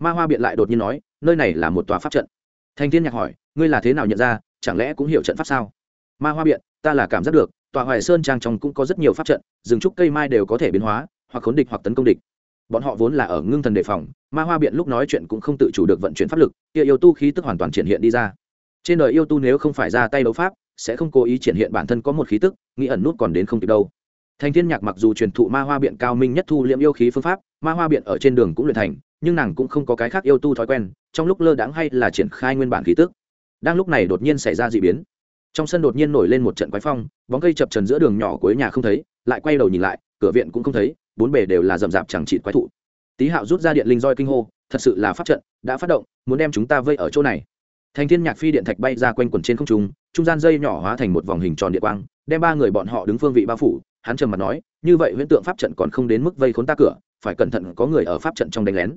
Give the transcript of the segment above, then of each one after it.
ma hoa biện lại đột nhiên nói, nơi này là một tòa pháp trận. Thành thiên nhạc hỏi, ngươi là thế nào nhận ra, chẳng lẽ cũng hiểu trận pháp sao? Ma hoa biện, ta là cảm giác được, tòa hoài sơn trang trong cũng có rất nhiều pháp trận, rừng trúc cây mai đều có thể biến hóa, hoặc khốn địch hoặc tấn công địch. Bọn họ vốn là ở ngưng thần đề phòng, ma hoa biện lúc nói chuyện cũng không tự chủ được vận chuyển pháp lực, kia yêu tu khí tức hoàn toàn triển hiện đi ra. Trên đời yêu tu nếu không phải ra tay đấu pháp, sẽ không cố ý triển hiện bản thân có một khí tức, nghĩ ẩn nút còn đến không kịp đâu thành thiên nhạc mặc dù truyền thụ ma hoa biện cao minh nhất thu liễm yêu khí phương pháp, ma hoa biện ở trên đường cũng luyện thành, nhưng nàng cũng không có cái khác yêu tu thói quen, trong lúc lơ đãng hay là triển khai nguyên bản khí tức. Đang lúc này đột nhiên xảy ra d ị biến. Trong sân đột nhiên nổi lên một trận quái phong, bóng cây chập trần giữa đường nhỏ cuối nhà không thấy, lại quay đầu nhìn lại, cửa viện cũng không thấy, bốn bề đều là rậm rạp chẳng chịt quái thụ. Tý hạo rút ra điện linh roi kinh hô, thật sự là phát trận, đã phát động, muốn đem chúng ta vây ở chỗ này. Thành thiên nhạc phi điện thạch bay ra quanh quần trên không trung trung gian dây nhỏ hóa thành một vòng hình tròn địa quang, đem ba người bọn họ đứng phương vị bao phủ hắn trầm mặt nói, như vậy huyễn tượng pháp trận còn không đến mức vây khốn ta cửa, phải cẩn thận có người ở pháp trận trong đánh lén.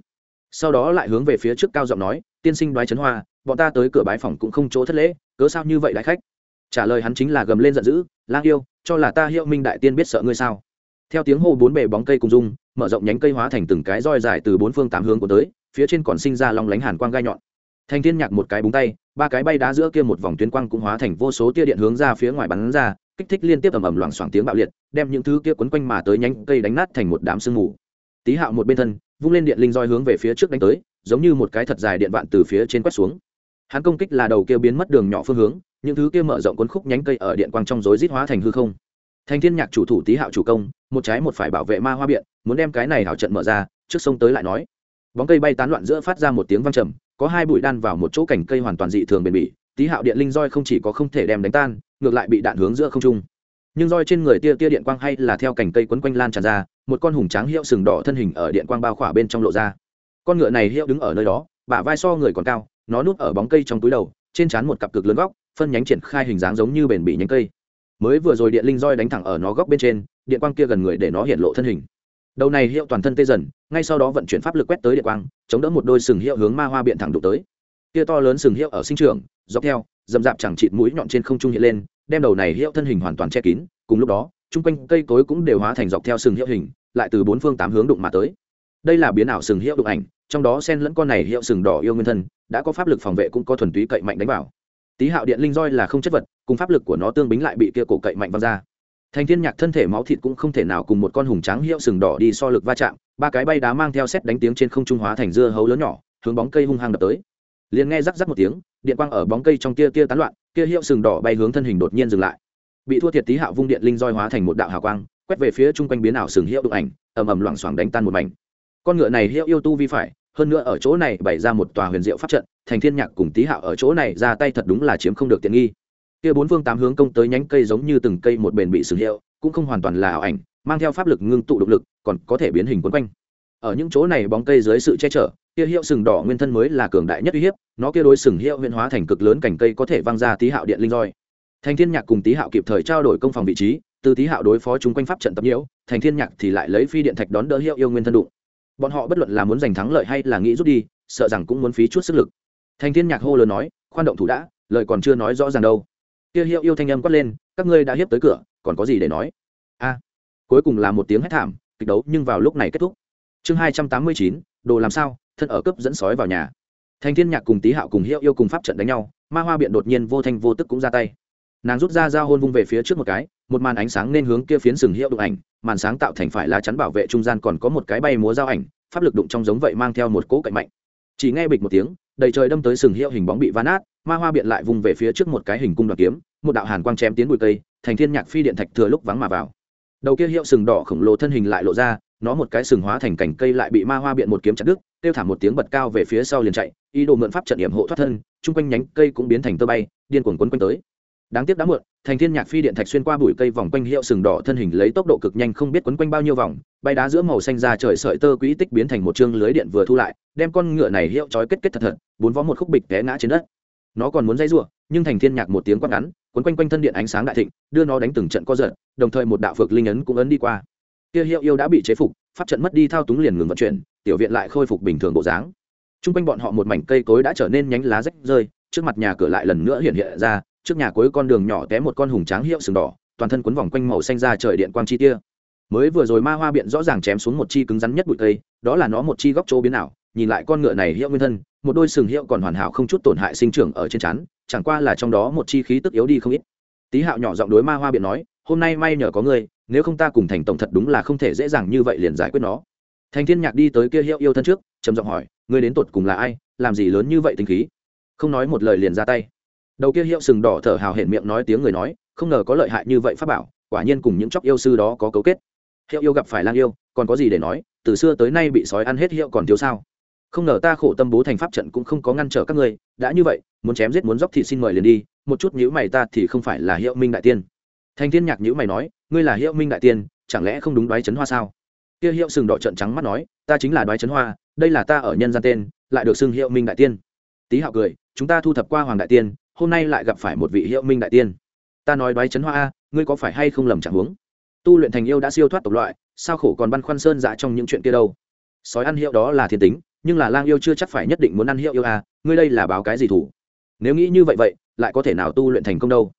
Sau đó lại hướng về phía trước cao giọng nói, tiên sinh đoái trấn hoa, bọn ta tới cửa bái phòng cũng không chỗ thất lễ, cớ sao như vậy đại khách? Trả lời hắn chính là gầm lên giận dữ, lang yêu, cho là ta hiệu minh đại tiên biết sợ ngươi sao? Theo tiếng hô bốn bề bóng cây cùng dung mở rộng nhánh cây hóa thành từng cái roi dài từ bốn phương tám hướng của tới, phía trên còn sinh ra long lánh hàn quang gai nhọn. Thanh thiên nhạc một cái búng tay, ba cái bay đá giữa kia một vòng tuyến quang cũng hóa thành vô số tia điện hướng ra phía ngoài bắn ra kích thích liên tiếp ầm ầm loảng xoảng tiếng bạo liệt, đem những thứ kia quấn quanh mà tới nhánh cây đánh nát thành một đám sương mù. Tý hạo một bên thân, vung lên điện linh roi hướng về phía trước đánh tới, giống như một cái thật dài điện vạn từ phía trên quét xuống. Hắn công kích là đầu kia biến mất đường nhỏ phương hướng, những thứ kia mở rộng cuốn khúc nhánh cây ở điện quang trong rối rít hóa thành hư không. Thành thiên nhạc chủ thủ tý hạo chủ công, một trái một phải bảo vệ ma hoa biện, muốn đem cái này hảo trận mở ra, trước sông tới lại nói. Bóng cây bay tán loạn giữa phát ra một tiếng vang trầm, có hai bụi đan vào một chỗ cảnh cây hoàn toàn dị thường bền bỉ tý hạo điện linh roi không chỉ có không thể đem đánh tan ngược lại bị đạn hướng giữa không trung. Nhưng roi trên người tia tia điện quang hay là theo cành cây quấn quanh lan tràn ra, một con hùng tráng hiệu sừng đỏ thân hình ở điện quang bao khỏa bên trong lộ ra. Con ngựa này hiệu đứng ở nơi đó, bả vai so người còn cao, nó núp ở bóng cây trong túi đầu, trên trán một cặp cực lớn góc, phân nhánh triển khai hình dáng giống như bền bỉ nhánh cây. Mới vừa rồi điện linh roi đánh thẳng ở nó góc bên trên, điện quang kia gần người để nó hiện lộ thân hình. Đầu này hiệu toàn thân tê dần, ngay sau đó vận chuyển pháp lực quét tới điện quang, chống đỡ một đôi sừng hiệu hướng ma hoa biện thẳng đụng tới. Kia to lớn sừng hiệu ở sinh trường dọc theo dầm dạp chẳng chịt mũi nhọn trên không trung hiện lên đem đầu này hiệu thân hình hoàn toàn che kín, cùng lúc đó, chung quanh cây cối cũng đều hóa thành dọc theo sừng hiệu hình, lại từ bốn phương tám hướng đụng mà tới. Đây là biến ảo sừng hiệu đụng ảnh, trong đó sen lẫn con này hiệu sừng đỏ yêu nguyên thân, đã có pháp lực phòng vệ cũng có thuần túy cậy mạnh đánh vào. Tý hạo điện linh roi là không chất vật, cùng pháp lực của nó tương bính lại bị kia cổ cậy mạnh văng ra. Thành thiên nhạc thân thể máu thịt cũng không thể nào cùng một con hùng trắng hiệu sừng đỏ đi so lực va chạm, ba cái bay đá mang theo xét đánh tiếng trên không trung hóa thành dưa hấu lớn nhỏ, hướng bóng cây hung hăng đập tới. Liền nghe rắc rắc một tiếng, điện quang ở bóng cây trong kia kia tán loạn kia hiệu sừng đỏ bay hướng thân hình đột nhiên dừng lại. Bị thua thiệt tí hạo vung điện linh roi hóa thành một đạo hào quang, quét về phía chung quanh biến ảo sừng hiệu đụng ảnh, ầm ầm loảng xoảng đánh tan một mảnh. Con ngựa này hiệu yêu tu vi phải, hơn nữa ở chỗ này bày ra một tòa huyền diệu pháp trận, thành thiên nhạc cùng tí hạo ở chỗ này ra tay thật đúng là chiếm không được tiện nghi. Kia bốn phương tám hướng công tới nhánh cây giống như từng cây một bền bị sừng hiệu, cũng không hoàn toàn là ảo ảnh, mang theo pháp lực ngưng tụ động lực, còn có thể biến hình quấn quanh. Ở những chỗ này bóng cây dưới sự che chở kia hiệu sừng đỏ nguyên thân mới là cường đại nhất uy hiếp, nó kia đối sừng hiệu huyện hóa thành cực lớn cành cây có thể văng ra tí hạo điện linh roi. Thành thiên nhạc cùng tí hạo kịp thời trao đổi công phòng vị trí, từ tí hạo đối phó chúng quanh pháp trận tập nhiễu, thành thiên nhạc thì lại lấy phi điện thạch đón đỡ hiệu yêu nguyên thân đụng. Bọn họ bất luận là muốn giành thắng lợi hay là nghĩ rút đi, sợ rằng cũng muốn phí chút sức lực. Thành thiên nhạc hô lớn nói, khoan động thủ đã, lời còn chưa nói rõ ràng đâu. Kia hiệu yêu thanh âm quát lên, các ngươi đã hiếp tới cửa, còn có gì để nói? A. Cuối cùng là một tiếng hét thảm, kịch đấu nhưng vào lúc này kết thúc. Chương hai trăm tám mươi chín, đồ làm sao? Thân ở cấp dẫn sói vào nhà. Thành thiên nhạc cùng tý hạo cùng hiệu yêu cùng pháp trận đánh nhau, ma hoa biện đột nhiên vô thanh vô tức cũng ra tay. Nàng rút ra dao hôn vung về phía trước một cái, một màn ánh sáng nên hướng kia phiến sừng hiệu đụng ảnh, màn sáng tạo thành phải lá chắn bảo vệ trung gian còn có một cái bay múa dao ảnh, pháp lực đụng trong giống vậy mang theo một cỗ cạnh mạnh. Chỉ nghe bịch một tiếng, đầy trời đâm tới sừng hiệu hình bóng bị va nát, ma hoa biện lại vung về phía trước một cái hình cung đoạt kiếm, một đạo hàn quang chém tiến bụi cây, thành thiên nhạc phi điện thạch thừa lúc vắng mà vào. Đầu kia hiệu sừng đỏ khổng lồ thân hình lại lộ ra nó một cái sừng hóa thành cành cây lại bị ma hoa biện một kiếm chặt đứt, kêu thảm một tiếng bật cao về phía sau liền chạy, ý đồ mượn pháp trận điểm hộ thoát thân, chung quanh nhánh cây cũng biến thành tơ bay, điên cuồng quấn quanh tới. Đáng tiếc đã muộn, thành thiên nhạc phi điện thạch xuyên qua bụi cây vòng quanh hiệu sừng đỏ thân hình lấy tốc độ cực nhanh không biết quấn quanh bao nhiêu vòng, bay đá giữa màu xanh ra trời sợi tơ quỹ tích biến thành một chương lưới điện vừa thu lại, đem con ngựa này hiệu trói kết kết thật thật, bốn vó một khúc bịch té ngã trên đất. Nó còn muốn dây rủa, nhưng thành thiên nhạc một tiếng quát ngắn, quấn quanh quanh thân điện ánh sáng đại thịnh, đưa nó đánh từng trận co giật, đồng thời một đạo phược linh ấn cũng ấn đi qua kia hiệu yêu đã bị chế phục, pháp trận mất đi thao túng liền ngừng vận chuyển, tiểu viện lại khôi phục bình thường bộ dáng. Trung quanh bọn họ một mảnh cây cối đã trở nên nhánh lá rách rơi, trước mặt nhà cửa lại lần nữa hiện hiện ra, trước nhà cuối con đường nhỏ té một con hùng tráng hiệu sừng đỏ, toàn thân quấn vòng quanh màu xanh ra trời điện quang chi tia. Mới vừa rồi ma hoa biện rõ ràng chém xuống một chi cứng rắn nhất bụi cây, đó là nó một chi góc chỗ biến ảo, nhìn lại con ngựa này hiệu nguyên thân, một đôi sừng hiệu còn hoàn hảo không chút tổn hại sinh trưởng ở trên chắn chẳng qua là trong đó một chi khí tức yếu đi không ít. Tý hạo nhỏ giọng đối ma hoa biện nói, hôm nay may nhờ có ngươi nếu không ta cùng thành tổng thật đúng là không thể dễ dàng như vậy liền giải quyết nó. Thành thiên nhạc đi tới kia hiệu yêu thân trước, trầm giọng hỏi, ngươi đến tột cùng là ai? Làm gì lớn như vậy tính khí? Không nói một lời liền ra tay. Đầu kia hiệu sừng đỏ thở hào hển miệng nói tiếng người nói, không ngờ có lợi hại như vậy pháp bảo, quả nhiên cùng những chóc yêu sư đó có cấu kết. Hiệu yêu gặp phải lang yêu, còn có gì để nói, từ xưa tới nay bị sói ăn hết hiệu còn thiếu sao? Không ngờ ta khổ tâm bố thành pháp trận cũng không có ngăn trở các ngươi, đã như vậy, muốn chém giết muốn dốc thì xin mời liền đi, một chút nhữ mày ta thì không phải là hiệu minh đại tiên thành thiên nhạc nhữ mày nói, ngươi là hiệu minh đại tiên, chẳng lẽ không đúng đoái chấn hoa sao? Kia hiệu sừng đỏ trận trắng mắt nói, ta chính là đoái chấn hoa, đây là ta ở nhân gian tên, lại được xưng hiệu minh đại tiên. Tý hạo cười, chúng ta thu thập qua hoàng đại tiên, hôm nay lại gặp phải một vị hiệu minh đại tiên. Ta nói đoái chấn hoa a, ngươi có phải hay không lầm chẳng huống? Tu luyện thành yêu đã siêu thoát tộc loại, sao khổ còn băn khoăn sơn dạ trong những chuyện kia đâu? Sói ăn hiệu đó là thiên tính, nhưng là lang yêu chưa chắc phải nhất định muốn ăn hiệu yêu a, ngươi đây là báo cái gì thủ? Nếu nghĩ như vậy vậy, lại có thể nào tu luyện thành công đâu?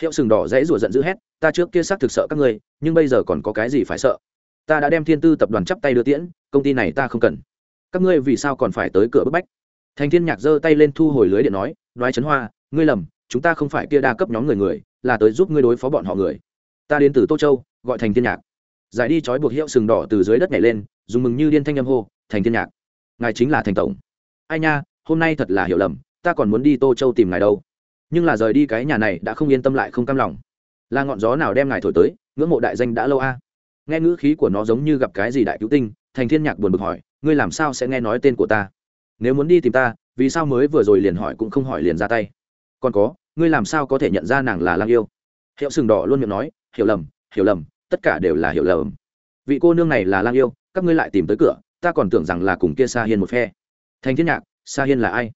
Hiệu sừng đỏ dãy rủa giận dữ hét, ta trước kia xác thực sợ các ngươi, nhưng bây giờ còn có cái gì phải sợ? Ta đã đem thiên tư tập đoàn chắp tay đưa tiễn, công ty này ta không cần. Các ngươi vì sao còn phải tới cửa bức bách? Thành thiên nhạc giơ tay lên thu hồi lưới điện nói nói chấn hoa, ngươi lầm, chúng ta không phải kia đa cấp nhóm người người, là tới giúp ngươi đối phó bọn họ người. Ta đến từ tô châu, gọi thành thiên nhạc. Giải đi trói buộc hiệu sừng đỏ từ dưới đất nhảy lên, dùng mừng như điên thanh âm hô, thành thiên nhạc, ngài chính là thành tổng. Ai nha, hôm nay thật là hiểu lầm, ta còn muốn đi tô châu tìm ngài đâu nhưng là rời đi cái nhà này đã không yên tâm lại không cam lòng. Là ngọn gió nào đem ngài thổi tới, ngưỡng mộ đại danh đã lâu a. Nghe ngữ khí của nó giống như gặp cái gì đại cứu tinh, thành thiên nhạc buồn bực hỏi, ngươi làm sao sẽ nghe nói tên của ta? Nếu muốn đi tìm ta, vì sao mới vừa rồi liền hỏi cũng không hỏi liền ra tay? Còn có, ngươi làm sao có thể nhận ra nàng là lang yêu? Hiệu sừng đỏ luôn miệng nói, hiểu lầm hiểu lầm, tất cả đều là hiểu lầm. Vị cô nương này là lang yêu, các ngươi lại tìm tới cửa, ta còn tưởng rằng là cùng kia sa hiên một phe. Thành thiên nhạc, sa hiên là ai?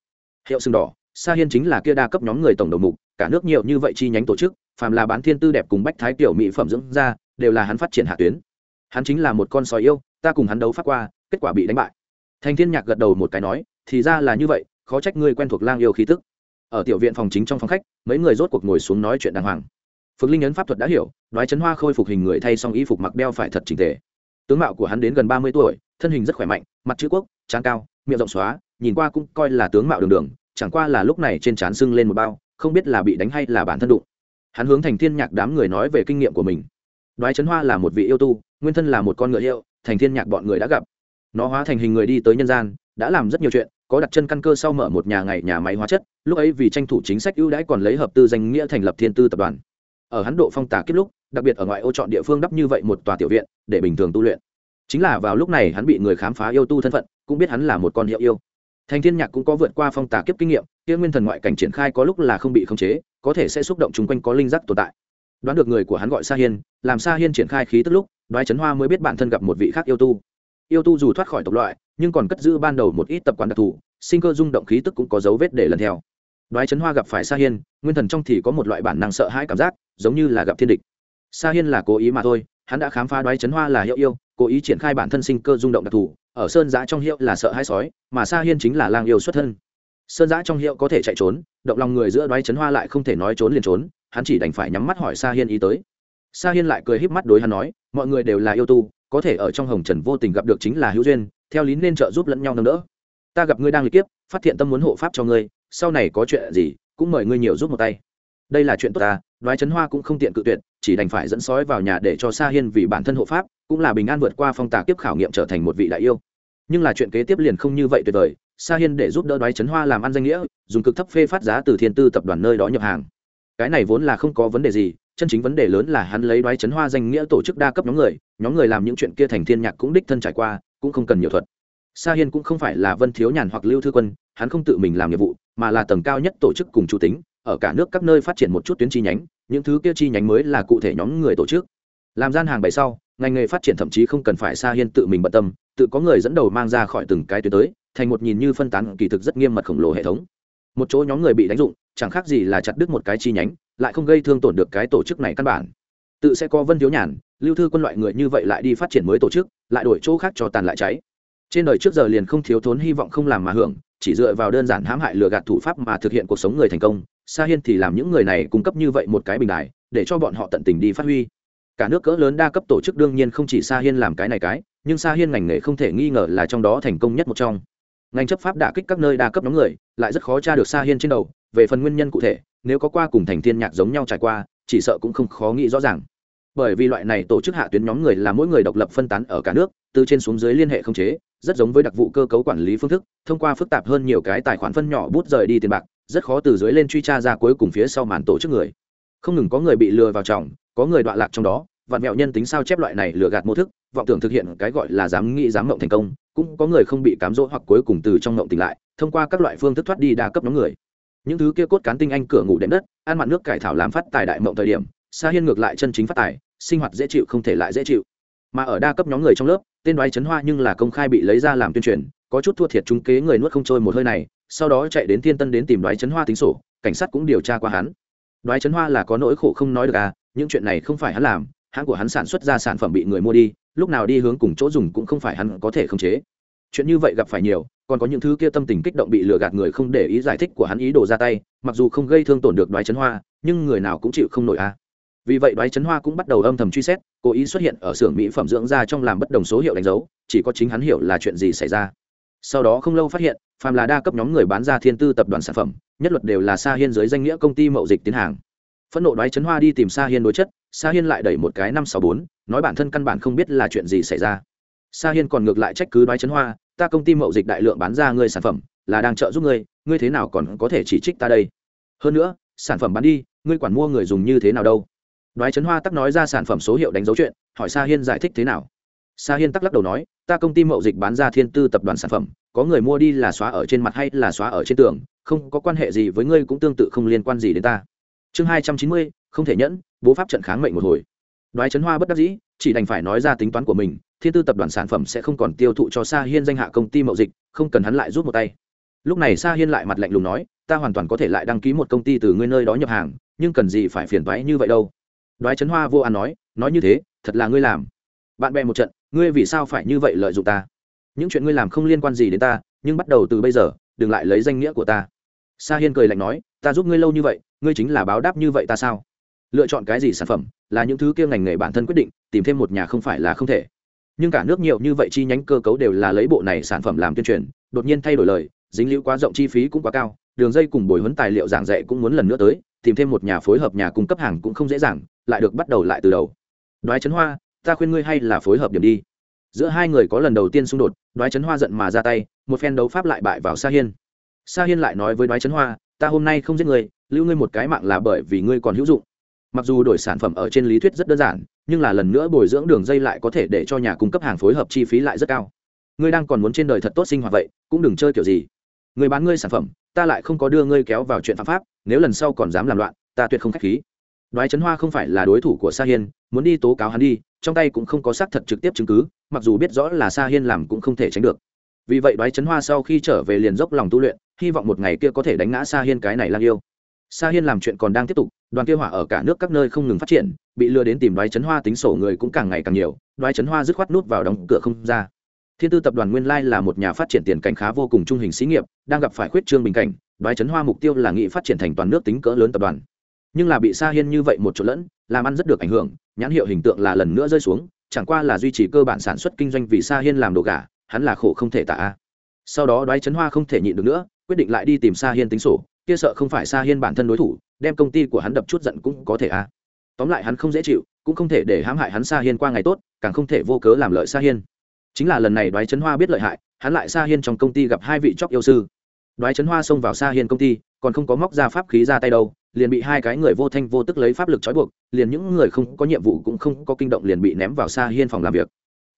Hiệu sừng đỏ sa hiên chính là kia đa cấp nhóm người tổng đầu mục, cả nước nhiều như vậy chi nhánh tổ chức, phàm là bán thiên tư đẹp cùng bách thái tiểu mỹ phẩm dưỡng ra đều là hắn phát triển hạ tuyến. Hắn chính là một con sói yêu, ta cùng hắn đấu phát qua, kết quả bị đánh bại. Thành thiên nhạc gật đầu một cái nói, thì ra là như vậy, khó trách ngươi quen thuộc lang yêu khí tức. Ở tiểu viện phòng chính trong phòng khách, mấy người rốt cuộc ngồi xuống nói chuyện đàng hoàng. Phượng linh ấn pháp thuật đã hiểu nói chấn hoa khôi phục hình người thay xong y phục mặc đeo phải thật trình tề. Tướng mạo của hắn đến gần ba mươi tuổi, thân hình rất khỏe mạnh, mặt chữ quốc trán cao, miệng rộng xóa, nhìn qua cũng coi là tướng mạo đường đường chẳng qua là lúc này trên trán sưng lên một bao, không biết là bị đánh hay là bản thân đụng. Hắn hướng thành thiên nhạc đám người nói về kinh nghiệm của mình. Đoái chấn hoa là một vị yêu tu, nguyên thân là một con ngựa hiệu, thành thiên nhạc bọn người đã gặp. Nó hóa thành hình người đi tới nhân gian, đã làm rất nhiều chuyện, có đặt chân căn cơ sau mở một nhà ngày nhà máy hóa chất, lúc ấy vì tranh thủ chính sách ưu đãi còn lấy hợp tư danh nghĩa thành lập thiên tư tập đoàn. Ở hắn độ phong tả kiếp lúc, đặc biệt ở ngoại ô chọn địa phương đắp như vậy một tòa tiểu viện, để bình thường tu luyện. Chính là vào lúc này hắn bị người khám phá yêu tu thân phận, cũng biết hắn là một con hiệu yêu thành thiên nhạc cũng có vượt qua phong tả kiếp kinh nghiệm, kia nguyên thần ngoại cảnh triển khai có lúc là không bị khống chế, có thể sẽ xúc động chung quanh có linh giác tồn tại. Đoán được người của hắn gọi sa hiên, làm sa hiên triển khai khí tức lúc, đoái chấn hoa mới biết bản thân gặp một vị khác yêu tu. Yêu tu dù thoát khỏi tộc loại, nhưng còn cất giữ ban đầu một ít tập quán đặc thù, sinh cơ rung động khí tức cũng có dấu vết để lần theo. Đoái chấn hoa gặp phải sa hiên, nguyên thần trong thì có một loại bản năng sợ hãi cảm giác, giống như là gặp thiên địch. Sa hiên là cố ý mà thôi, hắn đã khám phá đoái chấn hoa là hiệu yêu, cố ý triển khai bản thân sinh cơ rung động đặc thù ở sơn giã trong hiệu là sợ hãi sói, mà sa hiên chính là lang yêu xuất thân. Sơn giã trong hiệu có thể chạy trốn, động lòng người giữa đoái chấn hoa lại không thể nói trốn liền trốn, hắn chỉ đành phải nhắm mắt hỏi sa hiên ý tới. Sa hiên lại cười híp mắt đối hắn nói, mọi người đều là yêu tu, có thể ở trong hồng trần vô tình gặp được chính là hữu duyên, theo lý nên trợ giúp lẫn nhau nâng đỡ. Ta gặp ngươi đang lịch kiếp, phát hiện tâm muốn hộ pháp cho ngươi, sau này có chuyện gì, cũng mời ngươi nhiều giúp một tay. Đây là chuyện tốt ta, đoái chấn hoa cũng không tiện cự tuyệt chỉ đành phải dẫn sói vào nhà để cho sa hiên vì bản thân hộ pháp, cũng là bình an vượt qua phong tà kiếp khảo nghiệm trở thành một vị đại yêu. Nhưng là chuyện kế tiếp liền không như vậy tuyệt vời, sa hiên để giúp đỡ đoái chấn hoa làm ăn danh nghĩa, dùng cực thấp phê phát giá từ thiên tư tập đoàn nơi đó nhập hàng. Cái này vốn là không có vấn đề gì, chân chính vấn đề lớn là hắn lấy đoái chấn hoa danh nghĩa tổ chức đa cấp nhóm người nhóm người làm những chuyện kia thành thiên nhạc cũng đích thân trải qua, cũng không cần nhiều thuật. Sa hiên cũng không phải là vân thiếu nhàn hoặc lưu thư quân, hắn không tự mình làm nhiệm vụ, mà là tầng cao nhất tổ chức cùng chủ tính ở cả nước các nơi phát triển một chút tuyến chi nhánh, những thứ kia chi nhánh mới là cụ thể nhóm người tổ chức. Làm gian hàng bày sau, ngành nghề phát triển thậm chí không cần phải xa hiên tự mình bận tâm, tự có người dẫn đầu mang ra khỏi từng cái tuyến tới, thành một nhìn như phân tán kỳ thực rất nghiêm mật khổng lồ hệ thống. Một chỗ nhóm người bị đánh dụng, chẳng khác gì là chặt đứt một cái chi nhánh, lại không gây thương tổn được cái tổ chức này căn bản. Tự sẽ có vân thiếu nhàn, lưu thư quân loại người như vậy lại đi phát triển mới tổ chức, lại đổi chỗ khác cho tàn lại cháy. Trên đời trước giờ liền không thiếu thốn hy vọng không làm mà hưởng, chỉ dựa vào đơn giản hãm hại lừa gạt thủ pháp mà thực hiện cuộc sống người thành công sa hiên thì làm những người này cung cấp như vậy một cái bình đài, để cho bọn họ tận tình đi phát huy. Cả nước cỡ lớn đa cấp tổ chức đương nhiên không chỉ sa hiên làm cái này cái, nhưng sa hiên ngành nghề không thể nghi ngờ là trong đó thành công nhất một trong. Ngành chấp pháp đả kích các nơi đa cấp nhóm người, lại rất khó tra được Sa hiên trên đầu. Về phần nguyên nhân cụ thể, nếu có qua cùng thành thiên nhạc giống nhau trải qua, chỉ sợ cũng không khó nghĩ rõ ràng. Bởi vì loại này tổ chức hạ tuyến nhóm người là mỗi người độc lập phân tán ở cả nước, từ trên xuống dưới liên hệ không chế, rất giống với đặc vụ cơ cấu quản lý phương thức, thông qua phức tạp hơn nhiều cái tài khoản phân nhỏ bút rời đi tiền bạc rất khó từ dưới lên truy tra ra cuối cùng phía sau màn tổ chức người. Không ngừng có người bị lừa vào trọng có người đoạn lạc trong đó, vạn mẹo nhân tính sao chép loại này lừa gạt mô thức, vọng tưởng thực hiện cái gọi là dám nghĩ dám mộng thành công, cũng có người không bị cám dỗ hoặc cuối cùng từ trong mộng tỉnh lại, thông qua các loại phương thức thoát đi đa cấp nhóm người. Những thứ kia cốt cán tinh anh cửa ngủ đệm đất, ăn mặn nước cải thảo làm phát tài đại mộng thời điểm xa hiên ngược lại chân chính phát tài, sinh hoạt dễ chịu không thể lại dễ chịu. Mà ở đa cấp nhóm người trong lớp, tên đoái chấn hoa nhưng là công khai bị lấy ra làm tuyên truyền có chút thua thiệt chúng kế người nuốt không trôi một hơi này, sau đó chạy đến thiên tân đến tìm đoái chấn hoa tính sổ, cảnh sát cũng điều tra qua hắn. Đoái chấn hoa là có nỗi khổ không nói được à những chuyện này không phải hắn làm, hãng của hắn sản xuất ra sản phẩm bị người mua đi, lúc nào đi hướng cùng chỗ dùng cũng không phải hắn có thể khống chế. Chuyện như vậy gặp phải nhiều, còn có những thứ kia tâm tình kích động bị lừa gạt người không để ý giải thích của hắn ý đồ ra tay, mặc dù không gây thương tổn được đoái chấn hoa, nhưng người nào cũng chịu không nổi a vì vậy đoái chấn hoa cũng bắt đầu âm thầm truy xét, cố ý xuất hiện ở xưởng mỹ phẩm dưỡng da trong làm bất đồng số hiệu đánh dấu, chỉ có chính hắn hiểu là chuyện gì xảy ra sau đó không lâu phát hiện, phàm là đa cấp nhóm người bán ra thiên tư tập đoàn sản phẩm, nhất luật đều là sa hiên dưới danh nghĩa công ty mậu dịch tiến hàng. Phẫn nộ đoái chấn hoa đi tìm sa hiên đối chất, sa hiên lại đẩy một cái năm sáu bốn, nói bản thân căn bản không biết là chuyện gì xảy ra. Sa hiên còn ngược lại trách cứ đoái chấn hoa, ta công ty mậu dịch đại lượng bán ra ngươi sản phẩm, là đang trợ giúp ngươi ngươi thế nào còn có thể chỉ trích ta đây? Hơn nữa, sản phẩm bán đi, ngươi quản mua người dùng như thế nào đâu? Đoái chấn hoa tắc nói ra sản phẩm số hiệu đánh dấu chuyện, hỏi sa hiên giải thích thế nào? Sa hiên tắc lắc đầu nói, ta công ty mậu dịch bán ra thiên tư tập đoàn sản phẩm, có người mua đi là xóa ở trên mặt hay là xóa ở trên tường, không có quan hệ gì với ngươi cũng tương tự không liên quan gì đến ta. Chương hai trăm chín mươi, không thể nhẫn, bố pháp trận kháng mệnh một hồi. Đoái Trấn hoa bất đắc dĩ, chỉ đành phải nói ra tính toán của mình, thiên tư tập đoàn sản phẩm sẽ không còn tiêu thụ cho sa hiên danh hạ công ty mậu dịch, không cần hắn lại rút một tay. Lúc này sa hiên lại mặt lạnh lùng nói, ta hoàn toàn có thể lại đăng ký một công ty từ ngươi nơi đó nhập hàng, nhưng cần gì phải phiền toái như vậy đâu? Đoái Trấn hoa vô an nói nói như thế, thật là ngươi làm. Bạn bè một trận ngươi vì sao phải như vậy lợi dụng ta? Những chuyện ngươi làm không liên quan gì đến ta, nhưng bắt đầu từ bây giờ, đừng lại lấy danh nghĩa của ta. Sa hiên cười lạnh nói, ta giúp ngươi lâu như vậy, ngươi chính là báo đáp như vậy ta sao? Lựa chọn cái gì sản phẩm, là những thứ kia ngành nghề bản thân quyết định, tìm thêm một nhà không phải là không thể. Nhưng cả nước nhiều như vậy chi nhánh cơ cấu đều là lấy bộ này sản phẩm làm tuyên truyền, đột nhiên thay đổi lời, dính lưu quá rộng chi phí cũng quá cao, đường dây cùng bồi huấn tài liệu giảng dạy cũng muốn lần nữa tới, tìm thêm một nhà phối hợp nhà cung cấp hàng cũng không dễ dàng, lại được bắt đầu lại từ đầu. Đoái chấn hoa ta khuyên ngươi hay là phối hợp điểm đi. Giữa hai người có lần đầu tiên xung đột, đoái chấn hoa giận mà ra tay, một phen đấu pháp lại bại vào sa hiên. Sa hiên lại nói với đoái chấn hoa, ta hôm nay không giết ngươi, lưu ngươi một cái mạng là bởi vì ngươi còn hữu dụng. Mặc dù đổi sản phẩm ở trên lý thuyết rất đơn giản, nhưng là lần nữa bồi dưỡng đường dây lại có thể để cho nhà cung cấp hàng phối hợp chi phí lại rất cao. Ngươi đang còn muốn trên đời thật tốt sinh hoạt vậy, cũng đừng chơi kiểu gì. Người bán ngươi sản phẩm, ta lại không có đưa ngươi kéo vào chuyện phạm pháp, nếu lần sau còn dám làm loạn, ta tuyệt không k h á c h khí. Đoái trấn hoa không phải là đối thủ của sa hiên muốn đi tố cáo hắn đi, trong tay cũng không có xác thật trực tiếp chứng cứ, mặc dù biết rõ là sa hiên làm cũng không thể tránh được. Vì vậy đoái trấn hoa sau khi trở về liền dốc lòng tu luyện, hy vọng một ngày kia có thể đánh ngã sa hiên cái này lang yêu. Sa hiên làm chuyện còn đang tiếp tục, đoàn kia hỏa ở cả nước các nơi không ngừng phát triển, bị lừa đến tìm đoái Trấn hoa tính sổ người cũng càng ngày càng nhiều, đoái Trấn hoa dứt khoát nút vào đóng cửa không ra. Thiên tư tập đoàn nguyên lai là một nhà phát triển tiền cảnh khá vô cùng trung hình xí nghiệp, đang gặp phải khuyết trương bình cảnh, đoái Trấn hoa mục tiêu là nghị phát triển thành toàn nước tính cỡ lớn tập đoàn. Nhưng là bị sa hiên như vậy một chỗ lẫn làm ăn rất được ảnh hưởng, nhãn hiệu hình tượng là lần nữa rơi xuống, chẳng qua là duy trì cơ bản sản xuất kinh doanh vì sa hiên làm đồ gà, hắn là khổ không thể tả. Sau đó đoái chấn hoa không thể nhịn được nữa, quyết định lại đi tìm sa hiên tính sổ, kia sợ không phải sa hiên bản thân đối thủ, đem công ty của hắn đập chút giận cũng có thể a tóm lại hắn không dễ chịu, cũng không thể để hãm hại hắn sa hiên qua ngày tốt, càng không thể vô cớ làm lợi sa hiên. Chính là lần này đoái chấn hoa biết lợi hại, hắn lại sa hiên trong công ty gặp hai vị chóc yêu sư. Đoái chấn hoa xông vào sa hiên công ty, còn không có móc ra pháp khí ra tay đâu liền bị hai cái người vô thanh vô tức lấy pháp lực trói buộc, liền những người không có nhiệm vụ cũng không có kinh động liền bị ném vào sa hiên phòng làm việc.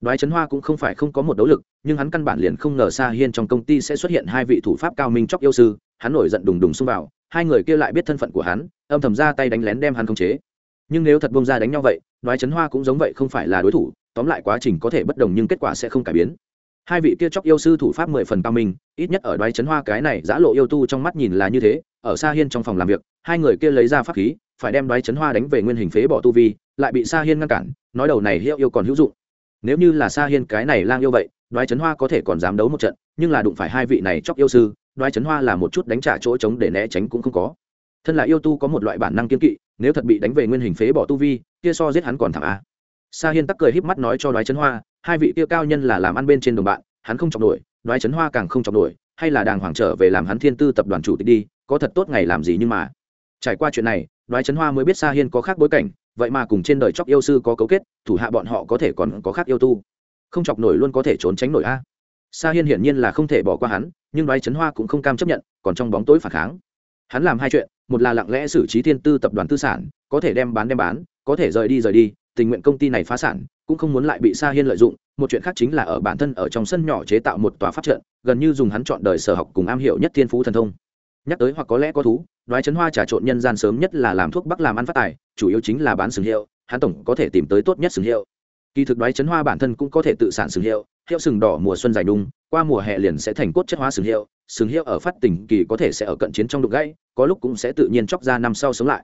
Đoái Trấn hoa cũng không phải không có một đấu lực, nhưng hắn căn bản liền không ngờ sa hiên trong công ty sẽ xuất hiện hai vị thủ pháp cao minh chóc yêu sư, hắn nổi giận đùng đùng xông vào, hai người kia lại biết thân phận của hắn, âm thầm ra tay đánh lén đem hắn khống chế. Nhưng nếu thật bông ra đánh nhau vậy, đoái Trấn hoa cũng giống vậy không phải là đối thủ, tóm lại quá trình có thể bất đồng nhưng kết quả sẽ không cải biến hai vị kia chóc yêu sư thủ pháp mười phần cao minh, ít nhất ở đoái chấn hoa cái này giã lộ yêu tu trong mắt nhìn là như thế, ở xa hiên trong phòng làm việc, hai người kia lấy ra pháp khí, phải đem đoái chấn hoa đánh về nguyên hình phế bỏ tu vi, lại bị sa hiên ngăn cản, nói đầu này hiệu yêu còn hữu dụng. Nếu như là sa hiên cái này lang yêu vậy, đoái chấn hoa có thể còn dám đấu một trận, nhưng là đụng phải hai vị này chóc yêu sư, đoái chấn hoa là một chút đánh trả chỗ trống để né tránh cũng không có. Thân là yêu tu có một loại bản năng kiên kỵ, nếu thật bị đánh về nguyên hình phế bỏ tu vi, kia so giết hắn còn thẳng a sa hiên tắc cười híp mắt nói cho đoái chấn hoa, hai vị kia cao nhân là làm ăn bên trên đồng bạn, hắn không chọc nổi, đoái chấn hoa càng không chọc nổi, hay là đàng hoàng trở về làm hắn thiên tư tập đoàn chủ tịch đi, có thật tốt ngày làm gì nhưng mà. Trải qua chuyện này, đoái trấn hoa mới biết sa hiên có khác bối cảnh, vậy mà cùng trên đời chóc yêu sư có cấu kết, thủ hạ bọn họ có thể còn có khác yêu tu. Không chọc nổi luôn có thể trốn tránh nổi a. Sa hiên hiển nhiên là không thể bỏ qua hắn, nhưng đoái trấn hoa cũng không cam chấp nhận, còn trong bóng tối phản kháng. Hắn làm hai chuyện, một là lặng lẽ xử trí thiên tư tập đoàn tư sản, có thể đem bán đem bán, có thể rời đi rời đi tình nguyện công ty này phá sản, cũng không muốn lại bị sa hiên lợi dụng, một chuyện khác chính là ở bản thân ở trong sân nhỏ chế tạo một tòa pháp trận, gần như dùng hắn chọn đời sở học cùng am hiểu nhất thiên phú thần thông. Nhắc tới hoặc có lẽ có thú, đoái chấn hoa trà trộn nhân gian sớm nhất là làm thuốc bắc làm ăn phát tài, chủ yếu chính là bán sừng hiệu, hắn tổng có thể tìm tới tốt nhất sừng hiệu. Kỳ thực đoái chấn hoa bản thân cũng có thể tự sản sừng hiệu hiệu sừng đỏ mùa xuân dài đung, qua mùa hè liền sẽ thành cốt chất hóa sừng hiệu sừng hiệu ở phát tỉnh kỳ có thể sẽ ở cận chiến trong đục gãy, có lúc cũng sẽ tự nhiên chóc ra năm sau sống lại.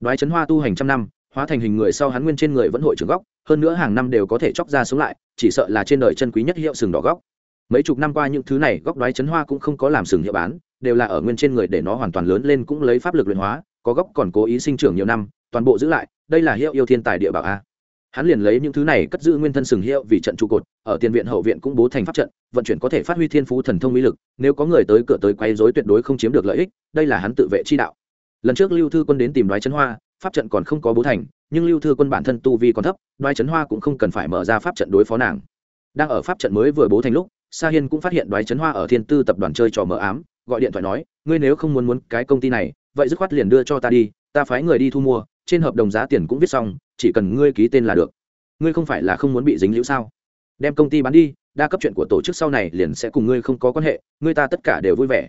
Đoái chấn hoa tu hành trăm năm hóa thành hình người sau hắn nguyên trên người vẫn hội trưởng góc, hơn nữa hàng năm đều có thể chóc ra sống lại, chỉ sợ là trên đời chân quý nhất hiệu sừng đỏ góc. Mấy chục năm qua những thứ này, góc đoái chấn hoa cũng không có làm sừng hiệu bán, đều là ở nguyên trên người để nó hoàn toàn lớn lên cũng lấy pháp lực luyện hóa, có góc còn cố ý sinh trưởng nhiều năm, toàn bộ giữ lại, đây là hiệu yêu thiên tài địa bảo a. Hắn liền lấy những thứ này cất giữ nguyên thân sừng hiệu vì trận trụ cột, ở tiền viện hậu viện cũng bố thành pháp trận, vận chuyển có thể phát huy thiên phú thần thông mỹ lực, nếu có người tới cửa tới quay dối tuyệt đối không chiếm được lợi ích, đây là hắn tự vệ chi đạo. Lần trước lưu thư quân đến tìm đoái chấn hoa pháp trận còn không có bố thành, nhưng lưu thư quân bản thân tu vi còn thấp, đoái Trấn hoa cũng không cần phải mở ra pháp trận đối phó nàng. Đang ở pháp trận mới vừa bố thành lúc, sa hiên cũng phát hiện đoái Trấn hoa ở thiên tư tập đoàn chơi trò mờ ám, gọi điện thoại nói, ngươi nếu không muốn muốn cái công ty này, vậy dứt khoát liền đưa cho ta đi, ta phái người đi thu mua, trên hợp đồng giá tiền cũng viết xong, chỉ cần ngươi ký tên là được. Ngươi không phải là không muốn bị dính hữu sao? Đem công ty bán đi, đa cấp chuyện của tổ chức sau này liền sẽ cùng ngươi không có quan hệ, ngươi ta tất cả đều vui vẻ.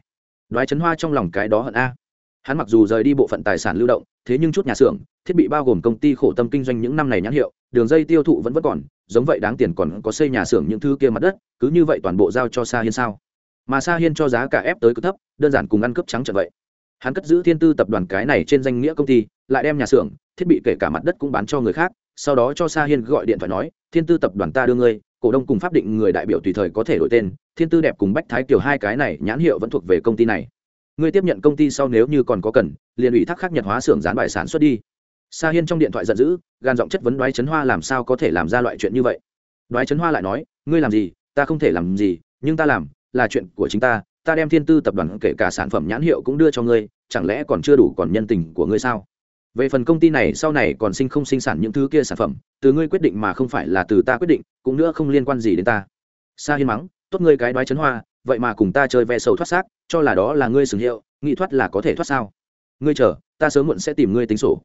Đoái Trấn hoa trong lòng cái đó hận a hắn mặc dù rời đi bộ phận tài sản lưu động, thế nhưng chút nhà xưởng, thiết bị bao gồm công ty khổ tâm kinh doanh những năm này nhãn hiệu, đường dây tiêu thụ vẫn vẫn còn, giống vậy đáng tiền còn có xây nhà xưởng những thứ kia mặt đất, cứ như vậy toàn bộ giao cho sa hiên sao? Mà sa hiên cho giá cả ép tới cực thấp, đơn giản cùng ăn cướp trắng trận vậy. Hắn cất giữ thiên tư tập đoàn cái này trên danh nghĩa công ty, lại đem nhà xưởng, thiết bị kể cả mặt đất cũng bán cho người khác, sau đó cho sa hiên gọi điện thoại nói, thiên tư tập đoàn ta đưa ngươi, cổ đông cùng pháp định người đại biểu tùy thời có thể đổi tên, thiên tư đẹp cùng bách thái kiều hai cái này nhãn hiệu vẫn thuộc về công ty này ngươi tiếp nhận công ty sau nếu như còn có cần, liền ủy thác khắc nhật hóa xưởng dán bài sản xuất đi. Sa hiên trong điện thoại giận dữ, gan giọng chất vấn đoái chấn hoa làm sao có thể làm ra loại chuyện như vậy. Đoái chấn hoa lại nói, ngươi làm gì, ta không thể làm gì, nhưng ta làm, là chuyện của chính ta ta đem thiên tư tập đoàn kể cả sản phẩm nhãn hiệu cũng đưa cho ngươi, chẳng lẽ còn chưa đủ còn nhân tình của ngươi sao? Về phần công ty này, sau này còn sinh không sinh sản những thứ kia sản phẩm, từ ngươi quyết định mà không phải là từ ta quyết định, cũng nữa không liên quan gì đến ta. Sa hiên mắng, tốt ngươi cái đoái chấn hoa vậy mà cùng ta chơi ve sầu thoát xác, cho là đó là ngươi sừng hiệu, nghị thoát là có thể thoát sao? Ngươi chờ, ta sớm muộn sẽ tìm ngươi tính sổ.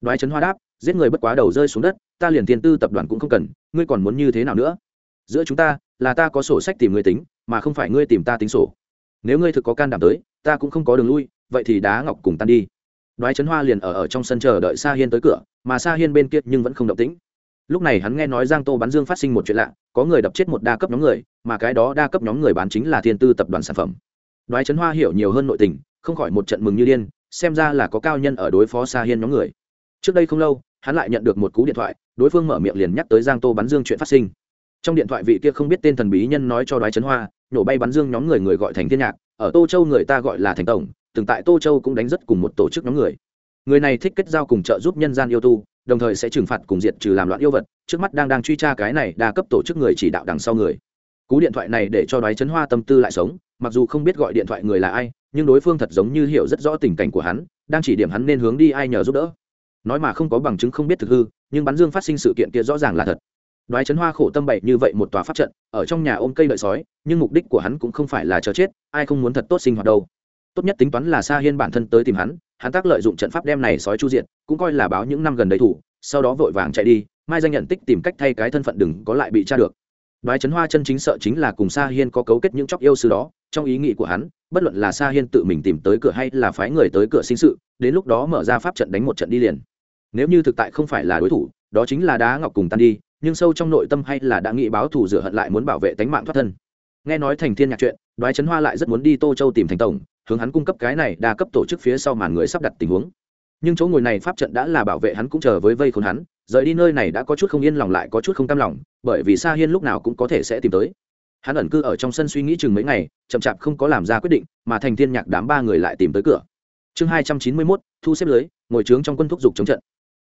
Đoái chấn hoa đáp, giết người bất quá đầu rơi xuống đất, ta liền tiền tư tập đoàn cũng không cần, ngươi còn muốn như thế nào nữa? Giữa chúng ta, là ta có sổ sách tìm ngươi tính, mà không phải ngươi tìm ta tính sổ. Nếu ngươi thực có can đảm tới, ta cũng không có đường lui, vậy thì đá ngọc cùng tan đi. Đoái chấn hoa liền ở ở trong sân chờ đợi sa hiên tới cửa, mà sa hiên bên kia nhưng vẫn không động tĩnh lúc này hắn nghe nói giang tô bắn dương phát sinh một chuyện lạ, có người đập chết một đa cấp nhóm người, mà cái đó đa cấp nhóm người bán chính là thiên tư tập đoàn sản phẩm. Đoái Trấn hoa hiểu nhiều hơn nội tình, không khỏi một trận mừng như điên, xem ra là có cao nhân ở đối phó sa hiên nhóm người. Trước đây không lâu, hắn lại nhận được một cú điện thoại, đối phương mở miệng liền nhắc tới giang tô bắn dương chuyện phát sinh. Trong điện thoại vị kia không biết tên thần bí nhân nói cho đoái Trấn hoa nổ bay bắn dương nhóm người người gọi thành thiên nhạc, ở tô châu người ta gọi là thành tổng, từng tại tô châu cũng đánh rất cùng một tổ chức nhóm người. Người này thích kết giao cùng trợ giúp nhân gian yêu tu đồng thời sẽ trừng phạt cùng diệt trừ làm loạn yêu vật, trước mắt đang đang truy tra cái này đa cấp tổ chức người chỉ đạo đằng sau người. Cú điện thoại này để cho đoái chấn hoa tâm tư lại sống, mặc dù không biết gọi điện thoại người là ai, nhưng đối phương thật giống như hiểu rất rõ tình cảnh của hắn, đang chỉ điểm hắn nên hướng đi ai nhờ giúp đỡ. Nói mà không có bằng chứng không biết thực hư, nhưng bắn dương phát sinh sự kiện kia rõ ràng là thật. Đoái chấn hoa khổ tâm bậy như vậy một tòa pháp trận, ở trong nhà ôm cây đợi sói, nhưng mục đích của hắn cũng không phải là chờ chết, ai không muốn thật tốt sinh hoạt đâu tốt nhất tính toán là sa hiên bản thân tới tìm hắn hắn tác lợi dụng trận pháp đem này sói chu diện cũng coi là báo những năm gần đầy thủ, sau đó vội vàng chạy đi, mai danh nhận tích tìm cách thay cái thân phận đừng có lại bị tra được. Đoái Trấn hoa chân chính sợ chính là cùng sa hiên có cấu kết những chóc yêu sư đó, trong ý nghĩ của hắn, bất luận là sa hiên tự mình tìm tới cửa hay là phái người tới cửa sinh sự, đến lúc đó mở ra pháp trận đánh một trận đi liền. Nếu như thực tại không phải là đối thủ, đó chính là đá ngọc cùng tan đi, nhưng sâu trong nội tâm hay là đã nghĩ báo thù rửa hận lại muốn bảo vệ tánh mạng thoát thân. Nghe nói thành thiên nhạc chuyện, đoái Trấn hoa lại rất muốn đi tô châu tìm thành tổng hướng hắn cung cấp cái này đa cấp tổ chức phía sau màn người sắp đặt tình huống. Nhưng chỗ ngồi này pháp trận đã là bảo vệ hắn cũng chờ với vây khốn hắn, rời đi nơi này đã có chút không yên lòng lại có chút không cam lòng, bởi vì sa hiên lúc nào cũng có thể sẽ tìm tới. Hắn ẩn cư ở trong sân suy nghĩ chừng mấy ngày, chậm chạp không có làm ra quyết định, mà thành thiên nhạc đám ba người lại tìm tới cửa. Chương hai trăm chín mươi mốt, thu xếp lưới, ngồi trướng trong quân thúc dục chống trận.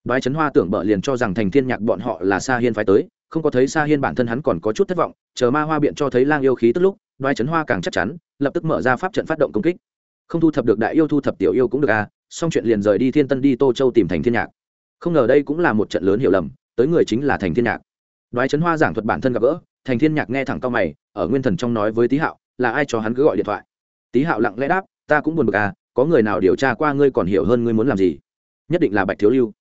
Đoái chấn hoa tưởng bợ liền cho rằng thành thiên nhạc bọn họ là sa hiên phái tới, không có thấy sa hiên bản thân hắn còn có chút thất vọng, chờ ma hoa biện cho thấy lang yêu khí tức lúc, đoái chấn hoa càng chắc chắn, lập tức mở ra pháp trận phát động công kích không thu thập được đại yêu thu thập tiểu yêu cũng được à xong chuyện liền rời đi thiên tân đi tô châu tìm thành thiên nhạc. Không ngờ đây cũng là một trận lớn hiểu lầm, tới người chính là thành thiên nhạc. Đoái chấn hoa giảng thuật bản thân gặp gỡ, thành thiên nhạc nghe thẳng cao mày, ở nguyên thần trong nói với tý hạo, là ai cho hắn cứ gọi điện thoại? Tý hạo lặng lẽ đáp, ta cũng buồn bực à có người nào điều tra qua ngươi còn hiểu hơn ngươi muốn làm gì? Nhất định là bạch thiếu lưu.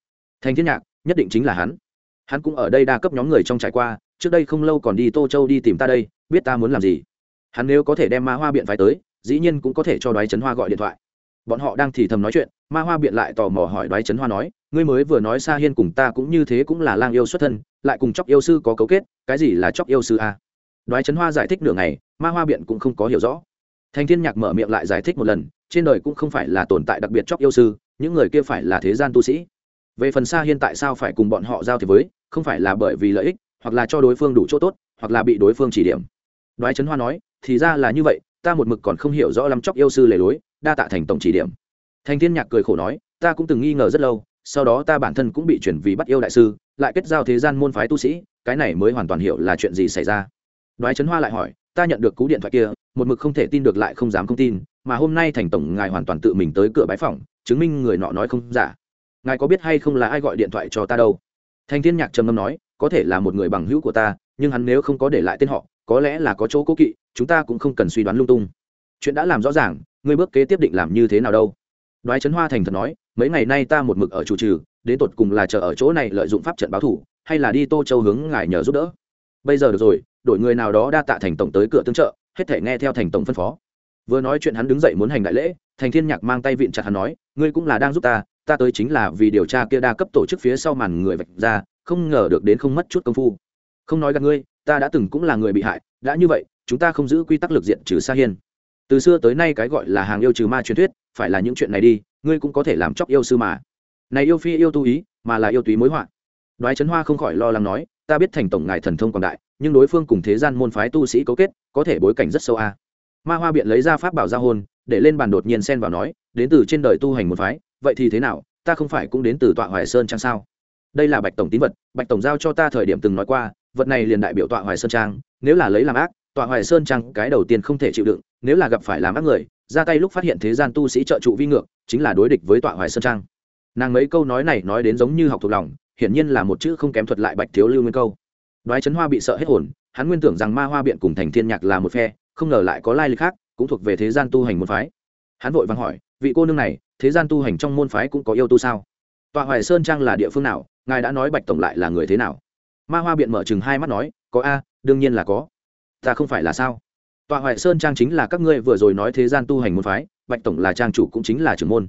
Thành thiên nhạc, nhất định chính là hắn. Hắn cũng ở đây đa cấp nhóm người trong trải qua, trước đây không lâu còn đi tô châu đi tìm ta đây, biết ta muốn làm gì? Hắn nếu có thể đem ma hoa biện phái tới dĩ nhiên cũng có thể cho đoái chấn hoa gọi điện thoại. Bọn họ đang thì thầm nói chuyện, ma hoa biện lại tò mò hỏi đoái chấn hoa nói, ngươi mới vừa nói xa hiên cùng ta cũng như thế cũng là lang yêu xuất thân, lại cùng chóc yêu sư có cấu kết, cái gì là chóc yêu sư a? Đoái chấn hoa giải thích nửa ngày, ma hoa biện cũng không có hiểu rõ. Thành thiên nhạc mở miệng lại giải thích một lần, trên đời cũng không phải là tồn tại đặc biệt chóc yêu sư, những người kia phải là thế gian tu sĩ. Về phần xa hiên tại sao phải cùng bọn họ giao thì với, không phải là bởi vì lợi ích, hoặc là cho đối phương đủ chỗ tốt, hoặc là bị đối phương chỉ điểm. Đoái trấn hoa nói, thì ra là như vậy ta một mực còn không hiểu rõ lắm chóc yêu sư lề lối, đa tạ thành tổng chỉ điểm. Thành thiên nhạc cười khổ nói, ta cũng từng nghi ngờ rất lâu, sau đó ta bản thân cũng bị chuyển vì bắt yêu đại sư, lại kết giao thế gian môn phái tu sĩ, cái này mới hoàn toàn hiểu là chuyện gì xảy ra. Đoái trấn hoa lại hỏi, ta nhận được cú điện thoại kia, một mực không thể tin được lại không dám không tin, mà hôm nay thành tổng ngài hoàn toàn tự mình tới cửa bái phòng chứng minh người nọ nói không giả. Ngài có biết hay không là ai gọi điện thoại cho ta đâu? Thành thiên nhạc trầm ngâm nói, có thể là một người bằng hữu của ta, nhưng hắn nếu không có để lại tên họ có lẽ là có chỗ cố kỵ, chúng ta cũng không cần suy đoán lung tung. Chuyện đã làm rõ ràng, ngươi bước kế tiếp định làm như thế nào đâu? Đoái trấn hoa thành thật nói, mấy ngày nay ta một mực ở chủ trừ, đến tột cùng là chờ ở chỗ này lợi dụng pháp trận báo thủ, hay là đi tô châu hướng ngài nhờ giúp đỡ? Bây giờ được rồi, đổi người nào đó đa tạ thành tổng tới cửa tương trợ, hết thể nghe theo thành tổng phân phó. Vừa nói chuyện hắn đứng dậy muốn hành đại lễ, thành thiên nhạc mang tay vịn chặt hắn nói, ngươi cũng là đang giúp ta ta tới chính là vì điều tra kia đa cấp tổ chức phía sau màn người vạch ra, không ngờ được đến không mất chút công phu. Không nói gặp ngươi ta đã từng cũng là người bị hại, đã như vậy, chúng ta không giữ quy tắc lực diện trừ sa hiên. Từ xưa tới nay cái gọi là hàng yêu trừ ma truyền thuyết, phải là những chuyện này đi, ngươi cũng có thể làm chóc yêu sư mà. Này yêu phi yêu tu ý, mà là yêu túy mối họa. Đoái trấn hoa không khỏi lo lắng nói, ta biết thành tổng ngài thần thông quảng đại, nhưng đối phương cùng thế gian môn phái tu sĩ cấu kết, có thể bối cảnh rất sâu a. Ma hoa biện lấy ra pháp bảo gia hôn để lên bàn đột nhiên xen vào nói, đến từ trên đời tu hành môn phái, vậy thì thế nào, ta không phải cũng đến từ tọa hoài sơn trang sao? Đây là bạch tổng tín vật, bạch tổng giao cho ta thời điểm từng nói qua vật này liền đại biểu tọa hoài sơn trang, nếu là lấy làm ác, tọa hoài sơn trang cái đầu tiên không thể chịu đựng, nếu là gặp phải làm ác người, ra tay lúc phát hiện thế gian tu sĩ trợ trụ vi ngược, chính là đối địch với tọa hoài sơn trang. Nàng mấy câu nói này nói đến giống như học thuộc lòng, hiển nhiên là một chữ không kém thuật lại bạch thiếu lưu nguyên câu. Đoái trấn hoa bị sợ hết hồn, hắn nguyên tưởng rằng ma hoa biện cùng thành thiên nhạc là một phe, không ngờ lại có lai lịch khác, cũng thuộc về thế gian tu hành môn phái. Hắn vội vàng hỏi, vị cô nương này, thế gian tu hành trong môn phái cũng có yêu tu sao? Tọa hoài sơn trang là địa phương nào? Ngài đã nói bạch tổng lại là người thế nào? Ma hoa biện mở chừng hai mắt nói, có a, đương nhiên là có. Ta không phải là sao? Tọa hoài sơn trang chính là các ngươi vừa rồi nói thế gian tu hành môn phái, bạch tổng là trang chủ cũng chính là trưởng môn.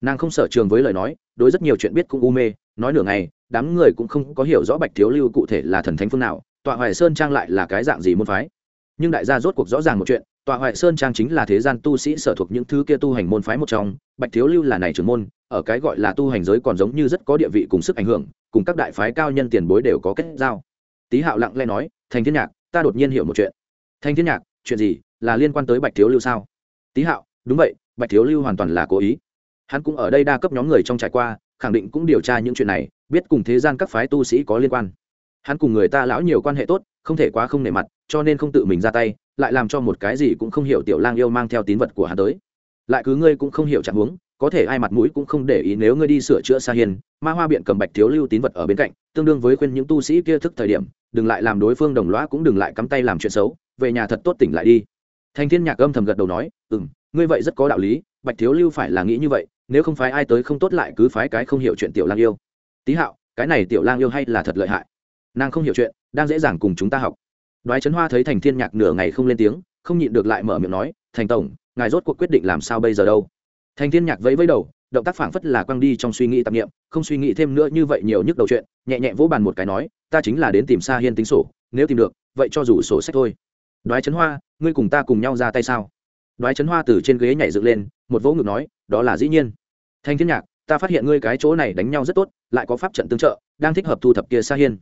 Nàng không sở trường với lời nói, đối rất nhiều chuyện biết cũng u mê, nói nửa ngày, đám người cũng không có hiểu rõ bạch thiếu lưu cụ thể là thần thánh phương nào, tọa hoài sơn trang lại là cái dạng gì môn phái. Nhưng đại gia rốt cuộc rõ ràng một chuyện tọa Hoại sơn trang chính là thế gian tu sĩ sở thuộc những thứ kia tu hành môn phái một trong, bạch thiếu lưu là này trưởng môn, ở cái gọi là tu hành giới còn giống như rất có địa vị cùng sức ảnh hưởng, cùng các đại phái cao nhân tiền bối đều có kết giao. Tý hạo lặng lẽ nói, thành thiên nhạc, ta đột nhiên hiểu một chuyện. Thành thiên nhạc, chuyện gì? Là liên quan tới bạch thiếu lưu sao? Tý hạo, đúng vậy, bạch thiếu lưu hoàn toàn là cố ý. Hắn cũng ở đây đa cấp nhóm người trong trải qua, khẳng định cũng điều tra những chuyện này, biết cùng thế gian các phái tu sĩ có liên quan. Hắn cùng người ta lão nhiều quan hệ tốt, không thể quá không nể mặt, cho nên không tự mình ra tay lại làm cho một cái gì cũng không hiểu tiểu lang yêu mang theo tín vật của hắn tới. Lại cứ ngươi cũng không hiểu chẳng huống, có thể ai mặt mũi cũng không để ý nếu ngươi đi sửa chữa xa hiền ma hoa biện cầm bạch thiếu lưu tín vật ở bên cạnh, tương đương với khuyên những tu sĩ kia thức thời điểm, đừng lại làm đối phương đồng loa cũng đừng lại cắm tay làm chuyện xấu, về nhà thật tốt tỉnh lại đi. Thanh thiên nhạc âm thầm gật đầu nói ừ m ngươi vậy rất có đạo lý, bạch thiếu lưu phải là nghĩ như vậy, nếu không phái ai tới không tốt lại cứ phái cái không hiểu chuyện tiểu lang yêu. Tý hạo, cái này tiểu lang yêu hay là thật lợi hại? Nàng không hiểu chuyện, đang dễ dàng cùng chúng ta học đoái trấn hoa thấy thành thiên nhạc nửa ngày không lên tiếng, không nhịn được lại mở miệng nói, thành tổng, ngài rốt cuộc quyết định làm sao bây giờ đâu? Thành thiên nhạc vẫy vẫy đầu, động tác phảng phất là quăng đi trong suy nghĩ tạp nghiệm không suy nghĩ thêm nữa như vậy nhiều nhức đầu chuyện, nhẹ nhẹ vỗ bàn một cái nói, ta chính là đến tìm xa hiên tính sổ, nếu tìm được, vậy cho dù sổ sách thôi. Đoái trấn hoa, ngươi cùng ta cùng nhau ra tay sao? Đoái trấn hoa từ trên ghế nhảy dựng lên, một vỗ ngực nói, đó là dĩ nhiên. Thanh thiên nhạc, ta phát hiện ngươi cái chỗ này đánh nhau rất tốt, lại có pháp trận tương trợ, đang thích hợp thu thập kia xa hiên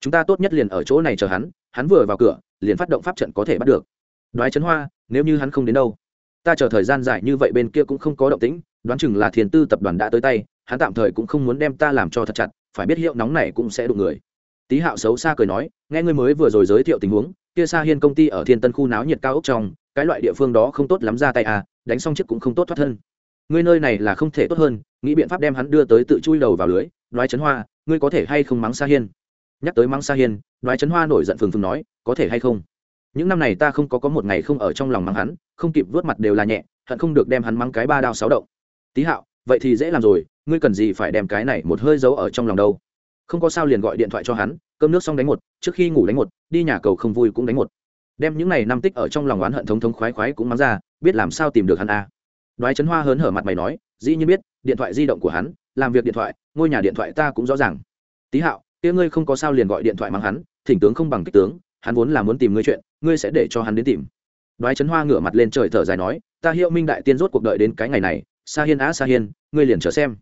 chúng ta tốt nhất liền ở chỗ này chờ hắn hắn vừa vào cửa, liền phát động pháp trận có thể bắt được. Đoái trấn hoa, nếu như hắn không đến đâu, ta chờ thời gian dài như vậy bên kia cũng không có động tĩnh, đoán chừng là thiền tư tập đoàn đã tới tay, hắn tạm thời cũng không muốn đem ta làm cho thật chặt, phải biết hiệu nóng này cũng sẽ đụng người. Tý hạo xấu xa cười nói, nghe ngươi mới vừa rồi giới thiệu tình huống, kia sa hiên công ty ở thiên tân khu náo nhiệt cao ốc trong, cái loại địa phương đó không tốt lắm ra tay à đánh xong chiếc cũng không tốt thoát thân. Ngươi nơi này là không thể tốt hơn, nghĩ biện pháp đem hắn đưa tới tự chui đầu vào lưới. Đoái chấn hoa, ngươi có thể hay không mắng sa hiên? Nhắc tới mắng sa hiên, đoái chấn hoa nổi giận phừng phừng nói, có thể hay không? Những năm này ta không có có một ngày không ở trong lòng mắng hắn, không kịp vớt mặt đều là nhẹ, hận không được đem hắn mắng cái ba đao sáu động. Tý hạo, vậy thì dễ làm rồi, ngươi cần gì phải đem cái này một hơi giấu ở trong lòng đâu? Không có sao liền gọi điện thoại cho hắn, cơm nước xong đánh một, trước khi ngủ đánh một, đi nhà cầu không vui cũng đánh một. Đem những này năm tích ở trong lòng oán hận thống thống khoái khoái cũng mắng ra, biết làm sao tìm được hắn a. À. đoái chấn hoa hớn hở mặt mày nói, dĩ nhiên biết, điện thoại di động của hắn, làm việc điện thoại, ngôi nhà điện thoại ta cũng rõ ràng. Tý hạo kia ngươi không có sao liền gọi điện thoại mắng hắn, thỉnh tướng không bằng kích tướng, hắn vốn là muốn tìm ngươi chuyện, ngươi sẽ để cho hắn đến tìm. Đoái chấn hoa ngửa mặt lên trời thở dài nói, ta hiệu minh đại tiên rốt cuộc đợi đến cái ngày này, sa hiên á, sa hiên, ngươi liền chờ xem.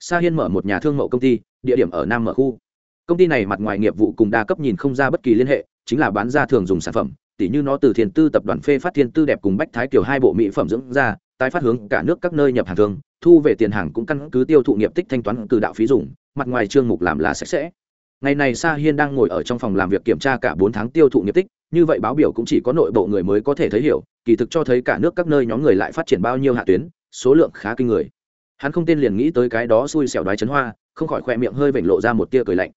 Sa hiên mở một nhà thương mẫu công ty, địa điểm ở nam mở khu. Công ty này mặt ngoài nghiệp vụ cùng đa cấp nhìn không ra bất kỳ liên hệ, chính là bán ra thường dùng sản phẩm, tỉ như nó từ thiên tư tập đoàn phê phát thiên tư đẹp cùng bách thái kiểu hai bộ mỹ phẩm dưỡng ra tái phát hướng cả nước các nơi nhập hàng thường, thu về tiền hàng cũng căn cứ tiêu thụ nghiệp tích thanh toán từ đạo phí dùng, mặt ngoài trương mục làm là sạch sẽ ngày này sa hiên đang ngồi ở trong phòng làm việc kiểm tra cả bốn tháng tiêu thụ nghiệp tích, như vậy báo biểu cũng chỉ có nội bộ người mới có thể thấy hiểu, kỳ thực cho thấy cả nước các nơi nhóm người lại phát triển bao nhiêu hạ tuyến, số lượng khá kinh người. Hắn không tên liền nghĩ tới cái đó xui xẻo đoái chấn hoa, không khỏi khoe miệng hơi vểnh lộ ra một tia cười lạnh.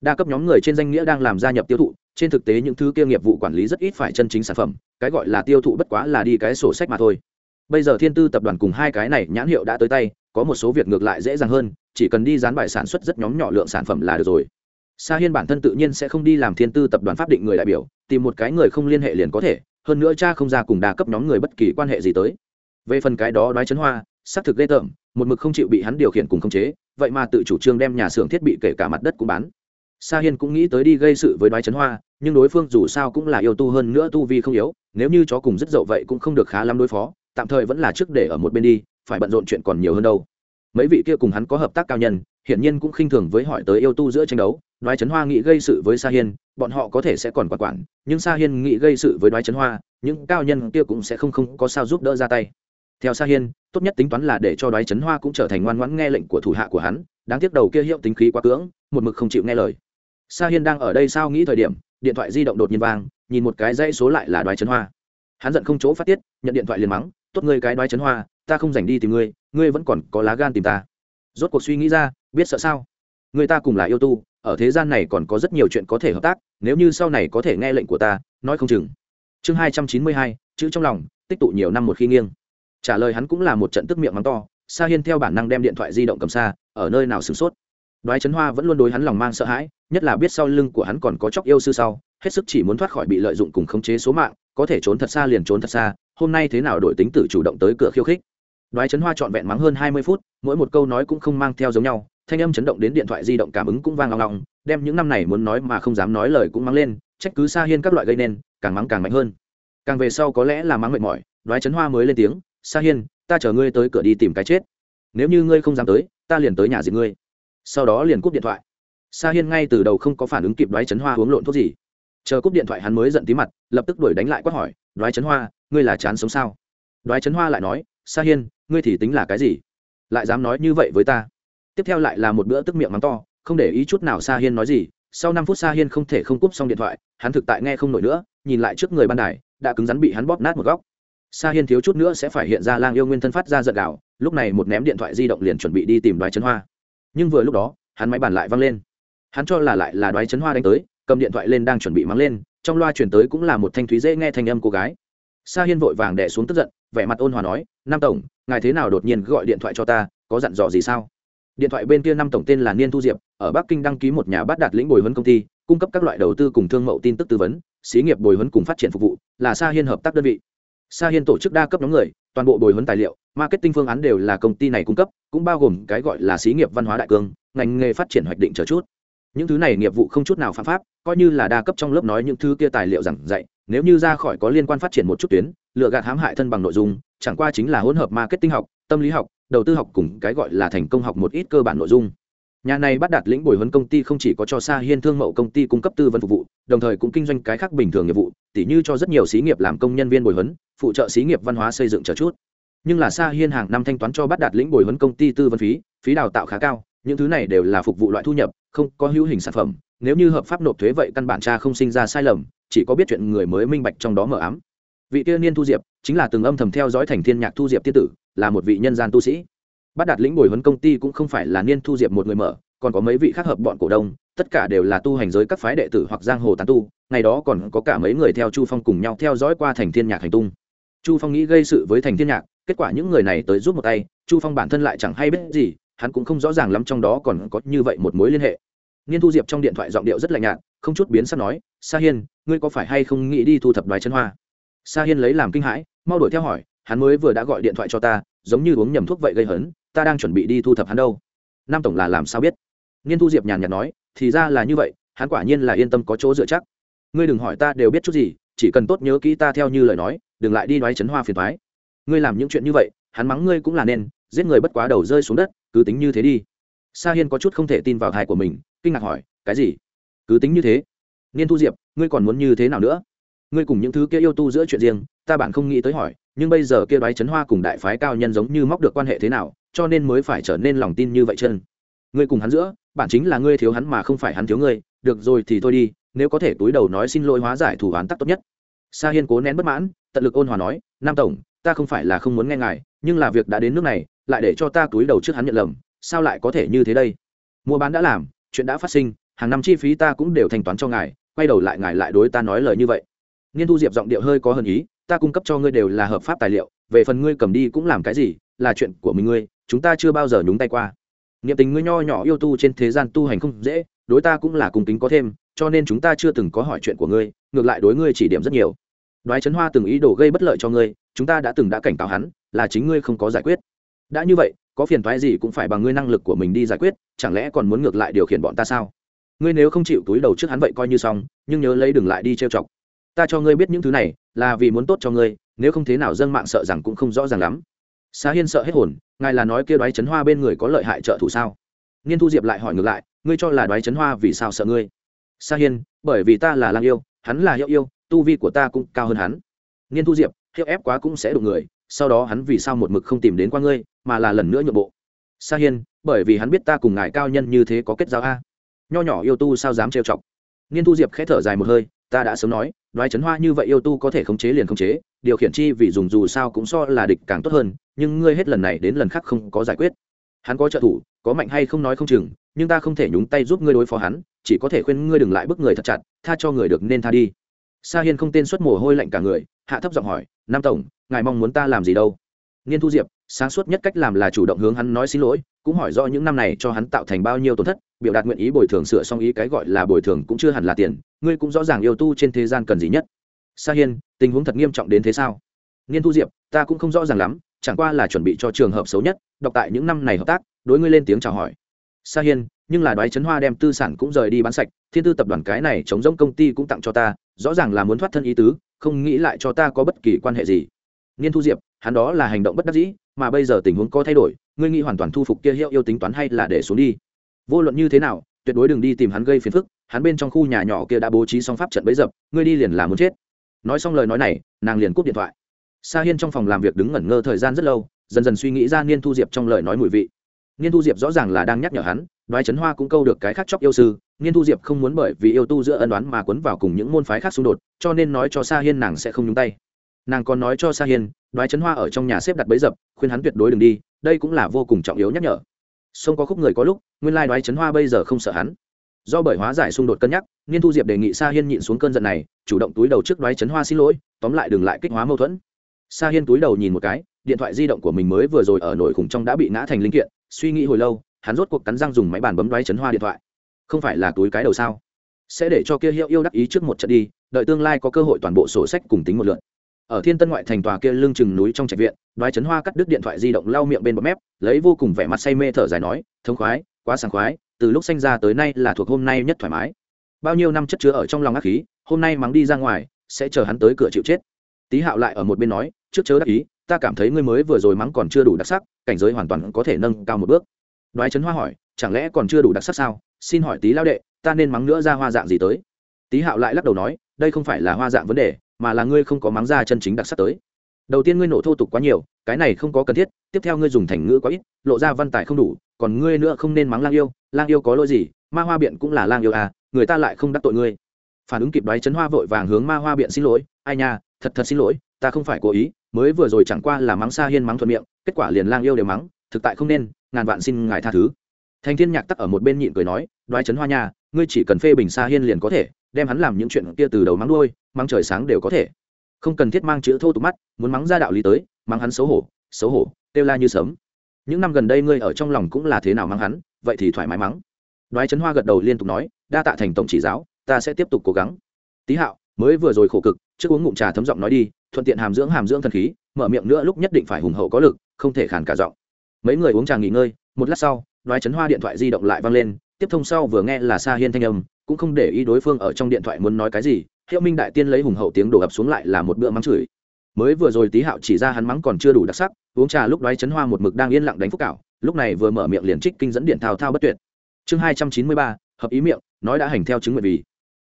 Đa cấp nhóm người trên danh nghĩa đang làm gia nhập tiêu thụ, trên thực tế những thứ kia nghiệp vụ quản lý rất ít phải chân chính sản phẩm, cái gọi là tiêu thụ bất quá là đi cái sổ sách mà thôi. Bây giờ thiên tư tập đoàn cùng hai cái này nhãn hiệu đã tới tay, có một số việc ngược lại dễ dàng hơn, chỉ cần đi dán bài sản xuất rất nhóm nhỏ lượng sản phẩm là được rồi sa hiên bản thân tự nhiên sẽ không đi làm thiên tư tập đoàn pháp định người đại biểu, tìm một cái người không liên hệ liền có thể, hơn nữa cha không ra cùng đa cấp nhóm người bất kỳ quan hệ gì tới. Về phần cái đó đoái chấn hoa, xác thực ghê tởm, một mực không chịu bị hắn điều khiển cùng khống chế, vậy mà tự chủ trương đem nhà xưởng thiết bị kể cả mặt đất cũng bán. Sa hiên cũng nghĩ tới đi gây sự với đoái chấn hoa, nhưng đối phương dù sao cũng là yêu tu hơn nữa tu vi không yếu, nếu như chó cùng rất dậu vậy cũng không được khá lắm đối phó, tạm thời vẫn là trước để ở một bên đi, phải bận rộn chuyện còn nhiều hơn đâu. Mấy vị kia cùng hắn có hợp tác cao nhân hiển nhiên cũng khinh thường với hỏi tới yêu tu giữa tranh đấu, đoái Trấn hoa nghĩ gây sự với sa hiên, bọn họ có thể sẽ còn quản quản, nhưng sa hiên nghĩ gây sự với đoái Trấn hoa, những cao nhân kia cũng sẽ không không có sao giúp đỡ ra tay. Theo sa hiên, tốt nhất tính toán là để cho đoái Trấn hoa cũng trở thành ngoan ngoãn nghe lệnh của thủ hạ của hắn, đáng tiếc đầu kia hiệu tính khí quá cưỡng, một mực không chịu nghe lời. Sa hiên đang ở đây sao nghĩ thời điểm, điện thoại di động đột nhiên vang, nhìn một cái dãy số lại là đoái Trấn hoa. Hắn giận không chỗ phát tiết, nhận điện thoại liền mắng, tốt ngươi cái đoái Trấn hoa, ta không dành đi tìm ngươi ngươi vẫn còn có lá gan tìm ta rốt cuộc suy nghĩ ra, biết sợ sao? Người ta cùng là yêu tu, ở thế gian này còn có rất nhiều chuyện có thể hợp tác, nếu như sau này có thể nghe lệnh của ta, nói không chừng. Chương hai trăm chín mươi hai, chữ trong lòng, tích tụ nhiều năm một khi nghiêng. Trả lời hắn cũng là một trận tức miệng mắng to, sa hiên theo bản năng đem điện thoại di động cầm xa, ở nơi nào sửng sốt. Đoái Trấn hoa vẫn luôn đối hắn lòng mang sợ hãi, nhất là biết sau lưng của hắn còn có chóc yêu sư sau, hết sức chỉ muốn thoát khỏi bị lợi dụng cùng khống chế số mạng, có thể trốn thật xa liền trốn thật xa, hôm nay thế nào đổi tính tử chủ động tới cửa khiêu khích đoái chấn hoa trọn vẹn mắng hơn hai mươi phút, mỗi một câu nói cũng không mang theo giống nhau, thanh âm chấn động đến điện thoại di động cảm ứng cũng vang lòng lòng đem những năm này muốn nói mà không dám nói lời cũng mắng lên, trách cứ Sa hiên các loại gây nên, càng mắng càng mạnh hơn. Càng về sau có lẽ là mắng mệt mỏi, đoái chấn hoa mới lên tiếng, sa hiên, ta chờ ngươi tới cửa đi tìm cái chết. Nếu như ngươi không dám tới, ta liền tới nhà giết ngươi. Sau đó liền cúp điện thoại. Sa hiên ngay từ đầu không có phản ứng kịp đoái chấn hoa uống lộn thuốc gì. Chờ cúp điện thoại hắn mới giận tí mặt, lập tức đuổi đánh lại quát hỏi, đoái chấn hoa, ngươi là chán sống sao? Đoái chấn hoa lại nói sa hiên, ngươi thì tính là cái gì? Lại dám nói như vậy với ta? Tiếp theo lại là một bữa tức miệng mắng to, không để ý chút nào sa hiên nói gì. Sau năm phút sa hiên không thể không cúp xong điện thoại, hắn thực tại nghe không nổi nữa, nhìn lại trước người ban đài, đã cứng rắn bị hắn bóp nát một góc. Sa hiên thiếu chút nữa sẽ phải hiện ra lang yêu nguyên thân phát ra giận gạo lúc này một ném điện thoại di động liền chuẩn bị đi tìm đoái chấn hoa. Nhưng vừa lúc đó, hắn máy bàn lại văng lên. Hắn cho là lại là đoái chấn hoa đánh tới, cầm điện thoại lên đang chuẩn bị mắng lên, trong loa chuyển tới cũng là một thanh thúy dễ nghe thanh âm cô gái sa hiên vội vàng đẻ xuống tức giận, vẻ mặt ôn hòa nói, nam tổng, ngài thế nào đột nhiên gọi điện thoại cho ta, có dặn dò gì sao? Điện thoại bên kia năm tổng tên là niên thu diệp, ở bắc kinh đăng ký một nhà bát đạt lĩnh bồi huấn công ty, cung cấp các loại đầu tư cùng thương mậu tin tức tư vấn, xí nghiệp bồi huấn cùng phát triển phục vụ, là sa hiên hợp tác đơn vị. Sa hiên tổ chức đa cấp nhóm người, toàn bộ bồi huấn tài liệu, marketing phương án đều là công ty này cung cấp, cũng bao gồm cái gọi là xí nghiệp văn hóa đại cương, ngành nghề phát triển hoạch định chờ chút. Những thứ này nghiệp vụ không chút nào phạm pháp, coi như là đa cấp trong lớp nói những thứ kia tài liệu giảng dạy nếu như ra khỏi có liên quan phát triển một chút tuyến, lựa gạt hãm hại thân bằng nội dung, chẳng qua chính là hỗn hợp marketing học, tâm lý học, đầu tư học cùng cái gọi là thành công học một ít cơ bản nội dung. Nhà này bắt đạt lĩnh bồi huấn công ty không chỉ có cho sa hiên thương mậu công ty cung cấp tư vấn phục vụ, đồng thời cũng kinh doanh cái khác bình thường nghiệp vụ, tỉ như cho rất nhiều xí nghiệp làm công nhân viên bồi huấn, phụ trợ xí nghiệp văn hóa xây dựng chờ chút. Nhưng là sa hiên hàng năm thanh toán cho bắt đạt lĩnh bồi huấn công ty tư vấn phí phí đào tạo khá cao, những thứ này đều là phục vụ loại thu nhập, không có hữu hình sản phẩm. Nếu như hợp pháp nộp thuế vậy căn bản cha không sinh ra sai lầm chỉ có biết chuyện người mới minh bạch trong đó mờ ám. Vị kia niên thu diệp chính là từng âm thầm theo dõi thành thiên nhạc thu diệp tiên tử, là một vị nhân gian tu sĩ. Bắt đạt lĩnh bồi huấn công ty cũng không phải là niên thu diệp một người mở, còn có mấy vị khác hợp bọn cổ đông, tất cả đều là tu hành giới các phái đệ tử hoặc giang hồ tán tu, ngày đó còn có cả mấy người theo chu phong cùng nhau theo dõi qua thành thiên nhạc hành tung. Chu phong nghĩ gây sự với thành thiên nhạc, kết quả những người này tới giúp một tay, chu phong bản thân lại chẳng hay biết gì, hắn cũng không rõ ràng lắm trong đó còn có như vậy một mối liên hệ. Niên thu diệp trong điện thoại giọng điệu rất lạnh nhạt, không chút biến sắc nói, sa hiên ngươi có phải hay không nghĩ đi thu thập đoái chân hoa? Sa hiên lấy làm kinh hãi, mau đuổi theo hỏi, hắn mới vừa đã gọi điện thoại cho ta, giống như uống nhầm thuốc vậy gây hấn, ta đang chuẩn bị đi thu thập hắn đâu. Nam tổng là làm sao biết? Nghiên thu diệp nhàn nhạt nói, thì ra là như vậy, hắn quả nhiên là yên tâm có chỗ dựa chắc. Ngươi đừng hỏi ta đều biết chút gì, chỉ cần tốt nhớ kỹ ta theo như lời nói, đừng lại đi nói chấn hoa phiền thoái ngươi làm những chuyện như vậy, hắn mắng ngươi cũng là nên, giết người bất quá đầu rơi xuống đất, cứ tính như thế đi. Sa hiên có chút không thể tin vào thai của mình, kinh ngạc hỏi, cái gì? Cứ tính như thế niên thu diệp, ngươi còn muốn như thế nào nữa? Ngươi cùng những thứ kia yêu tu giữa chuyện riêng, ta bạn không nghĩ tới hỏi, nhưng bây giờ kia đoái chấn hoa cùng đại phái cao nhân giống như móc được quan hệ thế nào, cho nên mới phải trở nên lòng tin như vậy chân. Ngươi cùng hắn giữa, bản chính là ngươi thiếu hắn mà không phải hắn thiếu ngươi, được rồi thì thôi đi, nếu có thể túi đầu nói xin lỗi hóa giải thủ án tắc tốt nhất. Sa hiên cố nén bất mãn, tận lực ôn hòa nói, nam tổng, ta không phải là không muốn nghe ngài, nhưng là việc đã đến nước này, lại để cho ta túi đầu trước hắn nhận lầm, sao lại có thể như thế đây? Mua bán đã làm, chuyện đã phát sinh hàng năm chi phí ta cũng đều thanh toán cho ngài, quay đầu lại ngài lại đối ta nói lời như vậy. Nghiên thu diệp giọng điệu hơi có hờn ý, ta cung cấp cho ngươi đều là hợp pháp tài liệu, về phần ngươi cầm đi cũng làm cái gì, là chuyện của mình ngươi, chúng ta chưa bao giờ nhúng tay qua. Niệm tình ngươi nho nhỏ yêu tu trên thế gian tu hành không dễ, đối ta cũng là cùng kính có thêm, cho nên chúng ta chưa từng có hỏi chuyện của ngươi, ngược lại đối ngươi chỉ điểm rất nhiều. Đoái trấn hoa từng ý đồ gây bất lợi cho ngươi, chúng ta đã từng đã cảnh cáo hắn, là chính ngươi không có giải quyết. Đã như vậy, có phiền thoái gì cũng phải bằng ngươi năng lực của mình đi giải quyết, chẳng lẽ còn muốn ngược lại điều khiển bọn ta sao? Ngươi nếu không chịu túi đầu trước hắn vậy coi như xong, nhưng nhớ lấy đừng lại đi trêu chọc. Ta cho ngươi biết những thứ này là vì muốn tốt cho ngươi, nếu không thế nào dân mạng sợ rằng cũng không rõ ràng lắm. Xá hiên sợ hết hồn, ngài là nói kia đoái chấn hoa bên người có lợi hại trợ thủ sao? Nghiên thu diệp lại hỏi ngược lại, ngươi cho là đoái chấn hoa vì sao sợ ngươi? Sa hiên, bởi vì ta là lang yêu, hắn là hiệu yêu, tu vi của ta cũng cao hơn hắn. Nghiên thu diệp, hiệu ép quá cũng sẽ đụng người, sau đó hắn vì sao một mực không tìm đến qua ngươi, mà là lần nữa nhượng bộ? Sa hiên, bởi vì hắn biết ta cùng ngài cao nhân như thế có kết giao a nho nhỏ yêu tu sao dám trêu chọc. Nghiên thu diệp khẽ thở dài một hơi, ta đã sớm nói, đoái chấn hoa như vậy yêu tu có thể khống chế liền khống chế, điều khiển chi vì dùng dù sao cũng so là địch càng tốt hơn, nhưng ngươi hết lần này đến lần khác không có giải quyết. Hắn có trợ thủ, có mạnh hay không nói không chừng, nhưng ta không thể nhúng tay giúp ngươi đối phó hắn, chỉ có thể khuyên ngươi đừng lại bức người thật chặt, tha cho người được nên tha đi. Sa hiên không tên xuất mồ hôi lạnh cả người, hạ thấp giọng hỏi, nam tổng, ngài mong muốn ta làm gì đâu? Nghiên thu diệp, sáng suốt nhất cách làm là chủ động hướng hắn nói xin lỗi, cũng hỏi do những năm này cho hắn tạo thành bao nhiêu tổn thất biểu đạt nguyện ý bồi thường sửa xong ý cái gọi là bồi thường cũng chưa hẳn là tiền, ngươi cũng rõ ràng yêu tu trên thế gian cần gì nhất. Sa hiên, tình huống thật nghiêm trọng đến thế sao? Nghiên thu diệp, ta cũng không rõ ràng lắm, chẳng qua là chuẩn bị cho trường hợp xấu nhất, đọc tại những năm này hợp tác, đối ngươi lên tiếng chào hỏi. Sa hiên, nhưng là đoái chấn hoa đem tư sản cũng rời đi bán sạch, thiên tư tập đoàn cái này chống giống công ty cũng tặng cho ta, rõ ràng là muốn thoát thân ý tứ, không nghĩ lại cho ta có bất kỳ quan hệ gì. Nghiên thu diệp, hắn đó là hành động bất đắc dĩ, mà bây giờ tình huống có thay đổi, ngươi nghĩ hoàn toàn thu phục kia hiệu yêu tính toán hay là để xuống đi? Vô luận như thế nào, tuyệt đối đừng đi tìm hắn gây phiền phức, hắn bên trong khu nhà nhỏ kia đã bố trí xong pháp trận bấy dập, ngươi đi liền là muốn chết. Nói xong lời nói này, nàng liền cúp điện thoại. Sa hiên trong phòng làm việc đứng ngẩn ngơ thời gian rất lâu, dần dần suy nghĩ ra niên thu diệp trong lời nói mùi vị. Niên thu diệp rõ ràng là đang nhắc nhở hắn, đoái Trấn hoa cũng câu được cái khác chóc yêu sư, niên thu diệp không muốn bởi vì yêu tu giữa ân đoán mà quấn vào cùng những môn phái khác xung đột, cho nên nói cho sa hiên nàng sẽ không nhúng tay. Nàng còn nói cho sa hiên, đoái Trấn hoa ở trong nhà xếp đặt bấy dập, khuyên hắn tuyệt đối đừng đi, đây cũng là vô cùng trọng yếu nhắc nhở sông có khúc người có lúc, nguyên lai đoái chấn hoa bây giờ không sợ hắn. Do bởi hóa giải xung đột cân nhắc, niên thu diệp đề nghị sa hiên nhịn xuống cơn giận này, chủ động túi đầu trước đoái chấn hoa xin lỗi, tóm lại đừng lại kích hóa mâu thuẫn. Sa hiên túi đầu nhìn một cái, điện thoại di động của mình mới vừa rồi ở nổi khủng trong đã bị ngã thành linh kiện, suy nghĩ hồi lâu, hắn rốt cuộc cắn răng dùng máy bàn bấm đoái chấn hoa điện thoại. Không phải là túi cái đầu sao? Sẽ để cho kia hiệu yêu đắc ý trước một trận đi, đợi tương lai có cơ hội toàn bộ sổ sách cùng tính một lượt ở thiên tân ngoại thành tòa kia lưng chừng núi trong trạch viện, đoái chấn hoa cắt đứt điện thoại di động lau miệng bên bọt mép, lấy vô cùng vẻ mặt say mê thở dài nói, thông khoái, quá sảng khoái, từ lúc sinh ra tới nay là thuộc hôm nay nhất thoải mái. Bao nhiêu năm chất chứa ở trong lòng ác khí, hôm nay mắng đi ra ngoài, sẽ chờ hắn tới cửa chịu chết. Tý hạo lại ở một bên nói, trước chớ đắc ý, ta cảm thấy ngươi mới vừa rồi mắng còn chưa đủ đặc sắc, cảnh giới hoàn toàn có thể nâng cao một bước. Đoái trấn hoa hỏi, chẳng lẽ còn chưa đủ đặc sắc sao? Xin hỏi tý lao đệ, ta nên mắng nữa ra hoa dạng gì tới? Tý hạo lại lắc đầu nói, đây không phải là hoa dạng vấn đề mà là ngươi không có mắng ra chân chính đặc sắc tới. Đầu tiên ngươi nổ thô tục quá nhiều, cái này không có cần thiết, tiếp theo ngươi dùng thành ngữ quá ít, lộ ra văn tài không đủ, còn ngươi nữa không nên mắng lang yêu lang yêu có lỗi gì, ma hoa biện cũng là lang yêu à người ta lại không đắc tội ngươi. Phản ứng kịp đoái chấn hoa vội vàng hướng ma hoa biện xin lỗi, ai nha, thật thật xin lỗi, ta không phải cố ý, mới vừa rồi chẳng qua là mắng xa hiên mắng thuận miệng, kết quả liền lang yêu đều mắng, thực tại không nên, ngàn vạn xin ngài tha thứ. Thành thiên nhạc tắc ở một bên nhịn cười nói, đoái chấn hoa nha, ngươi chỉ cần phê bình xa hiên liền có thể đem hắn làm những chuyện kia từ đầu mắng đuôi, mắng trời sáng đều có thể. Không cần thiết mang chữ thô tục mắt, muốn mắng ra đạo lý tới, mắng hắn xấu hổ xấu hổ, kêu la như sớm những năm gần đây ngươi ở trong lòng cũng là thế nào mắng hắn, vậy thì thoải mái mắng. Đoái chấn hoa gật đầu liên tục nói, đa tạ thành tổng chỉ giáo, ta sẽ tiếp tục cố gắng. Tý hạo, mới vừa rồi khổ cực, trước uống ngụm trà thấm giọng nói đi, thuận tiện hàm dưỡng hàm dưỡng thần khí, mở miệng nữa lúc nhất định phải hùng hậu có lực, không thể khàn cả giọng. Mấy người uống trà nghỉ ngơi, một lát sau, đoái chấn hoa điện thoại di động lại vang lên, tiếp thông sau vừa nghe là sa hiên thanh âm cũng không để ý đối phương ở trong điện thoại muốn nói cái gì, hiệu minh đại tiên lấy hùng hậu tiếng đổ ập xuống lại là một bữa mắng chửi. Mới vừa rồi tí hạo chỉ ra hắn mắng còn chưa đủ đặc sắc, uống trà lúc đoái chấn hoa một mực đang yên lặng đánh phúc cảo, lúc này vừa mở miệng liền trích kinh dẫn điện thao thao bất tuyệt. Chương hai trăm chín mươi ba, hợp ý miệng, nói đã hành theo chứng nguyện vì.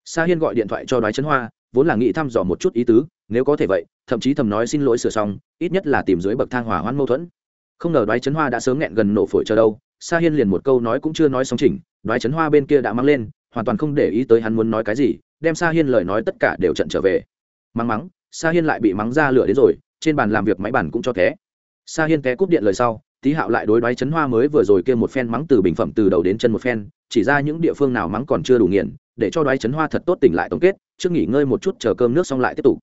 Sa hiên gọi điện thoại cho đoái chấn hoa, vốn là nghĩ thăm dò một chút ý tứ, nếu có thể vậy, thậm chí thầm nói xin lỗi sửa xong, ít nhất là tìm dưới bậc thang hỏa hoãn mâu thuẫn. Không ngờ đoái chấn hoa đã sớm nghẹn gần nổ phổi chờ đâu, sa hiên liền một câu nói cũng chưa nói xong chỉnh, đoái chấn hoa bên kia đã mang lên hoàn toàn không để ý tới hắn muốn nói cái gì, đem sa hiên lời nói tất cả đều trận trở về. Mắng mắng, sa hiên lại bị mắng ra lửa đến rồi, trên bàn làm việc máy bàn cũng cho té. Sa hiên té cúp điện lời sau, tý hạo lại đối đoái chấn hoa mới vừa rồi kia một phen mắng từ bình phẩm từ đầu đến chân một phen, chỉ ra những địa phương nào mắng còn chưa đủ nghiền, để cho đoái chấn hoa thật tốt tỉnh lại tổng kết, trước nghỉ ngơi một chút chờ cơm nước xong lại tiếp tục.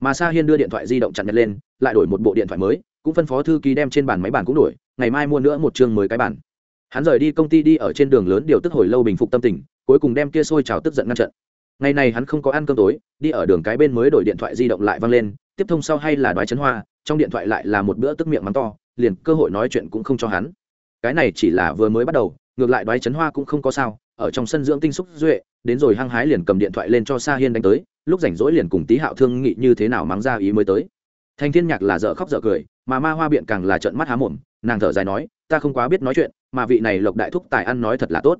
Mà sa hiên đưa điện thoại di động chặn nhật lên, lại đổi một bộ điện thoại mới, cũng phân phó thư ký đem trên bàn máy bàn cũng đổi, ngày mai mua nữa một chương mới cái bàn. Hắn rời đi công ty đi ở trên đường lớn điều tức hồi lâu bình phục tâm tình cuối cùng đem kia sôi trào tức giận ngăn trận. Ngày này hắn không có ăn cơm tối, đi ở đường cái bên mới đổi điện thoại di động lại văng lên, tiếp thông sau hay là đoái chấn hoa, trong điện thoại lại là một bữa tức miệng mắng to, liền cơ hội nói chuyện cũng không cho hắn. Cái này chỉ là vừa mới bắt đầu, ngược lại đoái chấn hoa cũng không có sao, ở trong sân dưỡng tinh xúc duệ, đến rồi hăng hái liền cầm điện thoại lên cho sa hiên đánh tới, lúc rảnh rỗi liền cùng tí hạo thương nghị như thế nào mắng ra ý mới tới. Thành thiên nhạc là dở khóc dở cười, mà ma hoa biện càng là trợn mắt há mồm, nàng thở dài nói, ta không quá biết nói chuyện, mà vị này lộc đại thúc tài ăn nói thật là tốt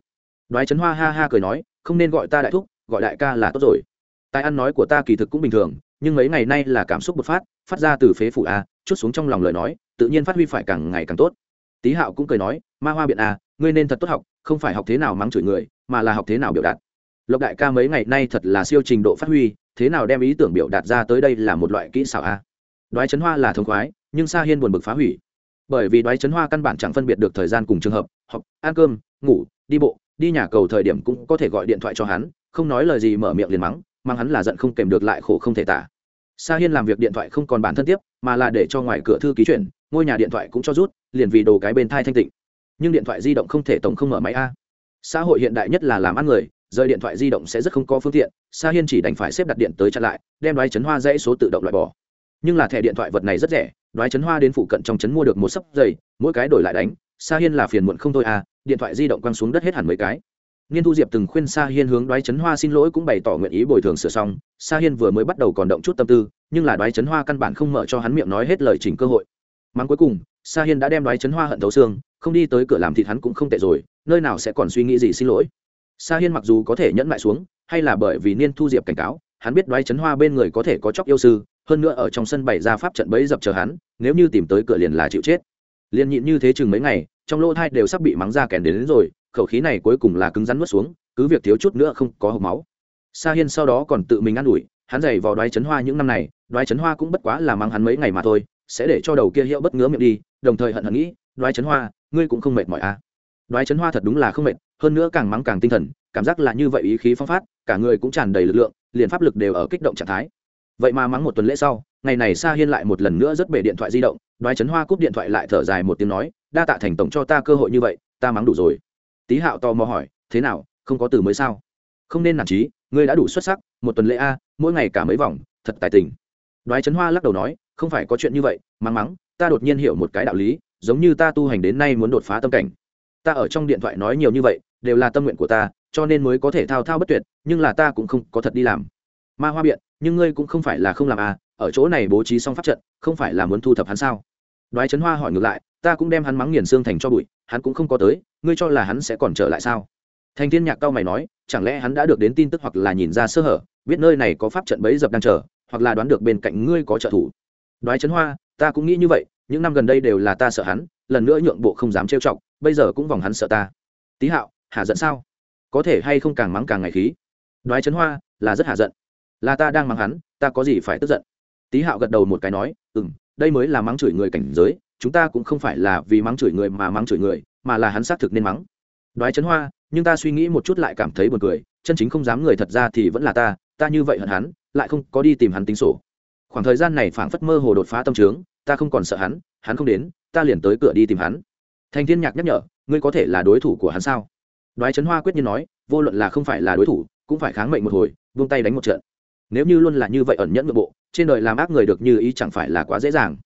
đoái chấn hoa ha ha cười nói, không nên gọi ta đại thúc, gọi đại ca là tốt rồi. Tài ăn nói của ta kỳ thực cũng bình thường, nhưng mấy ngày nay là cảm xúc bộc phát phát ra từ phế phủ a, chút xuống trong lòng lời nói, tự nhiên phát huy phải càng ngày càng tốt. Tý hạo cũng cười nói, ma hoa biện a ngươi nên thật tốt học, không phải học thế nào mắng chửi người, mà là học thế nào biểu đạt. Lộc đại ca mấy ngày nay thật là siêu trình độ phát huy, thế nào đem ý tưởng biểu đạt ra tới đây là một loại kỹ xảo a. Đoái chấn hoa là thông khoái, nhưng sa hiên buồn bực phá hủy. Bởi vì đoái chấn hoa căn bản chẳng phân biệt được thời gian cùng trường hợp, học, ăn cơm, ngủ, đi bộ đi nhà cầu thời điểm cũng có thể gọi điện thoại cho hắn, không nói lời gì mở miệng liền mắng, mang hắn là giận không kèm được lại khổ không thể tả. Sa hiên làm việc điện thoại không còn bản thân tiếp, mà là để cho ngoài cửa thư ký chuyển, ngôi nhà điện thoại cũng cho rút, liền vì đồ cái bên thai thanh tịnh. Nhưng điện thoại di động không thể tổng không mở máy a. Xã hội hiện đại nhất là làm ăn người, rời điện thoại di động sẽ rất không có phương tiện, sa hiên chỉ đành phải xếp đặt điện tới chặn lại, đem đoái chấn hoa dãy số tự động loại bỏ. Nhưng là thẻ điện thoại vật này rất rẻ, đoái chấn hoa đến phụ cận trong chấn mua được một sấp giày, mỗi cái đổi lại đánh sa hiên là phiền muộn không thôi à điện thoại di động quăng xuống đất hết hẳn mấy cái. Niên thu diệp từng khuyên sa hiên hướng đoái Trấn hoa xin lỗi cũng bày tỏ nguyện ý bồi thường sửa xong. Sa hiên vừa mới bắt đầu còn động chút tâm tư, nhưng là đoái Trấn hoa căn bản không mở cho hắn miệng nói hết lời chỉnh cơ hội. Mắng cuối cùng, sa hiên đã đem đoái Trấn hoa hận thấu xương, không đi tới cửa làm thịt hắn cũng không tệ rồi, nơi nào sẽ còn suy nghĩ gì xin lỗi. Sa hiên mặc dù có thể nhẫn lại xuống, hay là bởi vì niên thu diệp cảnh cáo, hắn biết đoái Trấn hoa bên người có thể có chóc yêu sư, hơn nữa ở trong sân bày ra pháp trận bẫy dập chờ hắn, nếu như tìm tới cửa liền là chịu chết. Liền nhịn như thế chừng mấy ngày trong lỗ thai đều sắp bị mắng ra kèn đến, đến rồi khẩu khí này cuối cùng là cứng rắn nuốt xuống cứ việc thiếu chút nữa không có hộp máu. Sa hiên sau đó còn tự mình ă n ủi hắn giày vào đoái chấn hoa những năm này đoái chấn hoa cũng bất quá là mắng hắn mấy ngày mà thôi sẽ để cho đầu kia hiệu bất ngứa miệng đi đồng thời hận hận nghĩ đoái chấn hoa ngươi cũng không mệt mỏi à? Đoái chấn hoa thật đúng là không mệt hơn nữa càng mắng càng tinh thần cảm giác là như vậy ý khí phong phát cả người cũng tràn đầy lực lượng liền pháp lực đều ở kích động trạng thái. Vậy mà mắng một tuần lễ sau ngày này sa hiên lại một lần nữa rất bể điện thoại di động đoái chấn hoa cúp điện thoại lại thở dài một tiếng nói đa tạ thành tổng cho ta cơ hội như vậy, ta mắng đủ rồi. Tý hạo tò mò hỏi, thế nào, không có từ mới sao? Không nên nản trí ngươi đã đủ xuất sắc, một tuần lễ a, mỗi ngày cả mấy vòng, thật tài tình. Đoái Trấn hoa lắc đầu nói, không phải có chuyện như vậy, mắng mắng, ta đột nhiên hiểu một cái đạo lý, giống như ta tu hành đến nay muốn đột phá tâm cảnh. Ta ở trong điện thoại nói nhiều như vậy, đều là tâm nguyện của ta, cho nên mới có thể thao thao bất tuyệt, nhưng là ta cũng không có thật đi làm. Ma hoa biện, nhưng ngươi cũng không phải là không làm à ở chỗ này bố trí xong pháp trận, không phải là muốn thu thập hắn sao? Đoái trấn hoa hỏi ngược lại ta cũng đem hắn mắng nghiền xương thành cho bụi, hắn cũng không có tới, ngươi cho là hắn sẽ còn trở lại sao? Thành thiên nhạc cao mày nói, chẳng lẽ hắn đã được đến tin tức hoặc là nhìn ra sơ hở, biết nơi này có pháp trận bấy dập đang chờ, hoặc là đoán được bên cạnh ngươi có trợ thủ. Đoái trấn hoa, ta cũng nghĩ như vậy, những năm gần đây đều là ta sợ hắn, lần nữa nhượng bộ không dám trêu chọc, bây giờ cũng vòng hắn sợ ta. Tý hạo hà giận sao? Có thể hay không càng mắng càng ngày khí? Đoái trấn hoa, là rất hạ giận. Là ta đang mắng hắn, ta có gì phải tức giận? Tý hạo gật đầu một cái nói ừ m đây mới là mắng chửi người cảnh giới chúng ta cũng không phải là vì mắng chửi người mà mắng chửi người, mà là hắn xác thực nên mắng. Đoái chấn hoa, nhưng ta suy nghĩ một chút lại cảm thấy buồn cười, chân chính không dám người thật ra thì vẫn là ta ta như vậy hận hắn, lại không có đi tìm hắn tính sổ. Khoảng thời gian này phảng phất mơ hồ đột phá tâm trướng, ta không còn sợ hắn hắn không đến, ta liền tới cửa đi tìm hắn. Thành thiên nhạc nhắc nhở, ngươi có thể là đối thủ của hắn sao? Đoái trấn hoa quyết nhiên nói, vô luận là không phải là đối thủ, cũng phải kháng mệnh một hồi, vung tay đánh một trận. Nếu như luôn là như vậy ẩn nhẫn nội bộ, trên đời làm ác người được như ý chẳng phải là quá dễ dàng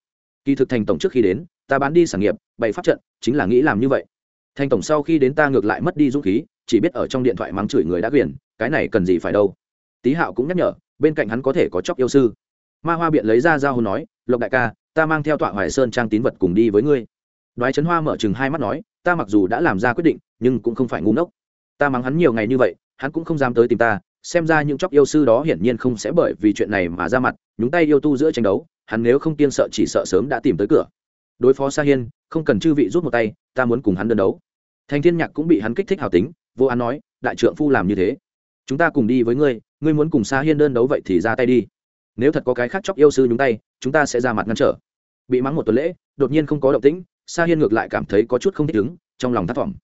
kỳ thực thành tổng trước khi đến, ta bán đi sản nghiệp, bày pháp trận, chính là nghĩ làm như vậy. Thành tổng sau khi đến ta ngược lại mất đi dũng khí, chỉ biết ở trong điện thoại mắng chửi người đã quyền, cái này cần gì phải đâu. Tý hạo cũng nhắc nhở, bên cạnh hắn có thể có chóc yêu sư. Ma hoa biện lấy ra giao hôn nói, lộc đại ca, ta mang theo tọa hoài sơn trang tín vật cùng đi với ngươi. Đoái trấn hoa mở chừng hai mắt nói, ta mặc dù đã làm ra quyết định, nhưng cũng không phải ngu ngốc. Ta mắng hắn nhiều ngày như vậy, hắn cũng không dám tới tìm ta, xem ra những chóc yêu sư đó hiển nhiên không sẽ bởi vì chuyện này mà ra mặt, nhúng tay yêu tu giữa tranh đấu hắn nếu không tiên sợ chỉ sợ sớm đã tìm tới cửa. Đối phó sa hiên, không cần chư vị rút một tay, ta muốn cùng hắn đơn đấu. Thành thiên nhạc cũng bị hắn kích thích hào tính, vô án nói, đại trượng phu làm như thế, chúng ta cùng đi với ngươi ngươi muốn cùng sa hiên đơn đấu vậy thì ra tay đi. Nếu thật có cái khác chóc yêu sư nhúng tay, chúng ta sẽ ra mặt ngăn trở. Bị mắng một tuần lễ, đột nhiên không có động tĩnh, sa hiên ngược lại cảm thấy có chút không thích ứng, trong lòng thất vọng.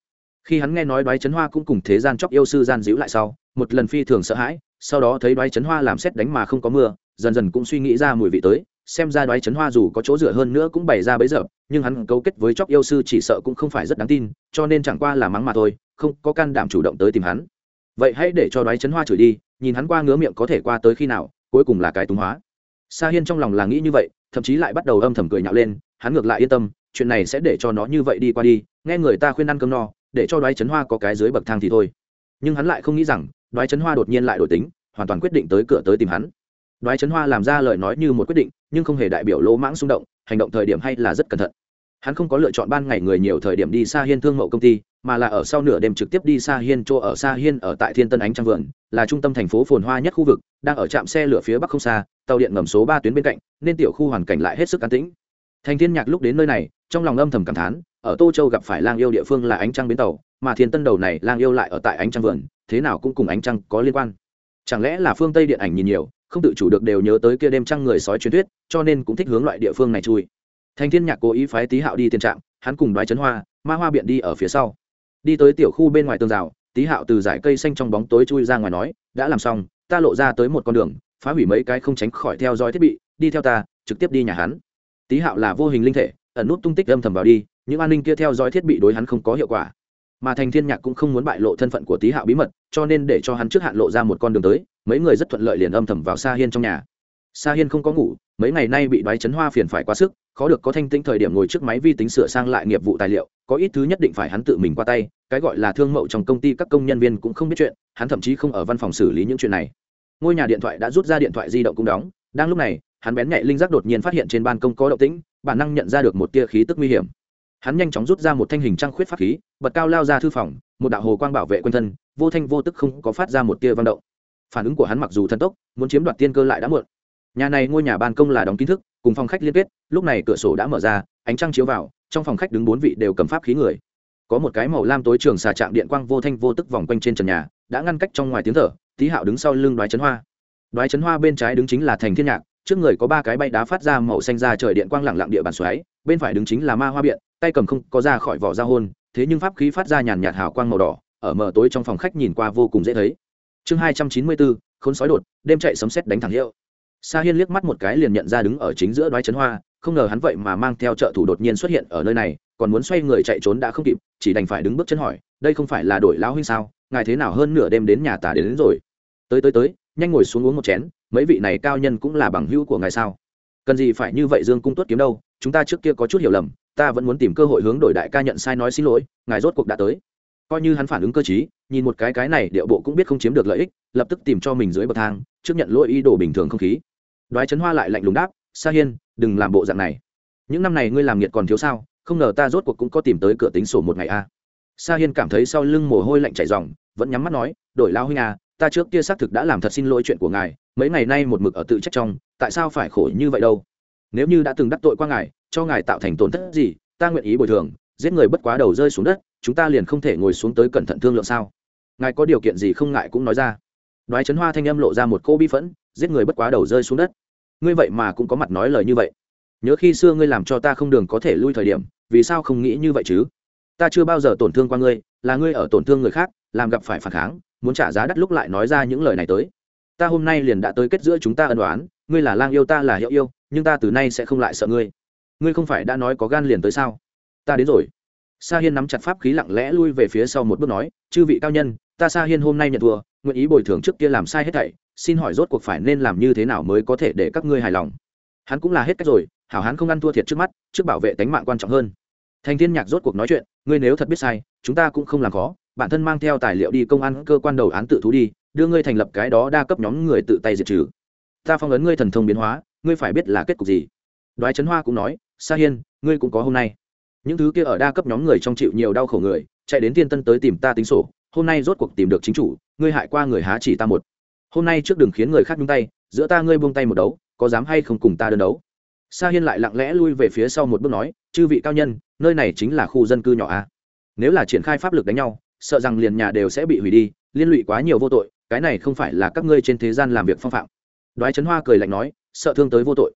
Khi hắn nghe nói đoái chấn hoa cũng cùng thế gian chóc yêu sư gian díu lại sau, một lần phi thường sợ hãi, sau đó thấy đoái chấn hoa làm xét đánh mà không có mưa, dần dần cũng suy nghĩ ra mùi vị tới xem ra đoái chấn hoa dù có chỗ dựa hơn nữa cũng bày ra bấy giờ, nhưng hắn cấu kết với chóc yêu sư chỉ sợ cũng không phải rất đáng tin, cho nên chẳng qua là mắng mà thôi, không có can đảm chủ động tới tìm hắn. Vậy hãy để cho đoái chấn hoa chửi đi, nhìn hắn qua ngứa miệng có thể qua tới khi nào, cuối cùng là cái túng hóa. Sa hiên trong lòng là nghĩ như vậy, thậm chí lại bắt đầu âm thầm cười nhạo lên, hắn ngược lại yên tâm, chuyện này sẽ để cho nó như vậy đi qua đi, nghe người ta khuyên ăn cơm no, để cho đoái chấn hoa có cái dưới bậc thang thì thôi. Nhưng hắn lại không nghĩ rằng, đoái chấn hoa đột nhiên lại đổi tính, hoàn toàn quyết định tới cửa tới tìm hắn. Đoái chấn hoa làm ra lời nói như một quyết định nhưng không hề đại biểu lỗ mãng xung động, hành động thời điểm hay là rất cẩn thận. Hắn không có lựa chọn ban ngày người nhiều thời điểm đi xa hiên thương mậu công ty, mà là ở sau nửa đêm trực tiếp đi xa hiên chỗ ở xa hiên ở tại thiên tân ánh trăng vườn, là trung tâm thành phố phồn hoa nhất khu vực, đang ở trạm xe lửa phía bắc không xa, tàu điện ngầm số ba tuyến bên cạnh, nên tiểu khu hoàn cảnh lại hết sức an tĩnh. Thành thiên nhạc lúc đến nơi này, trong lòng âm thầm cảm thán, ở tô châu gặp phải lang yêu địa phương là ánh trăng bến tàu, mà thiên tân đầu này lang yêu lại ở tại ánh trăng vườn, thế nào cũng cùng ánh trăng có liên quan. Chẳng lẽ là phương tây điện ảnh nhìn nhiều không tự chủ được đều nhớ tới kia đêm trăng người sói truyền thuyết, cho nên cũng thích hướng loại địa phương này chui. Thành thiên nhạc cố ý phái tý hạo đi tiền trạm hắn cùng đoái chấn hoa, ma hoa biện đi ở phía sau. Đi tới tiểu khu bên ngoài tường rào, tý hạo từ dải cây xanh trong bóng tối chui ra ngoài nói, đã làm xong, ta lộ ra tới một con đường, phá hủy mấy cái không tránh khỏi theo dõi thiết bị, đi theo ta, trực tiếp đi nhà hắn. Tý hạo là vô hình linh thể, ẩn nút tung tích âm thầm vào đi, những an ninh kia theo dõi thiết bị đối hắn không có hiệu quả mà thành thiên nhạc cũng không muốn bại lộ thân phận của tý hạo bí mật, cho nên để cho hắn trước hạn lộ ra một con đường tới, mấy người rất thuận lợi liền âm thầm vào Sa hiên trong nhà. Sa hiên không có ngủ, mấy ngày nay bị đoái chấn hoa phiền phải quá sức, khó được có thanh tĩnh thời điểm ngồi trước máy vi tính sửa sang lại nghiệp vụ tài liệu, có ít thứ nhất định phải hắn tự mình qua tay, cái gọi là thương mậu trong công ty các công nhân viên cũng không biết chuyện, hắn thậm chí không ở văn phòng xử lý những chuyện này. Ngôi nhà điện thoại đã rút ra điện thoại di động cũng đóng, đang lúc này, hắn bén nhạy linh giác đột nhiên phát hiện trên ban công có động tĩnh, bản năng nhận ra được một tia khí tức nguy hiểm. Hắn nhanh chóng rút ra một thanh hình trăng khuyết pháp khí bật cao lao ra thư phòng, một đạo hồ quang bảo vệ quân thân, vô thanh vô tức không có phát ra một tia văn động. Phản ứng của hắn mặc dù thần tốc, muốn chiếm đoạt tiên cơ lại đã muộn. Nhà này ngôi nhà ban công là đóng kiến thức, cùng phòng khách liên kết, lúc này cửa sổ đã mở ra, ánh trăng chiếu vào, trong phòng khách đứng bốn vị đều cầm pháp khí người. Có một cái màu lam tối trường xà trạng điện quang vô thanh vô tức vòng quanh trên trần nhà, đã ngăn cách trong ngoài tiếng thở tí hạo đứng sau lưng đoái chấn hoa. Đoái chấn hoa bên trái đứng chính là thành thiên nhạc, trước người có ba cái bay đá phát ra màu xanh ra trời điện quang lặng lặng địa bàn xoáy, bên phải đứng chính là ma hoa biện, tay cầm không có ra khỏi vỏ ra hôn thế nhưng pháp khí phát ra nhàn nhạt hào quang màu đỏ ở mờ tối trong phòng khách nhìn qua vô cùng dễ thấy. Chương hai trăm chín mươi bốn khốn sói đột đêm chạy sấm sét đánh thẳng hiệu. Sa hiên liếc mắt một cái liền nhận ra đứng ở chính giữa đoái chấn hoa không ngờ hắn vậy mà mang theo trợ thủ đột nhiên xuất hiện ở nơi này còn muốn xoay người chạy trốn đã không kịp chỉ đành phải đứng bước chân hỏi đây không phải là đổi lão huynh sao ngài thế nào hơn nửa đêm đến nhà tà đến, đến rồi? Tới tới tới nhanh ngồi xuống uống một chén mấy vị này cao nhân cũng là bằng hữu của ngài sao? Cần gì phải như vậy dương cung tuất kiếm đâu chúng ta trước kia có chút hiểu lầm ta vẫn muốn tìm cơ hội hướng đổi đại ca nhận sai nói xin lỗi, ngài rốt cuộc đã tới. Coi như hắn phản ứng cơ t nhìn một cái cái này điệu bộ cũng biết không chiếm được lợi ích, lập tức tìm cho mình dưới bậc thang, trước nhận lỗi ý đồ bình thường không khí. Đoái chấn hoa lại lạnh lùng đáp, sa hiên, đừng làm bộ dạng này. Những năm này ngươi làm nghiệt còn thiếu sao, không ngờ ta rốt cuộc cũng có tìm tới cửa tính sổ một ngày a. À. sa hiên cảm thấy sau lưng mồ hôi lạnh chảy ròng, vẫn nhắm mắt nói, đổi lao huynh à ta trước kia xác thực đã làm thật xin lỗi chuyện của ngài, mấy ngày nay một mực ở tự trách trong, tại sao phải khổ như vậy đâu? Nếu như đã từng đắc tội qua ngài cho ngài tạo thành tổn thất gì, ta nguyện ý bồi thường, giết người bất quá đầu rơi xuống đất, chúng ta liền không thể ngồi xuống tới cẩn thận thương lượng sao? Ngài có điều kiện gì không ngại cũng nói ra. Đoái chấn hoa thanh âm lộ ra một cô bi phẫn, giết người bất quá đầu rơi xuống đất. Ngươi vậy mà cũng có mặt nói lời như vậy. Nhớ khi xưa ngươi làm cho ta không đường có thể lui thời điểm, vì sao không nghĩ như vậy chứ? Ta chưa bao giờ tổn thương qua ngươi, là ngươi ở tổn thương người khác, làm gặp phải phản kháng, muốn trả giá đắt lúc lại nói ra những lời này tới. Ta hôm nay liền đã tới kết giữa chúng ta ân đoán ngươi là lang yêu ta là hiệu yêu, nhưng ta từ nay sẽ không lại sợ ngươi ngươi không phải đã nói có gan liền tới sao? Ta đến rồi. Sa hiên nắm chặt pháp khí lặng lẽ lui về phía sau một bước nói, chư vị cao nhân, ta sa hiên hôm nay nhận thua, nguyện ý bồi thường trước kia làm sai hết thảy, xin hỏi rốt cuộc phải nên làm như thế nào mới có thể để các ngươi hài lòng? Hắn cũng là hết cách rồi, hảo hắn không ăn thua thiệt trước mắt, trước bảo vệ tánh mạng quan trọng hơn. Thành thiên nhạc rốt cuộc nói chuyện, ngươi nếu thật biết sai, chúng ta cũng không làm khó, bản thân mang theo tài liệu đi công an cơ quan đầu án tự thú đi, đưa ngươi thành lập cái đó đa cấp nhóm người tự tay diệt trừ. Ta phong ấn ngươi thần thông biến hóa, ngươi phải biết là kết cục gì. Đoái trấn hoa cũng nói sa hiên, ngươi cũng có hôm nay. Những thứ kia ở đa cấp nhóm người trong chịu nhiều đau khổ người, chạy đến tiên tân tới tìm ta tính sổ, hôm nay rốt cuộc tìm được chính chủ, ngươi hại qua người há chỉ ta một. Hôm nay trước đừng khiến người khác nhung tay, giữa ta ngươi buông tay một đấu, có dám hay không cùng ta đơn đấu? Sa hiên lại lặng lẽ lui về phía sau một bước nói, chư vị cao nhân, nơi này chính là khu dân cư nhỏ a. Nếu là triển khai pháp lực đánh nhau, sợ rằng liền nhà đều sẽ bị hủy đi, liên lụy quá nhiều vô tội, cái này không phải là các ngươi trên thế gian làm việc phong phạm. Đoái trấn hoa cười lạnh nói, sợ thương tới vô tội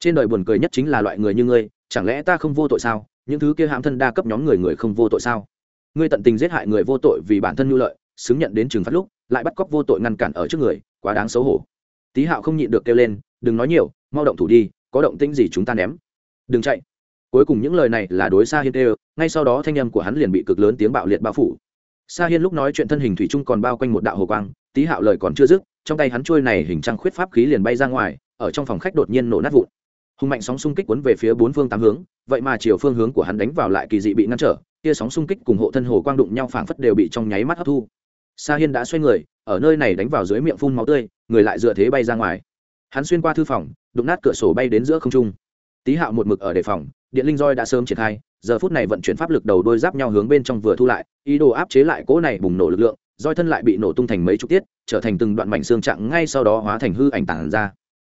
trên đời buồn cười nhất chính là loại người như ngươi, chẳng lẽ ta không vô tội sao? Những thứ kia hãm thân đa cấp nhóm người người không vô tội sao? Ngươi tận tình giết hại người vô tội vì bản thân nhu lợi, xứng nhận đến trừng phạt lúc, lại bắt cóc vô tội ngăn cản ở trước người, quá đáng xấu hổ. Tý hạo không nhịn được kêu lên, đừng nói nhiều, mau động thủ đi, có động tĩnh gì chúng ta ném. Đừng chạy. Cuối cùng những lời này là đối xa hiên kêu, ngay sau đó thanh âm của hắn liền bị cực lớn tiếng bạo liệt bao phủ. Sa hiên lúc nói chuyện thân hình thủy chung còn bao quanh một đạo hồ quang, Tí hạo lời còn chưa dứt, trong tay hắn chuôi này hình trăng khuyết pháp khí liền bay ra ngoài, ở trong phòng khách đột nhiên nổ nát vụn hùng mạnh sóng xung kích cuốn về phía bốn phương tám hướng, vậy mà chiều phương hướng của hắn đánh vào lại kỳ dị bị ngăn trở kia sóng xung kích cùng hộ thân hồ quang đụng nhau phảng phất đều bị trong nháy mắt hấp thu. Sa hiên đã xoay người, ở nơi này đánh vào dưới miệng phun máu tươi, người lại dựa thế bay ra ngoài. Hắn xuyên qua thư phòng, đụng nát cửa sổ bay đến giữa không trung. Tý hạo một mực ở đề phòng, điện linh roi đã sớm triển khai, giờ phút này vận chuyển pháp lực đầu đôi giáp nhau hướng bên trong vừa thu lại, ý đồ áp chế lại cỗ này bùng nổ lực lượng, roi thân lại bị nổ tung thành mấy chục tiết, trở thành từng đoạn mảnh xương trạng ngay sau đó hóa thành hư ảnh tản ra.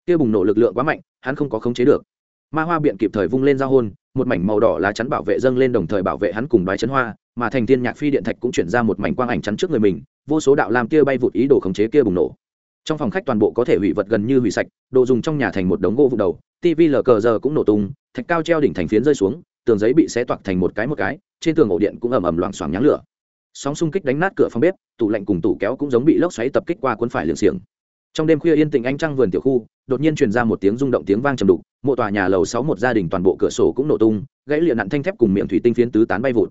Kia bùng nổ lực lượng quá mạnh hắn không có khống chế được. Ma hoa biện kịp thời vung lên giao hôn, một mảnh màu đỏ lá chắn bảo vệ dâng lên đồng thời bảo vệ hắn cùng đoái chấn hoa, mà thành tiên nhạc phi điện thạch cũng chuyển ra một mảnh quang ảnh chắn trước người mình, vô số đạo làm kia bay vụt ý đồ khống chế kia bùng nổ. Trong phòng khách toàn bộ có thể hủy vật gần như hủy sạch, đồ dùng trong nhà thành một đống gỗ vụ đầu, tv lờ cờ giờ cũng nổ tung, thạch cao treo đỉnh thành phiến rơi xuống, tường giấy bị xé toạc thành một cái một cái, trên tường ổ điện cũng ầm ầm loảng xoảng nháng lửa. Sóng xung kích đánh nát cửa phòng bếp, tủ lạnh cùng tủ kéo cũng giống bị lốc xoáy tập kích qua cuốn phải liền xiềng trong đêm khuya yên tĩnh anh trăng vườn tiểu khu, đột nhiên truyền ra một tiếng rung động tiếng vang trầm đục, mộ tòa nhà lầu sáu một gia đình toàn bộ cửa sổ cũng nổ tung, gãy liệm nặn thanh thép cùng miệng thủy tinh phiến tứ tán bay vụt.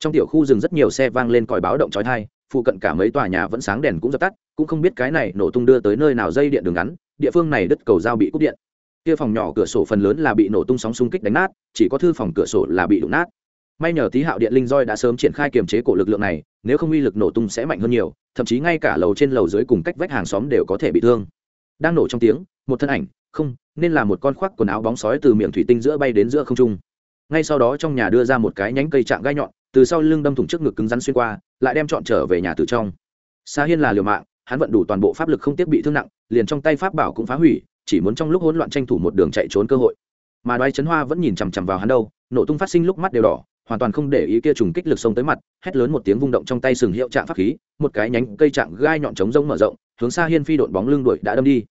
Trong tiểu khu rừng rất nhiều xe vang lên còi báo động chói tai, phụ cận cả mấy tòa nhà vẫn sáng đèn cũng dập tắt, cũng không biết cái này nổ tung đưa tới nơi nào dây điện đường ngắn, địa phương này đứt cầu giao bị cúp điện. Kia phòng nhỏ cửa sổ phần lớn là bị nổ tung sóng xung kích đánh nát, chỉ có thư phòng cửa sổ là bị đụng nát may nhờ tí hạo điện linh roi đã sớm triển khai kiềm chế cổ lực lượng này, nếu không uy lực nổ tung sẽ mạnh hơn nhiều, thậm chí ngay cả lầu trên lầu dưới cùng cách vách hàng xóm đều có thể bị thương. Đang nổ trong tiếng, một thân ảnh, không, nên là một con khoác quần áo bóng sói từ miệng thủy tinh giữa bay đến giữa không trung. Ngay sau đó trong nhà đưa ra một cái nhánh cây chạm gai nhọn, từ sau lưng đâm thủng trước ngực cứng rắn xuyên qua, lại đem chọn trở về nhà từ trong. Sa hiên là liều mạng, hắn vận đủ toàn bộ pháp lực không tiếp bị thương nặng, liền trong tay pháp bảo cũng phá hủy, chỉ muốn trong lúc hỗn loạn tranh thủ một đường chạy trốn cơ hội. Mà đoái chấn hoa vẫn nhìn chằm chằm vào hắn đâu, nổ tung phát sinh lúc mắt đều đỏ hoàn toàn không để ý kia trùng kích lực sông tới mặt, hét lớn một tiếng vung động trong tay sừng hiệu trạng pháp khí, một cái nhánh cây trạng gai nhọn trống rông mở rộng, hướng xa hiên phi đội bóng lưng đuổi đã đâm đi.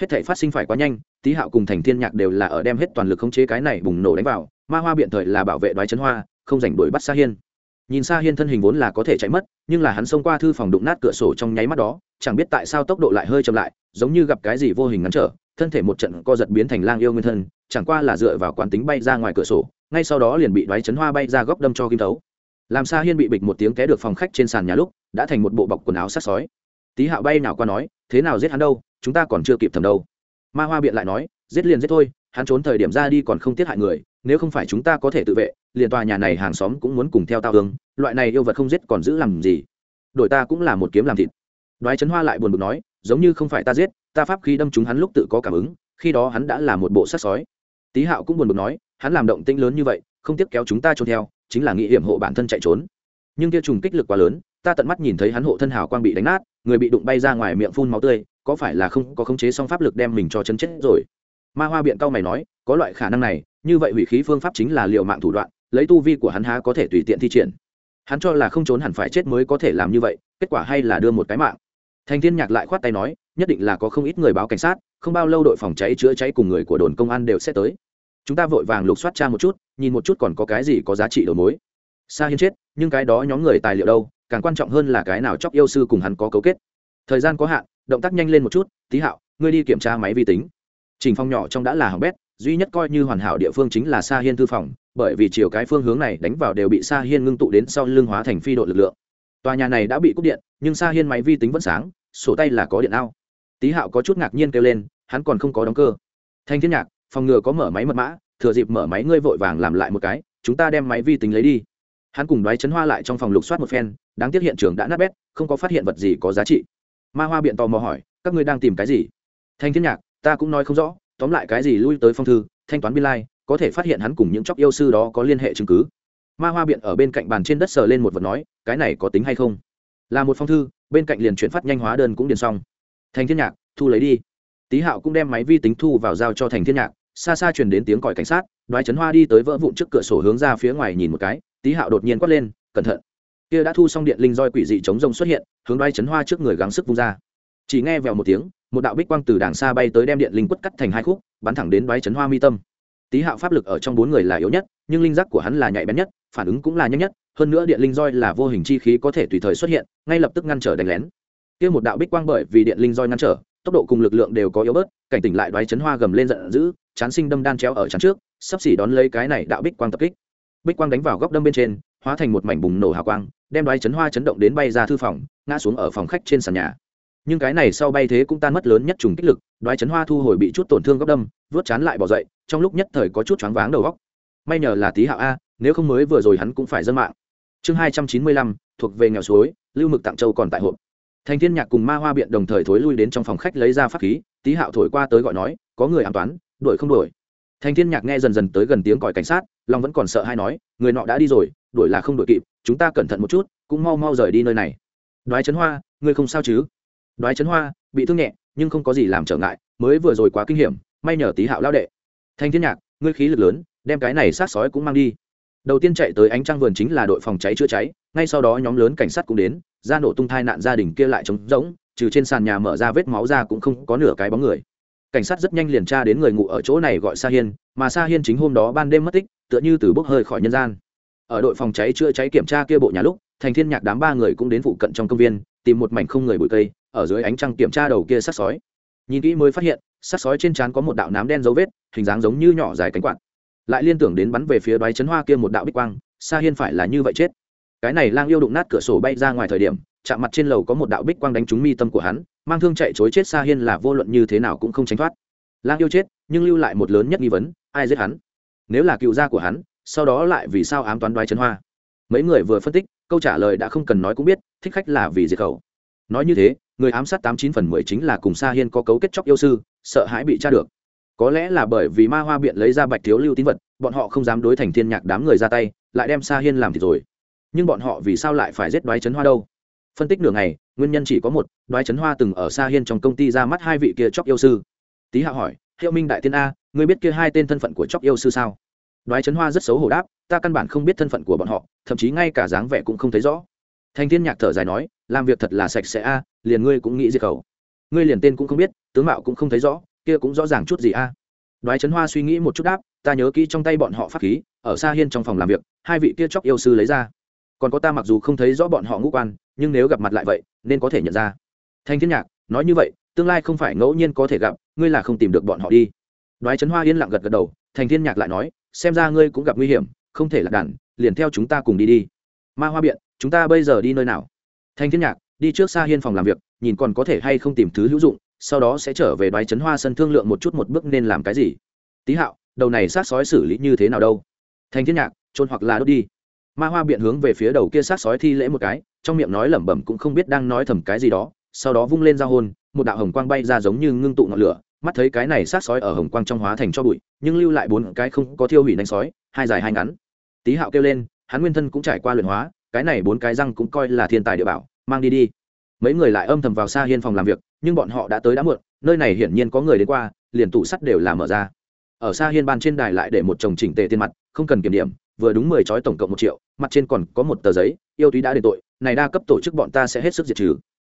Hết thể phát sinh phải quá nhanh, tý hạo cùng thành thiên nhạc đều là ở đem hết toàn lực khống chế cái này bùng nổ đánh vào, ma hoa biện thời là bảo vệ đoái chấn hoa, không giành đuổi bắt xa hiên. Nhìn xa hiên thân hình vốn là có thể chạy mất, nhưng là hắn xông qua thư phòng đụng nát cửa sổ trong nháy mắt đó, chẳng biết tại sao tốc độ lại hơi chậm lại, giống như gặp cái gì vô hình ngắn trở, thân thể một trận co giật biến thành lang yêu nguyên thân, chẳng qua là dựa vào quán tính bay ra ngoài cửa sổ ngay sau đó liền bị đoái chấn hoa bay ra góc đâm cho kim thấu, làm Sa hiên bị bịch một tiếng té được phòng khách trên sàn nhà lúc đã thành một bộ bọc quần áo sát sói. Tý hạo bay nào qua nói thế nào giết hắn đâu chúng ta còn chưa kịp thầm đâu. Ma hoa biện lại nói giết liền giết thôi hắn trốn thời điểm ra đi còn không tiết hại người nếu không phải chúng ta có thể tự vệ liền tòa nhà này hàng xóm cũng muốn cùng theo tao hướng loại này yêu vật không giết còn giữ làm gì. Đội ta cũng là một kiếm làm thịt. Đoái chấn hoa lại buồn bực nói giống như không phải ta giết ta pháp khi đâm chúng hắn lúc tự có cảm ứng khi đó hắn đã là một bộ sát sói tý hạo cũng buồn bực nói, hắn làm động tĩnh lớn như vậy, không tiếp kéo chúng ta trốn theo, chính là nghĩ hiểm hộ bản thân chạy trốn. Nhưng kia trùng kích lực quá lớn, ta tận mắt nhìn thấy hắn hộ thân hào quang bị đánh nát, người bị đụng bay ra ngoài miệng phun máu tươi, có phải là không có khống chế xong pháp lực đem mình cho chấn chết rồi? Ma hoa biện cao mày nói, có loại khả năng này, như vậy hủy khí phương pháp chính là liệu mạng thủ đoạn, lấy tu vi của hắn há có thể tùy tiện thi triển. Hắn cho là không trốn hẳn phải chết mới có thể làm như vậy, kết quả hay là đưa một cái mạng. Thành thiên nhạc lại khoát tay nói, nhất định là có không ít người báo cảnh sát, không bao lâu đội phòng cháy chữa cháy cùng người của đồn công an đều sẽ tới chúng ta vội vàng lục soát tra một chút, nhìn một chút còn có cái gì có giá trị đầu mối. Sa hiên chết, nhưng cái đó nhóm người tài liệu đâu, càng quan trọng hơn là cái nào chóc yêu sư cùng hắn có cấu kết. Thời gian có hạn, động tác nhanh lên một chút tí hạo, ngươi đi kiểm tra máy vi tính. Trình phong nhỏ trong đã là hỏng bét, duy nhất coi như hoàn hảo địa phương chính là sa hiên thư phòng, bởi vì chiều cái phương hướng này đánh vào đều bị sa hiên ngưng tụ đến sau lưng hóa thành phi độ lực lượng. Tòa nhà này đã bị cúp điện, nhưng sa hiên máy vi tính vẫn sáng, sổ tay là có điện ao. Tí hạo có chút ngạc nhiên kêu lên, hắn còn không có đóng cơ. Thanh thiên nhạc phòng ngừa có mở máy mật mã, thừa dịp mở máy ngươi vội vàng làm lại một cái, chúng ta đem máy vi tính lấy đi. Hắn cùng đoái chấn hoa lại trong phòng lục soát một phen, đáng tiếc hiện trường đã nát bét, không có phát hiện vật gì có giá trị. Ma hoa biện tò mò hỏi, các ngươi đang tìm cái gì? Thanh thiên nhạc, ta cũng nói không rõ, tóm lại cái gì lui tới phong thư, thanh toán biên lai có thể phát hiện hắn cùng những chóc yêu sư đó có liên hệ chứng cứ. Ma hoa biện ở bên cạnh bàn trên đất sờ lên một vật nói, cái này có tính hay không? Là một phong thư, bên cạnh liền chuyển phát nhanh hóa đơn cũng điền xong. Thành thiên nhạc, thu lấy đi. Tý hạo cũng đem máy vi tính thu vào giao cho thành thiên nhạc xa xa truyền đến tiếng còi cảnh sát, đoái trấn hoa đi tới vỡ vụn trước cửa sổ hướng ra phía ngoài nhìn một cái, tý hạo đột nhiên quát lên, cẩn thận. Kia đã thu xong điện linh roi quỷ dị chống rông xuất hiện, hướng đoái trấn hoa trước người gắng sức vung ra. Chỉ nghe vèo một tiếng, một đạo bích quang từ đàng xa bay tới đem điện linh quất cắt thành hai khúc, bắn thẳng đến đoái trấn hoa mi tâm. Tý hạo pháp lực ở trong bốn người là yếu nhất, nhưng linh giác của hắn là nhạy bén nhất, phản ứng cũng là nhanh nhất, hơn nữa điện linh roi là vô hình chi khí có thể tùy thời xuất hiện, ngay lập tức ngăn trở đánh lén. Kia một đạo bích quang bởi vì điện linh roi ngăn trở, tốc độ cùng lực lượng đều có yếu bớt, cảnh tỉnh lại đoái chấn hoa gầm lên giận dữ chán sinh đâm đan chéo ở chán trước, sắp xỉ đón lấy cái này đạo bích quang tập kích. Bích quang đánh vào góc đâm bên trên, hóa thành một mảnh bùng nổ hào quang, đem đoái chấn hoa chấn động đến bay ra thư phòng, ngã xuống ở phòng khách trên sàn nhà. Nhưng cái này sau bay thế cũng tan mất lớn nhất trùng kích lực, đoái chấn hoa thu hồi bị chút tổn thương góc đâm, vớt chán lại bỏ dậy, trong lúc nhất thời có chút choáng váng đầu góc may nhờ là tí hạo a, nếu không mới vừa rồi hắn cũng phải dân mạng. Chương hai trăm chín mươi lăm, thuộc về nghèo suối, lưu mực tặng châu còn tại hộp. Thành thiên nhạc cùng ma hoa biện đồng thời thối lui đến trong phòng khách lấy ra pháp khí tí hạo thổi qua tới gọi nói, có người an toán đuổi không đuổi. Thành thiên nhạc nghe dần dần tới gần tiếng còi cảnh sát long vẫn còn sợ hay nói, người nọ đã đi rồi, đuổi là không đuổi kịp, chúng ta cẩn thận một chút, cũng mau mau rời đi nơi này. Đoái chấn hoa, ngươi không sao chứ? Đoái chấn hoa, bị thương nhẹ, nhưng không có gì làm trở ngại, mới vừa rồi quá kinh hiểm, may nhờ tí hạo lao đệ. Thanh thiên nhạc, ngươi khí lực lớn, đem cái này sát sói cũng mang đi. Đầu tiên chạy tới ánh trăng vườn chính là đội phòng cháy chữa cháy, ngay sau đó nhóm lớn cảnh sát cũng đến, ra nổ tung thai nạn gia đình kia lại trống rỗng, trừ trên sàn nhà mở ra vết máu ra cũng không có nửa cái bóng người cảnh sát rất nhanh liền tra đến người ngủ ở chỗ này gọi sa hiên, mà sa hiên chính hôm đó ban đêm mất tích, tựa như từ bốc hơi khỏi nhân gian. Ở đội phòng cháy chữa cháy kiểm tra kia bộ nhà lúc, thành thiên nhạc đám ba người cũng đến phụ cận trong công viên, tìm một mảnh không người bụi cây, ở dưới ánh trăng kiểm tra đầu kia sát sói. Nhìn kỹ mới phát hiện sát sói trên trán có một đạo nám đen dấu vết, hình dáng giống như nhỏ dài cánh quạt. Lại liên tưởng đến bắn về phía đoái chấn hoa kia một đạo bích quang, sa hiên phải là như vậy chết. Cái này lang yêu đụng nát cửa sổ bay ra ngoài thời điểm chạm mặt trên lầu có một đạo bích quang đánh trúng mi tâm của hắn, mang thương chạy chối chết sa hiên là vô luận như thế nào cũng không tránh thoát. Lang yêu chết, nhưng lưu lại một lớn nhất nghi vấn, ai giết hắn? Nếu là cựu gia của hắn, sau đó lại vì sao ám toán đoái Trấn hoa? Mấy người vừa phân tích, câu trả lời đã không cần nói cũng biết, thích khách là vì diệt khẩu. Nói như thế, người ám sát tám chín phần mười chính là cùng sa hiên có cấu kết chóc yêu sư, sợ hãi bị tra được. Có lẽ là bởi vì ma hoa biện lấy ra bạch thiếu lưu tín vật, bọn họ không dám đối thành thiên nhạc đám người ra tay, lại đem sa hiên làm thì rồi. Nhưng bọn họ vì sao lại phải giết đoái chấn hoa đâu? Phân tích nửa ngày, nguyên nhân chỉ có một, đoái Trấn hoa từng ở sa hiên trong công ty ra mắt hai vị kia chóc yêu sư. Tý hạ hỏi, hiệu minh đại tiên a, ngươi biết kia hai tên thân phận của chóc yêu sư sao? Đoái Trấn hoa rất xấu hổ đáp, ta căn bản không biết thân phận của bọn họ, thậm chí ngay cả dáng vẻ cũng không thấy rõ. Thành thiên nhạc thở dài nói, làm việc thật là sạch sẽ a, liền ngươi cũng nghĩ diệt khẩu ngươi liền tên cũng không biết, tướng mạo cũng không thấy rõ, kia cũng rõ ràng chút gì a. Đoái trấn hoa suy nghĩ một chút đáp, ta nhớ kỹ trong tay bọn họ pháp khí, ở xa hiên trong phòng làm việc, hai vị kia chóc yêu sư lấy ra còn có ta mặc dù không thấy rõ bọn họ ngũ quan, nhưng nếu gặp mặt lại vậy, nên có thể nhận ra. Thanh thiên nhạc, nói như vậy, tương lai không phải ngẫu nhiên có thể gặp, ngươi là không tìm được bọn họ đi. Đoái trấn hoa yên lặng gật gật đầu thành thiên nhạc lại nói, xem ra ngươi cũng gặp nguy hiểm, không thể lạc đàn, liền theo chúng ta cùng đi đi. Ma hoa biện, chúng ta bây giờ đi nơi nào? Thanh thiên nhạc, đi trước xa hiên phòng làm việc, nhìn còn có thể hay không tìm thứ hữu dụng, sau đó sẽ trở về đoái chấn hoa sân thương lượng một chút một bước nên làm cái gì. Tý hạo, đầu này sát sói xử lý như thế nào đâu? Thành thiên nhạc trôn hoặc là đốt đi ma hoa biện hướng về phía đầu kia sát sói thi lễ một cái, trong miệng nói lẩm bẩm cũng không biết đang nói thầm cái gì đó, sau đó vung lên ra hôn, một đạo hồng quang bay ra giống như ngưng tụ ngọn lửa, mắt thấy cái này sát sói ở hồng quang trong hóa thành cho bụi, nhưng lưu lại bốn cái không có thiêu hủy nanh sói, hai dài hai ngắn. Tý hạo kêu lên, hắn nguyên thân cũng trải qua luyện hóa, cái này bốn cái răng cũng coi là thiên tài địa bảo, mang đi đi. Mấy người lại âm thầm vào xa hiên phòng làm việc, nhưng bọn họ đã tới đã muộn, nơi này hiển nhiên có người đến qua, liền tủ sắt đều là mở ra. Ở xa hiên ban trên đài lại để một chồng chỉnh tề tiền mặt, không cần kiểm điểm vừa đúng mười chói tổng cộng một triệu, mặt trên còn có một tờ giấy, yêu túy đã đền tội, này đa cấp tổ chức bọn ta sẽ hết sức diệt trừ.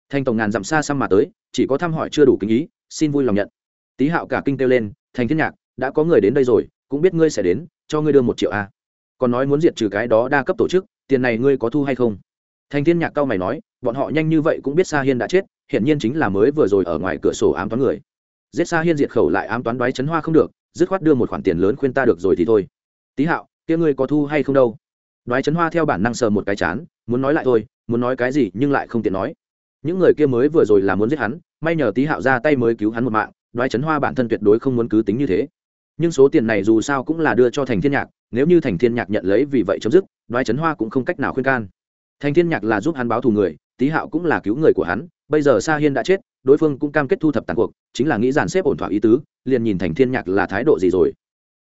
Thành tổng ngàn dặm xa xăm mà tới, chỉ có thăm hỏi chưa đủ kính ý, xin vui lòng nhận. Tý hạo cả kinh kêu lên, thành thiên nhạc, đã có người đến đây rồi, cũng biết ngươi sẽ đến, cho ngươi đưa một triệu a. Còn nói muốn diệt trừ cái đó đa cấp tổ chức, tiền này ngươi có thu hay không? Thành thiên nhạc cao mày nói, bọn họ nhanh như vậy cũng biết sa hiên đã chết, hiển nhiên chính là mới vừa rồi ở ngoài cửa sổ ám toán người. Giết sa hiên diệt khẩu lại ám toán đoái chấn hoa không được, dứt khoát đưa một khoản tiền lớn khuyên ta được rồi thì thôi. Tý hạo kia ngươi có thu hay không đâu? Nói chấn hoa theo bản năng sờ một cái chán, muốn nói lại thôi, muốn nói cái gì nhưng lại không tiện nói. Những người kia mới vừa rồi là muốn giết hắn, may nhờ tí hạo ra tay mới cứu hắn một mạng nói chấn hoa bản thân tuyệt đối không muốn cứ tính như thế. Nhưng số tiền này dù sao cũng là đưa cho thành thiên nhạc, nếu như thành thiên nhạc nhận lấy vì vậy chấm dứt nói chấn hoa cũng không cách nào khuyên can. Thành thiên nhạc là giúp hắn báo thù người tí hạo cũng là cứu người của hắn, bây giờ sa hiên đã chết, đối phương cũng cam kết thu thập tàn cuộc, chính là nghĩ dàn xếp ổn thỏa ý tứ, liền nhìn thành thiên nhạc là thái độ gì rồi.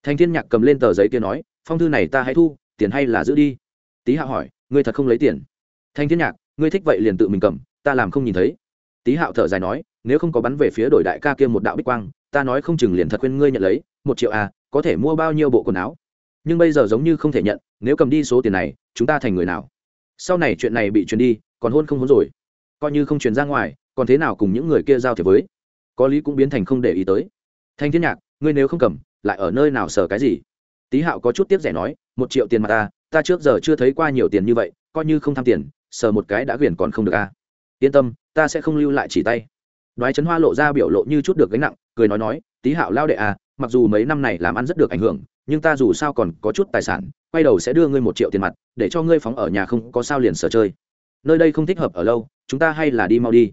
Thành thiên nhạc cầm lên tờ giấy kia nói phong thư này ta hãy thu, tiền hay là giữ đi? Tý hạo hỏi, ngươi thật không lấy tiền. Thanh thiên nhạc, ngươi thích vậy liền tự mình cầm, ta làm không nhìn thấy. Tý hạo thở dài nói, nếu không có bắn về phía đổi đại ca kia một đạo bích quang, ta nói không chừng liền thật quên ngươi nhận lấy, một triệu à có thể mua bao nhiêu bộ quần áo? Nhưng bây giờ giống như không thể nhận, nếu cầm đi số tiền này, chúng ta thành người nào? Sau này chuyện này bị truyền đi, còn hôn không hôn rồi? Coi như không truyền ra ngoài, còn thế nào cùng những người kia giao thiệp với? Có lý cũng biến thành không để ý tới. Thanh thiên nhạc, ngươi nếu không cầm, lại ở nơi nào sở cái gì? Tý hạo có chút tiếp rẻ nói, một triệu tiền mặt ta ta trước giờ chưa thấy qua nhiều tiền như vậy, coi như không tham tiền, sờ một cái đã quyển còn không được a à. yên tâm, ta sẽ không lưu lại chỉ tay. Đoái trấn hoa lộ ra biểu lộ như chút được gánh nặng, cười nói nói tý hạo lao đệ à mặc dù mấy năm này làm ăn rất được ảnh hưởng, nhưng ta dù sao còn có chút tài sản, quay đầu sẽ đưa ngươi một triệu tiền mặt, để cho ngươi phóng ở nhà không có sao liền sở chơi. Nơi đây không thích hợp ở lâu, chúng ta hay là đi mau đi.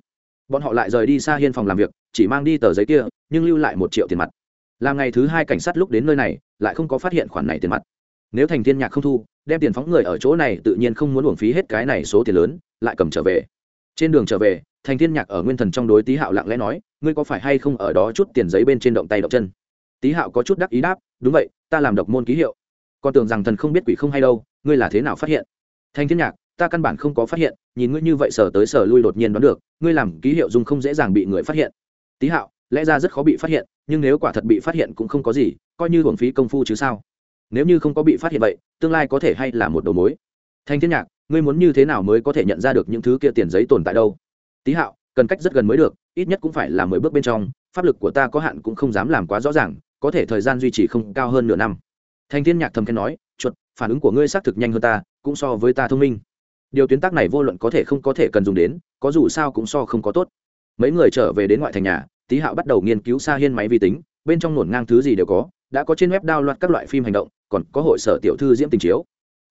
Bọn họ lại rời đi xa hiên phòng làm việc, chỉ mang đi tờ giấy kia, nhưng lưu lại một triệu tiền mặt. Làm ngày thứ hai cảnh sát lúc đến nơi này lại không có phát hiện khoản này tiền mặt. Nếu thành thiên nhạc không thu, đem tiền phóng người ở chỗ này tự nhiên không muốn uổng phí hết cái này số tiền lớn, lại cầm trở về. Trên đường trở về, thành thiên nhạc ở nguyên thần trong đối tý hạo lặng lẽ nói, ngươi có phải hay không ở đó chút tiền giấy bên trên động tay động chân? Tý hạo có chút đắc ý đáp, đúng vậy, ta làm độc môn ký hiệu. Còn tưởng rằng thần không biết quỷ không hay đâu, ngươi là thế nào phát hiện? Thành thiên nhạc, ta căn bản không có phát hiện, nhìn ngươi như vậy sở tới sở lui đột nhiên đoán được, ngươi làm ký hiệu dùng không dễ dàng bị người phát hiện. Tý hạo, lẽ ra rất khó bị phát hiện, nhưng nếu quả thật bị phát hiện cũng không có gì coi như hưởng phí công phu chứ sao? Nếu như không có bị phát hiện vậy, tương lai có thể hay là một đầu mối. Thanh thiên nhạc, ngươi muốn như thế nào mới có thể nhận ra được những thứ kia tiền giấy tồn tại đâu? Tý hạo, cần cách rất gần mới được, ít nhất cũng phải là mười bước bên trong, pháp lực của ta có hạn cũng không dám làm quá rõ ràng, có thể thời gian duy trì không cao hơn nửa năm. Thanh thiên nhạc thầm khen nói, chuột, phản ứng của ngươi xác thực nhanh hơn ta, cũng so với ta thông minh. Điều tuyến tác này vô luận có thể không có thể cần dùng đến, có dù sao cũng so không có tốt. Mấy người trở về đến ngoại thành nhà tý hạo bắt đầu nghiên cứu xa hiên máy vi tính, bên trong nổn ngang thứ gì đều có đã có trên web đao loạt các loại phim hành động, còn có hội sở tiểu thư diễm tình chiếu.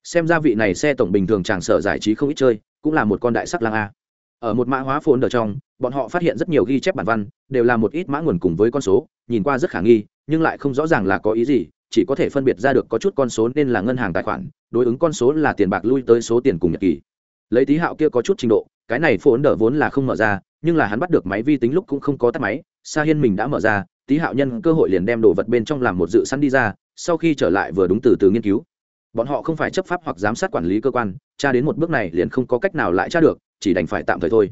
Xem ra vị này xe tổng bình thường chàng sở giải trí không ít chơi, cũng là một con đại sắc lang a. Ở một mã hóa phồn ở trong, bọn họ phát hiện rất nhiều ghi chép bản văn, đều là một ít mã nguồn cùng với con số, nhìn qua rất khả nghi, nhưng lại không rõ ràng là có ý gì, chỉ có thể phân biệt ra được có chút con số nên là ngân hàng tài khoản, đối ứng con số là tiền bạc lui tới số tiền cùng nhật kỳ lấy tí hạo kia có chút trình độ, cái này phồn ở vốn là không mở ra, nhưng là hắn bắt được máy vi tính lúc cũng không có tắt máy, sa hiên mình đã mở ra tí hạo nhân cơ hội liền đem đồ vật bên trong làm một dự sẵn đi ra, sau khi trở lại vừa đúng từ từ nghiên cứu. Bọn họ không phải chấp pháp hoặc giám sát quản lý cơ quan tra đến một bước này liền không có cách nào lại tra được, chỉ đành phải tạm thời thôi.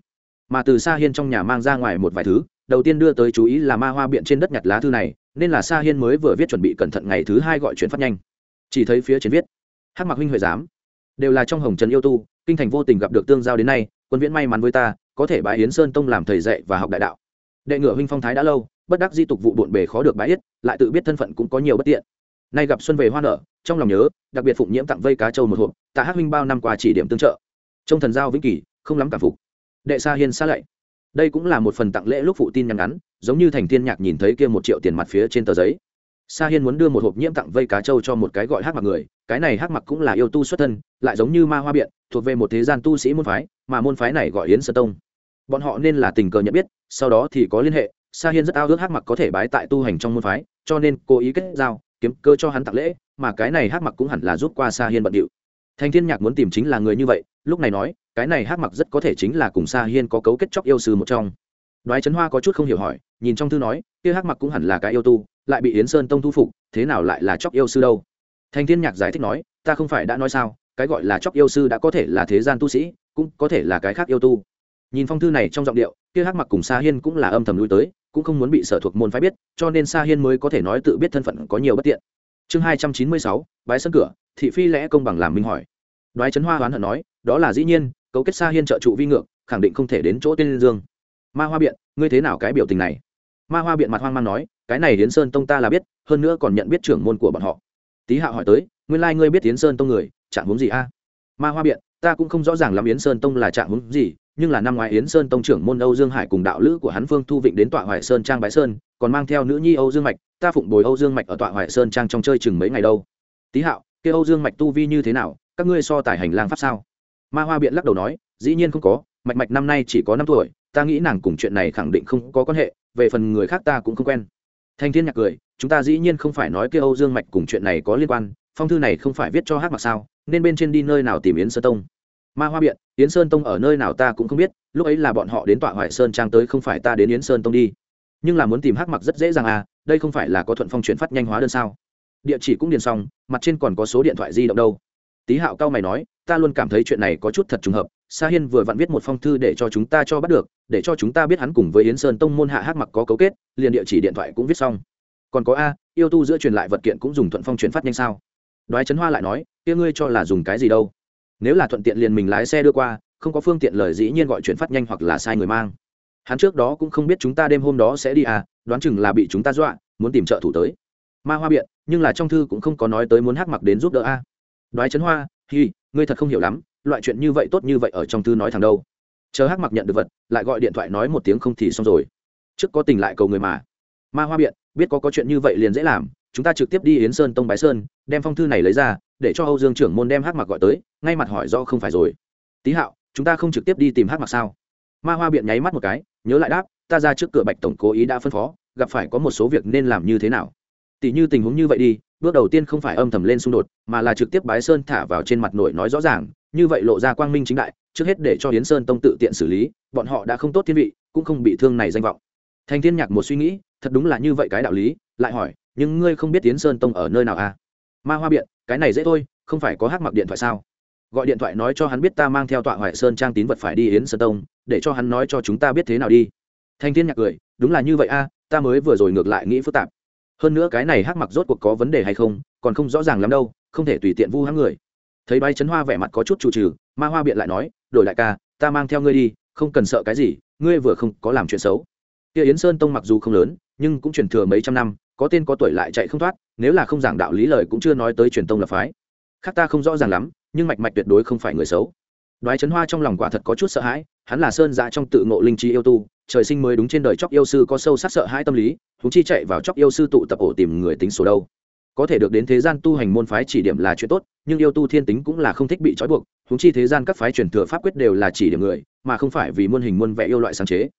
Mà từ sa hiên trong nhà mang ra ngoài một vài thứ, đầu tiên đưa tới chú ý là ma hoa biện trên đất nhặt lá thư này, nên là sa hiên mới vừa viết chuẩn bị cẩn thận ngày thứ hai gọi chuyển phát nhanh. Chỉ thấy phía trên viết, hắc mặc huynh huệ giám, đều là trong hồng trần yêu tu, kinh thành vô tình gặp được tương giao đến nay, quân viễn may mắn với ta, có thể bãi yến sơn tông làm thầy dạy và học đại đạo. Đệ ngựa huynh phong thái đã lâu bất đắc di tục vụ bộn bề khó được bãi yết, lại tự biết thân phận cũng có nhiều bất tiện. Nay gặp xuân về hoa nở, trong lòng nhớ, đặc biệt phụng nhiễm tặng vây cá châu một hộp, tạ hắc huynh bao năm qua chỉ điểm tương trợ. Trong thần giao vĩnh kỳ, không lắm cảm phục. Đệ sa hiên xa lạy. Đây cũng là một phần tặng lễ lúc phụ tin nhắn ngắn, giống như thành thiên nhạc nhìn thấy kia một triệu tiền mặt phía trên tờ giấy. Sa hiên muốn đưa một hộp nhiễm tặng vây cá trâu cho một cái gọi hắc mặc người, cái này hắc mặc cũng là yêu tu xuất thân, lại giống như ma hoa biện, thuộc về một thế gian tu sĩ môn phái, mà môn phái này gọi yến sơ tông. Bọn họ nên là tình cờ nhận biết, sau đó thì có liên hệ sa hiên rất ao ước Hắc mặc có thể bái tại tu hành trong môn phái, cho nên cố ý kết giao, kiếm cơ cho hắn tặng lễ, mà cái này Hắc mặc cũng hẳn là giúp qua sa hiên bận điệu. Thành thiên nhạc muốn tìm chính là người như vậy, lúc này nói, cái này Hắc mặc rất có thể chính là cùng sa hiên có cấu kết chóc yêu sư một trong. Đoái trấn hoa có chút không hiểu hỏi, nhìn trong thư nói, kia Hắc mặc cũng hẳn là cái yêu tu, lại bị yến sơn tông thu phục, thế nào lại là chóc yêu sư đâu? Thành thiên nhạc giải thích nói, ta không phải đã nói sao, cái gọi là chóc yêu sư đã có thể là thế gian tu sĩ, cũng có thể là cái khác yêu tu. Nhìn phong thư này trong giọng điệu, kia hắc mặc cùng sa hiên cũng là âm thầm lui tới cũng không muốn bị sở thuộc môn phái biết, cho nên sa hiên mới có thể nói tự biết thân phận có nhiều bất tiện. Chương hai trăm chín mươi sáu, bái sân cửa, thị phi lẽ công bằng làm minh hỏi. Đoái trấn hoa hoán hận nói, đó là dĩ nhiên, cấu kết sa hiên trợ trụ vi ngược, khẳng định không thể đến chỗ tên dương. Ma hoa biện, ngươi thế nào cái biểu tình này? Ma hoa biện mặt hoang mang nói, cái này hiến sơn tông ta là biết, hơn nữa còn nhận biết trưởng môn của bọn họ. Tý hạo hỏi tới, nguyên lai、like、ngươi biết hiến sơn tông người, trạng huống gì a? Ma hoa biện, ta cũng không rõ ràng lắm yến sơn tông là trạng huống gì nhưng là năm ngoái yến sơn tông trưởng môn âu dương hải cùng đạo lữ của hắn phương thu vịnh đến tọa hoài sơn trang bái sơn, còn mang theo nữ nhi âu dương mạch, ta phụng bồi âu dương mạch ở tọa hoài sơn trang trong chơi chừng mấy ngày đâu. Tí hạo, kia âu dương mạch tu vi như thế nào, các ngươi so tài hành lang pháp sao? Ma hoa biện lắc đầu nói, dĩ nhiên không có, mạch mạch năm nay chỉ có năm tuổi, ta nghĩ nàng cùng chuyện này khẳng định không có quan hệ, về phần người khác ta cũng không quen. Thanh thiên nhạc cười, chúng ta dĩ nhiên không phải nói kia âu dương mạch cùng chuyện này có liên quan, phong thư này không phải viết cho hát mặc sao, nên bên trên đi nơi nào tìm yến Sơ tông? Ma hoa biện, yến sơn tông ở nơi nào ta cũng không biết, lúc ấy là bọn họ đến tọa hoài sơn trang tới không phải ta đến yến sơn tông đi. Nhưng là muốn tìm hát mặc rất dễ dàng à đây không phải là có thuận phong chuyển phát nhanh hóa đơn sao? Địa chỉ cũng điền xong, mặt trên còn có số điện thoại di động đâu. Tý hạo cao mày nói, ta luôn cảm thấy chuyện này có chút thật trùng hợp, sa hiên vừa vặn viết một phong thư để cho chúng ta cho bắt được, để cho chúng ta biết hắn cùng với yến sơn tông môn hạ hát mặc có cấu kết, liền địa chỉ điện thoại cũng viết xong. Còn có a, yêu tu giữa truyền lại vật kiện cũng dùng thuận phong chuyển phát nhanh sao? Đoái trấn hoa lại nói, kia ngươi cho là dùng cái gì đâu? Nếu là thuận tiện liền mình lái xe đưa qua, không có phương tiện lời dĩ nhiên gọi chuyển phát nhanh hoặc là sai người mang. Hắn trước đó cũng không biết chúng ta đêm hôm đó sẽ đi à đoán chừng là bị chúng ta dọa, muốn tìm trợ thủ tới. Ma hoa biện, nhưng là trong thư cũng không có nói tới muốn hắc mặc đến giúp đỡ a. Đoái trấn hoa, hi, ngươi thật không hiểu lắm, loại chuyện như vậy tốt như vậy ở trong thư nói thẳng đâu. Chờ hắc mặc nhận được vật, lại gọi điện thoại nói một tiếng không thì xong rồi. Trước có tình lại cầu người mà. Ma hoa biện, biết có có chuyện như vậy liền dễ làm, chúng ta trực tiếp đi yến sơn tông bái sơn, đem phong thư này lấy ra để cho âu dương trưởng môn đem hắc mặc gọi tới, ngay mặt hỏi do không phải rồi. Tý hạo, chúng ta không trực tiếp đi tìm hắc mặc sao? Ma hoa biện nháy mắt một cái, nhớ lại đáp, ta ra trước cửa bạch tổng cố ý đã phân phó, gặp phải có một số việc nên làm như thế nào. Tỷ như tình huống như vậy đi, bước đầu tiên không phải âm thầm lên xung đột, mà là trực tiếp bái sơn thả vào trên mặt nổi nói rõ ràng, như vậy lộ ra quang minh chính đại, trước hết để cho hiến sơn tông tự tiện xử lý, bọn họ đã không tốt thiên vị, cũng không bị thương này danh vọng. Thành thiên nhạc một suy nghĩ, thật đúng là như vậy cái đạo lý, lại hỏi, nhưng ngươi không biết Yến sơn tông ở nơi nào à? Ma hoa biện cái này dễ thôi không phải có hát mặc điện thoại sao? Gọi điện thoại nói cho hắn biết ta mang theo tọa hoài sơn trang tín vật phải đi yến sơn tông để cho hắn nói cho chúng ta biết thế nào đi. Thanh thiên nhạc cười đúng là như vậy a à, ta mới vừa rồi ngược lại nghĩ phức tạp. Hơn nữa cái này hắc mặc rốt cuộc có vấn đề hay không còn không rõ ràng lắm đâu không thể tùy tiện vu hãng người. Thấy bay chấn hoa vẻ mặt có chút chủ trừ ma hoa biện lại nói đổi lại ca ta mang theo ngươi đi không cần sợ cái gì ngươi vừa không có làm chuyện xấu. Kia yến sơn tông mặc dù không lớn nhưng cũng truyền thừa mấy trăm năm có tên có tuổi lại chạy không thoát, nếu là không giảng đạo lý lời cũng chưa nói tới truyền tông lập phái. Khác ta không rõ ràng lắm, nhưng mạch mạch tuyệt đối không phải người xấu. Đoái chấn hoa trong lòng quả thật có chút sợ hãi, hắn là sơn dạ trong tự ngộ linh trí yêu tu, trời sinh mới đúng trên đời chóc yêu sư có sâu sắc sợ hãi tâm lý húng chi chạy vào chóc yêu sư tụ tập ổ tìm người tính số đâu. Có thể được đến thế gian tu hành môn phái chỉ điểm là chuyện tốt, nhưng yêu tu thiên tính cũng là không thích bị trói buộc húng chi thế gian các phái truyền thừa pháp quyết đều là chỉ điểm người, mà không phải vì muôn hình muôn vẻ yêu loại sáng chế.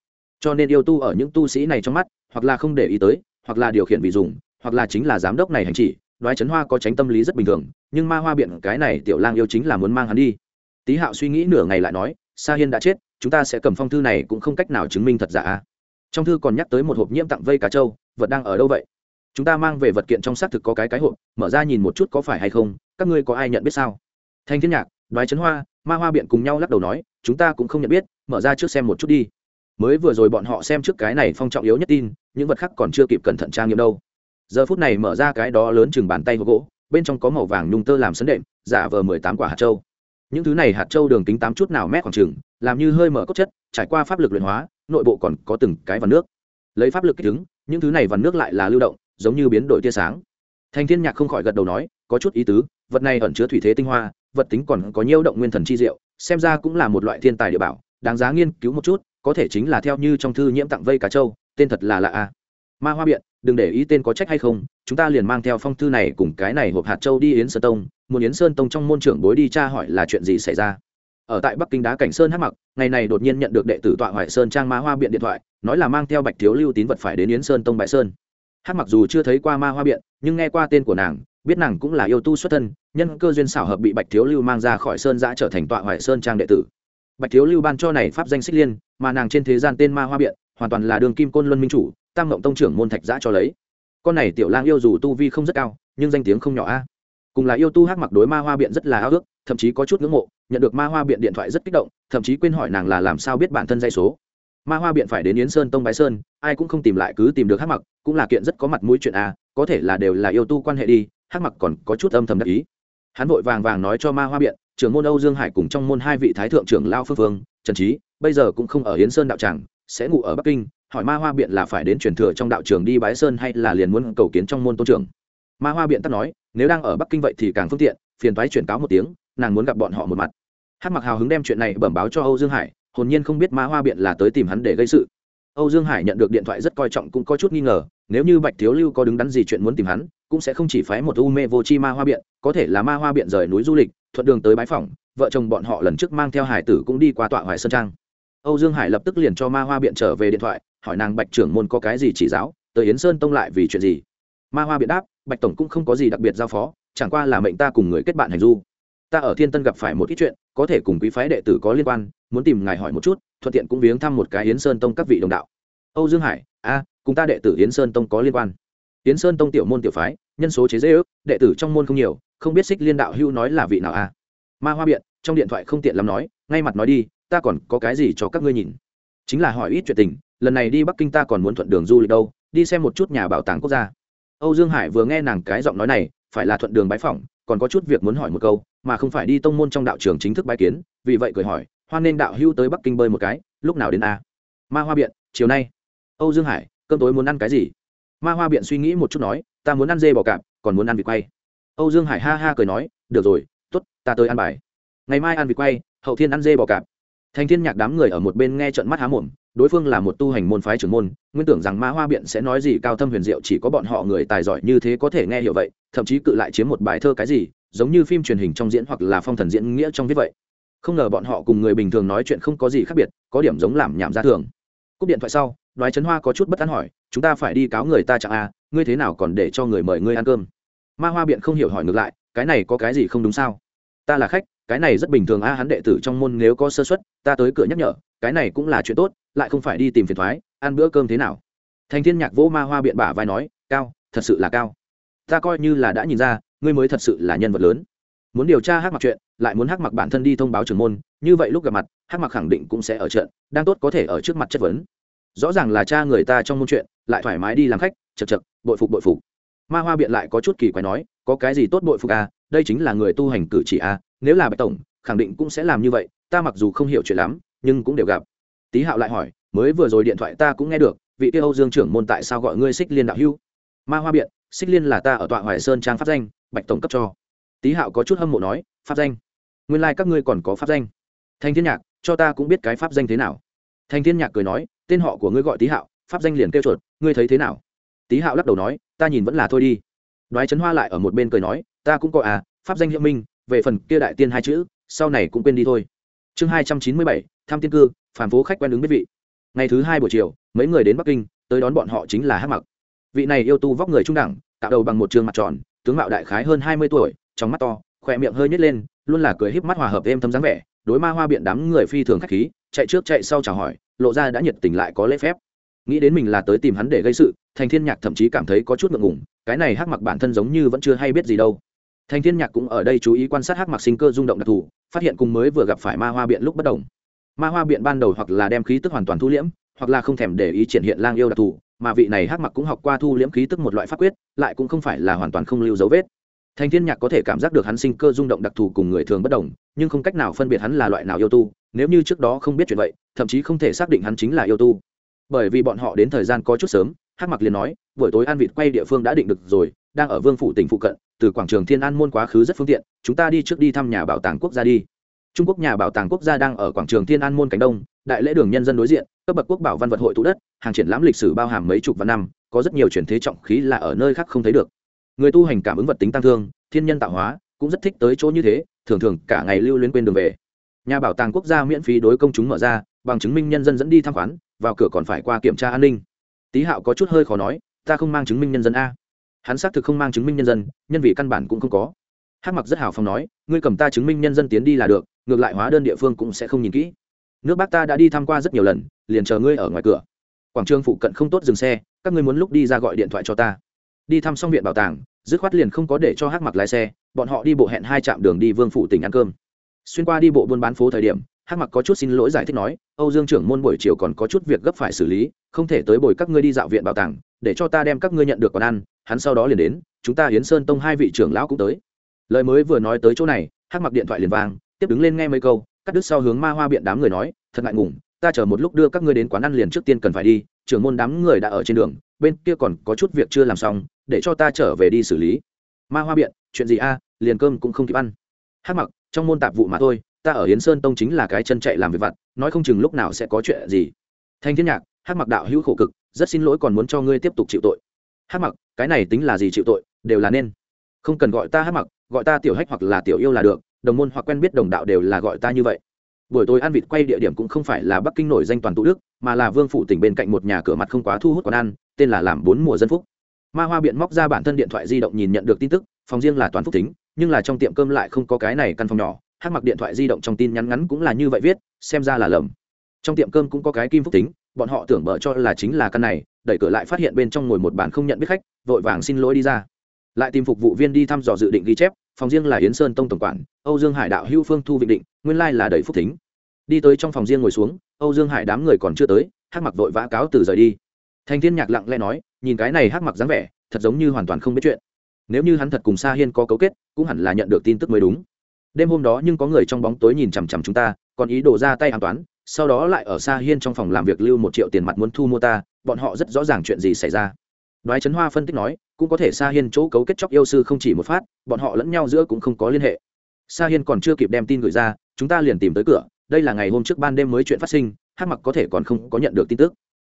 Cho nên yêu tu ở những tu sĩ này trong mắt, hoặc là không để ý tới hoặc là điều khiển vì dùng, hoặc là chính là giám đốc này hành chỉ, đoái trấn hoa có tránh tâm lý rất bình thường, nhưng ma hoa biện cái này tiểu lang yêu chính là muốn mang hắn đi. Tý hạo suy nghĩ nửa ngày lại nói, sa hiên đã chết, chúng ta sẽ cầm phong thư này cũng không cách nào chứng minh thật giả à. trong thư còn nhắc tới một hộp nhiễm tặng vây cá trâu, vật đang ở đâu vậy? Chúng ta mang về vật kiện trong xác thực có cái cái hộp, mở ra nhìn một chút có phải hay không, các ngươi có ai nhận biết sao? Thanh thiên nhạc, đoái trấn hoa, ma hoa biện cùng nhau lắc đầu nói, chúng ta cũng không nhận biết, mở ra trước xem một chút đi mới vừa rồi bọn họ xem trước cái này phong trọng yếu nhất tin, những vật khác còn chưa kịp cẩn thận trang nghiệm đâu. Giờ phút này mở ra cái đó lớn chừng bàn tay hộp gỗ, bên trong có màu vàng nhung tơ làm sấn đệm, giả vờ mười tám quả hạt châu. Những thứ này hạt châu đường kính tám chút nào mét khoảng chừng, làm như hơi mở cốt chất, trải qua pháp lực luyện hóa, nội bộ còn có từng cái vằn nước. Lấy pháp lực kích ứng, những thứ này vằn nước lại là lưu động, giống như biến đổi tia sáng. Thành thiên nhạc không khỏi gật đầu nói, có chút ý tứ, vật này ẩn chứa thủy thế tinh hoa, vật tính còn có nhiêu động nguyên thần chi diệu, xem ra cũng là một loại thiên tài địa bảo, đáng giá nghiên cứu một chút có thể chính là theo như trong thư nhiễm tặng vây cá châu tên thật là lạ a ma hoa biện, đừng để ý tên có trách hay không, chúng ta liền mang theo phong thư này cùng cái này hộp hạt châu đi yến sơn tông, muốn yến sơn tông trong môn trưởng bối đi tra hỏi là chuyện gì xảy ra. Ở tại bắc kinh đá cảnh sơn hát mặc, ngày này đột nhiên nhận được đệ tử tọa hoài sơn trang ma hoa biện điện thoại, nói là mang theo bạch thiếu lưu tín vật phải đến yến sơn tông bại sơn. Hát mặc dù chưa thấy qua ma hoa biện, nhưng nghe qua tên của nàng, biết nàng cũng là yêu tu xuất thân, nhân cơ duyên xảo hợp bị bạch thiếu lưu mang ra khỏi sơn giã trở thành tọa hoài sơn trang đệ tử bạch thiếu lưu ban cho này pháp danh xích liên, mà nàng trên thế gian tên ma hoa biện, hoàn toàn là đường kim côn luân minh chủ, tam ngộng tông trưởng môn thạch giã cho lấy. Con này tiểu lang yêu dù tu vi không rất cao, nhưng danh tiếng không nhỏ a. Cùng là yêu tu hắc mặc đối ma hoa biện rất là ao ước thậm chí có chút ngưỡng mộ, nhận được ma hoa biện điện thoại rất kích động, thậm chí quên hỏi nàng là làm sao biết bản thân dây số. Ma hoa biện phải đến yến sơn tông bái sơn, ai cũng không tìm lại cứ tìm được hắc mặc, cũng là kiện rất có mặt mũi chuyện a, có thể là đều là yêu tu quan hệ đi, hắc mặc còn có chút âm thầm đắc ý. Hắn vội vàng vàng nói cho ma hoa biện trưởng môn âu dương hải cùng trong môn hai vị thái thượng trưởng lao phương phương trần Chí, bây giờ cũng không ở Yến sơn đạo tràng sẽ ngủ ở bắc kinh hỏi ma hoa biện là phải đến truyền thừa trong đạo trường đi bái sơn hay là liền muốn cầu kiến trong môn tôn trưởng. Ma hoa biện tắt nói nếu đang ở bắc kinh vậy thì càng phương tiện phiền toái chuyển cáo một tiếng nàng muốn gặp bọn họ một mặt. Hát mặc hào hứng đem chuyện này bẩm báo cho âu dương hải hồn nhiên không biết ma hoa biện là tới tìm hắn để gây sự. Âu dương hải nhận được điện thoại rất coi trọng cũng có chút nghi ngờ nếu như bạch thiếu lưu có đứng đắn gì chuyện muốn tìm hắn cũng sẽ không chỉ phái một u mê vô chi ma hoa biện có thể là ma hoa biện rời núi du lịch thuận đường tới bái phỏng, vợ chồng bọn họ lần trước mang theo hải tử cũng đi qua tọa hoài sơn trang. Âu dương hải lập tức liền cho ma hoa biện trở về điện thoại, hỏi nàng bạch trưởng môn có cái gì chỉ giáo, tới yến sơn tông lại vì chuyện gì. Ma hoa biện đáp, bạch tổng cũng không có gì đặc biệt giao phó, chẳng qua là mệnh ta cùng người kết bạn hành du. Ta ở thiên tân gặp phải một ít chuyện, có thể cùng quý phái đệ tử có liên quan, muốn tìm ngài hỏi một chút, thuận tiện cũng viếng thăm một cái yến sơn tông các vị đồng đạo. Âu dương hải, a, cùng ta đệ tử yến sơn tông có liên quan. Yến sơn tông tiểu môn tiểu phái, nhân số chế dễ ước, đệ tử trong môn không nhiều không biết xích liên đạo hưu nói là vị nào a ma hoa biện, trong điện thoại không tiện lắm nói, ngay mặt nói đi, ta còn có cái gì cho các ngươi nhìn? Chính là hỏi ít chuyện tình, lần này đi bắc kinh ta còn muốn thuận đường du lịch đâu, đi xem một chút nhà bảo tàng quốc gia. Âu dương hải vừa nghe nàng cái giọng nói này, phải là thuận đường bái phỏng, còn có chút việc muốn hỏi một câu, mà không phải đi tông môn trong đạo trường chính thức bái kiến, vì vậy cười hỏi, hoan nên đạo hưu tới bắc kinh bơi một cái, lúc nào đến a ma hoa biện, chiều nay. Âu dương hải, cơm tối muốn ăn cái gì? Ma hoa biện suy nghĩ một chút nói, ta muốn ăn dê bò cạp, còn muốn ăn vịt quay âu dương hải ha ha cười nói được rồi t ố t ta tới ăn bài. Ngày mai ăn vịt quay hậu thiên ăn dê bò cạp. Thành thiên nhạc đám người ở một bên nghe trận mắt há mồm đối phương là một tu hành môn phái trưởng môn nguyên tưởng rằng ma hoa biện sẽ nói gì cao thâm huyền diệu chỉ có bọn họ người tài giỏi như thế có thể nghe hiểu vậy thậm chí cự lại chiếm một bài thơ cái gì giống như phim truyền hình trong diễn hoặc là phong thần diễn nghĩa trong viết vậy. Không ngờ bọn họ cùng người bình thường nói chuyện không có gì khác biệt có điểm giống làm nhảm ra thường. Cúp điện thoại sau đoái trấn hoa có chút bất an hỏi chúng ta phải đi cáo người ta chẳng a à, ngươi thế nào còn để cho người mời ngươi ăn cơm? Ma hoa biện không hiểu hỏi ngược lại, cái này có cái gì không đúng sao? Ta là khách, cái này rất bình thường a, hắn đệ tử trong môn nếu có sơ xuất ta tới cửa nhắc nhở, cái này cũng là chuyện tốt, lại không phải đi tìm phiền thoái, ăn bữa cơm thế nào? Thành thiên nhạc vỗ ma hoa biện bả vai nói, cao, thật sự là cao. Ta coi như là đã nhìn ra, ngươi mới thật sự là nhân vật lớn. Muốn điều tra hắc mặc chuyện, lại muốn hắc mặc bản thân đi thông báo trưởng môn, như vậy lúc gặp mặt, hắc mặc khẳng định cũng sẽ ở trận, đang tốt có thể ở trước mặt chất vấn. Rõ ràng là cha người ta trong môn chuyện, lại thoải mái đi làm khách chật chật bội phục bội phục ma hoa biện lại có chút kỳ quái nói, có cái gì tốt bội phục à? Đây chính là người tu hành cử chỉ à? Nếu là bạch tổng, khẳng định cũng sẽ làm như vậy, ta mặc dù không hiểu chuyện lắm, nhưng cũng đều gặp. Tý hạo lại hỏi, mới vừa rồi điện thoại ta cũng nghe được, vị kia âu dương trưởng môn tại sao gọi ngươi xích liên đạo hưu ma hoa biện, xích liên là ta ở tọa hoài sơn trang pháp danh, bạch tổng cấp cho. Tý hạo có chút hâm mộ nói, pháp danh? Nguyên lai、like、các ngươi còn có pháp danh. Thanh thiên nhạc, cho ta cũng biết cái pháp danh thế nào. Thanh thiên nhạc cười nói, tên họ của ngươi gọi tý hạo, pháp danh liền kêu chuột, ngươi thấy thế nào? Tý hạo lắc đầu nói, ta nhìn vẫn là thôi đi. Đoái trấn hoa lại ở một bên cười nói, ta cũng có à pháp danh hiệu minh, về phần kia đại tiên hai chữ, sau này cũng quên đi thôi. Chương hai trăm chín mươi bảy, tham tiên cư phản phố khách quen ứng biết vị. Ngày thứ hai buổi chiều, mấy người đến bắc kinh, tới đón bọn họ chính là hát mặc. Vị này yêu tu vóc người trung đẳng tạo đầu bằng một trường mặt tròn, tướng mạo đại khái hơn hai mươi tuổi, trong mắt to, khỏe miệng hơi nhét lên, luôn là cười híp mắt hòa hợp êm thâm dáng vẻ, đối ma hoa biện đám người phi thường khách khí, chạy trước chạy sau chào hỏi, lộ ra đã nhiệt tình lại có lễ phép nghĩ đến mình là tới tìm hắn để gây sự, thành thiên nhạc thậm chí cảm thấy có chút ngượng ngùng, cái này hắc mặc bản thân giống như vẫn chưa hay biết gì đâu. Thành thiên nhạc cũng ở đây chú ý quan sát hắc mặc sinh cơ rung động đặc thù, phát hiện cùng mới vừa gặp phải ma hoa biện lúc bất đồng. Ma hoa biện ban đầu hoặc là đem khí tức hoàn toàn thu liễm, hoặc là không thèm để ý triển hiện lang yêu đặc thù, mà vị này hắc mặc cũng học qua thu liễm khí tức một loại pháp quyết, lại cũng không phải là hoàn toàn không lưu dấu vết. Thành thiên nhạc có thể cảm giác được hắn sinh cơ rung động đặc thù cùng người thường bất đồng, nhưng không cách nào phân biệt hắn là loại nào yêu tu, nếu như trước đó không biết chuyện vậy, thậm chí không thể xác định hắn chính là yêu tu bởi vì bọn họ đến thời gian có chút sớm, hắc mặc liền nói, buổi tối ăn vịt quay địa phương đã định được rồi, đang ở vương phủ tỉnh phụ cận, từ quảng trường thiên an môn quá khứ rất phương tiện, chúng ta đi trước đi thăm nhà bảo tàng quốc gia đi. Trung quốc nhà bảo tàng quốc gia đang ở quảng trường thiên an môn cánh đông, đại lễ đường nhân dân đối diện, cấp bậc quốc bảo văn vật hội tụ đất, hàng triển lãm lịch sử bao hàm mấy chục vạn năm, có rất nhiều truyền thế trọng khí là ở nơi khác không thấy được. Người tu hành cảm ứng vật tính tăng thương, thiên nhân tạo hóa, cũng rất thích tới chỗ như thế, thường thường cả ngày lưu luyến quên đường về. Nhà bảo tàng quốc gia miễn phí đối công chúng mở ra, bằng chứng minh nhân dân dẫn đi tham khoán vào cửa còn phải qua kiểm tra an ninh. Tý hạo có chút hơi khó nói, ta không mang chứng minh nhân dân a. Hắn xác thực không mang chứng minh nhân dân, nhân vị căn bản cũng không có. Hắc mặc rất hào phong nói, ngươi cầm ta chứng minh nhân dân tiến đi là được, ngược lại hóa đơn địa phương cũng sẽ không nhìn kỹ. Nước bác ta đã đi tham q u a rất nhiều lần, liền chờ ngươi ở ngoài cửa. Quảng trường phụ cận không tốt dừng xe, các ngươi muốn lúc đi ra gọi điện thoại cho ta. Đi thăm xong viện bảo tàng, dứt khoát liền không có để cho hắc mặc lái xe, bọn họ đi bộ hẹn hai trạm đường đi vương phủ tỉnh ăn cơm. Xuyên qua đi bộ buôn bán phố thời điểm hắc mặc có chút xin lỗi giải thích nói, âu dương trưởng môn buổi chiều còn có chút việc gấp phải xử lý, không thể tới bồi các ngươi đi dạo viện bảo tàng, để cho ta đem các ngươi nhận được còn ăn, hắn sau đó liền đến, chúng ta hiến sơn tông hai vị trưởng lão cũng tới. Lời mới vừa nói tới chỗ này, hắc mặc điện thoại liền vang, tiếp đứng lên nghe mấy câu, cắt đứt sau hướng ma hoa biện đám người nói, thật ngại ngùng, ta chờ một lúc đưa các ngươi đến quán ăn liền trước tiên cần phải đi, trưởng môn đám người đã ở trên đường, bên kia còn có chút việc chưa làm xong, để cho ta trở về đi xử lý. Ma hoa biện, chuyện gì a? Liền cơm cũng không kịp ăn. Hắc mặc, trong môn tạp vụ mà thôi ta ở hiến sơn tông chính là cái chân chạy làm việc vặt, nói không chừng lúc nào sẽ có chuyện gì. Thanh thiên nhạc, Hắc mặc đạo hữu khổ cực, rất xin lỗi còn muốn cho ngươi tiếp tục chịu tội. Hắc mặc, cái này tính là gì chịu tội, đều là nên. Không cần gọi ta Hắc mặc, gọi ta tiểu hách hoặc là tiểu yêu là được, đồng môn hoặc quen biết đồng đạo đều là gọi ta như vậy. Buổi tối ăn vịt quay địa điểm cũng không phải là bắc kinh nổi danh toàn tụ đức, mà là vương phủ tỉnh bên cạnh một nhà cửa mặt không quá thu hút quán ăn, tên là làm bốn mùa dân phúc. Ma hoa biện móc ra bản thân điện thoại di động nhìn nhận được tin tức, phòng riêng là toàn phúc tính nhưng là trong tiệm cơm lại không có cái này căn phòng nhỏ hát mặc điện thoại di động trong tin nhắn ngắn cũng là như vậy viết, xem ra là lầm. Trong tiệm cơm cũng có cái kim phúc tính, bọn họ tưởng bở cho là chính là căn này, đẩy cửa lại phát hiện bên trong ngồi một bàn không nhận biết khách, vội vàng xin lỗi đi ra. Lại tìm phục vụ viên đi thăm dò dự định ghi chép, phòng riêng là yến sơn tông tổng quản, âu dương hải đạo hưu phương thu vịnh định, nguyên lai là đầy phúc thính đi tới trong phòng riêng ngồi xuống, âu dương hải đám người còn chưa tới, hắc mặc vội vã cáo từ rời đi. Thanh thiên nhạc lặng lẽ nói, nhìn cái này hắc mặc dáng vẻ, thật giống như hoàn toàn không biết chuyện. Nếu như hắn thật cùng sa hiên có cấu kết, cũng hẳn là nhận được tin tức mới đúng đêm hôm đó nhưng có người trong bóng tối nhìn chằm chằm chúng ta, còn ý đồ ra tay an toán, sau đó lại ở sa hiên trong phòng làm việc lưu một triệu tiền mặt muốn thu mua ta, bọn họ rất rõ ràng chuyện gì xảy ra. Đoái trấn hoa phân tích nói, cũng có thể sa hiên chỗ cấu kết chóc yêu sư không chỉ một phát, bọn họ lẫn nhau giữa cũng không có liên hệ. Sa hiên còn chưa kịp đem tin gửi ra, chúng ta liền tìm tới cửa, đây là ngày hôm trước ban đêm mới chuyện phát sinh hát mặc có thể còn không có nhận được tin tức.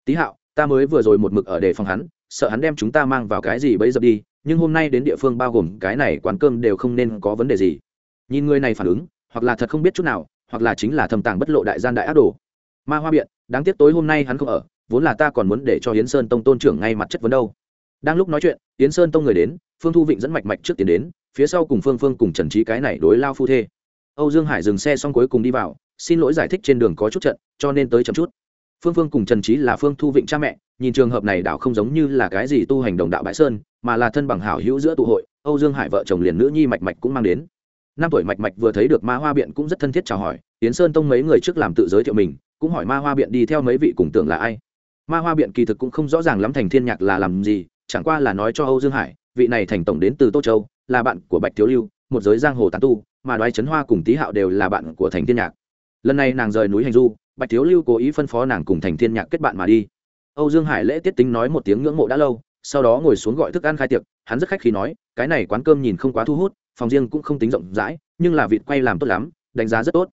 Tý hạo, ta mới vừa rồi một mực ở đề phòng hắn, sợ hắn đem chúng ta mang vào cái gì bấy giờ đi, nhưng hôm nay đến địa phương bao gồm cái này quán cơm đều không nên có vấn đề gì nhìn người này phản ứng, hoặc là thật không biết chút nào, hoặc là chính là thầm tàng bất lộ đại gian đại ác đồ. Ma hoa biện, đáng tiếc tối hôm nay hắn không ở, vốn là ta còn muốn để cho hiến sơn tông tôn trưởng ngay mặt chất vấn đâu. Đang lúc nói chuyện hiến sơn tông người đến, phương thu vịnh dẫn mạch mạch trước tiến đến, phía sau cùng phương phương cùng trần trí cái này đối lao phu thê. Âu dương hải dừng xe xong cuối cùng đi vào, xin lỗi giải thích trên đường có chút trận, cho nên tới chậm chút. Phương phương cùng trần trí là phương thu vịnh cha mẹ, nhìn trường hợp này đảo không giống như là cái gì tu hành đồng đạo bãi sơn, mà là thân bằng hảo hữu giữa tụ hội, âu dương hải vợ chồng liền nữ nhi mạch mạch cũng mang đến năm tuổi mạch mạch vừa thấy được ma hoa biện cũng rất thân thiết chào hỏi tiến sơn tông mấy người trước làm tự giới thiệu mình, cũng hỏi ma hoa biện đi theo mấy vị cùng tưởng là ai. Ma hoa biện kỳ thực cũng không rõ ràng lắm thành thiên nhạc là làm gì, chẳng qua là nói cho âu dương hải, vị này thành tổng đến từ tô châu, là bạn của bạch thiếu lưu, một giới giang hồ tán tu, mà đoái trấn hoa cùng tý hạo đều là bạn của thành thiên nhạc. Lần này nàng rời núi hành du, bạch thiếu lưu cố ý phân phó nàng cùng thành thiên nhạc kết bạn mà đi. Âu dương hải lễ tiết tính nói một tiếng ngưỡng mộ đã lâu sau đó ngồi xuống gọi thức ăn khai tiệc, hắn rất khách khi nói, cái này quán cơm nhìn không quá thu hút, phòng riêng cũng không tính rộng rãi, nhưng là vịt quay làm tốt lắm, đánh giá rất tốt.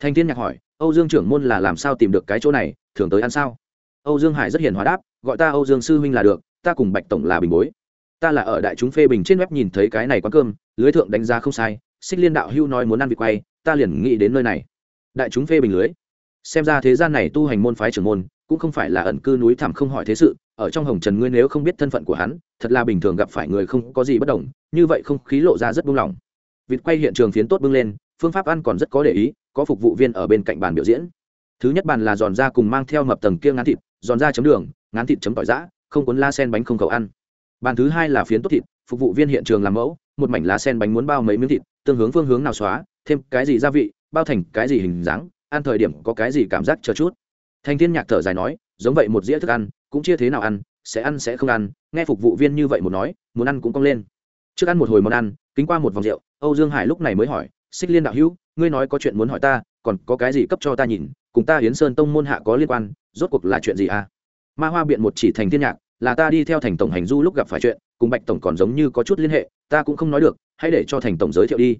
Thành thiên nhạc hỏi, âu dương trưởng môn là làm sao tìm được cái chỗ này, thường tới ăn sao? Âu dương hải rất hiền hóa đáp, gọi ta âu dương sư huynh là được, ta cùng bạch tổng là bình bối. Ta là ở đại chúng phê bình trên web nhìn thấy cái này quán cơm, lưới thượng đánh giá không sai, xích liên đạo hưu nói muốn ăn vịt quay, ta liền nghĩ đến nơi này. Đại chúng phê bình lưới. Xem ra thế gian này tu hành môn phái trưởng môn, cũng không phải là ẩn cư núi thẳm không hỏi thế sự ở trong hồng trần ngươi nếu không biết thân phận của hắn, thật là bình thường gặp phải người không có gì bất đồng, như vậy không khí lộ ra rất buông lỏng. Vịt quay hiện trường phiến tốt bưng lên, phương pháp ăn còn rất có để ý, có phục vụ viên ở bên cạnh bàn biểu diễn. Thứ nhất bàn là giòn da cùng mang theo mập tầng kia ngán thịt, giòn da chấm đường, ngán thịt chấm tỏi giã, không cuốn la sen bánh không cầu ăn. Bàn thứ hai là phiến tốt thịt, phục vụ viên hiện trường làm mẫu, một mảnh lá sen bánh muốn bao mấy miếng thịt, tương hướng phương hướng nào xóa, thêm cái gì gia vị, bao thành cái gì hình dáng, ăn thời điểm có cái gì cảm giác chờ chút. Thanh thiên nhạc thở dài nói, giống vậy một dĩa thức ăn cũng chia thế nào ăn, sẽ ăn sẽ không ăn, nghe phục vụ viên như vậy một nói, muốn ăn cũng cong lên. Trước ăn một hồi món ăn, kính qua một vòng rượu, âu dương hải lúc này mới hỏi, xích liên đạo hữu, ngươi nói có chuyện muốn hỏi ta, còn có cái gì cấp cho ta nhìn, cùng ta hiến sơn tông môn hạ có liên quan, rốt cuộc là chuyện gì à? Ma hoa biện một chỉ thành thiên nhạc, là ta đi theo thành tổng hành du lúc gặp phải chuyện, cùng bạch tổng còn giống như có chút liên hệ, ta cũng không nói được, hãy để cho thành tổng giới thiệu đi.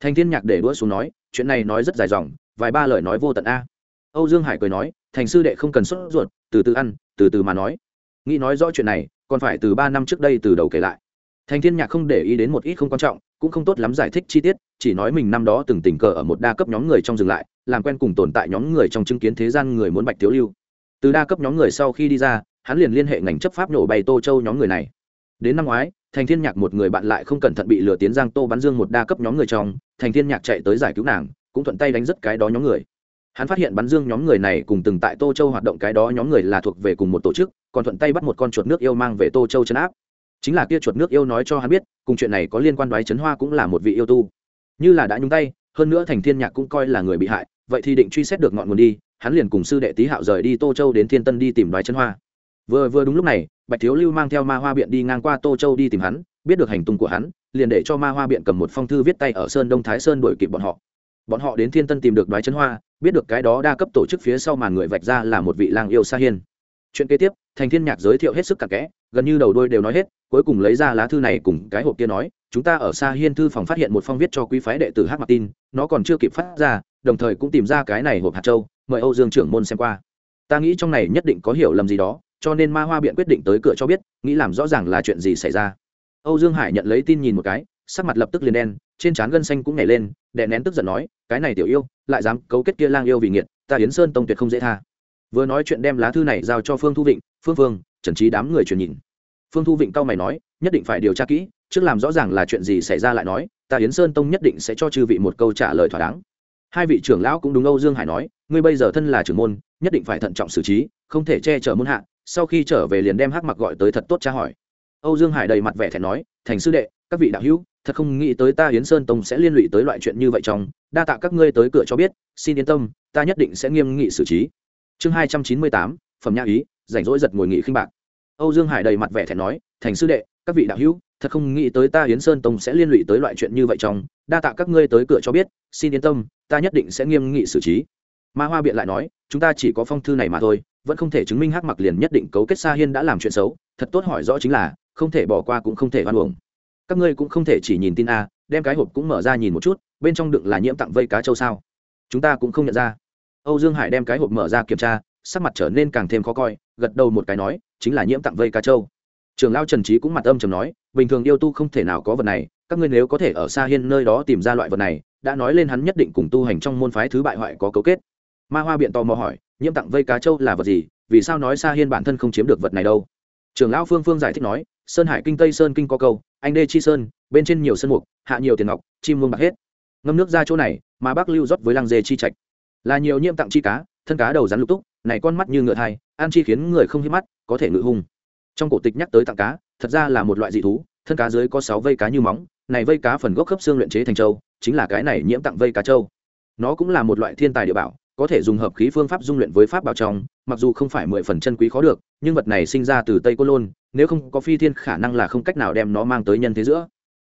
Thành thiên nhạc để đũa xuống nói, chuyện này nói rất dài dòng, vài ba lời nói vô tận a. Âu dương hải cười nói, thành sư đệ không cần sốt ruột, từ từ ăn từ từ mà nói. Nghĩ nói rõ chuyện này, còn phải từ ba năm trước đây từ đầu kể lại. Thành thiên nhạc không để ý đến một ít không quan trọng, cũng không tốt lắm giải thích chi tiết, chỉ nói mình năm đó từng tình cờ ở một đa cấp nhóm người trong dừng lại, làm quen cùng tồn tại nhóm người trong chứng kiến thế gian người muốn bạch thiếu lưu. Từ đa cấp nhóm người sau khi đi ra, hắn liền liên hệ ngành chấp pháp nổ bay tô châu nhóm người này. Đến năm ngoái, thành thiên nhạc một người bạn lại không cẩn thận bị lừa tiến giang tô bắn dương một đa cấp nhóm người trong, thành thiên nhạc chạy tới giải cứu nàng, cũng thuận tay đánh rất cái đó nhóm người hắn phát hiện bắn dương nhóm người này cùng từng tại tô châu hoạt động cái đó nhóm người là thuộc về cùng một tổ chức, còn thuận tay bắt một con chuột nước yêu mang về tô châu chấn áp. Chính là kia chuột nước yêu nói cho hắn biết, cùng chuyện này có liên quan đoái chấn hoa cũng là một vị yêu tu. Như là đã nhúng tay, hơn nữa thành thiên nhạc cũng coi là người bị hại, vậy thì định truy xét được ngọn nguồn đi, hắn liền cùng sư đệ tý hạo rời đi tô châu đến thiên tân đi tìm đoái chấn hoa. Vừa vừa đúng lúc này, bạch thiếu lưu mang theo ma hoa biện đi ngang qua tô châu đi tìm hắn, biết được hành tung của hắn, liền để cho ma hoa biện cầm một phong thư viết tay ở sơn đông thái sơn đuổi kịp bọn họ bọn họ đến thiên tân tìm được đoái chân hoa, biết được cái đó đa cấp tổ chức phía sau màn người vạch ra là một vị lang yêu sa hiên. Chuyện kế tiếp, thành thiên nhạc giới thiệu hết sức cặn kẽ, gần như đầu đôi đều nói hết, cuối cùng lấy ra lá thư này cùng cái hộp kia nói, chúng ta ở sa hiên thư phòng phát hiện một phong viết cho quý phái đệ tử hát martin nó còn chưa kịp phát ra, đồng thời cũng tìm ra cái này hộp hạt châu, mời âu dương trưởng môn xem qua. Ta nghĩ trong này nhất định có hiểu lầm gì đó, cho nên ma hoa biện quyết định tới cửa cho biết, nghĩ làm rõ ràng là chuyện gì xảy ra. Âu dương hải nhận lấy tin nhìn một cái sắc mặt lập tức liền đen, trên trán gân xanh cũng nhảy lên, đè nén tức giận nói, cái này tiểu yêu, lại dám cấu kết kia lang yêu vì nghiệt, ta yến sơn tông tuyệt không dễ tha. Vừa nói chuyện đem lá thư này giao cho phương thu vịnh, phương phương trần trí đám người truyền nhìn. Phương thu vịnh cao mày nói, nhất định phải điều tra kỹ, trước làm rõ ràng là chuyện gì xảy ra lại nói, ta yến sơn tông nhất định sẽ cho chư vị một câu trả lời thỏa đáng. Hai vị trưởng lão cũng đúng, âu dương hải nói, ngươi bây giờ thân là trưởng môn, nhất định phải thận trọng xử trí, không thể che chở môn hạ. Sau khi trở về liền đem hắc mặc gọi tới thật tốt tra hỏi. Âu dương hải đầy mặt vẻ thẹn nói, thành sư đệ, các vị đạo hữu thật không nghĩ tới ta hiến sơn tông sẽ liên lụy tới loại chuyện như vậy trong. Đa tạ các ngươi tới cửa cho biết, xin yên tâm, ta nhất định sẽ nghiêm nghị xử trí. Chương hai trăm chín mươi tám, phẩm nha ý, rảnh rỗi giật ngồi nghị khinh bạc. Âu dương hải đầy mặt vẻ thẹn nói, thành sư đệ, các vị đạo hữu, thật không nghĩ tới ta hiến sơn tông sẽ liên lụy tới loại chuyện như vậy trong. Đa tạ các ngươi tới cửa cho biết, xin yên tâm, ta nhất định sẽ nghiêm nghị xử trí. Ma hoa biện lại nói, chúng ta chỉ có phong thư này mà thôi, vẫn không thể chứng minh hắc mặc liền nhất định cấu kết sa hiên đã làm chuyện xấu. Thật tốt hỏi rõ chính là, không thể bỏ qua cũng không thể oan uổng các ngươi cũng không thể chỉ nhìn tin a, đem cái hộp cũng mở ra nhìn một chút, bên trong đựng là nhiễm tặng vây cá châu sao? Chúng ta cũng không nhận ra. Âu dương hải đem cái hộp mở ra kiểm tra, sắc mặt trở nên càng thêm khó coi, gật đầu một cái nói, chính là nhiễm tặng vây cá châu trường lao trần trí cũng mặt âm trầm nói, bình thường yêu tu không thể nào có vật này, các ngươi nếu có thể ở xa hiên nơi đó tìm ra loại vật này, đã nói lên hắn nhất định cùng tu hành trong môn phái thứ bại hoại có cấu kết. Ma hoa biện tò mò hỏi, nhiễm tặng vây cá châu là vật gì, vì sao nói xa hiên bản thân không chiếm được vật này đâu? Trưởng lão phương phương giải thích nói, sơn hải kinh tây sơn kinh có câu, anh đê chi sơn, bên trên nhiều sân mục, hạ nhiều tiền ngọc, chim muông bạc hết. Ngâm nước ra chỗ này, mà bác lưu rót với lăng dê chi trạch. Là nhiều nhiễm tặng chi cá, thân cá đầu rắn lục túc, này con mắt như ngựa thai, ăn chi khiến người không hiếp mắt, có thể ngự hung. Trong cổ tịch nhắc tới tặng cá, thật ra là một loại dị thú, thân cá dưới có sáu vây cá như móng, này vây cá phần gốc khớp xương luyện chế thành châu chính là cái này nhiễm tặng vây cá châu nó cũng là một loại thiên tài địa bảo có thể dùng hợp khí phương pháp dung luyện với pháp bảo trong mặc dù không phải mười phần chân quý khó được nhưng vật này sinh ra từ tây côn lôn nếu không có phi thiên khả năng là không cách nào đem nó mang tới nhân thế giữa.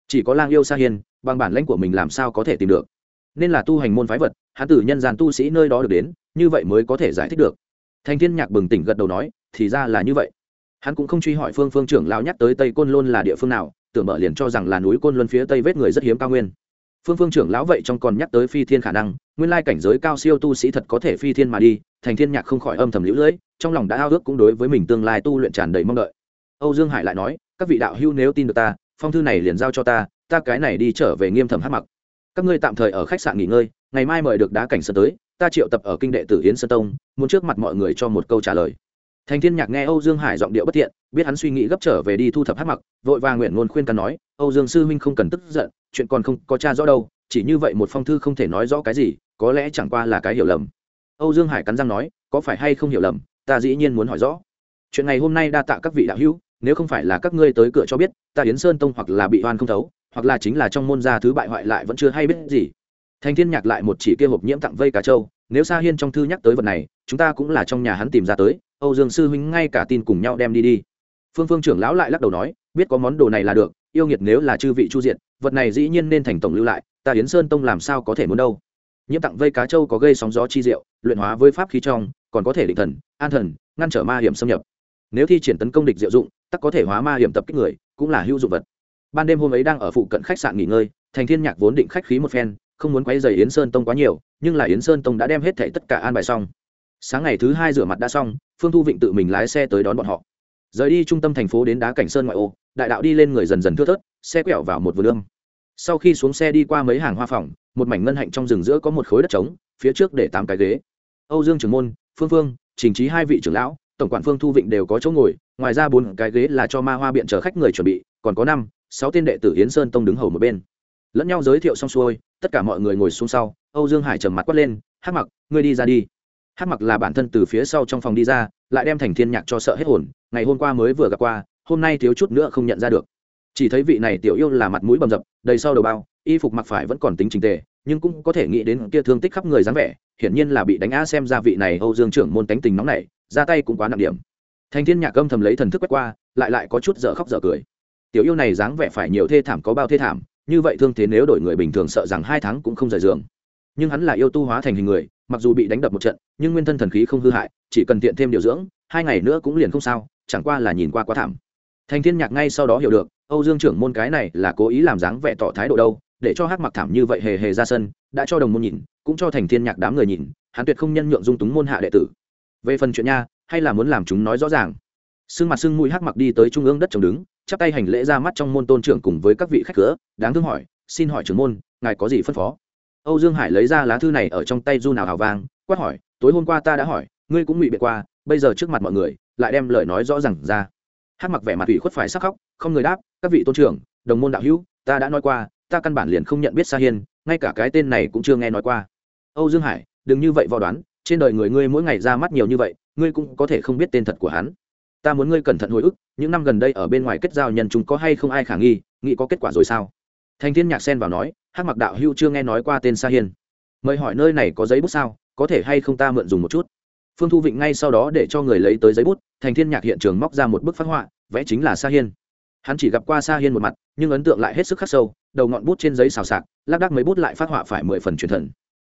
Chỉ có lang yêu sa Hiền, bằng bản lãnh của mình làm sao có thể tìm được. Nên là tu hành môn phái vật hắn tử nhân gian tu sĩ nơi đó được đến như vậy mới có thể giải thích được. Thành thiên nhạc bừng tỉnh gật đầu nói thì ra là như vậy. Hắn cũng không truy hỏi phương phương trưởng lao nhắc tới tây côn lôn là địa phương nào tưởng mở liền cho rằng là núi côn luân phía tây vết người rất hiếm cao nguyên phương phương trưởng lão vậy trong còn nhắc tới phi thiên khả năng, nguyên lai cảnh giới cao siêu tu sĩ thật có thể phi thiên mà đi, thành thiên nhạc không khỏi âm thầm lũ lưỡi trong lòng đã ao ước cũng đối với mình tương lai tu luyện tràn đầy mong đợi. Âu dương hải lại nói, các vị đạo hữu nếu tin được ta, phong thư này liền giao cho ta ta cái này đi trở về nghiêm thẩm hát mặc. Các ngươi tạm thời ở khách sạn nghỉ ngơi, ngày mai mời được đá cảnh sơn tới, ta triệu tập ở kinh đệ tử yến sơn tông, muốn trước mặt mọi người cho một câu trả lời thành thiên nhạc nghe âu dương hải giọng điệu bất thiện, biết hắn suy nghĩ gấp trở về đi thu thập hát mặc, vội vàng nguyện ngôn khuyên can nói, âu dương sư huynh không cần tức giận, chuyện còn không có cha rõ đâu, chỉ như vậy một phong thư không thể nói rõ cái gì, có lẽ chẳng qua là cái hiểu lầm. Âu dương hải cắn răng nói, có phải hay không hiểu lầm, ta dĩ nhiên muốn hỏi rõ. Chuyện này hôm nay đa tạ các vị đạo hữu, nếu không phải là các ngươi tới cửa cho biết, ta yến sơn tông hoặc là bị oan không thấu, hoặc là chính là trong môn gia thứ bại hoại lại vẫn chưa hay biết gì. Thành thiên nhạc lại một chỉ kia hộp nhiễm tặng vây cá châu nếu sa hiên trong thư nhắc tới vật này, chúng ta cũng là trong nhà hắn tìm ra tới, âu dương sư huynh ngay cả tin cùng nhau đem đi đi. Phương phương trưởng lão lại lắc đầu nói, biết có món đồ này là được, yêu nghiệt nếu là chư vị chu diện vật này dĩ nhiên nên thành tổng lưu lại, ta yến sơn tông làm sao có thể muốn đâu? Nhiễm tặng vây cá châu có gây sóng gió chi diệu, luyện hóa với pháp khí trong, còn có thể định thần, an thần, ngăn trở ma hiểm xâm nhập. Nếu thi triển tấn công địch diệu dụng, tắc có thể hóa ma hiểm tập kích người, cũng là hữu dụng vật. Ban đêm hôm ấy đang ở phụ cận khách sạn nghỉ ngơi, thành thiên nhạc vốn định khách khí một phen không muốn quay dày yến sơn tông quá nhiều, nhưng là yến sơn tông đã đem hết thảy tất cả an bài xong. Sáng ngày thứ hai rửa mặt đã xong, phương thu vịnh tự mình lái xe tới đón bọn họ. Rời đi trung tâm thành phố đến đá cảnh sơn ngoại ô, đại đạo đi lên người dần dần thưa thớt, xe quẹo vào một vườn lương sau khi xuống xe đi qua mấy hàng hoa phòng, một mảnh ngân hạnh trong rừng giữa có một khối đất trống, phía trước để tám cái ghế. Âu dương trưởng môn, phương phương, trình trí hai vị trưởng lão, tổng quản phương thu vịnh đều có chỗ ngồi, ngoài ra bốn cái ghế là cho ma hoa biện chờ khách người chuẩn bị, còn có năm, sáu tên đệ tử hiến sơn tông đứng hầu một bên lẫn nhau giới thiệu xong xuôi, tất cả mọi người ngồi xuống sau, âu dương hải trầm mặt quát lên hát mặc, ngươi đi ra đi. Hát mặc là bản thân từ phía sau trong phòng đi ra, lại đem thành thiên nhạc cho sợ hết hồn, ngày hôm qua mới vừa gặp qua, hôm nay thiếu chút nữa không nhận ra được. Chỉ thấy vị này tiểu yêu là mặt mũi bầm dập, đầy sau đầu bao, y phục mặc phải vẫn còn tính trình tề, nhưng cũng có thể nghĩ đến kia thương tích khắp người dáng vẻ, hiển nhiên là bị đánh á xem ra vị này âu dương trưởng môn tánh tình nóng này ra tay cũng quá nặng điểm. Thành thiên nhạc âm thầm lấy thần thức quét qua, lại lại có chút dở khóc dở cười. Tiểu yêu này dáng vẻ phải nhiều thê thảm có bao thê thảm như vậy thương thế nếu đổi người bình thường sợ rằng hai tháng cũng không rời giường. Nhưng hắn là yêu tu hóa thành hình người, mặc dù bị đánh đập một trận, nhưng nguyên thân thần khí không hư hại, chỉ cần tiện thêm điều dưỡng, hai ngày nữa cũng liền không sao, chẳng qua là nhìn qua quá thảm. Thành thiên nhạc ngay sau đó hiểu được, âu dương trưởng môn cái này là cố ý làm dáng vẻ tỏ thái độ đâu, để cho hát mặc thảm như vậy hề hề ra sân, đã cho đồng môn nhìn, cũng cho thành thiên nhạc đám người nhìn, hắn tuyệt không nhân nhượng dung túng môn hạ đệ tử. Về phần chuyện nha, hay là muốn làm chúng nói rõ ràng. Sương mặt sương mũi hắc mặc đi tới trung ương đất trồng đứng chắp tay hành lễ ra mắt trong môn tôn trưởng cùng với các vị khách cửa, đáng thương hỏi, xin hỏi trưởng môn, ngài có gì phân phó? Âu dương hải lấy ra lá thư này ở trong tay du nào hào vang, quát hỏi, tối hôm qua ta đã hỏi, ngươi cũng ngụy biện qua, bây giờ trước mặt mọi người, lại đem lời nói rõ ràng ra. Hát mặc vẻ mặt ủy khuất phải sắc khóc, không người đáp, các vị tôn trưởng, đồng môn đạo hữu, ta đã nói qua, ta căn bản liền không nhận biết sa hiên, ngay cả cái tên này cũng chưa nghe nói qua. Âu dương hải, đừng như vậy vò đoán, trên đời người ngươi mỗi ngày ra mắt nhiều như vậy, ngươi cũng có thể không biết tên thật của hắn ta muốn ngươi cẩn thận hồi ức, những năm gần đây ở bên ngoài kết giao nhân chúng có hay không ai khả nghi, nghĩ có kết quả rồi sao? Thành thiên nhạc xen vào nói, hắc mặc đạo hưu chưa nghe nói qua tên sa hiên. Mời hỏi nơi này có giấy bút sao, có thể hay không ta mượn dùng một chút? Phương thu vịnh ngay sau đó để cho người lấy tới giấy bút thành thiên nhạc hiện trường móc ra một bức phát họa, vẽ chính là sa hiên. Hắn chỉ gặp qua sa hiên một mặt, nhưng ấn tượng lại hết sức khắc sâu, đầu ngọn bút trên giấy xào xạc, lác đác mấy bút lại phát họa phải mười phần truyền thần.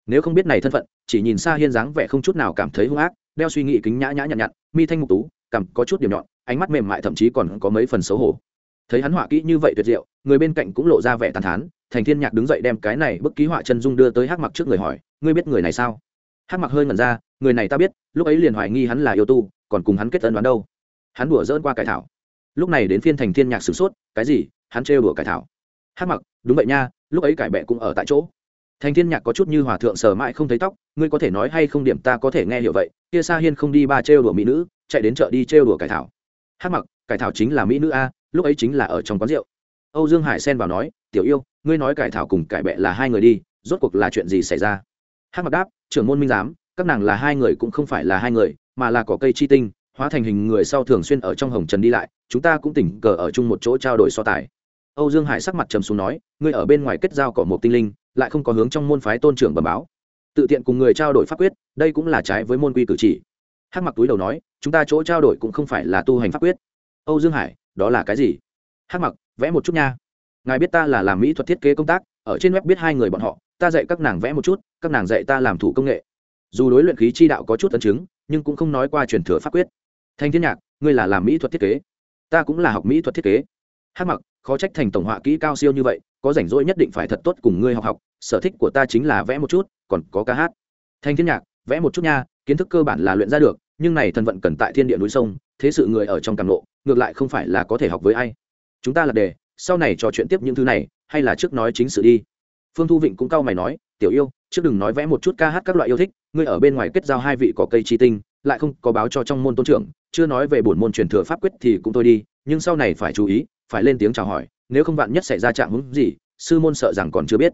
Nếu không biết này thân phận, chỉ nhìn sa hiên dáng vẻ không chút nào cảm thấy hung ác, đeo suy nghĩ kính nhã nhã nhặn nhặn, mi thanh mục tú cằm có chút điểm nhọn, ánh mắt mềm mại thậm chí còn có mấy phần xấu hổ. Thấy hắn họa kỹ như vậy tuyệt diệu, người bên cạnh cũng lộ ra vẻ tàn thán, thành thiên nhạc đứng dậy đem cái này bức ký họa chân dung đưa tới hắc mặc trước người hỏi, ngươi biết người này sao? Hắc mặc hơi ngẩn ra, người này ta biết, lúc ấy liền hoài nghi hắn là yêu tu, còn cùng hắn kết ân đoán đâu. Hắn đùa dỡn qua cải thảo. Lúc này đến phiên thành thiên nhạc sửng sốt, cái gì? Hắn trêu đùa cải thảo? Hắc mặc, đúng vậy nha, lúc ấy cải bẹ cũng ở tại chỗ. Thành thiên nhạc có chút như hòa thượng sờ mãi không thấy tóc, ngươi có thể nói hay không điểm ta có thể nghe hiểu vậy, kia sa hiên không đi ba trêu đùa mỹ nữ chạy đến chợ đi trêu đùa cải thảo. Hắc mặc, cải thảo chính là mỹ nữ a, lúc ấy chính là ở trong quán rượu. Âu dương hải xen vào nói, tiểu yêu, ngươi nói cải thảo cùng cải bẹ là hai người đi, rốt cuộc là chuyện gì xảy ra? Hắc mặc đáp, trưởng môn minh giám, các nàng là hai người cũng không phải là hai người, mà là cỏ cây chi tinh, hóa thành hình người sau thường xuyên ở trong hồng trần đi lại, chúng ta cũng tình cờ ở chung một chỗ trao đổi so tài. Âu dương hải sắc mặt trầm xuống nói, ngươi ở bên ngoài kết giao cỏ một tinh linh, lại không có hướng trong môn phái tôn trưởng bẩm báo. Tự tiện cùng người trao đổi pháp quyết, đây cũng là trái với môn quy cử chỉ hắc mặc túi đầu nói, chúng ta chỗ trao đổi cũng không phải là tu hành pháp quyết. Âu dương hải, đó là cái gì? Hắc mặc, vẽ một chút nha. Ngài biết ta là làm mỹ thuật thiết kế công tác, ở trên web biết hai người bọn họ, ta dạy các nàng vẽ một chút, các nàng dạy ta làm thủ công nghệ. Dù đối luyện khí chi đạo có chút ấn chứng, nhưng cũng không nói qua truyền thừa pháp quyết. Thanh thiên nhạc, ngươi là làm mỹ thuật thiết kế. Ta cũng là học mỹ thuật thiết kế. Hát mặc, khó trách thành tổng họa kỹ cao siêu như vậy, có rảnh rỗi nhất định phải thật tốt cùng ngươi học học, sở thích của ta chính là vẽ một chút, còn có ca hát. Thanh thiên nhạc, vẽ một chút nha kiến thức cơ bản là luyện ra được, nhưng này thần vận cần tại thiên địa núi sông, thế sự người ở trong càng lộ ngược lại không phải là có thể học với ai. Chúng ta là đề, sau này trò chuyện tiếp những thứ này, hay là trước nói chính sự đi. Phương thu vịnh cũng cau mày nói, tiểu yêu, trước đừng nói vẽ một chút ca hát các loại yêu thích, ngươi ở bên ngoài kết giao hai vị có cây chi tinh, lại không có báo cho trong môn tôn trưởng, chưa nói về bổn môn truyền thừa pháp quyết thì cũng thôi đi, nhưng sau này phải chú ý, phải lên tiếng chào hỏi, nếu không vạn nhất xảy ra trạng hứng gì, sư môn sợ rằng còn chưa biết.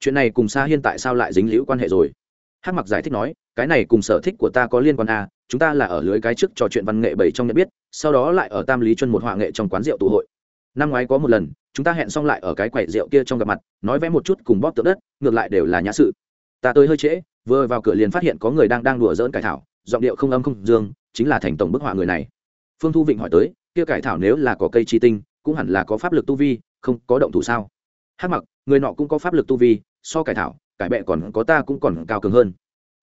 Chuyện này cùng xa hiên tại sao lại dính liễu quan hệ rồi? Hát mặc giải thích nói cái này cùng sở thích của ta có liên quan à chúng ta là ở lưới cái trước trò chuyện văn nghệ bảy trong nhận biết, sau đó lại ở tam lý chuân một họa nghệ trong quán rượu tụ hội. Năm ngoái có một lần, chúng ta hẹn xong lại ở cái quầy rượu kia trong gặp mặt, nói vẽ một chút cùng bóp tượng đất, ngược lại đều là nhã sự. Ta tới hơi trễ, vừa vào cửa liền phát hiện có người đang đang đùa dỡn cải thảo, giọng điệu không âm không dương, chính là thành tổng bức họa người này. Phương thu vịnh hỏi tới, kia cải thảo nếu là có cây chi tinh, cũng hẳn là có pháp lực tu vi, không có động thủ sao? Hắc mặc, người nọ cũng có pháp lực tu vi, so cải thảo, cải bẹ còn có ta cũng còn cao cường hơn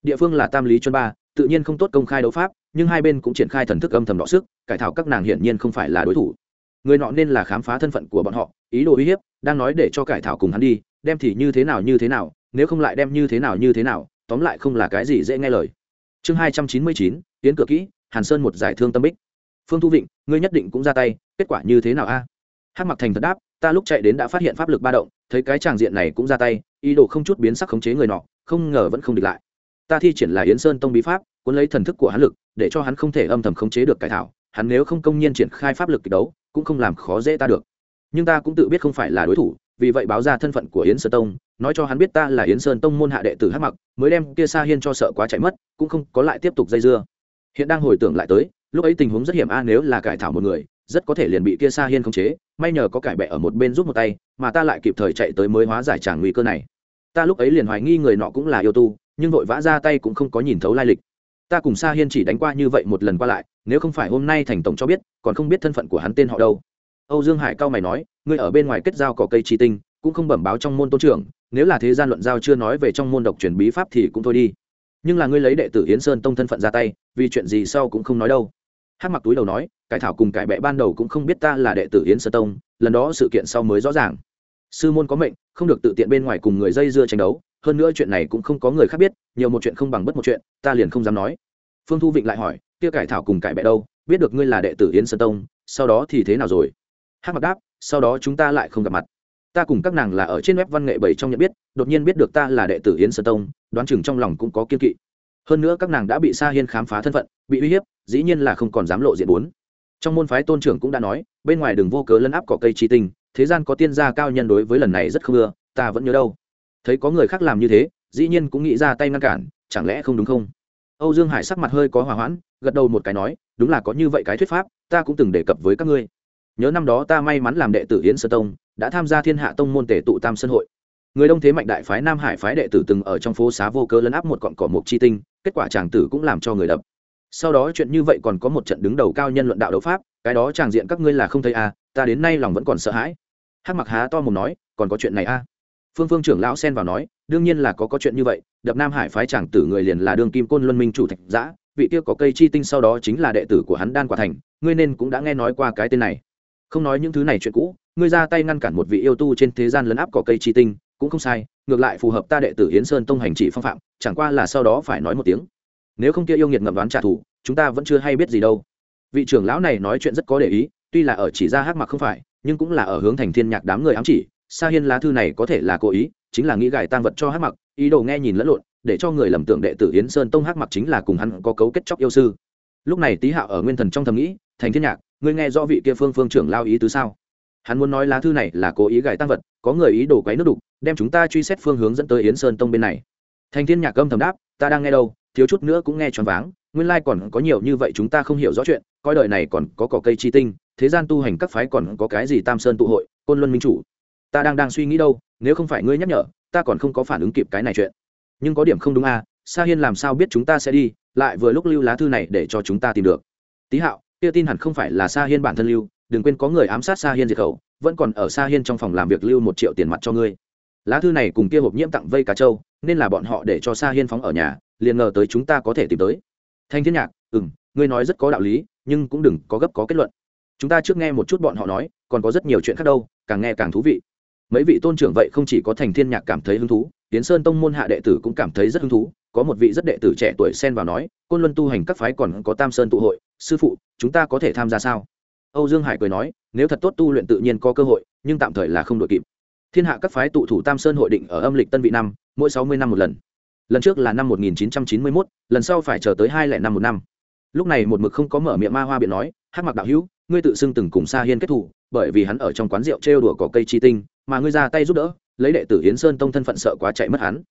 địa phương là tam lý chuân ba, tự nhiên không tốt công khai đấu pháp, nhưng hai bên cũng triển khai thần thức âm thầm đọ sức, cải thảo các nàng hiển nhiên không phải là đối thủ. Người nọ nên là khám phá thân phận của bọn họ, ý đồ uy hiếp, đang nói để cho cải thảo cùng hắn đi, đem thì như thế nào như thế nào, nếu không lại đem như thế nào như thế nào, tóm lại không là cái gì dễ nghe lời. Chương hai trăm chín mươi chín, tiến cửa kỹ, hàn sơn một giải thương tâm bích. Phương thu vịnh, ngươi nhất định cũng ra tay, kết quả như thế nào a? Hát mặc thành thật đáp, ta lúc chạy đến đã phát hiện pháp lực ba động, thấy cái tràng diện này cũng ra tay, ý đồ không chút biến sắc khống chế người nọ, không ngờ vẫn không địch lại ta thi triển là yến sơn tông bí pháp, cuốn lấy thần thức của hắn lực, để cho hắn không thể âm thầm khống chế được cải thảo, hắn nếu không công nhiên triển khai pháp lực kịch đấu, cũng không làm khó dễ ta được. Nhưng ta cũng tự biết không phải là đối thủ, vì vậy báo ra thân phận của yến sơn tông, nói cho hắn biết ta là yến sơn tông môn hạ đệ tử hắc mặc, mới đem kia sa hiên cho sợ quá chạy mất, cũng không có lại tiếp tục dây dưa. Hiện đang hồi tưởng lại tới, lúc ấy tình huống rất hiểm a, nếu là cải thảo một người, rất có thể liền bị kia sa hiên khống chế, may nhờ có cải bẹ ở một bên giúp một tay, mà ta lại kịp thời chạy tới mới hóa giải tràng nguy cơ này. Ta lúc ấy liền hoài nghi người nọ cũng là yêu tu nhưng vội vã ra tay cũng không có nhìn thấu lai lịch. Ta cùng sa hiên chỉ đánh qua như vậy một lần qua lại, nếu không phải hôm nay thành tổng cho biết, còn không biết thân phận của hắn tên họ đâu. Âu dương hải cao mày nói, ngươi ở bên ngoài kết giao cỏ cây chi tinh, cũng không bẩm báo trong môn tôn trưởng, nếu là thế gian luận giao chưa nói về trong môn độc truyền bí pháp thì cũng thôi đi. Nhưng là ngươi lấy đệ tử yến sơn tông thân phận ra tay, vì chuyện gì sau cũng không nói đâu. Hát mặc túi đầu nói, cải thảo cùng cải bệ ban đầu cũng không biết ta là đệ tử yến sơn tông, lần đó sự kiện sau mới rõ ràng. Sư môn có mệnh, không được tự tiện bên ngoài cùng người dây dưa tranh đấu hơn nữa chuyện này cũng không có người khác biết, nhiều một chuyện không bằng bất một chuyện, ta liền không dám nói. Phương thu vịnh lại hỏi, kia cải thảo cùng cải bệ đâu? Biết được ngươi là đệ tử yến sơn tông, sau đó thì thế nào rồi? Hát mặc đáp, sau đó chúng ta lại không gặp mặt. Ta cùng các nàng là ở trên web văn nghệ bảy trong nhận biết, đột nhiên biết được ta là đệ tử yến sơn tông, đoán chừng trong lòng cũng có kiên kỵ. Hơn nữa các nàng đã bị sa hiên khám phá thân phận, bị uy hiếp, dĩ nhiên là không còn dám lộ diện bốn. Trong môn phái tôn trưởng cũng đã nói, bên ngoài đường vô cớ lấn áp cỏ cây chi tinh, thế gian có tiên gia cao nhân đối với lần này rất không ưa, ta vẫn nhớ đâu thấy có người khác làm như thế, dĩ nhiên cũng nghĩ ra tay ngăn cản, chẳng lẽ không đúng không? Âu dương hải sắc mặt hơi có hòa hoãn, gật đầu một cái nói, đúng là có như vậy cái thuyết pháp, ta cũng từng đề cập với các ngươi. Nhớ năm đó ta may mắn làm đệ tử yến sơ tông, đã tham gia thiên hạ tông môn tể tụ tam sân hội. Người đông thế mạnh đại phái nam hải phái đệ tử từng ở trong phố xá vô cơ lấn áp một cọn cỏ mộc chi tinh, kết quả chàng tử cũng làm cho người đập. Sau đó chuyện như vậy còn có một trận đứng đầu cao nhân luận đạo đấu pháp, cái đó chàng diện các ngươi là không thấy à ta đến nay lòng vẫn còn sợ hãi. Hắc mặc há to mồm nói, còn có chuyện này à? Phương phương trưởng lão xen vào nói, đương nhiên là có có chuyện như vậy, đập nam hải phái chàng tử người liền là đương kim côn luân minh chủ thạch giã, vị kia có cây chi tinh sau đó chính là đệ tử của hắn đan quả thành, ngươi nên cũng đã nghe nói qua cái tên này. Không nói những thứ này chuyện cũ, ngươi ra tay ngăn cản một vị yêu tu trên thế gian lấn áp cỏ cây chi tinh, cũng không sai, ngược lại phù hợp ta đệ tử hiến sơn tông hành chỉ phong phạm, chẳng qua là sau đó phải nói một tiếng. Nếu không kia yêu nghiệt ngậm đoán trả thù, chúng ta vẫn chưa hay biết gì đâu. Vị trưởng lão này nói chuyện rất có để ý, tuy là ở chỉ ra hát mặc không phải, nhưng cũng là ở hướng thành thiên nhạc đám người ám chỉ sa hiên lá thư này có thể là cố ý, chính là nghĩ gài tang vật cho hắc mặc, ý đồ nghe nhìn lẫn lộn, để cho người lầm tưởng đệ tử Yến sơn tông hắc mặc chính là cùng hắn có cấu kết chóc yêu sư. Lúc này tý hạo ở nguyên thần trong thầm nghĩ, thành thiên nhạc, ngươi nghe rõ vị kia phương phương trưởng lao ý tứ sao? Hắn muốn nói lá thư này là cố ý gài tăng vật, có người ý đồ quấy nước đục, đem chúng ta truy xét phương hướng dẫn tới yến sơn tông bên này. Thành thiên nhạc âm thầm đáp, ta đang nghe đâu, thiếu chút nữa cũng nghe choáng váng, nguyên lai còn có nhiều như vậy chúng ta không hiểu rõ chuyện, coi đời này còn có cỏ cây chi tinh, thế gian tu hành các phái còn có cái gì tam sơn tụ hội, côn luân minh chủ? Ta đang đang suy nghĩ đâu, nếu không phải ngươi nhắc nhở, ta còn không có phản ứng kịp cái này chuyện. Nhưng có điểm không đúng à sa hiên làm sao biết chúng ta sẽ đi, lại vừa lúc lưu lá thư này để cho chúng ta tìm được. Tý hạo, kia tin hẳn không phải là sa hiên bản thân lưu, đừng quên có người ám sát sa hiên diệt khẩu, vẫn còn ở sa hiên trong phòng làm việc lưu một triệu tiền mặt cho ngươi. Lá thư này cùng kia hộp nhiễm tặng vây cá trâu, nên là bọn họ để cho sa hiên phóng ở nhà, liền ngờ tới chúng ta có thể tìm tới. Thanh thiên nhạc ừ m ngươi nói rất có đạo lý, nhưng cũng đừng có gấp có kết luận. Chúng ta trước nghe một chút bọn họ nói, còn có rất nhiều chuyện khác đâu, càng nghe càng thú vị mấy vị tôn trưởng vậy không chỉ có thành thiên nhạc cảm thấy hứng thú tiến sơn tông môn hạ đệ tử cũng cảm thấy rất hứng thú. Có một vị rất đệ tử trẻ tuổi xen vào nói, côn luân tu hành các phái còn có tam sơn tụ hội, sư phụ, chúng ta có thể tham gia sao? Âu dương hải cười nói, nếu thật tốt tu luyện tự nhiên có cơ hội, nhưng tạm thời là không đội kịp. Thiên hạ các phái tụ thủ tam sơn hội định ở âm lịch tân vị năm, mỗi sáu mươi năm một lần. Lần trước là năm một nghìn chín trăm chín mươi mốt, lần sau phải chờ tới hai lẻ năm một năm. Lúc này một mực không có mở miệng ma hoa biện nói hát mặc đạo hữu, ngươi tự xưng từng cùng sa hiên kết thủ, bởi vì hắn ở trong quán rượu trêu đùa cỏ cây chi tinh mà ngươi ra tay giúp đỡ, lấy đệ tử yến sơn tông thân phận sợ quá chạy mất hắn.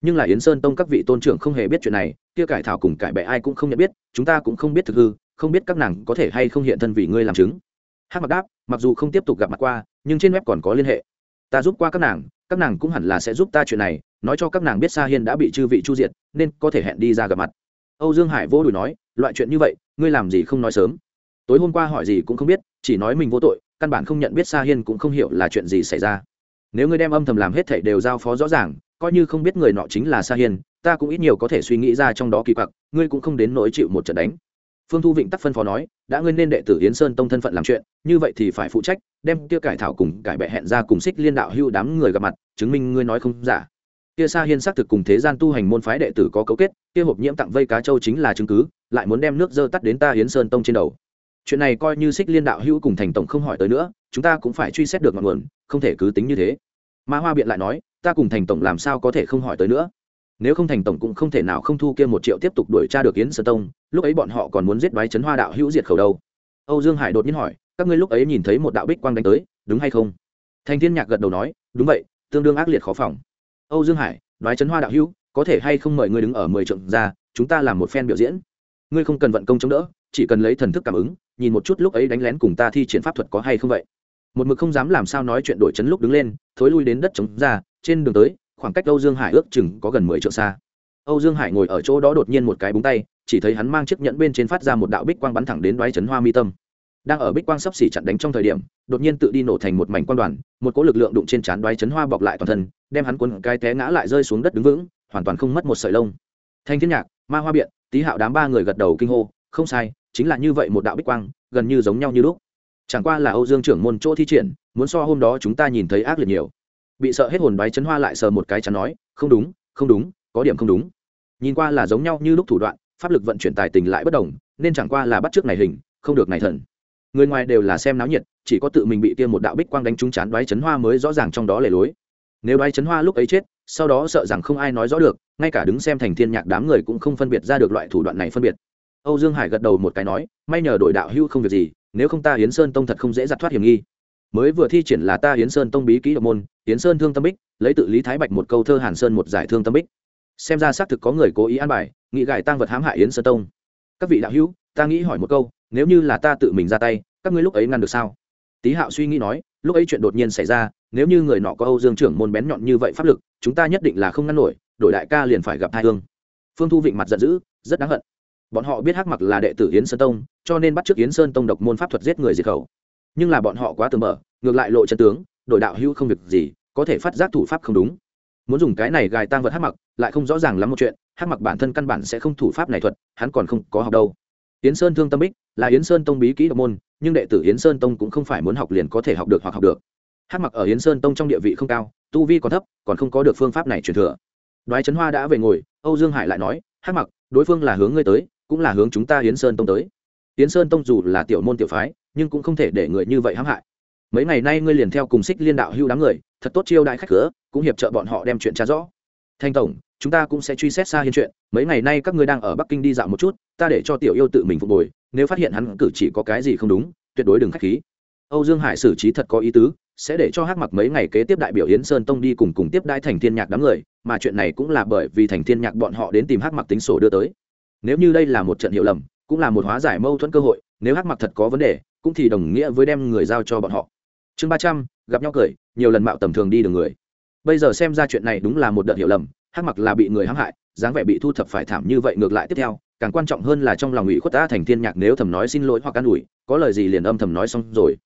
Nhưng là yến sơn tông các vị tôn trưởng không hề biết chuyện này, kia cải thảo cùng cải bệ ai cũng không nhận biết, chúng ta cũng không biết thực hư, không biết các nàng có thể hay không hiện thân vì ngươi làm chứng. Hát mặc đáp, mặc dù không tiếp tục gặp mặt qua, nhưng trên web còn có liên hệ. Ta giúp qua các nàng các nàng cũng hẳn là sẽ giúp ta chuyện này, nói cho các nàng biết sa hiên đã bị chư vị chu diệt, nên có thể hẹn đi ra gặp mặt. Âu dương hải vô đùi nói, loại chuyện như vậy, ngươi làm gì không nói sớm. Tối hôm qua hỏi gì cũng không biết, chỉ nói mình vô tội căn bản không nhận biết sa hiên cũng không hiểu là chuyện gì xảy ra. Nếu ngươi đem âm thầm làm hết thảy đều giao phó rõ ràng, coi như không biết người nọ chính là sa hiên, ta cũng ít nhiều có thể suy nghĩ ra trong đó kỳ quặc, ngươi cũng không đến nỗi chịu một trận đánh. Phương thu vịnh tắc phân phó nói, đã ngươi nên đệ tử yến sơn tông thân phận làm chuyện, như vậy thì phải phụ trách, đem kia cải thảo cùng cải bệ hẹn ra cùng xích liên đạo hưu đám người gặp mặt, chứng minh ngươi nói không giả. Kia sa hiên xác thực cùng thế gian tu hành môn phái đệ tử có cấu kết, kia hộp nhiễm tặng vây cá châu chính là chứng cứ, lại muốn đem nước dơ tắt đến ta yến sơn tông trên đầu chuyện này coi như xích liên đạo hưu cùng thành tổng không hỏi tới nữa, chúng ta cũng phải truy xét được ngọn nguồn, không thể cứ tính như thế. Ma hoa biện lại nói, ta cùng thành tổng làm sao có thể không hỏi tới nữa? Nếu không thành tổng cũng không thể nào không thu kia một triệu tiếp tục đuổi tra được yến sơn tông, lúc ấy bọn họ còn muốn giết đoái chấn hoa đạo hữu diệt khẩu đâu. Âu dương hải đột nhiên hỏi, các ngươi lúc ấy nhìn thấy một đạo bích quang đánh tới, đúng hay không? Thành thiên nhạc gật đầu nói, đúng vậy, tương đương ác liệt khó phòng. Âu dương hải, đoái chấn hoa đạo hữu, có thể hay không mời ngươi đứng ở mười trượng ra, chúng ta làm một phen biểu diễn. Ngươi không cần vận công chống đỡ, chỉ cần lấy thần thức cảm ứng nhìn một chút lúc ấy đánh lén cùng ta thi triển pháp thuật có hay không vậy? Một mực không dám làm sao nói chuyện đổi chấn lúc đứng lên, thối lui đến đất chống ra, trên đường tới, khoảng cách âu dương hải ước chừng có gần mười triệu xa. Âu dương hải ngồi ở chỗ đó đột nhiên một cái búng tay, chỉ thấy hắn mang chiếc nhẫn bên trên phát ra một đạo bích quang bắn thẳng đến đoái chấn hoa mi tâm. Đang ở bích quang sắp xỉ chặn đánh trong thời điểm, đột nhiên tự đi nổ thành một mảnh quan đoàn, một cỗ lực lượng đụng trên trán đoái chấn hoa bọc lại toàn thân, đem hắn quân cái té ngã lại rơi xuống đất đứng vững, hoàn toàn không mất một sợi lông. Thanh thiên nhạc, ma hoa biện, tý hạo đám ba người gật đầu kinh hô, không sai chính là như vậy một đạo bích quang, gần như giống nhau như lúc. Chẳng qua là âu dương trưởng môn chỗ thi triển, muốn so hôm đó chúng ta nhìn thấy ác liệt nhiều. Bị sợ hết hồn đoái chấn hoa lại sờ một cái chắn nói, không đúng không đúng, có điểm không đúng. Nhìn qua là giống nhau như lúc thủ đoạn, pháp lực vận chuyển tài tình lại bất đồng, nên chẳng qua là bắt trước này hình, không được này thần. Người ngoài đều là xem náo nhiệt, chỉ có tự mình bị tiêm một đạo bích quang đánh trúng chán đoái chấn hoa mới rõ ràng trong đó lề lối. Nếu đoái chấn hoa lúc ấy chết, sau đó sợ rằng không ai nói rõ được, ngay cả đứng xem thành thiên nhạc đám người cũng không phân biệt ra được loại thủ đoạn này phân biệt âu dương hải gật đầu một cái nói, may nhờ đổi đạo hưu không việc gì, nếu không ta hiến sơn tông thật không dễ giặt thoát hiểm nghi. Mới vừa thi triển là ta hiến sơn tông bí kỹ độc môn hiến sơn thương tâm bích, lấy tự lý thái bạch một câu thơ hàn sơn một giải thương tâm bích. Xem ra xác thực có người cố ý an bài, nghị gài tăng vật hãm hại yến sơn tông. Các vị đạo hữu, ta nghĩ hỏi một câu, nếu như là ta tự mình ra tay, các ngươi lúc ấy ngăn được sao? Tý hạo suy nghĩ nói, lúc ấy chuyện đột nhiên xảy ra, nếu như người nọ có âu dương trưởng môn bén nhọn như vậy pháp lực, chúng ta nhất định là không ngăn nổi, đổi đại ca liền phải gặp hai hương phương thu vịnh mặt giận dữ, rất đáng hận bọn họ biết hắc mặc là đệ tử yến sơn tông, cho nên bắt t r ư ớ c yến sơn tông độc môn pháp thuật giết người diệt khẩu. Nhưng là bọn họ quá tường mở ngược lại lộ chân tướng đội đạo hữu không việc gì, có thể phát giác thủ pháp không đúng. Muốn dùng cái này gài tang vật hắc mặc, lại không rõ ràng lắm một chuyện, hắc mặc bản thân căn bản sẽ không thủ pháp này thuật, hắn còn không có học đâu. Yến sơn thương tâm bích là yến sơn tông bí kỹ độc môn, nhưng đệ tử yến sơn tông cũng không phải muốn học liền có thể học được hoặc học được. Hắc mặc ở yến sơn tông trong địa vị không cao, tu vi còn thấp, còn không có được phương pháp này truyền thừa. Đoái trấn hoa đã về ngồi, âu dương hải lại nói, hắc mặc, đối phương là hướng ngươi tới cũng là hướng chúng ta yến sơn tông tới. Yến sơn tông dù là tiểu môn tiểu phái, nhưng cũng không thể để người như vậy hãm hại. Mấy ngày nay ngươi liền theo cùng xích liên đạo hưu đám người, thật tốt chiêu đại khách cửa, cũng hiệp trợ bọn họ đem chuyện tra rõ. Thanh tổng, chúng ta cũng sẽ truy xét xa hiên chuyện. Mấy ngày nay các ngươi đang ở bắc kinh đi dạo một chút, ta để cho tiểu yêu tự mình phục hồi, nếu phát hiện hắn cử chỉ có cái gì không đúng, tuyệt đối đừng khách khí. Âu dương hải xử trí thật có ý tứ, sẽ để cho hắc mặc mấy ngày kế tiếp đại biểu yến sơn tông đi cùng cùng tiếp đai thành thiên nhạc đám người, mà chuyện này cũng là bởi vì thành thiên nhạc bọn họ đến tìm hắc mặc tính sổ đưa tới nếu như đây là một trận hiểu lầm, cũng là một hóa giải mâu thuẫn cơ hội, nếu hắc mặc thật có vấn đề, cũng thì đồng nghĩa với đem người giao cho bọn họ. Chương ba trăm, gặp nhau cười, nhiều lần mạo tầm thường đi đường người. Bây giờ xem ra chuyện này đúng là một đợt hiểu lầm, hắc mặc là bị người hãm hại, dáng vẻ bị thu thập phải thảm như vậy ngược lại tiếp theo, càng quan trọng hơn là trong lòng ủy khuất ta thành thiên nhạc nếu thầm nói xin lỗi hoặc an ủi, có lời gì liền âm thầm nói xong rồi.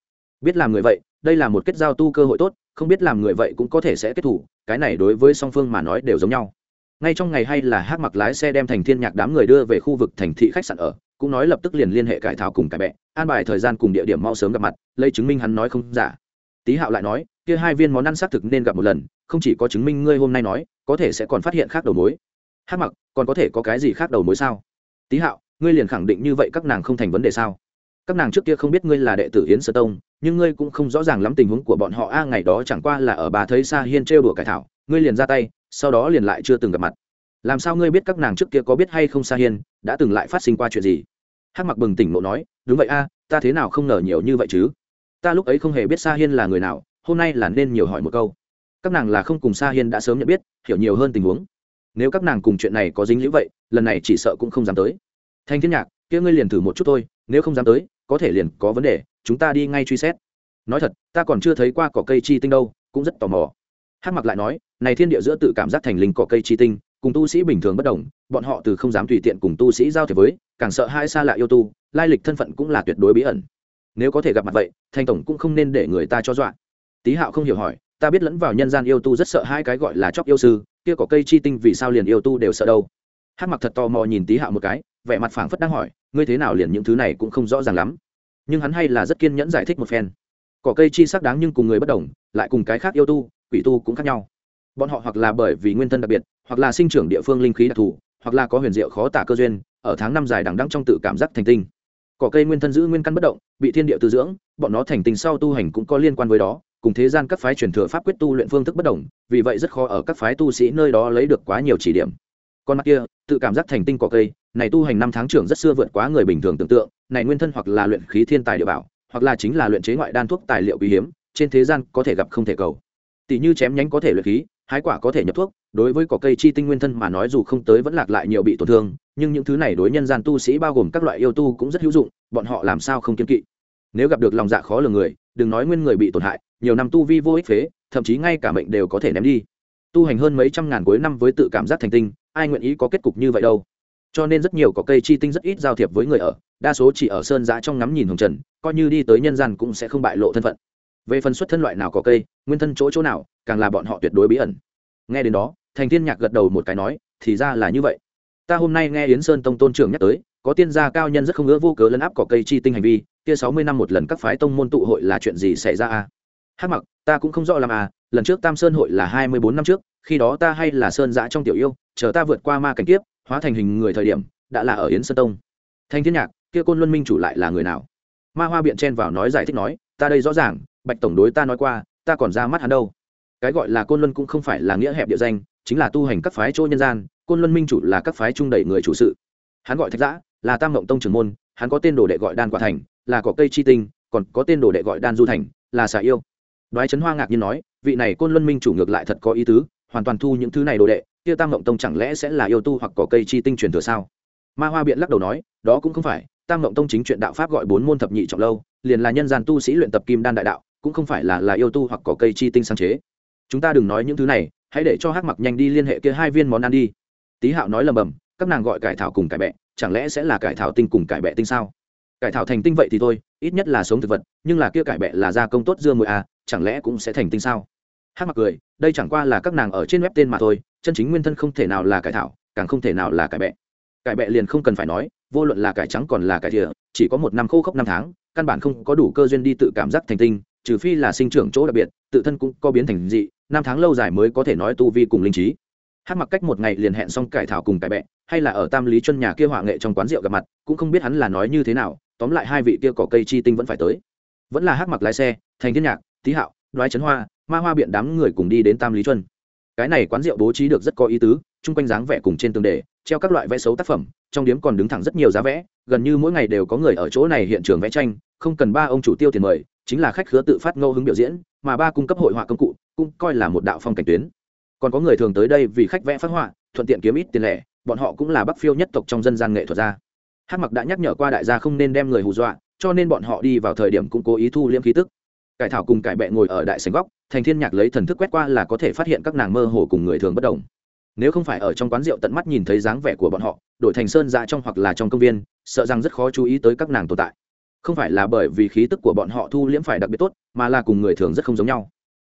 Biết làm người vậy, đây là một kết giao tu cơ hội tốt, không biết làm người vậy cũng có thể sẽ kết thủ, cái này đối với song phương mà nói đều giống nhau ngay trong ngày hay là hát mặc lái xe đem thành thiên nhạc đám người đưa về khu vực thành thị khách sạn ở, cũng nói lập tức liền liên hệ cải thảo cùng cải bẹ, an bài thời gian cùng địa điểm mau sớm gặp mặt, lấy chứng minh hắn nói không giả. Tý hạo lại nói, kia hai viên món ăn xác thực nên gặp một lần, không chỉ có chứng minh ngươi hôm nay nói, có thể sẽ còn phát hiện khác đầu mối. Hát mặc, còn có thể có cái gì khác đầu mối sao? Tý hạo, ngươi liền khẳng định như vậy các nàng không thành vấn đề sao? Các nàng trước kia không biết ngươi là đệ tử yến sơ tông, nhưng ngươi cũng không rõ ràng lắm tình huống của bọn họ. A, ngày đó chẳng qua là ở bà thấy xa hiên trêu đùa cải thảo, ngươi liền ra tay sau đó liền lại chưa từng gặp mặt. Làm sao ngươi biết các nàng trước kia có biết hay không Sa hiên, đã từng lại phát sinh qua chuyện gì? Hắc mặc bừng tỉnh nộ nói, đúng vậy a, ta thế nào không ngờ nhiều như vậy chứ? Ta lúc ấy không hề biết Sa hiên là người nào, hôm nay là nên nhiều hỏi một câu. Các nàng là không cùng Sa hiên đã sớm nhận biết, hiểu nhiều hơn tình huống. Nếu các nàng cùng chuyện này có dính lũ vậy, lần này chỉ sợ cũng không dám tới. Thanh thiên nhạc, kia ngươi liền thử một chút thôi, nếu không dám tới, có thể liền có vấn đề, chúng ta đi ngay truy xét. Nói thật, ta còn chưa thấy qua cỏ cây chi tinh đâu, cũng rất tò mò. Hắc mặc lại nói này thiên địa giữa tự cảm giác thành linh cỏ cây chi tinh, cùng tu sĩ bình thường bất đồng, bọn họ từ không dám tùy tiện cùng tu sĩ giao thiệp với, càng sợ hai xa lạ yêu tu, lai lịch thân phận cũng là tuyệt đối bí ẩn. Nếu có thể gặp mặt vậy thanh tổng cũng không nên để người ta cho dọa. Tý hạo không hiểu hỏi, ta biết lẫn vào nhân gian yêu tu rất sợ hai cái gọi là chóc yêu sư, kia có cây chi tinh vì sao liền yêu tu đều sợ đâu? Hắc mặc thật tò mò nhìn tý hạo một cái, vẻ mặt phảng phất đang hỏi, ngươi thế nào liền những thứ này cũng không rõ ràng lắm? Nhưng hắn hay là rất kiên nhẫn giải thích một phen. Cỏ cây chi sắc đáng nhưng cùng người bất đồng, lại cùng cái khác yêu tu, quỷ tu cũng khác nhau bọn họ hoặc là bởi vì nguyên thân đặc biệt, hoặc là sinh trưởng địa phương linh khí đặc thù, hoặc là có huyền diệu khó tả cơ duyên, ở tháng năm dài đằng đăng trong tự cảm giác thành tinh. Cỏ cây nguyên thân giữ nguyên căn bất động, bị thiên địa tư dưỡng, bọn nó thành tinh sau tu hành cũng có liên quan với đó, cùng thế gian các phái truyền thừa pháp quyết tu luyện phương thức bất đồng, vì vậy rất khó ở các phái tu sĩ nơi đó lấy được quá nhiều chỉ điểm. Con mắt kia, tự cảm giác thành tinh cỏ cây, này tu hành năm tháng trưởng rất xưa vượt quá người bình thường tưởng tượng, này nguyên thân hoặc là luyện khí thiên tài địa bảo, hoặc là chính là luyện chế ngoại đan thuốc tài liệu quý hiếm, trên thế gian có thể gặp không thể cầu. Tỷ như chém nhánh có thể luyện khí hái quả có thể nhập thuốc, đối với cỏ cây chi tinh nguyên thân mà nói dù không tới vẫn lạc lại nhiều bị tổn thương, nhưng những thứ này đối nhân gian tu sĩ bao gồm các loại yêu tu cũng rất hữu dụng, bọn họ làm sao không kiên kỵ. Nếu gặp được lòng dạ khó lường người, đừng nói nguyên người bị tổn hại, nhiều năm tu vi vô ích phế, thậm chí ngay cả mệnh đều có thể ném đi. Tu hành hơn mấy trăm ngàn cuối năm với tự cảm giác thành tinh, ai nguyện ý có kết cục như vậy đâu? Cho nên rất nhiều có cây chi tinh rất ít giao thiệp với người ở, đa số chỉ ở sơn giã trong ngắm nhìn hồng trần, coi như đi tới nhân gian cũng sẽ không bại lộ thân phận về phần xuất thân loại nào có cây, nguyên thân chỗ chỗ nào, càng là bọn họ tuyệt đối bí ẩn. Nghe đến đó, thành thiên nhạc gật đầu một cái nói, thì ra là như vậy. Ta hôm nay nghe yến sơn tông tôn trưởng nhắc tới, có tiên gia cao nhân rất không ngỡ vô cớ lấn áp cỏ cây chi tinh hành vi, kia sáu mươi năm một lần các phái tông môn tụ hội là chuyện gì xảy ra à? Hắc mặc, ta cũng không rõ làm à lần trước tam sơn hội là hai mươi bốn năm trước, khi đó ta hay là sơn giã trong tiểu yêu, chờ ta vượt qua ma cảnh kiếp, hóa thành hình người thời điểm, đã là ở yến sơn tông. Thanh thiên nhạc, kia côn luân minh chủ lại là người nào? Ma hoa biện chen vào nói giải thích nói, ta đây rõ ràng bạch tổng đối ta nói qua, ta còn ra mắt hắn đâu. Cái gọi là côn luân cũng không phải là nghĩa hẹp địa danh, chính là tu hành các phái chỗ nhân gian, côn luân minh chủ là các phái trung đẩy người chủ sự. Hắn gọi thạch giã, là tam mộng tông trưởng môn, hắn có tên đồ đệ gọi đan quả thành, là cỏ cây chi tinh, còn có tên đồ đệ gọi đan du thành, là xà yêu. Đoái trấn hoa ngạc nhiên nói, vị này côn luân minh chủ ngược lại thật có ý tứ, hoàn toàn thu những thứ này đồ đệ, kia tam mộng tông chẳng lẽ sẽ là yêu tu hoặc cỏ cây chi tinh truyền thừa sao? Ma hoa biện lắc đầu nói, đó cũng không phải, tam mộng tông chính chuyện đạo pháp gọi bốn môn thập nhị trọng lâu, liền là nhân gian tu sĩ luyện tập kim đan đại đạo cũng không phải là là yêu tu hoặc cỏ cây chi tinh sáng chế. Chúng ta đừng nói những thứ này, hãy để cho hắc mặc nhanh đi liên hệ kia hai viên món ăn đi. Tý hạo nói lầm bầm, các nàng gọi cải thảo cùng cải bẹ, chẳng lẽ sẽ là cải thảo tinh cùng cải bẹ tinh sao? Cải thảo thành tinh vậy thì thôi, ít nhất là sống thực vật, nhưng là kia cải bẹ là gia công tốt dưa mùi à chẳng lẽ cũng sẽ thành tinh sao? Hắc mặc cười, đây chẳng qua là các nàng ở trên web tên mà thôi, chân chính nguyên thân không thể nào là cải thảo, càng không thể nào là cải bẹ. Cải bẹ liền không cần phải nói, vô luận là cải trắng còn là cải thìa chỉ có một năm khô khốc năm tháng, căn bản không có đủ cơ duyên đi tự cảm giác thành tinh trừ phi là sinh trưởng chỗ đặc biệt, tự thân cũng có biến thành dị, năm tháng lâu dài mới có thể nói tu vi cùng linh trí. Hát mặc cách một ngày liền hẹn xong cải thảo cùng cải bẹ, hay là ở tam lý chân nhà kia họa nghệ trong quán rượu gặp mặt, cũng không biết hắn là nói như thế nào, tóm lại hai vị kia cỏ cây chi tinh vẫn phải tới. Vẫn là hát mặc lái xe, thành thiên nhạc tý hạo, đoái trấn hoa, ma hoa biện đám người cùng đi đến tam lý chuân cái này quán rượu bố trí được rất có ý tứ, chung quanh dáng vẻ cùng trên tường đề, treo các loại vẽ xấu tác phẩm, trong điếm còn đứng thẳng rất nhiều giá vẽ, gần như mỗi ngày đều có người ở chỗ này hiện trường vẽ tranh, không cần ba ông chủ tiêu tiền mời chính là khách khứa tự phát ngẫu hứng biểu diễn, mà ba cung cấp hội họa công cụ cũng coi là một đạo phong cảnh tuyến. Còn có người thường tới đây vì khách vẽ phát họa, thuận tiện kiếm ít tiền lẻ, bọn họ cũng là bắc phiêu nhất tộc trong dân gian nghệ thuật gia. Hát mặc đã nhắc nhở qua đại gia không nên đem người hù dọa, cho nên bọn họ đi vào thời điểm cũng cố ý thu liễm khí tức. Cải thảo cùng cải bẹ ngồi ở đại sành góc, thành thiên nhạc lấy thần thức quét qua là có thể phát hiện các nàng mơ hồ cùng người thường bất đồng. Nếu không phải ở trong quán rượu tận mắt nhìn thấy dáng vẻ của bọn họ, đổi thành sơn ra trong hoặc là trong công viên, sợ rằng rất khó chú ý tới các nàng tồn tại không phải là bởi vì khí tức của bọn họ thu liễm phải đặc biệt tốt, mà là cùng người thường rất không giống nhau.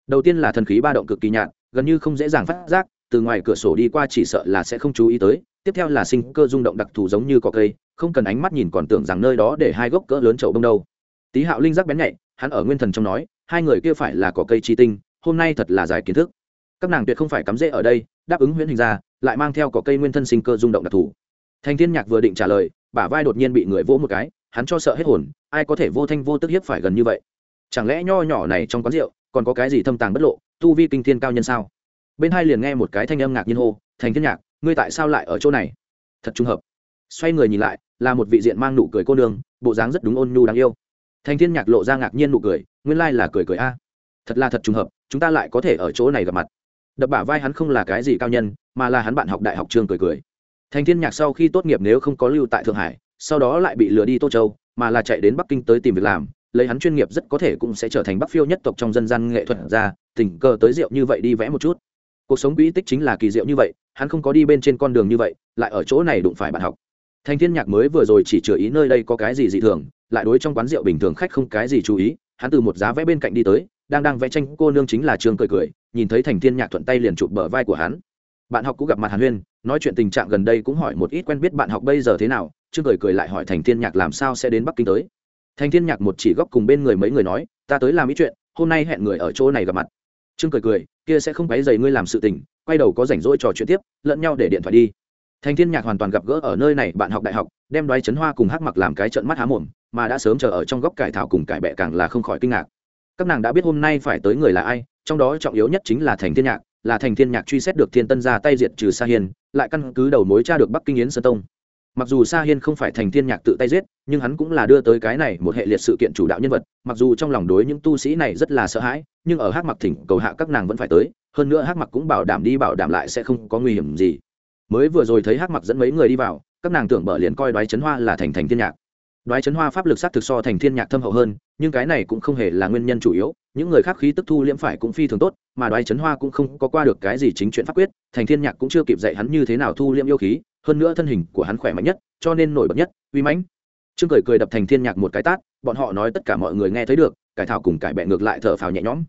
Đầu tiên là thần khí ba động cực kỳ nhạt, gần như không dễ dàng phát giác, từ ngoài cửa sổ đi qua chỉ sợ là sẽ không chú ý tới, tiếp theo là sinh cơ rung động đặc thù giống như cỏ cây, không cần ánh mắt nhìn còn tưởng rằng nơi đó để hai gốc cỡ lớn chậu bông đâu. Tý hạo linh giác bén nhạy, hắn ở nguyên thần trong nói, hai người kia phải là cỏ cây chi tinh, hôm nay thật là dài kiến thức. Các nàng tuyệt không phải cắm rễ ở đây, đáp ứng huyễn hình ra, lại mang theo cỏ cây nguyên thân sinh cơ rung động đặc thù. Thành thiên nhạc vừa định trả lời, bả vai đột nhiên bị người vỗ một cái hắn cho sợ hết hồn, ai có thể vô thanh vô tức hiếp phải gần như vậy? Chẳng lẽ nho nhỏ này trong quán rượu còn có cái gì thâm tàng bất lộ, tu vi kinh thiên cao nhân sao? Bên hai liền nghe một cái thanh âm ngạc nhiên hô, thành thiên nhạc, ngươi tại sao lại ở chỗ này? Thật trùng hợp. Xoay người nhìn lại, là một vị diện mang nụ cười cô nương, bộ dáng rất đúng ôn nhu đáng yêu. Thành thiên nhạc lộ ra ngạc nhiên nụ cười, nguyên lai là cười cười a. Thật là thật trùng hợp, chúng ta lại có thể ở chỗ này gặp mặt. Đập bả vai hắn không là cái gì cao nhân, mà là hắn bạn học đại học trường cười cười. Thành thiên nhạc sau khi tốt nghiệp nếu không có lưu tại thượng hải sau đó lại bị lừa đi tô châu, mà là chạy đến bắc kinh tới tìm việc làm, lấy hắn chuyên nghiệp rất có thể cũng sẽ trở thành bắc phiêu nhất tộc trong dân gian nghệ thuật ra tình cờ tới rượu như vậy đi vẽ một chút. Cuộc sống quỹ tích chính là kỳ diệu như vậy, hắn không có đi bên trên con đường như vậy, lại ở chỗ này đụng phải bạn học. Thanh thiên nhạc mới vừa rồi chỉ chừa ý nơi đây có cái gì dị thường, lại đối trong quán rượu bình thường khách không cái gì chú ý, hắn từ một giá vẽ bên cạnh đi tới, đang đang vẽ tranh, cô nương chính là trương cười cười, nhìn thấy thành thiên nhạc thuận tay liền chụp bờ vai của hắn. Bạn học cũng gặp mặt hàn huyên, nói chuyện tình trạng gần đây cũng hỏi một ít quen biết bạn học bây giờ thế nào trương cười cười lại hỏi thành thiên nhạc làm sao sẽ đến bắc kinh tới. Thành thiên nhạc một chỉ góc cùng bên người mấy người nói ta tới làm ý chuyện hôm nay hẹn người ở chỗ này gặp mặt. Trương cười cười kia sẽ không quấy dày ngươi làm sự tình quay đầu có rảnh rỗi trò chuyện tiếp lẫn nhau để điện thoại đi. Thành thiên nhạc hoàn toàn gặp gỡ ở nơi này bạn học đại học đem đoái chấn hoa cùng hắc mặc làm cái trận mắt há mồm mà đã sớm chờ ở trong góc cải thảo cùng cải bẹ càng là không khỏi kinh ngạc. Các nàng đã biết hôm nay phải tới người là ai trong đó trọng yếu nhất chính là thành thiên nhạc là thành thiên nhạc truy xét được thiên tân ra tay diệt trừ sa Hiền, lại căn cứ đầu mối tra được bắc kinh yến sơn tông mặc dù sa hiên không phải thành thiên nhạc tự tay giết, nhưng hắn cũng là đưa tới cái này một hệ liệt sự kiện chủ đạo nhân vật. Mặc dù trong lòng đối những tu sĩ này rất là sợ hãi, nhưng ở hắc mặc thỉnh cầu hạ các nàng vẫn phải tới, hơn nữa hắc mặc cũng bảo đảm đi bảo đảm lại sẽ không có nguy hiểm gì. Mới vừa rồi thấy hắc mặc dẫn mấy người đi vào, các nàng tưởng bở liền coi đoái chấn hoa là thành thành thiên nhạc. Đoái chấn hoa pháp lực sát thực so thành thiên nhạc thâm hậu hơn, nhưng cái này cũng không hề là nguyên nhân chủ yếu. Những người khác khí tức thu liễm phải cũng phi thường tốt, mà đoái chấn hoa cũng không có qua được cái gì chính chuyện pháp quyết, thành thiên nhạc cũng chưa kịp dạy hắn như thế nào thu liễm yêu khí hơn nữa thân hình của hắn khỏe mạnh nhất, cho nên nổi bật nhất, uy mãnh. Trương cười cười đập thành thiên nhạc một cái tát, bọn họ nói tất cả mọi người nghe thấy được, cải thảo cùng cải bẹ ngược lại thở phào nhẹ nhõm.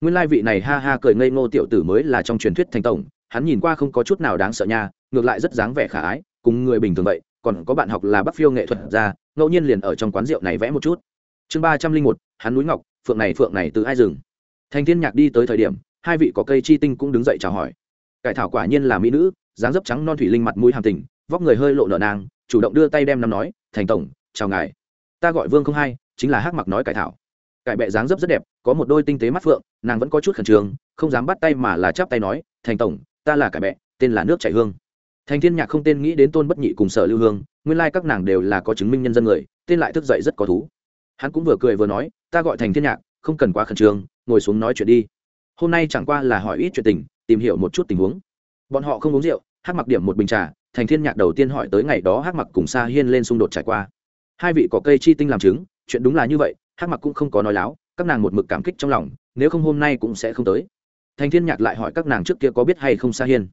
Nguyên lai vị này ha ha cười ngây ngô tiểu tử mới là trong truyền thuyết thành tổng, hắn nhìn qua không có chút nào đáng sợ nha, ngược lại rất dáng vẻ khả ái, cùng người bình thường vậy, còn có bạn học là bắc phiêu nghệ thuật ra ngẫu nhiên liền ở trong quán rượu này vẽ một chút. Chương ba trăm linh một, hắn núi ngọc, phượng này phượng này từ ai rừng? Thành thiên nhạc đi tới thời điểm, hai vị có cây chi tinh cũng đứng dậy chào hỏi. Cải thảo quả nhiên là mỹ nữ dáng dấp trắng non thủy linh mặt mũi hàm tình, vóc người hơi lộ nợ nang, chủ động đưa tay đem nắm nói, thành tổng, chào ngài. Ta gọi vương không hai, chính là hắc mặc nói cải thảo. Cải bẹ dáng dấp rất đẹp, có một đôi tinh tế mắt phượng, nàng vẫn có chút khẩn trương, không dám bắt tay mà là chắp tay nói, thành tổng, ta là cải bẹ tên là nước chảy hương. Thành thiên nhạc không tên nghĩ đến tôn bất nhị cùng sở lưu hương, nguyên lai các nàng đều là có chứng minh nhân dân người, tên lại thức dậy rất có thú. Hắn cũng vừa cười vừa nói, ta gọi thành thiên nhạc, không cần quá khẩn trương, ngồi xuống nói chuyện đi. Hôm nay chẳng qua là hỏi ít chuyện tình, tìm hiểu một chút tình huống bọn họ không uống rượu, hát mặc điểm một bình trà, thành thiên nhạc đầu tiên hỏi tới ngày đó hát mặc cùng sa hiên lên xung đột trải qua. Hai vị có cây chi tinh làm chứng, chuyện đúng là như vậy, hát mặc cũng không có nói láo, các nàng một mực cảm kích trong lòng, nếu không hôm nay cũng sẽ không tới. Thành thiên nhạc lại hỏi các nàng trước kia có biết hay không sa hiên.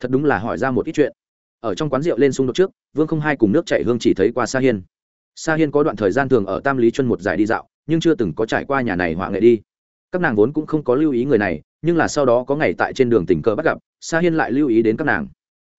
Thật đúng là hỏi ra một ít chuyện. Ở trong quán rượu lên xung đột trước, vương không hai cùng nước chảy hương chỉ thấy qua sa hiên. Sa hiên có đoạn thời gian thường ở tam lý chuân một giải đi dạo, nhưng chưa từng có trải qua nhà này họa nghệ đi. Các nàng vốn cũng không có lưu ý người này nhưng là sau đó có ngày tại trên đường tình cờ bắt gặp, sa hiên lại lưu ý đến các nàng.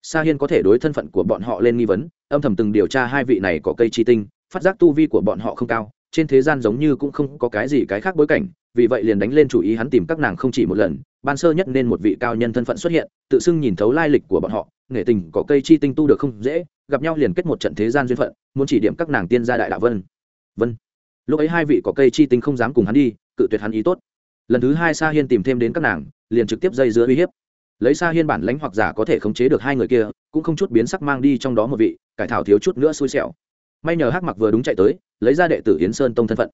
Sa hiên có thể đối thân phận của bọn họ lên nghi vấn, âm thầm từng điều tra hai vị này có cây chi tinh, phát giác tu vi của bọn họ không cao, trên thế gian giống như cũng không có cái gì cái khác bối cảnh, vì vậy liền đánh lên chủ ý hắn tìm các nàng không chỉ một lần, ban sơ nhất nên một vị cao nhân thân phận xuất hiện, tự xưng nhìn thấu lai lịch của bọn họ nghệ tình có cây chi tinh tu được không dễ, gặp nhau liền kết một trận thế gian duyên phận, muốn chỉ điểm các nàng tiên gia đại đạo vân. Vân. Lúc ấy hai vị có cây chi tinh không dám cùng hắn đi, cự tuyệt hắn ý tốt lần thứ hai sa hiên tìm thêm đến các nàng, liền trực tiếp dây giữa uy hiếp. Lấy sa hiên bản lãnh hoặc giả có thể khống chế được hai người kia, cũng không chút biến sắc mang đi trong đó một vị, cải thảo thiếu chút nữa xui xẻo. May nhờ hắc mặc vừa đúng chạy tới, lấy ra đệ tử yến sơn tông thân phận.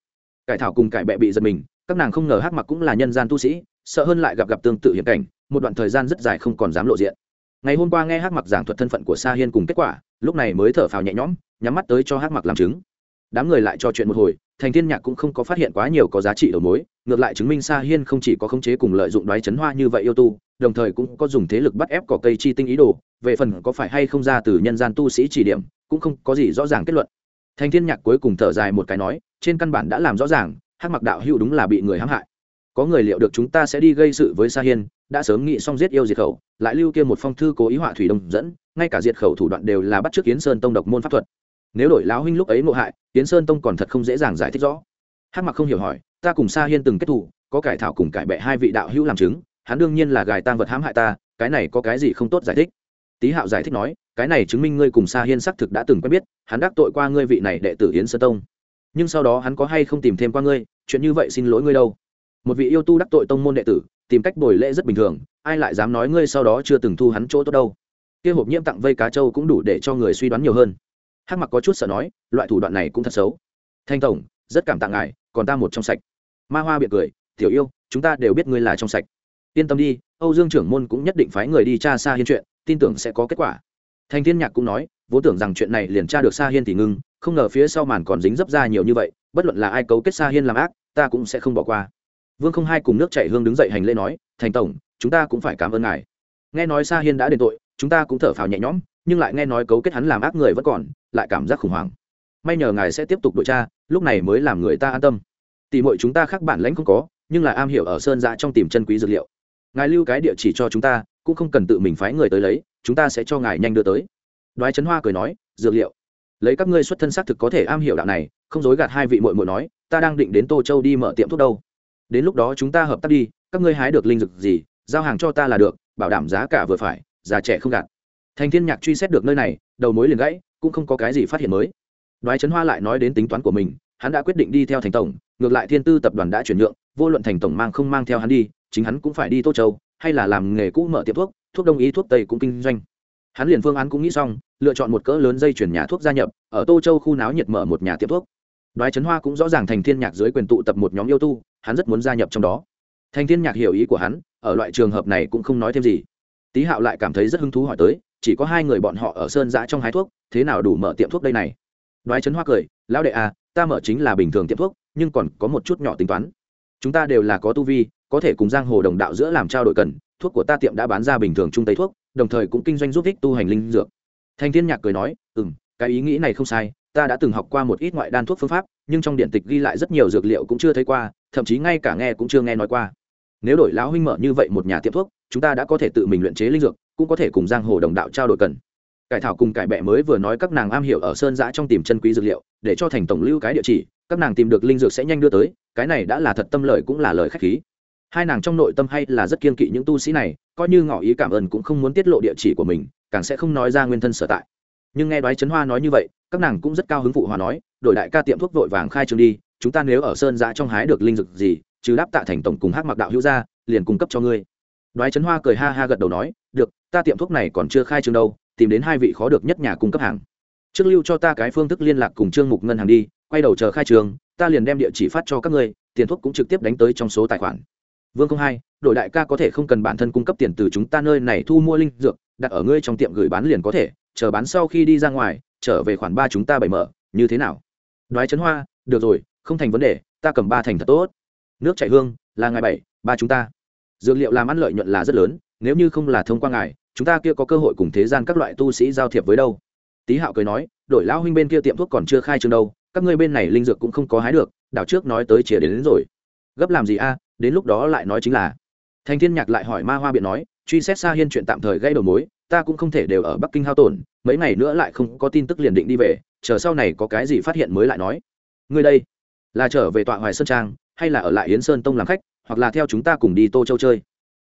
Cải thảo cùng cải bẹ bị giật mình, các nàng không ngờ hắc mặc cũng là nhân gian tu sĩ, sợ hơn lại gặp gặp tương tự hiểm cảnh, một đoạn thời gian rất dài không còn dám lộ diện. Ngày hôm qua nghe hắc mặc giảng thuật thân phận của sa hiên cùng kết quả, lúc này mới thở phào nhẹ nhõm, nhắm mắt tới cho hắc mặc làm chứng đám người lại trò chuyện một hồi, thành thiên nhạc cũng không có phát hiện quá nhiều có giá trị đầu mối, ngược lại chứng minh sa hiên không chỉ có khống chế cùng lợi dụng đoái chấn hoa như vậy yêu tu, đồng thời cũng có dùng thế lực bắt ép cỏ cây chi tinh ý đồ, về phần có phải hay không ra từ nhân gian tu sĩ chỉ điểm, cũng không có gì rõ ràng kết luận. Thành thiên nhạc cuối cùng thở dài một cái nói, trên căn bản đã làm rõ ràng, hắc mặc đạo hữu đúng là bị người hãm hại. Có người liệu được chúng ta sẽ đi gây sự với sa hiên, đã sớm nghĩ xong giết yêu diệt khẩu, lại lưu kia một phong thư cố ý họa thủy đông dẫn, ngay cả diệt khẩu thủ đoạn đều là bắt trước kiến sơn tông độc môn pháp thuật nếu đổi lão huynh lúc ấy ngộ hại tiến sơn tông còn thật không dễ dàng giải thích rõ. Hắc mặc không hiểu hỏi, ta cùng sa hiên từng kết thủ có cải thảo cùng cải bệ hai vị đạo hữu làm chứng, hắn đương nhiên là gài tang vật hãm hại ta, cái này có cái gì không tốt giải thích? Tý hạo giải thích nói, cái này chứng minh ngươi cùng sa hiên xác thực đã từng quen biết, hắn đắc tội qua ngươi vị này đệ tử yến sơn tông. Nhưng sau đó hắn có hay không tìm thêm qua ngươi, chuyện như vậy xin lỗi ngươi đâu. Một vị yêu tu đắc tội tông môn đệ tử, tìm cách bồi lễ rất bình thường, ai lại dám nói ngươi sau đó chưa từng thu hắn chỗ tốt đâu? Kia hộp nhiễm tặng vây cá trâu cũng đủ để cho người suy đoán nhiều hơn hắc mặc có chút sợ nói, loại thủ đoạn này cũng thật xấu. Thanh tổng, rất cảm tạ ngài, còn ta một trong sạch. Ma hoa biện cười, tiểu yêu, chúng ta đều biết ngươi là trong sạch. Yên tâm đi, âu dương trưởng môn cũng nhất định phái người đi tra xa hiên chuyện, tin tưởng sẽ có kết quả. Thanh thiên nhạc cũng nói, vốn tưởng rằng chuyện này liền tra được xa hiên thì ngưng, không ngờ phía sau màn còn dính dấp ra nhiều như vậy, bất luận là ai cấu kết xa hiên làm ác, ta cũng sẽ không bỏ qua. Vương không hai cùng nước chảy hương đứng dậy hành lễ nói thành tổng, chúng ta cũng phải cảm ơn ngài. Nghe nói xa hiên đã đền tội, chúng ta cũng thở phào nhẹ nhõm, nhưng lại nghe nói cấu kết hắn làm ác người vẫn còn lại cảm giác khủng hoảng. May nhờ ngài sẽ tiếp tục điều tra, lúc này mới làm người ta an tâm. Tỷ muội chúng ta khác bản lãnh không có, nhưng là am hiểu ở sơn dạ trong tìm chân quý dược liệu. Ngài lưu cái địa chỉ cho chúng ta, cũng không cần tự mình phái người tới lấy, chúng ta sẽ cho ngài nhanh đưa tới. Đoái trấn hoa cười nói, dược liệu? Lấy các ngươi xuất thân xác thực có thể am hiểu đạo này, không dối gạt hai vị muội muội nói, ta đang định đến tô châu đi mở tiệm thuốc đâu. Đến lúc đó chúng ta hợp tác đi, các ngươi hái được linh dược gì, giao hàng cho ta là được, bảo đảm giá cả vừa phải, già trẻ không gạt. Thành thiên nhạc truy xét được nơi này, đầu mối liền gãy cũng không có cái gì phát hiện mới. Đoái trấn hoa lại nói đến tính toán của mình, hắn đã quyết định đi theo thành tổng, ngược lại thiên tư tập đoàn đã chuyển nhượng, vô luận thành tổng mang không mang theo hắn đi, chính hắn cũng phải đi tô châu, hay là làm nghề cũ mở tiệm thuốc thuốc đông y thuốc tây cũng kinh doanh. Hắn liền phương án cũng nghĩ xong, lựa chọn một cỡ lớn dây chuyển nhà thuốc gia nhập, ở tô châu khu náo nhiệt mở một nhà tiệm thuốc. Đoái trấn hoa cũng rõ ràng thành thiên nhạc dưới quyền tụ tập một nhóm yêu tu, hắn rất muốn gia nhập trong đó. Thành thiên nhạc hiểu ý của hắn, ở loại trường hợp này cũng không nói thêm gì. Tý hạo lại cảm thấy rất hứng thú hỏi tới chỉ có hai người bọn họ ở sơn giã trong hái thuốc, thế nào đủ mở tiệm thuốc đây này? Nói chấn hoa cười, lão đệ à ta mở chính là bình thường tiệm thuốc, nhưng còn có một chút nhỏ tính toán. Chúng ta đều là có tu vi, có thể cùng giang hồ đồng đạo giữa làm trao đổi cần, thuốc của ta tiệm đã bán ra bình thường trung tây thuốc, đồng thời cũng kinh doanh giúp ích tu hành linh dược. Thanh thiên nhạc cười nói ừ m cái ý nghĩ này không sai, ta đã từng học qua một ít ngoại đan thuốc phương pháp, nhưng trong điện tịch ghi lại rất nhiều dược liệu cũng chưa thấy qua, thậm chí ngay cả nghe cũng chưa nghe nói qua. Nếu đổi lão huynh mở như vậy một nhà tiệm thuốc, chúng ta đã có thể tự mình luyện chế linh dược cũng có thể cùng giang hồ đồng đạo trao đổi cần. Cải thảo cùng cải bẹ mới vừa nói các nàng am hiểu ở sơn giã trong tìm chân quý dược liệu, để cho thành tổng lưu cái địa chỉ, các nàng tìm được linh dược sẽ nhanh đưa tới, cái này đã là thật tâm lời cũng là lời khách khí. Hai nàng trong nội tâm hay là rất kiên kỵ những tu sĩ này, coi như ngỏ ý cảm ơn cũng không muốn tiết lộ địa chỉ của mình, càng sẽ không nói ra nguyên thân sở tại. Nhưng nghe đoái trấn hoa nói như vậy, các nàng cũng rất cao hứng phụ hòa nói, đổi đại ca tiệm thuốc vội vàng khai trương đi, chúng ta nếu ở sơn giã trong hái được linh dược gì chứ đáp tạ thành tổng cùng hát mặc đạo hữu ra, liền cung cấp cho ngươi đoái trấn hoa cười ha ha gật đầu nói, được, ta tiệm thuốc này còn chưa khai trương đâu, tìm đến hai vị khó được nhất nhà cung cấp hàng. Trước lưu cho ta cái phương thức liên lạc cùng trương mục ngân hàng đi, quay đầu chờ khai trường ta liền đem địa chỉ phát cho các ngươi, tiền thuốc cũng trực tiếp đánh tới trong số tài khoản. Vương không hai, đổi đại ca có thể không cần bản thân cung cấp tiền từ chúng ta nơi này thu mua linh dược, đặt ở ngươi trong tiệm gửi bán liền có thể, chờ bán sau khi đi ra ngoài, trở về khoản ba chúng ta bảy mở, như thế nào? Đoái trấn hoa, được rồi, không thành vấn đề, ta cầm ba thành thật tốt. Nước chảy hương, là ngày bảy, ba chúng ta dược liệu làm ăn lợi nhuận là rất lớn nếu như không là thông qua ngài chúng ta kia có cơ hội cùng thế gian các loại tu sĩ giao thiệp với đâu. Tý hạo cười nói đổi lão huynh bên kia tiệm thuốc còn chưa khai trương đâu các ngươi bên này linh dược cũng không có hái được đảo trước nói tới chìa đến, đến rồi. Gấp làm gì a đến lúc đó lại nói chính là. Thành thiên nhạc lại hỏi ma hoa biện nói truy xét xa hiên chuyện tạm thời gây đầu mối ta cũng không thể đều ở bắc kinh hao tổn mấy ngày nữa lại không có tin tức liền định đi về chờ sau này có cái gì phát hiện mới lại nói. Ngươi đây là trở về tọa hoài sơn trang hay là ở lại yến sơn tông làm khách? Hoặc là theo chúng ta cùng đi tô châu chơi.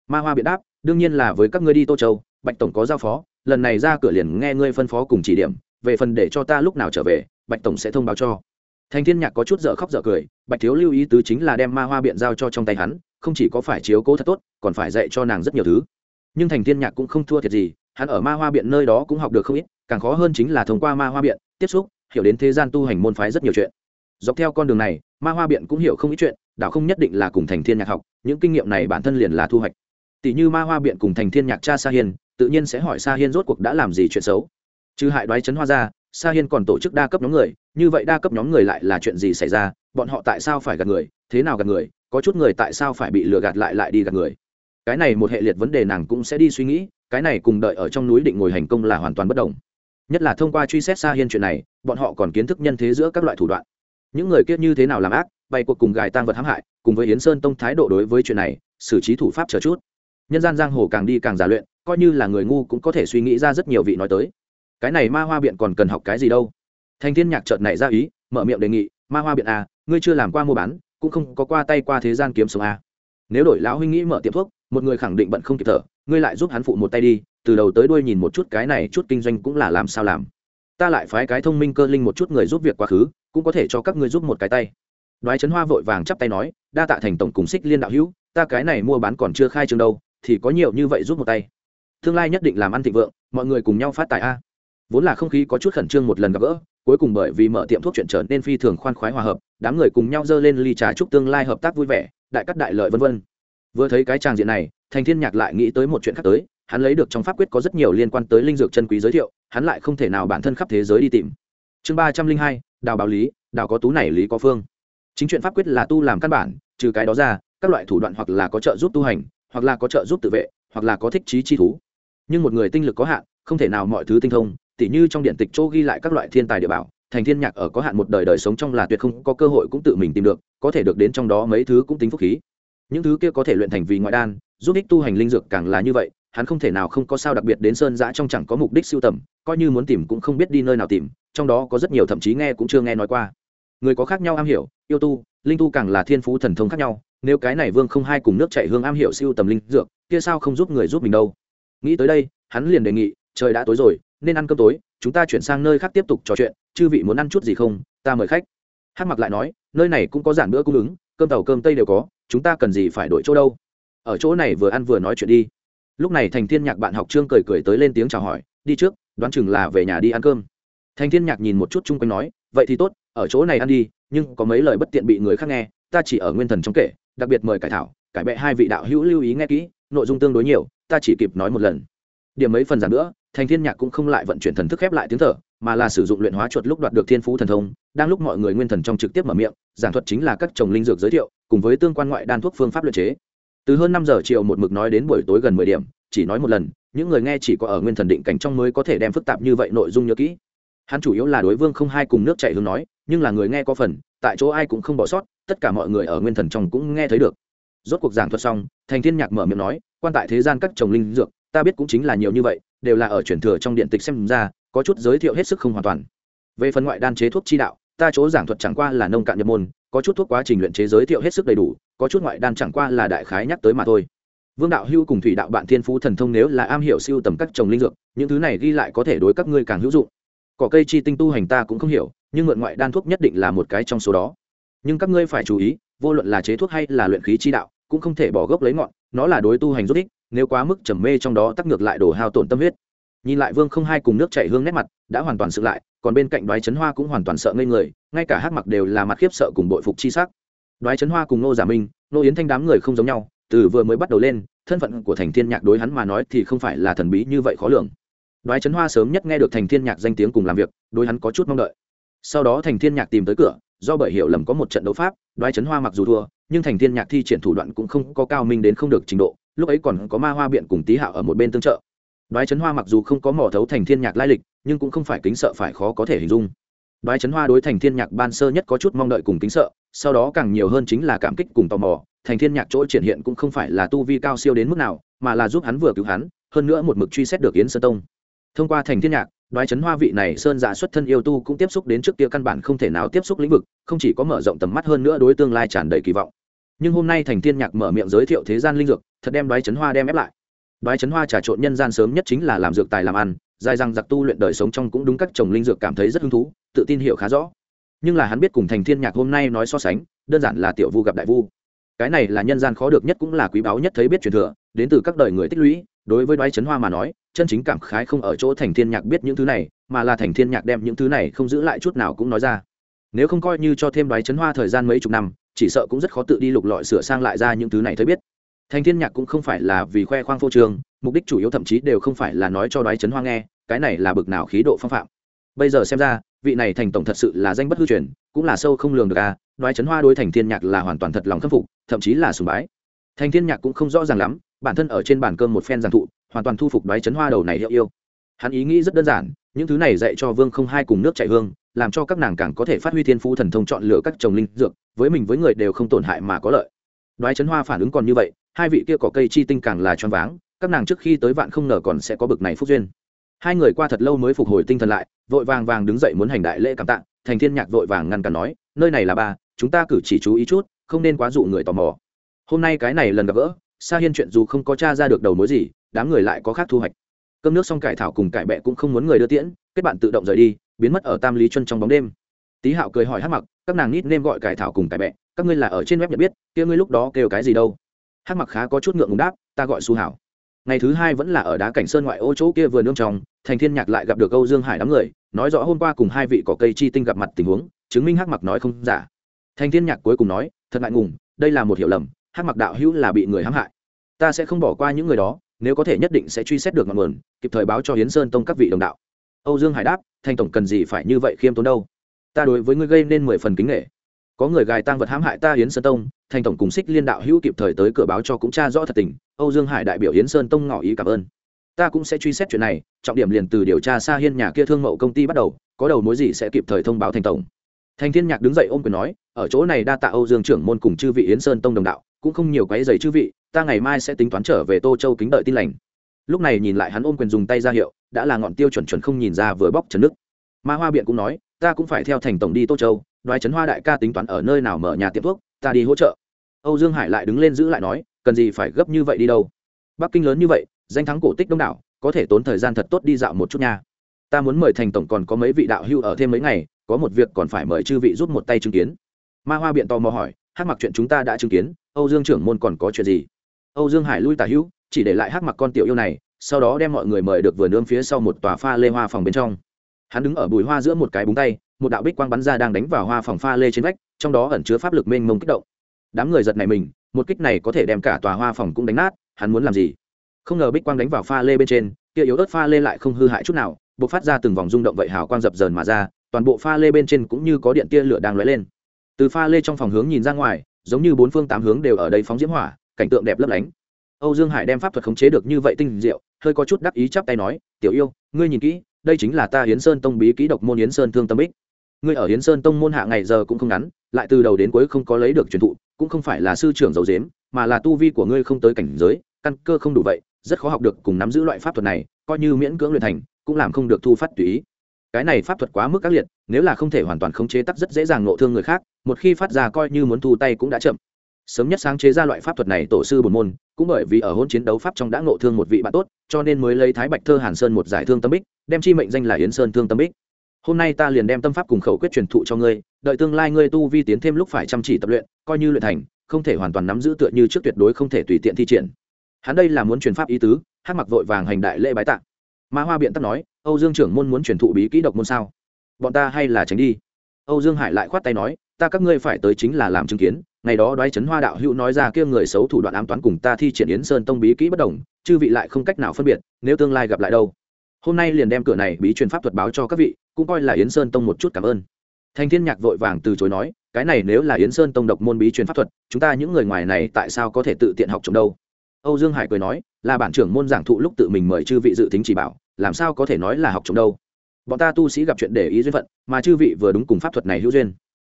Ma hoa biện đáp, đương nhiên là với các ngươi đi tô châu, bạch tổng có giao phó, lần này ra cửa liền nghe ngươi phân phó cùng chỉ điểm, về phần để cho ta lúc nào trở về, bạch tổng sẽ thông báo cho. Thành thiên nhạc có chút dở khóc dở cười, bạch thiếu lưu ý tứ chính là đem ma hoa biện giao cho trong tay hắn, không chỉ có phải chiếu cố thật tốt, còn phải dạy cho nàng rất nhiều thứ. Nhưng thành thiên nhạc cũng không thua thiệt gì, hắn ở ma hoa biện nơi đó cũng học được không ít, càng khó hơn chính là thông qua ma hoa biện, tiếp xúc, hiểu đến thế gian tu hành môn phái rất nhiều chuyện dọc theo con đường này, ma hoa biện cũng hiểu không ít chuyện, đảo không nhất định là cùng thành thiên nhạc học, những kinh nghiệm này bản thân liền là thu hoạch. Tỷ như ma hoa biện cùng thành thiên nhạc cha sa hiên, tự nhiên sẽ hỏi sa hiên rốt cuộc đã làm gì chuyện xấu. Chứ hại đoái chấn hoa ra, sa hiên còn tổ chức đa cấp nhóm người, như vậy đa cấp nhóm người lại là chuyện gì xảy ra, bọn họ tại sao phải gạt người, thế nào gạt người, có chút người tại sao phải bị lừa gạt lại lại đi gạt người. Cái này một hệ liệt vấn đề nàng cũng sẽ đi suy nghĩ, cái này cùng đợi ở trong núi định ngồi hành công là hoàn toàn bất đồng. Nhất là thông qua truy xét sa hiên chuyện này, bọn họ còn kiến thức nhân thế giữa các loại thủ đoạn những người kiết như thế nào làm ác, bày cuộc cùng gài tang vật hãm hại, cùng với yến sơn tông thái độ đối với chuyện này, xử trí thủ pháp chờ chút. Nhân gian giang hồ càng đi càng giả luyện, coi như là người ngu cũng có thể suy nghĩ ra rất nhiều vị nói tới. Cái này ma hoa biện còn cần học cái gì đâu? Thanh thiên nhạc trợt này ra ý, mở miệng đề nghị, ma hoa biện à ngươi chưa làm qua mua bán, cũng không có qua tay qua thế gian kiếm sống à. nếu đổi lão huynh nghĩ mở tiệm thuốc, một người khẳng định bận không kịp thở, ngươi lại giúp hắn phụ một tay đi, từ đầu tới đuôi nhìn một chút cái này chút kinh doanh cũng là làm sao làm. Ta lại phái cái thông minh cơ linh một chút người giúp việc quá khứ cũng có thể cho các ngươi giúp một cái tay. Đoái trấn hoa vội vàng chắp tay nói, đa tạ thành tổng cùng xích liên đạo hữu, ta cái này mua bán còn chưa khai trương đâu, thì có nhiều như vậy giúp một tay. Tương lai nhất định làm ăn thịnh vượng, mọi người cùng nhau phát tài a. Vốn là không khí có chút khẩn trương một lần gặp gỡ, cuối cùng bởi vì mở tiệm thuốc chuyện trở nên phi thường khoan khoái hòa hợp, đám người cùng nhau dơ lên ly trà chúc tương lai hợp tác vui vẻ, đại cắt đại lợi vân vân. Vừa thấy cái tràng diện này, thành thiên nhạc lại nghĩ tới một chuyện khác tới, hắn lấy được trong pháp quyết có rất nhiều liên quan tới linh dược chân quý giới thiệu, hắn lại không thể nào bản thân khắp thế giới đi tìm. Chương ba trăm linh hai đào báo lý, đào có tú này lý có phương. Chính chuyện pháp quyết là tu làm căn bản, trừ cái đó ra, các loại thủ đoạn hoặc là có trợ giúp tu hành, hoặc là có trợ giúp tự vệ, hoặc là có thích trí chi thú. Nhưng một người tinh lực có hạn, không thể nào mọi thứ tinh thông, tỉ như trong điện tịch chỗ ghi lại các loại thiên tài địa bảo, thành thiên nhạc ở có hạn một đời đời sống trong là tuyệt không có cơ hội cũng tự mình tìm được, có thể được đến trong đó mấy thứ cũng tính phúc khí. Những thứ kia có thể luyện thành vì ngoại đan, giúp ích tu hành linh dược càng là như vậy hắn không thể nào không có sao đặc biệt đến sơn giã trong chẳng có mục đích siêu tầm, coi như muốn tìm cũng không biết đi nơi nào tìm, trong đó có rất nhiều thậm chí nghe cũng chưa nghe nói qua. Người có khác nhau am hiểu, yêu tu, linh tu càng là thiên phú thần thông khác nhau, nếu cái này vương không hai cùng nước chạy hương am hiểu siêu tầm linh dược, kia sao không giúp người giúp mình đâu? Nghĩ tới đây, hắn liền đề nghị, trời đã tối rồi, nên ăn cơm tối, chúng ta chuyển sang nơi khác tiếp tục trò chuyện, chư vị muốn ăn chút gì không, ta mời khách. Hát mặc lại nói, nơi này cũng có giản bữa cung ứng, cơm tàu cơm tây đều có, chúng ta cần gì phải đổi chỗ đâu? Ở chỗ này vừa ăn vừa nói chuyện đi lúc này thành thiên nhạc bạn học trương cười cười tới lên tiếng chào hỏi, đi trước, đoán chừng là về nhà đi ăn cơm. Thành thiên nhạc nhìn một chút chung quanh nói, vậy thì tốt, ở chỗ này ăn đi, nhưng có mấy lời bất tiện bị người khác nghe, ta chỉ ở nguyên thần trong kể, đặc biệt mời cải thảo, cải bệ hai vị đạo hữu lưu ý nghe kỹ, nội dung tương đối nhiều, ta chỉ kịp nói một lần. Điểm mấy phần giản nữa, thành thiên nhạc cũng không lại vận chuyển thần thức khép lại tiếng thở, mà là sử dụng luyện hóa chuột lúc đoạt được thiên phú thần thông, đang lúc mọi người nguyên thần trong trực tiếp mở miệng, giảng thuật chính là các trồng linh dược giới thiệu, cùng với tương quan ngoại đan thuốc phương pháp luyện chế từ hơn năm giờ chiều một mực nói đến buổi tối gần mười điểm, chỉ nói một lần, những người nghe chỉ có ở nguyên thần định cảnh trong mới có thể đem phức tạp như vậy nội dung nhớ kỹ. Hắn chủ yếu là đối vương không hai cùng nước chạy hướng nói, nhưng là người nghe có phần, tại chỗ ai cũng không bỏ sót, tất cả mọi người ở nguyên thần trong cũng nghe thấy được. Rốt cuộc giảng thuật xong, thành thiên nhạc mở miệng nói, quan tại thế gian các trồng linh dược, ta biết cũng chính là nhiều như vậy, đều là ở truyền thừa trong điện tịch xem ra, có chút giới thiệu hết sức không hoàn toàn. Về phần ngoại đan chế thuốc chi đạo ta chỗ giảng thuật chẳng qua là nông cạn nhập môn, có chút thuốc quá trình luyện chế giới thiệu hết sức đầy đủ, có chút ngoại đan chẳng qua là đại khái nhắc tới mà thôi. Vương đạo hưu cùng thủy đạo bạn thiên phú thần thông nếu là am hiểu siêu tầm các trồng linh dược, những thứ này ghi lại có thể đối các ngươi càng hữu dụng. Cỏ cây chi tinh tu hành ta cũng không hiểu, nhưng mượn ngoại đan thuốc nhất định là một cái trong số đó. Nhưng các ngươi phải chú ý, vô luận là chế thuốc hay là luyện khí chi đạo, cũng không thể bỏ gốc lấy ngọn, nó là đối tu hành rút ích, nếu quá mức trầm mê trong đó tắc ngược lại đổ hao tổn tâm huyết nhìn lại vương không hai cùng nước chảy hương nét mặt, đã hoàn toàn sự lại, còn bên cạnh đoái chấn hoa cũng hoàn toàn sợ ngây người, ngay cả hát mặc đều là mặt khiếp sợ cùng bội phục chi sắc. Đoái chấn hoa cùng nô giả minh nô yến thanh đám người không giống nhau, từ vừa mới bắt đầu lên, thân phận của thành thiên nhạc đối hắn mà nói thì không phải là thần bí như vậy khó lường. Đoái chấn hoa sớm nhất nghe được thành thiên nhạc danh tiếng cùng làm việc, đối hắn có chút mong đợi. Sau đó thành thiên nhạc tìm tới cửa, do bởi hiểu lầm có một trận đấu pháp, đoái chấn hoa mặc dù thua, nhưng thành thiên nhạc thi triển thủ đoạn cũng không có cao minh đến không được trình độ, lúc ấy còn có ma hoa biện cùng tý hạo ở một bên tương trợ đoái chấn hoa mặc dù không có mỏ thấu thành thiên nhạc lai lịch, nhưng cũng không phải kính sợ phải khó có thể hình dung. Đoái chấn hoa đối thành thiên nhạc ban sơ nhất có chút mong đợi cùng kính sợ, sau đó càng nhiều hơn chính là cảm kích cùng tò mò, thành thiên nhạc chỗ triển hiện cũng không phải là tu vi cao siêu đến mức nào, mà là giúp hắn vừa cứu hắn, hơn nữa một mực truy xét được yến sơn tông. Thông qua thành thiên nhạc, đoái chấn hoa vị này sơn giả xuất thân yêu tu cũng tiếp xúc đến trước kia căn bản không thể nào tiếp xúc lĩnh vực, không chỉ có mở rộng tầm mắt hơn nữa đối tương lai tràn đầy kỳ vọng. Nhưng hôm nay thành thiên nhạc mở miệng giới thiệu thế gian linh dược, thật đem đoái chấn hoa đem ép lại đoái chấn hoa trà trộn nhân gian sớm nhất chính là làm dược tài làm ăn, dài rằng giặc tu luyện đời sống trong cũng đúng các chồng linh dược cảm thấy rất hứng thú, tự tin hiểu khá rõ. Nhưng là hắn biết cùng thành thiên nhạc hôm nay nói so sánh, đơn giản là tiểu vu gặp đại vu. Cái này là nhân gian khó được nhất cũng là quý báu nhất thấy biết truyền thừa, đến từ các đời người tích lũy, đối với đoái chấn hoa mà nói, chân chính cảm khái không ở chỗ thành thiên nhạc biết những thứ này, mà là thành thiên nhạc đem những thứ này không giữ lại chút nào cũng nói ra. Nếu không coi như cho thêm đoái chấn hoa thời gian mấy chục năm, chỉ sợ cũng rất khó tự đi lục lọi sửa sang lại ra những thứ này thấy biết thành thiên nhạc cũng không phải là vì khoe khoang phô trương, mục đích chủ yếu thậm chí đều không phải là nói cho đoái chấn hoa nghe, cái này là bực nào khí độ phong phạm. Bây giờ xem ra, vị này thành tổng thật sự là danh bất hư truyền, cũng là sâu không lường được a đoái chấn hoa đối thành thiên nhạc là hoàn toàn thật lòng khâm phục, thậm chí là sùng bái. Thành thiên nhạc cũng không rõ ràng lắm, bản thân ở trên bàn cơm một phen giảng thụ, hoàn toàn thu phục đoái chấn hoa đầu này hiệu yêu. Hắn ý nghĩ rất đơn giản, những thứ này dạy cho vương không hai cùng nước chảy hương, làm cho các nàng càng có thể phát huy thiên phú thần thông chọn lựa các trồng linh dược, với mình với người đều không tổn hại mà có lợi. Đoái chấn hoa phản ứng còn như vậy hai vị kia có cây chi tinh càng là choáng váng, các nàng trước khi tới vạn không ngờ còn sẽ có bực này phúc duyên. Hai người qua thật lâu mới phục hồi tinh thần lại, vội vàng vàng đứng dậy muốn hành đại lễ cảm tạ, thành thiên nhạc vội vàng ngăn cản nói, nơi này là ba, chúng ta cử chỉ chú ý chút, không nên quá dụ người tò mò. Hôm nay cái này lần gặp gỡ, sa hiên chuyện dù không có t ra được đầu mối gì, đám người lại có khác thu hoạch. Cơm nước xong cải thảo cùng cải bẹ cũng không muốn người đưa tiễn, kết bạn tự động rời đi, biến mất ở tam lý chân trong bóng đêm. Tý hạo cười hỏi hát mặc, các nàng nít nêm gọi cải thảo cùng cải bẹ, các ngươi là ở trên web nhận biết, kia ngươi lúc đó kêu cái gì đâu? Hắc mặc khá có chút ngượng ngùng đáp, ta gọi su hảo. Ngày thứ hai vẫn là ở đá cảnh sơn ngoại ô chỗ kia vừa nương trong thành thiên nhạc lại gặp được âu dương hải đám người, nói rõ hôm qua cùng hai vị cỏ cây chi tinh gặp mặt tình huống, chứng minh hắc mặc nói không giả. Thành thiên nhạc cuối cùng nói, thật ngại ngùng, đây là một hiểu lầm, hắc mặc đạo hữu là bị người hãm hại. Ta sẽ không bỏ qua những người đó, nếu có thể nhất định sẽ truy xét được ngọn nguồn, kịp thời báo cho hiến sơn tông các vị đồng đạo. Âu dương hải đáp thanh tổng cần gì phải như vậy khiêm tốn đâu? Ta đối với ngươi gây nên mười phần kính nghệ có người gài tang vật hãm hại ta hiến sơn tông, thành tổng cùng xích liên đạo hữu kịp thời tới cửa báo cho cũng tra rõ thật tình, âu dương hải đại biểu hiến sơn tông ngỏ ý cảm ơn. Ta cũng sẽ truy xét chuyện này, trọng điểm liền từ điều tra xa hiên nhà kia thương mậu công ty bắt đầu, có đầu mối gì sẽ kịp thời thông báo thành tổng. Thành thiên nhạc đứng dậy ôm quyền nói, ở chỗ này đa tạ âu dương trưởng môn cùng chư vị yến sơn tông đồng đạo, cũng không nhiều quấy giày chư vị, ta ngày mai sẽ tính toán trở về tô châu kính đợi tin lành. Lúc này nhìn lại hắn ôm quyền dùng tay ra hiệu, đã là ngọn tiêu chuẩn chuẩn không nhìn ra vừa bóc trần nước. Ma hoa biện cũng nói, ta cũng phải theo thành tổng đi tô châu đoái trấn hoa đại ca tính toán ở nơi nào mở nhà tiệm thuốc, ta đi hỗ trợ. Âu dương hải lại đứng lên giữ lại nói, cần gì phải gấp như vậy đi đâu? Bắc kinh lớn như vậy, danh thắng cổ tích đông đảo, có thể tốn thời gian thật tốt đi dạo một chút nha. Ta muốn mời thành tổng còn có mấy vị đạo hưu ở thêm mấy ngày, có một việc còn phải mời chư vị giúp một tay chứng kiến. Ma hoa biện tò mò hỏi, hát mặc chuyện chúng ta đã chứng kiến, âu dương trưởng môn còn có chuyện gì? Âu dương hải lui tả hữu, chỉ để lại hát mặc con tiểu yêu này, sau đó đem mọi người mời được vườn ươm phía sau một tòa pha lê hoa phòng bên trong hắn đứng ở bùi hoa giữa một cái búng tay, một đạo bích quang bắn ra đang đánh vào hoa phòng pha lê trên vách, trong đó ẩn chứa pháp lực mênh mông kích động. Đám người giật này mình, một kích này có thể đem cả tòa hoa phòng cũng đánh nát, hắn muốn làm gì? Không ngờ bích quang đánh vào pha lê bên trên, kia yếu ớt pha lê lại không hư hại chút nào b ộ c phát ra từng vòng rung động vậy hào quang dập dờn mà ra, toàn bộ pha lê bên trên cũng như có điện tia lửa đang lóe lên. Từ pha lê trong phòng hướng nhìn ra ngoài, giống như bốn phương tám hướng đều ở đây phóng diễm hỏa, cảnh tượng đẹp lấp lánh. Âu dương hải đem pháp thuật khống chế được như vậy tinh diệu, hơi có chút đắc ý chắp tay nói, tiểu yêu, ngươi nhìn kỹ đây chính là ta hiến sơn tông bí kỹ độc môn hiến sơn thương tâm bích. Ngươi ở hiến sơn tông môn hạ ngày giờ cũng không ngắn, lại từ đầu đến cuối không có lấy được truyền thụ, cũng không phải là sư trưởng dầu dếm mà là tu vi của ngươi không tới cảnh giới, căn cơ không đủ vậy, rất khó học được cùng nắm giữ loại pháp thuật này, coi như miễn cưỡng luyện thành, cũng làm không được thu phát tùy ý. Cái này pháp thuật quá mức các liệt, nếu là không thể hoàn toàn khống chế tắc rất dễ dàng nộ thương người khác, một khi phát ra coi như muốn thu tay cũng đã chậm sớm nhất sáng chế ra loại pháp thuật này tổ sư bồn môn cũng bởi vì ở hôn chiến đấu pháp trong đã ngộ thương một vị bạn tốt cho nên mới lấy thái bạch thơ hàn sơn một giải thương tâm bích đem chi mệnh danh là yến sơn thương tâm bích hôm nay ta liền đem tâm pháp cùng khẩu quyết truyền thụ cho ngươi đợi tương lai ngươi tu vi tiến thêm lúc phải chăm chỉ tập luyện coi như luyện thành không thể hoàn toàn nắm giữ tựa như trước tuyệt đối không thể tùy tiện thi triển hắn đây là muốn truyền pháp ý tứ hát mặc vội vàng hành đại lễ bái tạng Ma Hoa biện tắc nói, Âu Dương trưởng môn muốn truyền thụ bí kỹ độc môn sao? Bọn ta hay là tránh đi. Âu Dương Hải lại khoát tay nói, ta các ngươi phải tới chính là làm chứng kiến, ngày đó đoái chấn Hoa đạo hữu nói ra kia người xấu thủ đoạn ám toán cùng ta thi triển Yến Sơn tông bí kỹ bất đồng, chư vị lại không cách nào phân biệt, nếu tương lai gặp lại đâu. Hôm nay liền đem cửa này bí truyền pháp thuật báo cho các vị, cũng coi là Yến Sơn tông một chút cảm ơn. Thanh Thiên Nhạc vội vàng từ chối nói, cái này nếu là Yến Sơn tông độc môn bí truyền pháp thuật, chúng ta những người ngoài này tại sao có thể tự tiện học trộm đâu? Âu Dương Hải cười nói, là bản trưởng môn giảng thụ lúc tự mình mời chư vị dự tính chỉ bảo, làm sao có thể nói là học trộm đâu bọn ta tu sĩ gặp chuyện để ý duyên phận mà chư vị vừa đúng cùng pháp thuật này hữu duyên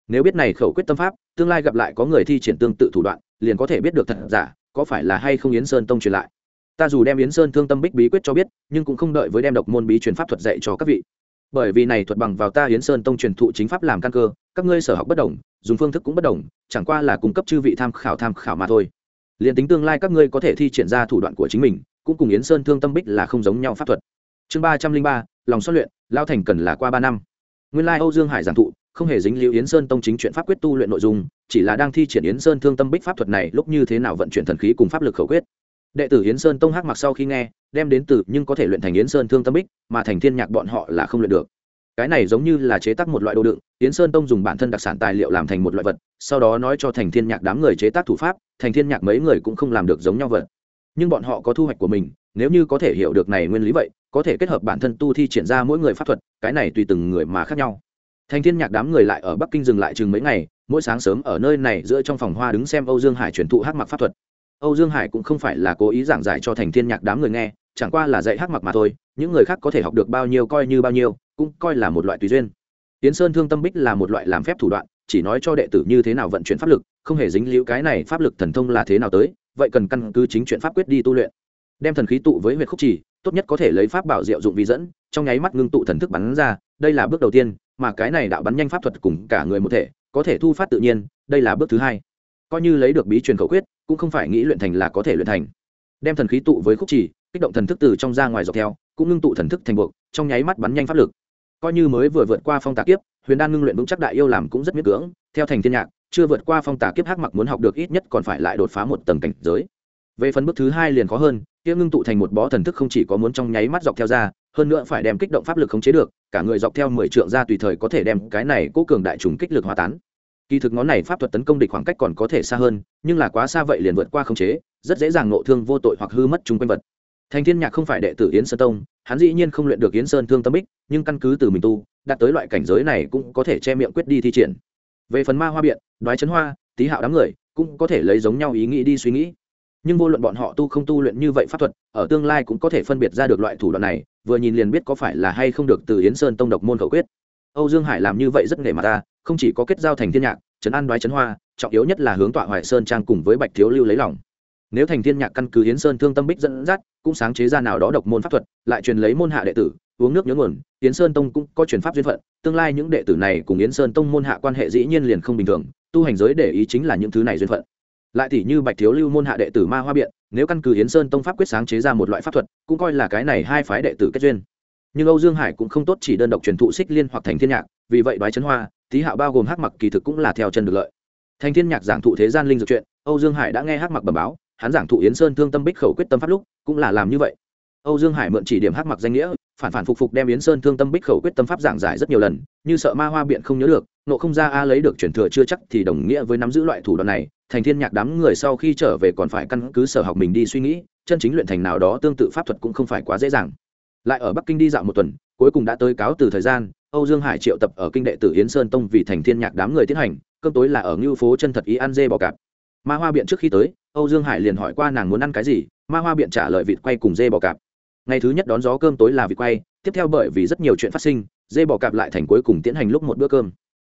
nếu biết này khẩu quyết tâm pháp, tương lai gặp lại có người thi triển tương tự thủ đoạn, liền có thể biết được thật giả, có phải là hay không yến sơn tông truyền lại. Ta dù đem yến sơn thương tâm bích bí quyết cho biết, nhưng cũng không đợi với đem độc môn bí truyền pháp thuật dạy cho các vị. Bởi vì này thuật bằng vào ta yến sơn tông truyền thụ chính pháp làm căn cơ, các ngươi sở học bất đồng, dùng phương thức cũng bất đồng, chẳng qua là cung cấp chư vị tham khảo tham khảo mà thôi. Liền tính tương lai các ngươi có thể thi triển ra thủ đoạn của chính mình, cũng cùng yến sơn thương tâm bích là không giống nhau pháp thuật. Chương ba trăm linh ba, lòng xuất luyện lao thành cần là qua ba năm. Nguyên lai âu dương hải giảng thụ không hề dính liễu yến sơn tông chính chuyện pháp quyết tu luyện nội dung, chỉ là đang thi triển yến sơn thương tâm bích pháp thuật này lúc như thế nào vận chuyển thần khí cùng pháp lực khẩu quyết. Đệ tử yến sơn tông hắc mặc sau khi nghe, đem đến từ nhưng có thể luyện thành yến sơn thương tâm bích, mà thành thiên nhạc bọn họ là không luyện được. Cái này giống như là chế tác một loại đồ đựng, yến sơn tông dùng bản thân đặc sản tài liệu làm thành một loại vật, sau đó nói cho thành thiên nhạc đám người chế tác thủ pháp, thành thiên nhạc mấy người cũng không làm được giống nhau vật. Nhưng bọn họ có thu hoạch của mình, nếu như có thể hiểu được này nguyên lý vậy, có thể kết hợp bản thân tu thi triển ra mỗi người pháp thuật, cái này tùy từng người mà khác nhau thành thiên nhạc đám người lại ở bắc kinh dừng lại chừng mấy ngày, mỗi sáng sớm ở nơi này giữa trong phòng hoa đứng xem âu dương hải truyền thụ hắc mặc pháp thuật. Âu dương hải cũng không phải là cố ý giảng giải cho thành thiên nhạc đám người nghe, chẳng qua là dạy hắc mặc mà thôi, những người khác có thể học được bao nhiêu coi như bao nhiêu, cũng coi là một loại tùy duyên. Tiến sơn thương tâm bích là một loại làm phép thủ đoạn, chỉ nói cho đệ tử như thế nào vận chuyển pháp lực, không hề dính liễu cái này pháp lực thần thông là thế nào tới, vậy cần căn cứ chính chuyện pháp quyết đi tu luyện. Đem thần khí tụ với huyệt khúc chỉ tốt nhất có thể lấy pháp bảo diệu dụng vi dẫn, trong nháy mắt ngưng tụ thần thức bắn ra, đây là bước đầu tiên, mà cái này đạo bắn nhanh pháp thuật cùng cả người một thể, có thể thu phát tự nhiên, đây là bước thứ hai. Coi như lấy được bí truyền khẩu quyết, cũng không phải nghĩ luyện thành là có thể luyện thành. Đem thần khí tụ với khúc chỉ kích động thần thức từ trong ra ngoài dọc theo, cũng ngưng tụ thần thức thành buộc, trong nháy mắt bắn nhanh pháp lực. Coi như mới vừa vượt qua phong tạc kiếp, huyền đan ngưng luyện vững chắc đại yêu làm cũng rất miễn cưỡng, theo thành thiên nhạc, chưa vượt qua phong tà kiếp hắc mặc muốn học được ít nhất còn phải lại đột phá một tầng cảnh giới. Về phần bước thứ hai liền khó hơn kia ngưng tụ thành một bó thần thức không chỉ có muốn trong nháy mắt dọc theo ra, hơn nữa phải đem kích động pháp lực khống chế được, cả người dọc theo mười trượng ra tùy thời có thể đem cái này cố cường đại trùng kích lực hóa tán. Kỳ thực ngón này pháp thuật tấn công địch khoảng cách còn có thể xa hơn, nhưng là quá xa vậy liền vượt qua khống chế, rất dễ dàng nộ thương vô tội hoặc hư mất chung quanh vật. Thành thiên nhạc không phải đệ tử yến sơn tông, hắn dĩ nhiên không luyện được yến sơn thương tâm bích, nhưng căn cứ từ mình tu, đạt tới loại cảnh giới này cũng có thể che miệng quyết đi thi triển. Về phần ma hoa biện, đoái chấn hoa tý hạo đám người, cũng có thể lấy giống nhau ý nghĩ đi suy nghĩ nhưng vô luận bọn họ tu không tu luyện như vậy pháp thuật, ở tương lai cũng có thể phân biệt ra được loại thủ đoạn này, vừa nhìn liền biết có phải là hay không được từ yến sơn tông độc môn khẩu quyết. Âu dương hải làm như vậy rất nghề mà ta, không chỉ có kết giao thành thiên nhạc, trấn an đoái trấn hoa, trọng yếu nhất là hướng tọa hoài sơn trang cùng với bạch thiếu lưu lấy lòng. Nếu thành thiên nhạc căn cứ yến sơn thương tâm bích dẫn dắt, cũng sáng chế ra nào đó độc môn pháp thuật, lại truyền lấy môn hạ đệ tử, uống nước nhớ nguồn, yến sơn tông cũng có truyền pháp duyên phận, tương lai những đệ tử này cùng yến sơn tông môn hạ quan hệ dĩ nhiên liền không bình thường, tu hành giới để ý chính là những thứ này duyên phận lại tỷ như bạch thiếu lưu môn hạ đệ tử ma hoa biện, nếu căn cứ yến sơn tông pháp quyết sáng chế ra một loại pháp thuật, cũng coi là cái này hai phái đệ tử kết duyên. Nhưng âu dương hải cũng không tốt chỉ đơn độc truyền thụ xích liên hoặc thành thiên nhạc, vì vậy đoái chấn hoa tý hạo bao gồm hắc mặc kỳ thực cũng là theo chân được lợi. Thành thiên nhạc giảng thụ thế gian linh dược chuyện, âu dương hải đã nghe hắc mặc bẩm báo, hắn giảng thụ yến sơn thương tâm bích khẩu quyết tâm pháp lúc, cũng là làm như vậy. Âu dương hải mượn chỉ điểm hắc mặc danh nghĩa, phản phản phục phục đem yến sơn thương tâm bích khẩu quyết tâm pháp giảng giải rất nhiều lần, như sợ ma hoa biện không nhớ được, nộ không ra a lấy được truyền thừa chưa chắc thì đồng nghĩa với nắm giữ loại thủ đoạn này thành thiên nhạc đám người sau khi trở về còn phải căn cứ sở học mình đi suy nghĩ, chân chính luyện thành nào đó tương tự pháp thuật cũng không phải quá dễ dàng. Lại ở bắc kinh đi dạo một tuần, cuối cùng đã tới cáo từ thời gian, âu dương hải triệu tập ở kinh đệ tử yến sơn tông vì thành thiên nhạc đám người tiến hành, cơm tối là ở ngưu phố chân thật ý ăn dê bò cạp. Ma hoa biện trước khi tới, âu dương hải liền hỏi qua nàng muốn ăn cái gì, ma hoa biện trả lời vịt quay cùng dê bò cạp. Ngày thứ nhất đón gió cơm tối là vị quay, tiếp theo bởi vì rất nhiều chuyện phát sinh, dê bò cạp lại thành cuối cùng tiến hành lúc một bữa cơm.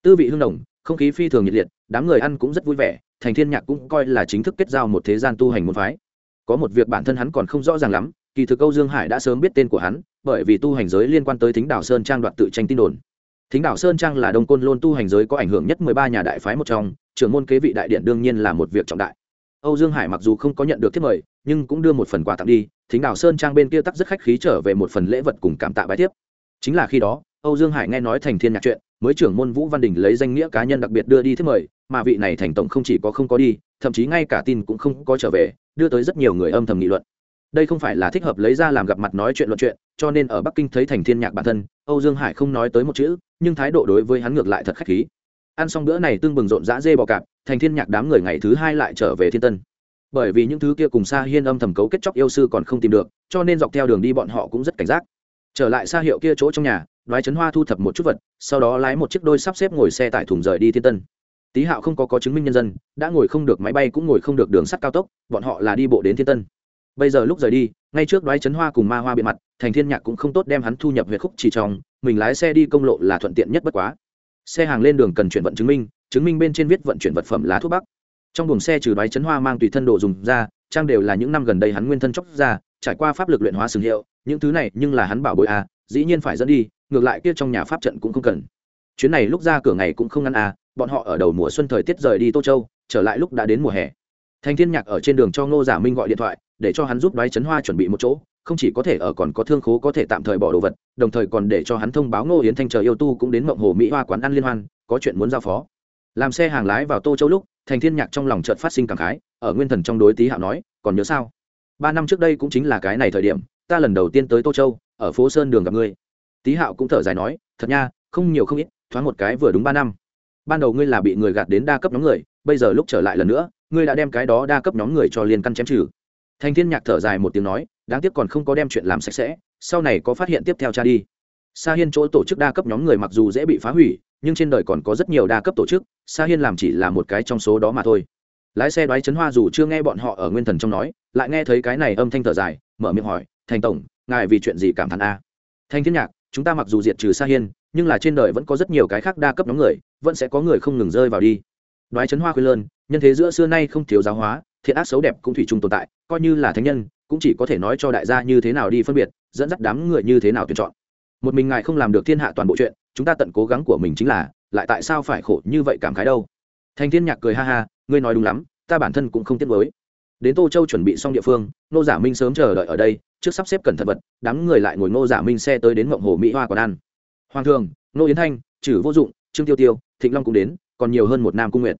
Tư vị hương đồng không khí phi thường nhiệt liệt, đám người ăn cũng rất vui vẻ thành thiên nhạc cũng coi là chính thức kết giao một thế gian tu hành môn phái. Có một việc bản thân hắn còn không rõ ràng lắm, kỳ thực câu dương hải đã sớm biết tên của hắn, bởi vì tu hành giới liên quan tới thính đảo sơn trang đoạt tự tranh tin đồn. Thính đảo sơn trang là đông côn lôn tu hành giới có ảnh hưởng nhất mười ba nhà đại phái một trong, trưởng môn kế vị đại điện đương nhiên là một việc trọng đại. Âu dương hải mặc dù không có nhận được thiết mời, nhưng cũng đưa một phần quà tặng đi, thính đảo sơn trang bên kia tắc rất khách khí trở về một phần lễ vật cùng cảm tạ bái tiếp chính là khi đó, âu dương hải nghe nói thành thiên nhạc chuyện, mới trưởng môn vũ văn đình lấy danh nghĩa cá nhân đặc biệt đưa đi thiết mời mà vị này thành tổng không chỉ có không có đi, thậm chí ngay cả tin cũng không có trở về, đưa tới rất nhiều người âm thầm nghị luận. Đây không phải là thích hợp lấy ra làm gặp mặt nói chuyện luận chuyện, cho nên ở bắc kinh thấy thành thiên nhạc bản thân, âu dương hải không nói tới một chữ, nhưng thái độ đối với hắn ngược lại thật khách khí. Ăn xong bữa này tương bừng rộn rã dê bò cạp, thành thiên nhạc đám người ngày thứ hai lại trở về thiên tân. Bởi vì những thứ kia cùng xa hiên âm thầm cấu kết chóc yêu sư còn không tìm được, cho nên dọc theo đường đi bọn họ cũng rất cảnh giác. Trở lại xa hiệu kia chỗ trong nhà, đoái trấn hoa thu thập một chút vật, sau đó lái một chiếc đôi sắp xếp ngồi xe tải thùng rời đi thiên tân tý hạo không có có chứng minh nhân dân, đã ngồi không được máy bay cũng ngồi không được đường sắt cao tốc, bọn họ là đi bộ đến thiên tân. Bây giờ lúc rời đi, ngay trước đoái chấn hoa cùng ma hoa bị mặt, thành thiên nhạc cũng không tốt đem hắn thu nhập huyệt khúc chỉ trong, mình lái xe đi công lộ là thuận tiện nhất bất quá. Xe hàng lên đường cần chuyển vận chứng minh chứng minh bên trên viết vận chuyển vật phẩm lá thuốc bắc. Trong buồng xe trừ đoái chấn hoa mang tùy thân đồ dùng ra, trang đều là những năm gần đây hắn nguyên thân chóc ra, trải qua pháp lực luyện hóa sừng hiệu, những thứ này nhưng là hắn bảo bội à dĩ nhiên phải dẫn đi, ngược lại kia trong nhà pháp trận cũng không cần chuyến này lúc ra cửa ngày cũng không ngăn à bọn họ ở đầu mùa xuân thời tiết rời đi tô châu, trở lại lúc đã đến mùa hè. Thành thiên nhạc ở trên đường cho ngô giả minh gọi điện thoại, để cho hắn giúp đoái chấn hoa chuẩn bị một chỗ, không chỉ có thể ở còn có thương khố có thể tạm thời bỏ đồ vật, đồng thời còn để cho hắn thông báo ngô yến thanh chờ yêu tu cũng đến mộng hồ mỹ hoa quán ăn liên hoan, có chuyện muốn giao phó. Làm xe hàng lái vào tô châu lúc, thành thiên nhạc trong lòng chợt phát sinh cảm khái, ở nguyên thần trong đối tý hạo nói, còn nhớ sao? Ba năm trước đây cũng chính là cái này thời điểm, ta lần đầu tiên tới tô châu, ở phố sơn đường gặp ngươi. Tý hạo cũng thở dài nói, thật nha, không nhiều không ít thoáng một cái vừa đúng ba năm. Ban đầu ngươi là bị người gạt đến đa cấp nhóm người, bây giờ lúc trở lại lần nữa, ngươi đã đem cái đó đa cấp nhóm người cho liên căn chém trừ. Thành thiên nhạc thở dài một tiếng nói, đáng tiếc còn không có đem chuyện làm sạch sẽ, sau này có phát hiện tiếp theo cha đi. Sa hiên chỗ tổ chức đa cấp nhóm người mặc dù dễ bị phá hủy, nhưng trên đời còn có rất nhiều đa cấp tổ chức, sa hiên làm chỉ là một cái trong số đó mà thôi. Lái xe đoái chấn hoa dù chưa nghe bọn họ ở nguyên thần trong nói, lại nghe thấy cái này âm thanh thở dài, mở miệng hỏi, thành tổng, ngài vì chuyện gì cảm thán a? Thanh thiên nhạc, chúng ta mặc dù diệt trừ sa hiên nhưng là trên đời vẫn có rất nhiều cái khác đa cấp nhóm người, vẫn sẽ có người không ngừng rơi vào đi. Đoái chấn hoa khuyên lơn, nhân thế giữa xưa nay không thiếu giáo hóa, thiện ác xấu đẹp cũng thủy chung tồn tại, coi như là thánh nhân, cũng chỉ có thể nói cho đại gia như thế nào đi phân biệt, dẫn dắt đám người như thế nào tuyển chọn. Một mình ngài không làm được thiên hạ toàn bộ chuyện, chúng ta tận cố gắng của mình chính là, lại tại sao phải khổ như vậy cảm khái đâu? Thành thiên nhạc cười ha ha, ngươi nói đúng lắm, ta bản thân cũng không tiếc mới đến tô châu chuẩn bị xong địa phương, nô giả minh sớm chờ đợi ở đây, trước sắp xếp cẩn thận vật, đám người lại ngồi nô giả minh xe tới đến mộng hồ mỹ hoa còn ăn hoàng thường nô yến thanh trừ vô dụng, trương tiêu tiêu, thịnh long cũng đến, còn nhiều hơn một nam cung Nguyệt.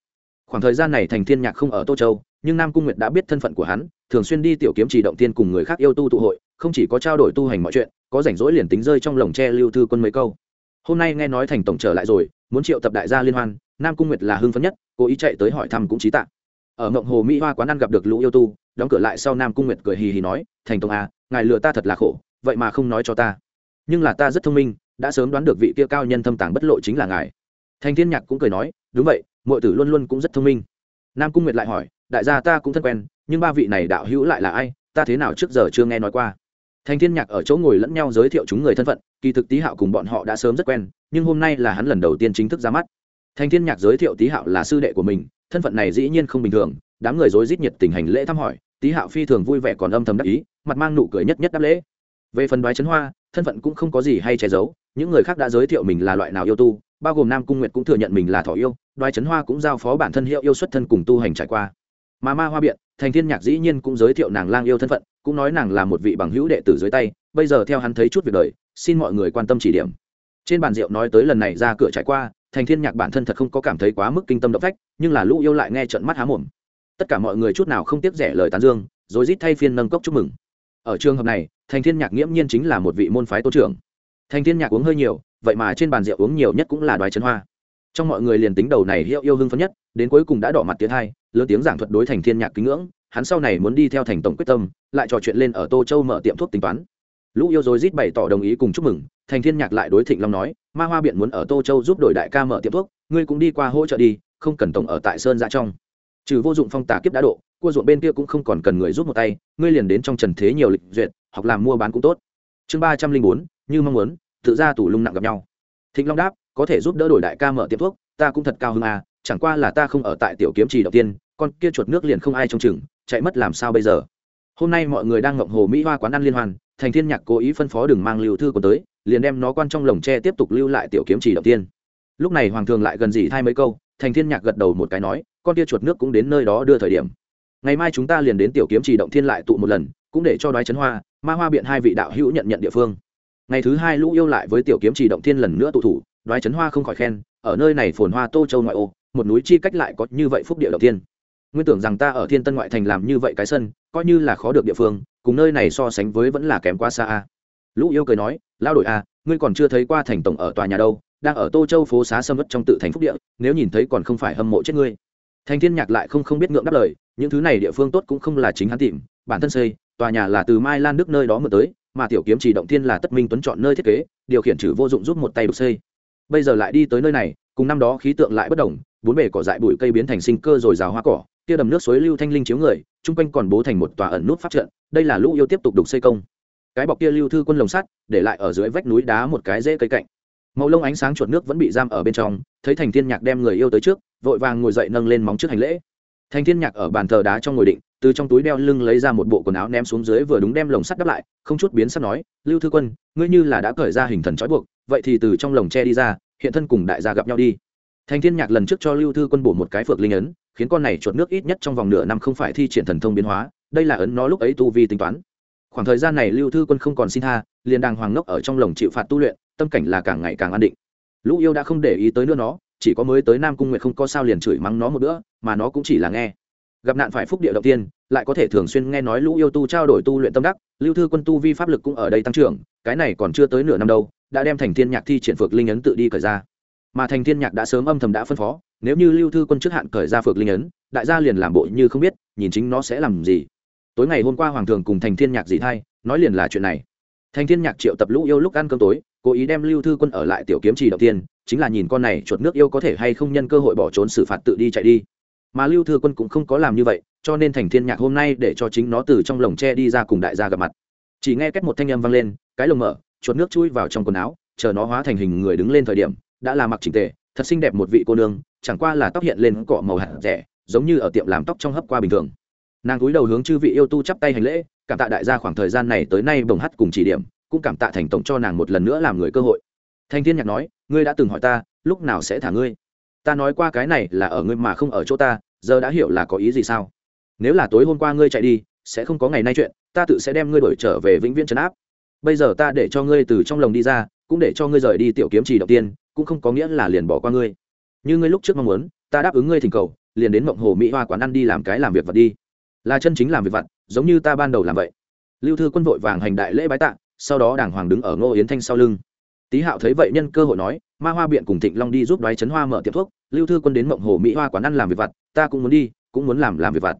khoảng thời gian này thành thiên nhạc không ở tô châu, nhưng nam cung nguyệt đã biết thân phận của hắn, thường xuyên đi tiểu kiếm chỉ động tiên cùng người khác yêu tu tụ hội, không chỉ có trao đổi tu hành mọi chuyện, có rảnh rỗi liền tính rơi trong lồng tre lưu thư quân mấy câu. Hôm nay nghe nói thành tổng trở lại rồi, muốn triệu tập đại gia liên hoan, nam cung nguyệt là hưng phấn nhất, cố ý chạy tới hỏi thăm cũng trí tạ. Ở mộng hồ mỹ hoa quán ăn gặp được lũ yêu tu, đóng cửa lại sau nam cung nguyệt cười hì hì nói, thành tổng à ngài lừa ta thật là khổ, vậy mà không nói cho ta. Nhưng là ta rất thông minh đã sớm đoán được vị kia cao nhân thâm tàng bất lộ chính là ngài. Thành thiên nhạc cũng cười nói, đúng vậy mọi tử luôn luôn cũng rất thông minh. Nam cung nguyệt lại hỏi, đại gia ta cũng thân quen, nhưng ba vị này đạo hữu lại là ai, ta thế nào trước giờ chưa nghe nói qua. Thành thiên nhạc ở chỗ ngồi lẫn nhau giới thiệu chúng người thân phận, kỳ thực tý hạo cùng bọn họ đã sớm rất quen, nhưng hôm nay là hắn lần đầu tiên chính thức ra mắt. Thành thiên nhạc giới thiệu tý hạo là sư đệ của mình, thân phận này dĩ nhiên không bình thường, đám người rối rít nhiệt tình hành lễ thăm hỏi, tý hạo phi thường vui vẻ còn âm thầm đắc ý, mặt mang nụ cười nhất nhất đáp lễ. Về phần đoái chấn hoa thân phận cũng không có gì hay che giấu, những người khác đã giới thiệu mình là loại nào yêu tu, bao gồm nam cung nguyệt cũng thừa nhận mình là thỏ yêu đoái chấn hoa cũng giao phó bản thân hiệu yêu xuất thân cùng tu hành trải qua. Mà ma hoa biện, thành thiên nhạc dĩ nhiên cũng giới thiệu nàng lang yêu thân phận, cũng nói nàng là một vị bằng hữu đệ tử dưới tay, bây giờ theo hắn thấy chút việc đời, xin mọi người quan tâm chỉ điểm. Trên bàn rượu nói tới lần này ra cửa trải qua, thành thiên nhạc bản thân thật không có cảm thấy quá mức kinh tâm động phách, nhưng là lũ yêu lại nghe trận mắt há mồm. Tất cả mọi người chút nào không tiếc rẻ lời tán dương, rồi rít thay phiên nâng cốc chúc mừng. Ở trường hợp này thành thiên nhạc nghiễm nhiên chính là một vị môn phái tô trưởng. Thành thiên nhạc uống hơi nhiều, vậy mà trên bàn rượu uống nhiều nhất cũng là đoái chân hoa. Trong mọi người liền tính đầu này hiệu yêu hưng phấn nhất, đến cuối cùng đã đỏ mặt tiếng hai, lớn tiếng giảng thuật đối thành thiên nhạc kính ngưỡng, hắn sau này muốn đi theo thành tổng quyết tâm, lại trò chuyện lên ở tô châu mở tiệm thuốc tính toán. Lũ yêu rồi rít bày tỏ đồng ý cùng chúc mừng, thành thiên nhạc lại đối thịnh long nói, ma hoa biện muốn ở tô châu giúp đổi đại ca mở tiệm thuốc, ngươi cũng đi qua hỗ trợ đi, không cần tổng ở tại sơn ra trong. Trừ vô dụng phong tả kiếp đã độ cua ruộng bên kia cũng không còn cần người giúp một tay ngươi liền đến trong trần thế nhiều lịch duyệt học làm mua bán cũng tốt. Chương ba trăm linh bốn như mong muốn tự ra tủ lung nặng gặp nhau. Thịnh long đáp có thể giúp đỡ đổi đại ca mở tiệm thuốc ta cũng thật cao hơn à chẳng qua là ta không ở tại tiểu kiếm trì đầu tiên con kia chuột nước liền không ai trông chừng chạy mất làm sao bây giờ? Hôm nay mọi người đang ngậm hồ mỹ hoa quán ăn liên hoàn, thành thiên nhạc cố ý phân phó đừng mang lưu thư còn tới liền đem nó quan trong lồng tre tiếp tục lưu lại tiểu kiếm trì đầu tiên. Lúc này hoàng thường lại gần gì thay mấy câu thành thiên nhạc gật đầu một cái nói con kia chuột nước cũng đến nơi đó đưa thời điểm ngày mai chúng ta liền đến tiểu kiếm trì động thiên lại tụ một lần, cũng để cho đoái chấn hoa, ma hoa biện hai vị đạo hữu nhận nhận địa phương. Ngày thứ hai lũ yêu lại với tiểu kiếm trì động thiên lần nữa tụ thủ, đoái chấn hoa không khỏi khen, ở nơi này phồn hoa tô châu ngoại ô, một núi chi cách lại có như vậy phúc địa động thiên. Nguyên tưởng rằng ta ở thiên tân ngoại thành làm như vậy cái sân, coi như là khó được địa phương, cùng nơi này so sánh với vẫn là kém quá xa a. Lũ yêu cười nói lao đổi a à, ngươi còn chưa thấy qua thành tổng ở tòa nhà đâu, đang ở tô châu phố xá sâm vất trong tự thành phúc địa, nếu nhìn thấy còn không phải hâm mộ chết ngươi. Thành thiên nhạc lại không không biết ngượng đáp lời những thứ này địa phương tốt cũng không là chính hắn tìm, bản thân xây, tòa nhà là từ mai lan đức nơi đó mượn tới, mà tiểu kiếm chỉ động thiên là tất minh tuấn chọn nơi thiết kế, điều khiển trừ vô dụng giúp một tay được xây. Bây giờ lại đi tới nơi này, cùng năm đó khí tượng lại bất đồng, bốn bể cỏ dại bụi cây biến thành sinh cơ rồi rào hoa cỏ, kia đầm nước suối lưu thanh linh chiếu người, chung quanh còn bố thành một tòa ẩn nút phát trận, đây là lũ yêu tiếp tục đục xây công. Cái bọc kia lưu thư quân lồng sắt, để lại ở dưới vách núi đá một cái dễ cây cạnh. Màu lông ánh sáng chuột nước vẫn bị giam ở bên trong, thấy thành thiên nhạc đem người yêu tới trước, vội vàng ngồi dậy nâng lên móng trước hành lễ thành thiên nhạc ở bàn thờ đá trong ngồi định, từ trong túi đeo lưng lấy ra một bộ quần áo ném xuống dưới vừa đúng đem lồng sắt đắp lại, không chút biến sắt nói, lưu thư quân, ngươi như là đã cởi ra hình thần trói buộc, vậy thì từ trong lồng tre đi ra, hiện thân cùng đại gia gặp nhau đi. Thành thiên nhạc lần trước cho lưu thư quân bổ một cái phược linh ấn, khiến con này chuột nước ít nhất trong vòng nửa năm không phải thi triển thần thông biến hóa, đây là ấn nó lúc ấy tu vi tính toán. Khoảng thời gian này lưu thư quân không còn xin tha, liền đàng hoàng ngốc ở trong lồng chịu phạt tu luyện, tâm cảnh là càng ngày càng an định. Lũ yêu đã không để ý tới nữa nó chỉ có mới tới nam cung nguyệt không có sao liền chửi mắng nó một bữa, mà nó cũng chỉ là nghe. Gặp nạn phải phúc địa động tiên, lại có thể thường xuyên nghe nói lũ yêu tu trao đổi tu luyện tâm đắc, lưu thư quân tu vi pháp lực cũng ở đây tăng trưởng, cái này còn chưa tới nửa năm đâu, đã đem thành thiên nhạc thi triển phược linh ấn tự đi cởi ra. Mà thành thiên nhạc đã sớm âm thầm đã phân phó, nếu như lưu thư quân trước hạn cởi ra phược linh ấn, đại gia liền làm bộ như không biết, nhìn chính nó sẽ làm gì. Tối ngày hôm qua hoàng thường cùng thành thiên nhạc dị thay, nói liền là chuyện này. Thành thiên nhạc triệu tập lũ yêu lúc ăn cơm tối cố ý đem lưu thư quân ở lại tiểu kiếm trì đầu tiên, chính là nhìn con này chuột nước yêu có thể hay không nhân cơ hội bỏ trốn xử phạt tự đi chạy đi. Mà lưu thư quân cũng không có làm như vậy, cho nên thành thiên nhạc hôm nay để cho chính nó từ trong lồng tre đi ra cùng đại gia gặp mặt. Chỉ nghe cách một thanh âm vang lên, cái lồng mở, chuột nước chui vào trong quần áo, chờ nó hóa thành hình người đứng lên thời điểm, đã là mặc chỉnh tề, thật xinh đẹp một vị cô nương, chẳng qua là tóc hiện lên cọ màu hạt rẻ, giống như ở tiệm làm tóc trong hấp qua bình thường. Nàng cúi đầu hướng chư vị yêu tu chắp tay hành lễ, cảm tạ đại gia khoảng thời gian này tới nay bồng hắt cùng chỉ điểm cũng cảm tạ thành tổng cho nàng một lần nữa làm người cơ hội. Thanh thiên nhạc nói, ngươi đã từng hỏi ta, lúc nào sẽ thả ngươi? Ta nói qua cái này là ở ngươi mà không ở chỗ ta, giờ đã hiểu là có ý gì sao? Nếu là tối hôm qua ngươi chạy đi, sẽ không có ngày nay chuyện, ta tự sẽ đem ngươi đổi trở về vĩnh viễn trấn áp. Bây giờ ta để cho ngươi từ trong lồng đi ra, cũng để cho ngươi rời đi tiểu kiếm trì đầu tiên, cũng không có nghĩa là liền bỏ qua ngươi. Như ngươi lúc trước mong muốn, ta đáp ứng ngươi thỉnh cầu, liền đến mộng hồ mỹ hoa quán ăn đi làm cái làm việc vật đi. Là chân chính làm việc vật giống như ta ban đầu làm vậy. Lưu thư quân vội vàng hành đại lễ bái tạ sau đó đàng hoàng đứng ở ngô yến thanh sau lưng. Tý hạo thấy vậy nhân cơ hội nói ma hoa biện cùng thịnh long đi giúp đoái chấn hoa mở tiệm thuốc lưu thư quân đến mộng hồ mỹ hoa quán ăn làm việc vặt ta cũng muốn đi cũng muốn làm làm việc vặt.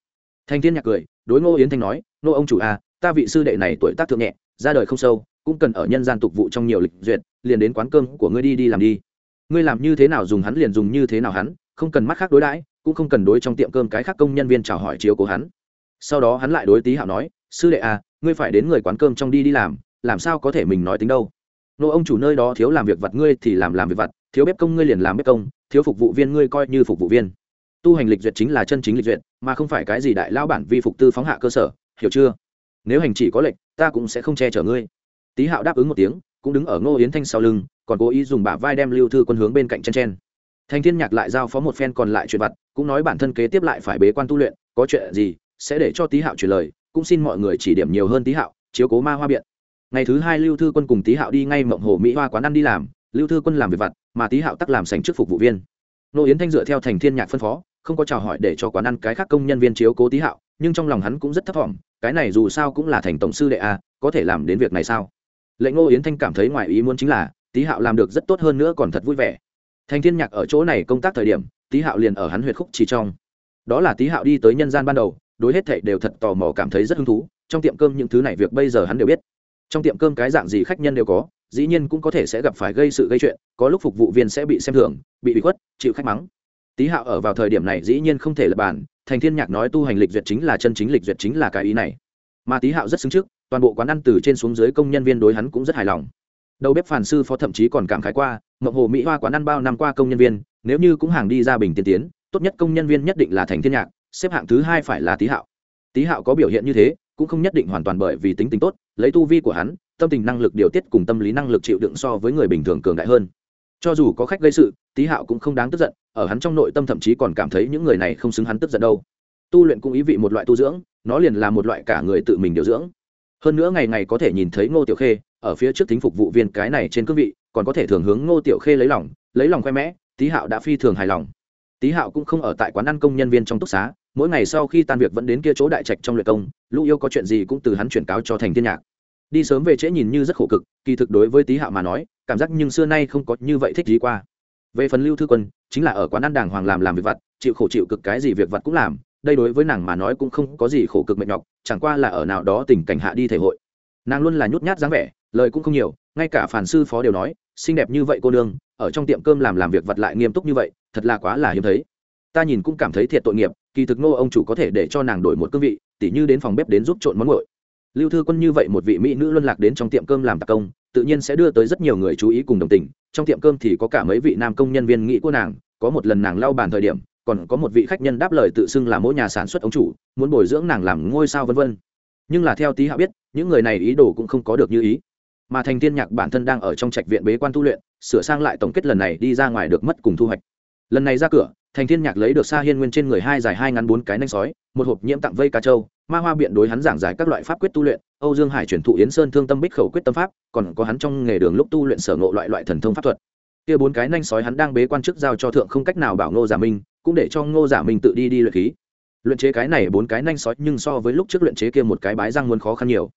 Thanh thiên nhạc cười đối ngô yến thanh nói nô ông chủ a à, ta vị sư đệ này tuổi tác thượng nhẹ ra đời không sâu cũng cần ở nhân gian tục vụ trong nhiều lịch duyệt liền đến quán cơm của ngươi đi đi làm đi. Ngươi làm như thế nào dùng hắn liền dùng như thế nào hắn không cần mắt khác đối đãi cũng không cần đối trong tiệm cơm cái khác công nhân viên chào hỏi chiếu cố hắn. Sau đó hắn lại đối tý hạo nói sư đệ à ngươi phải đến người quán cơm trong đi đi làm làm sao có thể mình nói tính đâu? Nô ông chủ nơi đó thiếu làm việc vặt ngươi thì làm làm việc vặt, thiếu bếp công ngươi liền làm bếp công, thiếu phục vụ viên ngươi coi như phục vụ viên. Tu hành lịch duyệt chính là chân chính lịch duyệt, mà không phải cái gì đại lao bản vi phục tư phóng hạ cơ sở, hiểu chưa? Nếu hành chỉ có lệnh, ta cũng sẽ không che chở ngươi. Tý hạo đáp ứng một tiếng, cũng đứng ở ngô yến thanh sau lưng, còn cố ý dùng bả vai đem lưu thư quân hướng bên cạnh chen chen. Thanh thiên nhạc lại giao phó một phen còn lại chuyện vặt, cũng nói bản thân kế tiếp lại phải bế quan tu luyện, có chuyện gì sẽ để cho tý hạo truyền lời, cũng xin mọi người chỉ điểm nhiều hơn tý hạo, chiếu cố ma hoa biện ngày thứ hai lưu thư quân cùng tý hạo đi ngay mộng hồ mỹ hoa quán ăn đi làm, lưu thư quân làm việc vặt, mà tý hạo tắc làm sành trước phục vụ viên. Nô yến thanh dựa theo thành thiên nhạc phân phó, không có chào hỏi để cho quán ăn cái khác công nhân viên chiếu cố tý hạo, nhưng trong lòng hắn cũng rất thấp thỏm, cái này dù sao cũng là thành tổng sư đệ a, có thể làm đến việc này sao? Lệnh ngô yến thanh cảm thấy ngoài ý muốn chính là, tý hạo làm được rất tốt hơn nữa còn thật vui vẻ. Thành thiên nhạc ở chỗ này công tác thời điểm, tý hạo liền ở hắn huyệt khúc chỉ trong. Đó là tý hạo đi tới nhân gian ban đầu, đối hết thảy đều thật tò mò cảm thấy rất hứng thú, trong tiệm cơm những thứ này việc bây giờ hắn đều biết trong tiệm cơm cái dạng gì khách nhân đều có, dĩ nhiên cũng có thể sẽ gặp phải gây sự gây chuyện, có lúc phục vụ viên sẽ bị xem thường, bị bị khuất, chịu khách mắng. Tý hạo ở vào thời điểm này dĩ nhiên không thể lập bản thành thiên nhạc nói tu hành lịch duyệt chính là chân chính lịch duyệt chính là cái ý này. Mà tý hạo rất xứng trước, toàn bộ quán ăn từ trên xuống dưới công nhân viên đối hắn cũng rất hài lòng. Đầu bếp phản sư phó thậm chí còn cảm khái qua, mộng hồ mỹ hoa quán ăn bao năm qua công nhân viên, nếu như cũng hàng đi ra bình tiên tiến, tốt nhất công nhân viên nhất định là thành thiên nhạc, xếp hạng thứ hai phải là tý hạo. Tý hạo có biểu hiện như thế cũng không nhất định hoàn toàn bởi vì tính tình tốt, lấy tu vi của hắn, tâm tình năng lực điều tiết cùng tâm lý năng lực chịu đựng so với người bình thường cường đại hơn. Cho dù có khách gây sự, tý hạo cũng không đáng tức giận, ở hắn trong nội tâm thậm chí còn cảm thấy những người này không xứng hắn tức giận đâu. Tu luyện cũng ý vị một loại tu dưỡng, nó liền là một loại cả người tự mình điều dưỡng. Hơn nữa ngày ngày có thể nhìn thấy ngô tiểu khê, ở phía trước thính phục vụ viên cái này trên cương vị, còn có thể thường hướng ngô tiểu khê lấy lòng lấy lòng khoe mẽ, tý hạo đã phi thường hài lòng. Tý hạo cũng không ở tại quán ăn công nhân viên trong túc xá mỗi ngày sau khi tan việc vẫn đến kia chỗ đại trạch trong luyện công, lũ yêu có chuyện gì cũng từ hắn chuyển cáo cho thành thiên nhạc. Đi sớm về trễ nhìn như rất khổ cực, kỳ thực đối với tý hạo mà nói, cảm giác nhưng xưa nay không có như vậy thích gì qua. Về phần lưu thư quân, chính là ở quán ăn đàng hoàng làm làm việc vặt, chịu khổ chịu cực cái gì việc vặt cũng làm, đây đối với nàng mà nói cũng không có gì khổ cực mệt nhọc, chẳng qua là ở nào đó tình cảnh hạ đi thể hội. Nàng luôn là nhút nhát dáng vẻ, lời cũng không nhiều, ngay cả phản sư phó đều nói, xinh đẹp như vậy cô nương, ở trong tiệm cơm làm làm việc vặt lại nghiêm túc như vậy, thật là quá là hiếm thấy ta nhìn cũng cảm thấy thiệt tội nghiệp, kỳ thực nô ông chủ có thể để cho nàng đổi một cương vị, tỉ như đến phòng bếp đến giúp trộn món nguội. Lưu thư quân như vậy một vị mỹ nữ luân lạc đến trong tiệm cơm làm tạc công, tự nhiên sẽ đưa tới rất nhiều người chú ý cùng đồng tình. Trong tiệm cơm thì có cả mấy vị nam công nhân viên nghĩ của nàng, có một lần nàng lau bàn thời điểm, còn có một vị khách nhân đáp lời tự xưng là mỗi nhà sản xuất ông chủ, muốn bồi dưỡng nàng làm ngôi sao vân vân. Nhưng là theo tý hạ biết, những người này ý đồ cũng không có được như ý. Mà thành tiên nhạc bản thân đang ở trong trạch viện bế quan tu luyện, sửa sang lại tổng kết lần này đi ra ngoài được mất cùng thu hoạch. Lần này ra cửa thành thiên nhạc lấy được sa hiên nguyên trên người hai dài hai ngắn bốn cái nanh sói, một hộp nhiễm tặng vây cá trâu, ma hoa biện đối hắn giảng giải các loại pháp quyết tu luyện, âu dương hải chuyển thụ yến sơn thương tâm bích khẩu quyết tâm pháp, còn có hắn trong nghề đường lúc tu luyện sở ngộ loại loại thần thông pháp thuật. Kia bốn cái nanh sói hắn đang bế quan chức giao cho thượng không cách nào bảo ngô giả minh, cũng để cho ngô giả minh tự đi đi luyện khí. Luyện chế cái này bốn cái nanh sói nhưng so với lúc trước luyện chế kia một cái bái răng muốn khó khăn nhiều.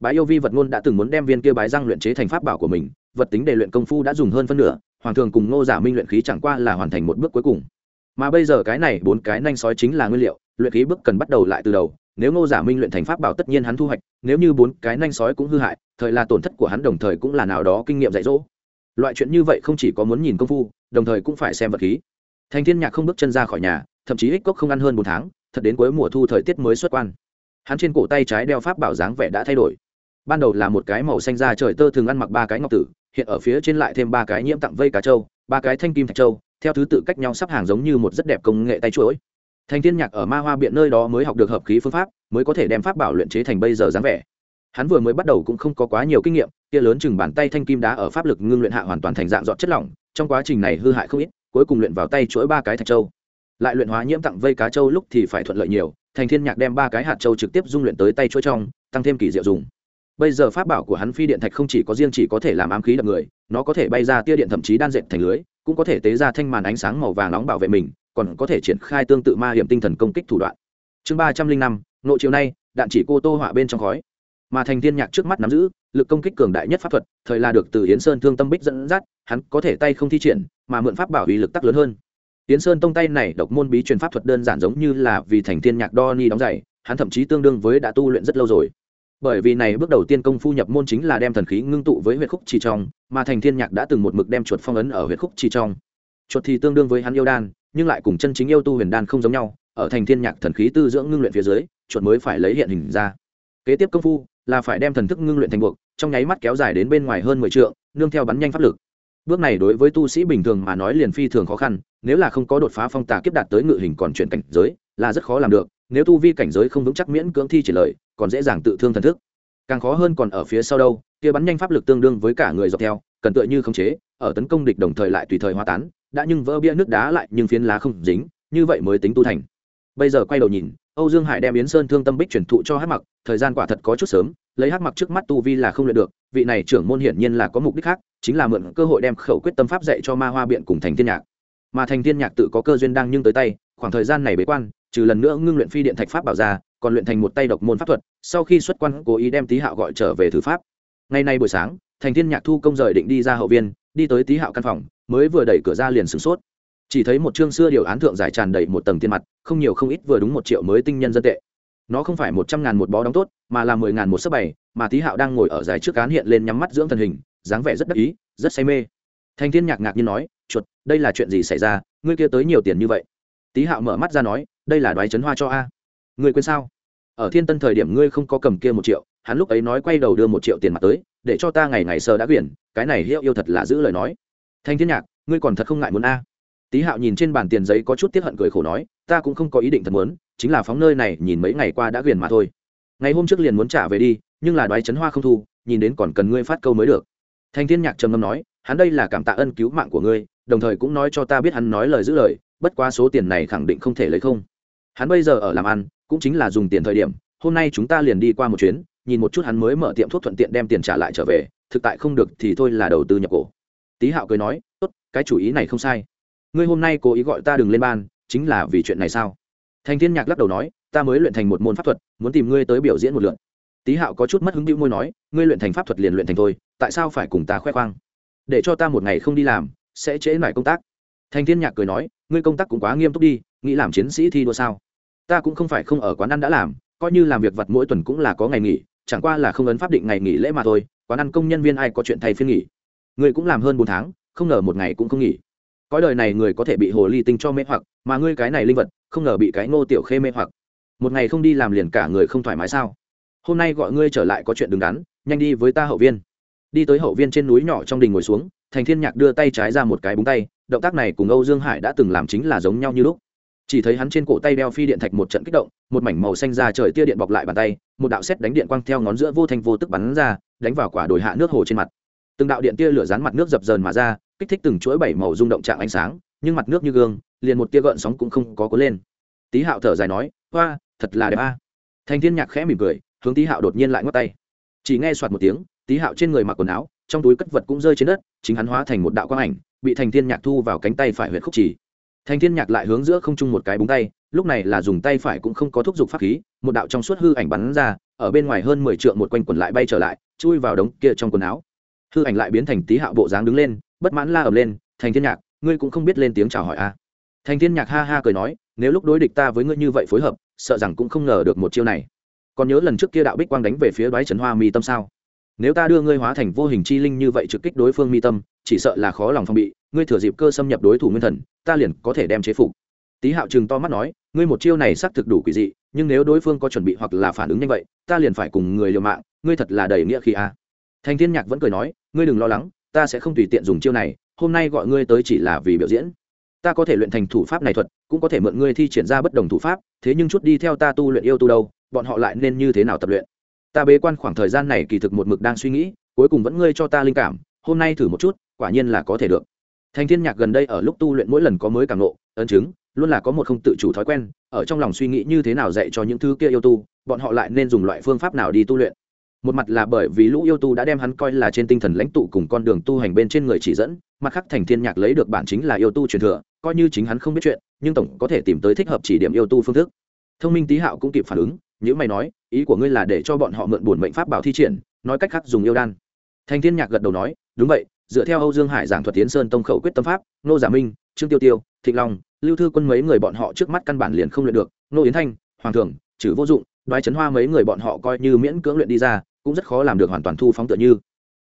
Bái yêu vi vật ngôn đã từng muốn đem viên kia bái răng luyện chế thành pháp bảo của mình, vật tính để luyện công phu đã dùng hơn phân nửa, hoàng thường cùng ngô giả minh luyện khí chẳng qua là hoàn thành một bước cuối cùng mà bây giờ cái này bốn cái nanh sói chính là nguyên liệu, luyện khí bước cần bắt đầu lại từ đầu. Nếu ngô giả minh luyện thành pháp bảo tất nhiên hắn thu hoạch, nếu như bốn cái nanh sói cũng hư hại, thời là tổn thất của hắn đồng thời cũng là nào đó kinh nghiệm dạy dỗ. Loại chuyện như vậy không chỉ có muốn nhìn công phu, đồng thời cũng phải xem vật khí. Thành thiên nhạc không bước chân ra khỏi nhà, thậm chí ích cốc không ăn hơn một tháng, thật đến cuối mùa thu thời tiết mới xuất quan. Hắn trên cổ tay trái đeo pháp bảo dáng vẻ đã thay đổi. Ban đầu là một cái màu xanh da trời tơ thường ăn mặc ba cái ngọc tử, hiện ở phía trên lại thêm ba cái nhiễm tặng vây cá trâu, ba cái thanh kim thạch trâu theo thứ tự cách nhau sắp hàng giống như một rất đẹp công nghệ tay chuỗi. Thành thiên nhạc ở ma hoa biện nơi đó mới học được hợp khí phương pháp, mới có thể đem pháp bảo luyện chế thành bây giờ dáng vẻ. Hắn vừa mới bắt đầu cũng không có quá nhiều kinh nghiệm, kia lớn chừng bàn tay thanh kim đá ở pháp lực ngưng luyện hạ hoàn toàn thành dạng dọn chất lỏng, trong quá trình này hư hại không ít, cuối cùng luyện vào tay chuỗi ba cái thạch châu. Lại luyện hóa nhiễm tặng vây cá châu lúc thì phải thuận lợi nhiều, thành thiên nhạc đem ba cái hạt châu trực tiếp dung luyện tới tay chuỗi trong, tăng thêm kỳ diệu dùng. Bây giờ pháp bảo của hắn phi điện thạch không chỉ có riêng chỉ có thể làm ám khí đập người, nó có thể bay ra tia điện thậm chí đan dệt thành lưới cũng có thể tế ra thanh màn ánh sáng màu vàng nóng bảo vệ mình, còn có thể triển khai tương tự ma hiểm tinh thần công kích thủ đoạn. Chương ba trăm linh năm, nội chiều nay, đạn chỉ cô tô họa bên trong khói. Mà thành thiên nhạc trước mắt nắm giữ, lực công kích cường đại nhất pháp thuật, thời là được từ yến sơn thương tâm bích dẫn dắt, hắn có thể tay không thi triển, mà mượn pháp bảo uy lực tắc lớn hơn. Yến sơn tông tay này độc môn bí truyền pháp thuật đơn giản giống như là vì thành thiên nhạc đo ni đóng giày, hắn thậm chí tương đương với đã tu luyện rất lâu rồi bởi vì này bước đầu tiên công phu nhập môn chính là đem thần khí ngưng tụ với huyệt khúc chỉ trong, mà thành thiên nhạc đã từng một mực đem chuột phong ấn ở huyệt khúc chỉ trong. Chuột thì tương đương với hắn yêu đan, nhưng lại cùng chân chính yêu tu huyền đan không giống nhau, ở thành thiên nhạc thần khí tư dưỡng ngưng luyện phía dưới, chuột mới phải lấy hiện hình ra. Kế tiếp công phu là phải đem thần thức ngưng luyện thành buộc, trong nháy mắt kéo dài đến bên ngoài hơn mười trượng, nương theo bắn nhanh pháp lực. Bước này đối với tu sĩ bình thường mà nói liền phi thường khó khăn, nếu là không có đột phá phong tà kiếp đạt tới ngự hình còn chuyển cảnh giới, là rất khó làm được nếu tu vi cảnh giới không vững chắc miễn cưỡng thi chỉ lợi còn dễ dàng tự thương thần thức. Càng khó hơn còn ở phía sau đâu, kia bắn nhanh pháp lực tương đương với cả người dọc theo, cần tựa như khống chế, ở tấn công địch đồng thời lại tùy thời hóa tán, đã nhưng vỡ bia nước đá lại nhưng phiến lá không dính, như vậy mới tính tu thành. Bây giờ quay đầu nhìn, âu dương hải đem yến sơn thương tâm bích truyền thụ cho hát mặc, thời gian quả thật có chút sớm, lấy hát mặc trước mắt tu vi là không luyện được, vị này trưởng môn hiển nhiên là có mục đích khác, chính là mượn cơ hội đem khẩu quyết tâm pháp dạy cho ma hoa biện cùng thành thiên nhạc. Mà thành thiên nhạc tự có cơ duyên đang nhưng tới tay, khoảng thời gian này bế quan trừ lần nữa ngưng luyện phi điện thạch pháp bảo ra, còn luyện thành một tay độc môn pháp thuật, sau khi xuất quan cố ý đem tý hạo gọi trở về thử pháp. Ngày nay buổi sáng, thành thiên nhạc thu công rời định đi ra hậu viên, đi tới tý hạo căn phòng, mới vừa đẩy cửa ra liền sửng sốt. Chỉ thấy một chương xưa điều án thượng giải tràn đầy một tầng tiền mặt, không nhiều không ít vừa đúng một triệu mới tinh nhân dân tệ. Nó không phải một trăm ngàn một bó đóng tốt, mà là mười ngàn một sấp bảy, mà tý hạo đang ngồi ở giải trước cán hiện lên nhắm mắt dưỡng thần hình, dáng vẻ rất đắc ý, rất say mê. Thành thiên nhạc ngạc nhiên nói, chuột, đây là chuyện gì xảy ra? Ngươi kia tới nhiều tiền như vậy? Tý hạo mở mắt ra nói, đây là đoái chấn hoa cho a. Ngươi quên sao? Ở thiên tân thời điểm ngươi không có cầm kia một triệu, hắn lúc ấy nói quay đầu đưa một triệu tiền mặt tới, để cho ta ngày ngày sơ đã quyển, cái này hiệu yêu thật là giữ lời nói. Thanh thiên nhạc, ngươi còn thật không ngại muốn a? Tý hạo nhìn trên bàn tiền giấy có chút tiếp hận cười khổ nói, ta cũng không có ý định thật muốn, chính là phóng nơi này nhìn mấy ngày qua đã quyển mà thôi. Ngày hôm trước liền muốn trả về đi, nhưng là đoái chấn hoa không thu, nhìn đến còn cần ngươi phát câu mới được. Thanh thiên nhạc trầm ngâm nói, hắn đây là cảm tạ ân cứu mạng của ngươi đồng thời cũng nói cho ta biết hắn nói lời giữ lời, bất quá số tiền này khẳng định không thể lấy không. Hắn bây giờ ở làm ăn, cũng chính là dùng tiền thời điểm, hôm nay chúng ta liền đi qua một chuyến, nhìn một chút hắn mới mở tiệm thuốc thuận tiện đem tiền trả lại trở về, thực tại không được thì thôi là đầu tư nhập cổ. Tý hạo cười nói, tốt, cái chủ ý này không sai. Ngươi hôm nay cố ý gọi ta đừng lên ban, chính là vì chuyện này sao? Thành thiên nhạc lắc đầu nói, ta mới luyện thành một môn pháp thuật, muốn tìm ngươi tới biểu diễn một lượt. Tý hạo có chút mất hứng bĩu môi nói, ngươi luyện thành pháp thuật liền luyện thành thôi, tại sao phải cùng ta khoe khoang? Để cho ta một ngày không đi làm sẽ trễ lại công tác. Thành thiên nhạc cười nói, ngươi công tác cũng quá nghiêm túc đi, nghĩ làm chiến sĩ thi đua sao? Ta cũng không phải không ở quán ăn đã làm, coi như làm việc vặt mỗi tuần cũng là có ngày nghỉ, chẳng qua là không ấn pháp định ngày nghỉ lễ mà thôi, quán ăn công nhân viên ai có chuyện thay phiên nghỉ? Ngươi cũng làm hơn bốn tháng, không ngờ một ngày cũng không nghỉ. Cõi đời này người có thể bị hồ ly tinh cho mê hoặc, mà ngươi cái này linh vật, không ngờ bị cái ngô tiểu khê mê hoặc. Một ngày không đi làm liền cả người không thoải mái sao? Hôm nay gọi ngươi trở lại có chuyện đứng đắn, nhanh đi với ta hậu viên. Đi tới hậu viên trên núi nhỏ trong đình ngồi xuống thành thiên nhạc đưa tay trái ra một cái búng tay, động tác này cùng âu dương hải đã từng làm chính là giống nhau như lúc. Chỉ thấy hắn trên cổ tay đeo phi điện thạch một trận kích động, một mảnh màu xanh ra trời tia điện bọc lại bàn tay, một đạo xét đánh điện quang theo ngón giữa vô thanh vô tức bắn ra, đánh vào quả đồi hạ nước hồ trên mặt. Từng đạo điện tia lửa dán mặt nước dập dờn mà ra, kích thích từng chuỗi bảy màu rung động trạng ánh sáng, nhưng mặt nước như gương, liền một tia gợn sóng cũng không có cuốn lên. Tý hạo thở dài nói, hoa, thật là đẹp a. Thành thiên nhạc khẽ mỉm cười, hướng tý hạo đột nhiên lại ngót tay. Chỉ nghe soạt một tiếng tý hạo trên người mặc quần áo trong túi cất vật cũng rơi trên đất, chính hắn hóa thành một đạo quang ảnh, bị thành thiên nhạc thu vào cánh tay phải huyệt khúc chỉ. Thành thiên nhạc lại hướng giữa không trung một cái búng tay, lúc này là dùng tay phải cũng không có thúc giục pháp khí, một đạo trong suốt hư ảnh bắn ra, ở bên ngoài hơn mười trượng một quanh quần lại bay trở lại, chui vào đống kia trong quần áo. Hư ảnh lại biến thành tí hạo bộ dáng đứng lên, bất mãn la ầm lên, thành thiên nhạc, ngươi cũng không biết lên tiếng chào hỏi a à. thành thiên nhạc ha ha cười nói, nếu lúc đối địch ta với ngươi như vậy phối hợp, sợ rằng cũng không ngờ được một chiêu này. Còn nhớ lần trước kia đạo bích quang đánh về phía đoái trấn hoa mi tâm sao? Nếu ta đưa ngươi hóa thành vô hình chi linh như vậy trực kích đối phương mi tâm, chỉ sợ là khó lòng phòng bị, ngươi thừa dịp cơ xâm nhập đối thủ nguyên thần, ta liền có thể đem chế phục. Tý hạo chừng to mắt nói, ngươi một chiêu này xác thực đủ quỷ dị, nhưng nếu đối phương có chuẩn bị hoặc là phản ứng như vậy, ta liền phải cùng người liều mạng, ngươi thật là đầy nghĩa khi a. À. thành thiên nhạc vẫn cười nói, ngươi đừng lo lắng, ta sẽ không tùy tiện dùng chiêu này, hôm nay gọi ngươi tới chỉ là vì biểu diễn. Ta có thể luyện thành thủ pháp này thuật, cũng có thể mượn ngươi thi triển ra bất đồng thủ pháp, thế nhưng chút đi theo ta tu luyện yêu tu đâu, bọn họ lại nên như thế nào tập luyện? Ta bế quan khoảng thời gian này kỳ thực một mực đang suy nghĩ, cuối cùng vẫn ngươi cho ta linh cảm, hôm nay thử một chút, quả nhiên là có thể được. Thành thiên nhạc gần đây ở lúc tu luyện mỗi lần có mới cảm nộ ấn chứng, luôn là có một không tự chủ thói quen, ở trong lòng suy nghĩ như thế nào dạy cho những thứ kia yêu tu, bọn họ lại nên dùng loại phương pháp nào đi tu luyện. Một mặt là bởi vì lũ yêu tu đã đem hắn coi là trên tinh thần lãnh tụ cùng con đường tu hành bên trên người chỉ dẫn, mặt khác thành thiên nhạc lấy được bản chính là yêu tu truyền thừa, coi như chính hắn không biết chuyện, nhưng tổng có thể tìm tới thích hợp chỉ điểm yêu tu phương thức. Thông minh tý hạo cũng kịp phản ứng những mày nói, ý của ngươi là để cho bọn họ mượn bổn mệnh pháp bảo thi triển, nói cách khác dùng yêu đan. Thanh thiên nhạc gật đầu nói, đúng vậy, dựa theo âu dương hải giảng thuật tiến sơn tông khẩu quyết tâm pháp, nô giả minh, trương tiêu tiêu, thịnh long, lưu thư quân mấy người bọn họ trước mắt căn bản liền không luyện được, nô yến thanh, hoàng thường trừ vô dụng, đoái chấn hoa mấy người bọn họ coi như miễn cưỡng luyện đi ra, cũng rất khó làm được hoàn toàn thu phóng tựa như.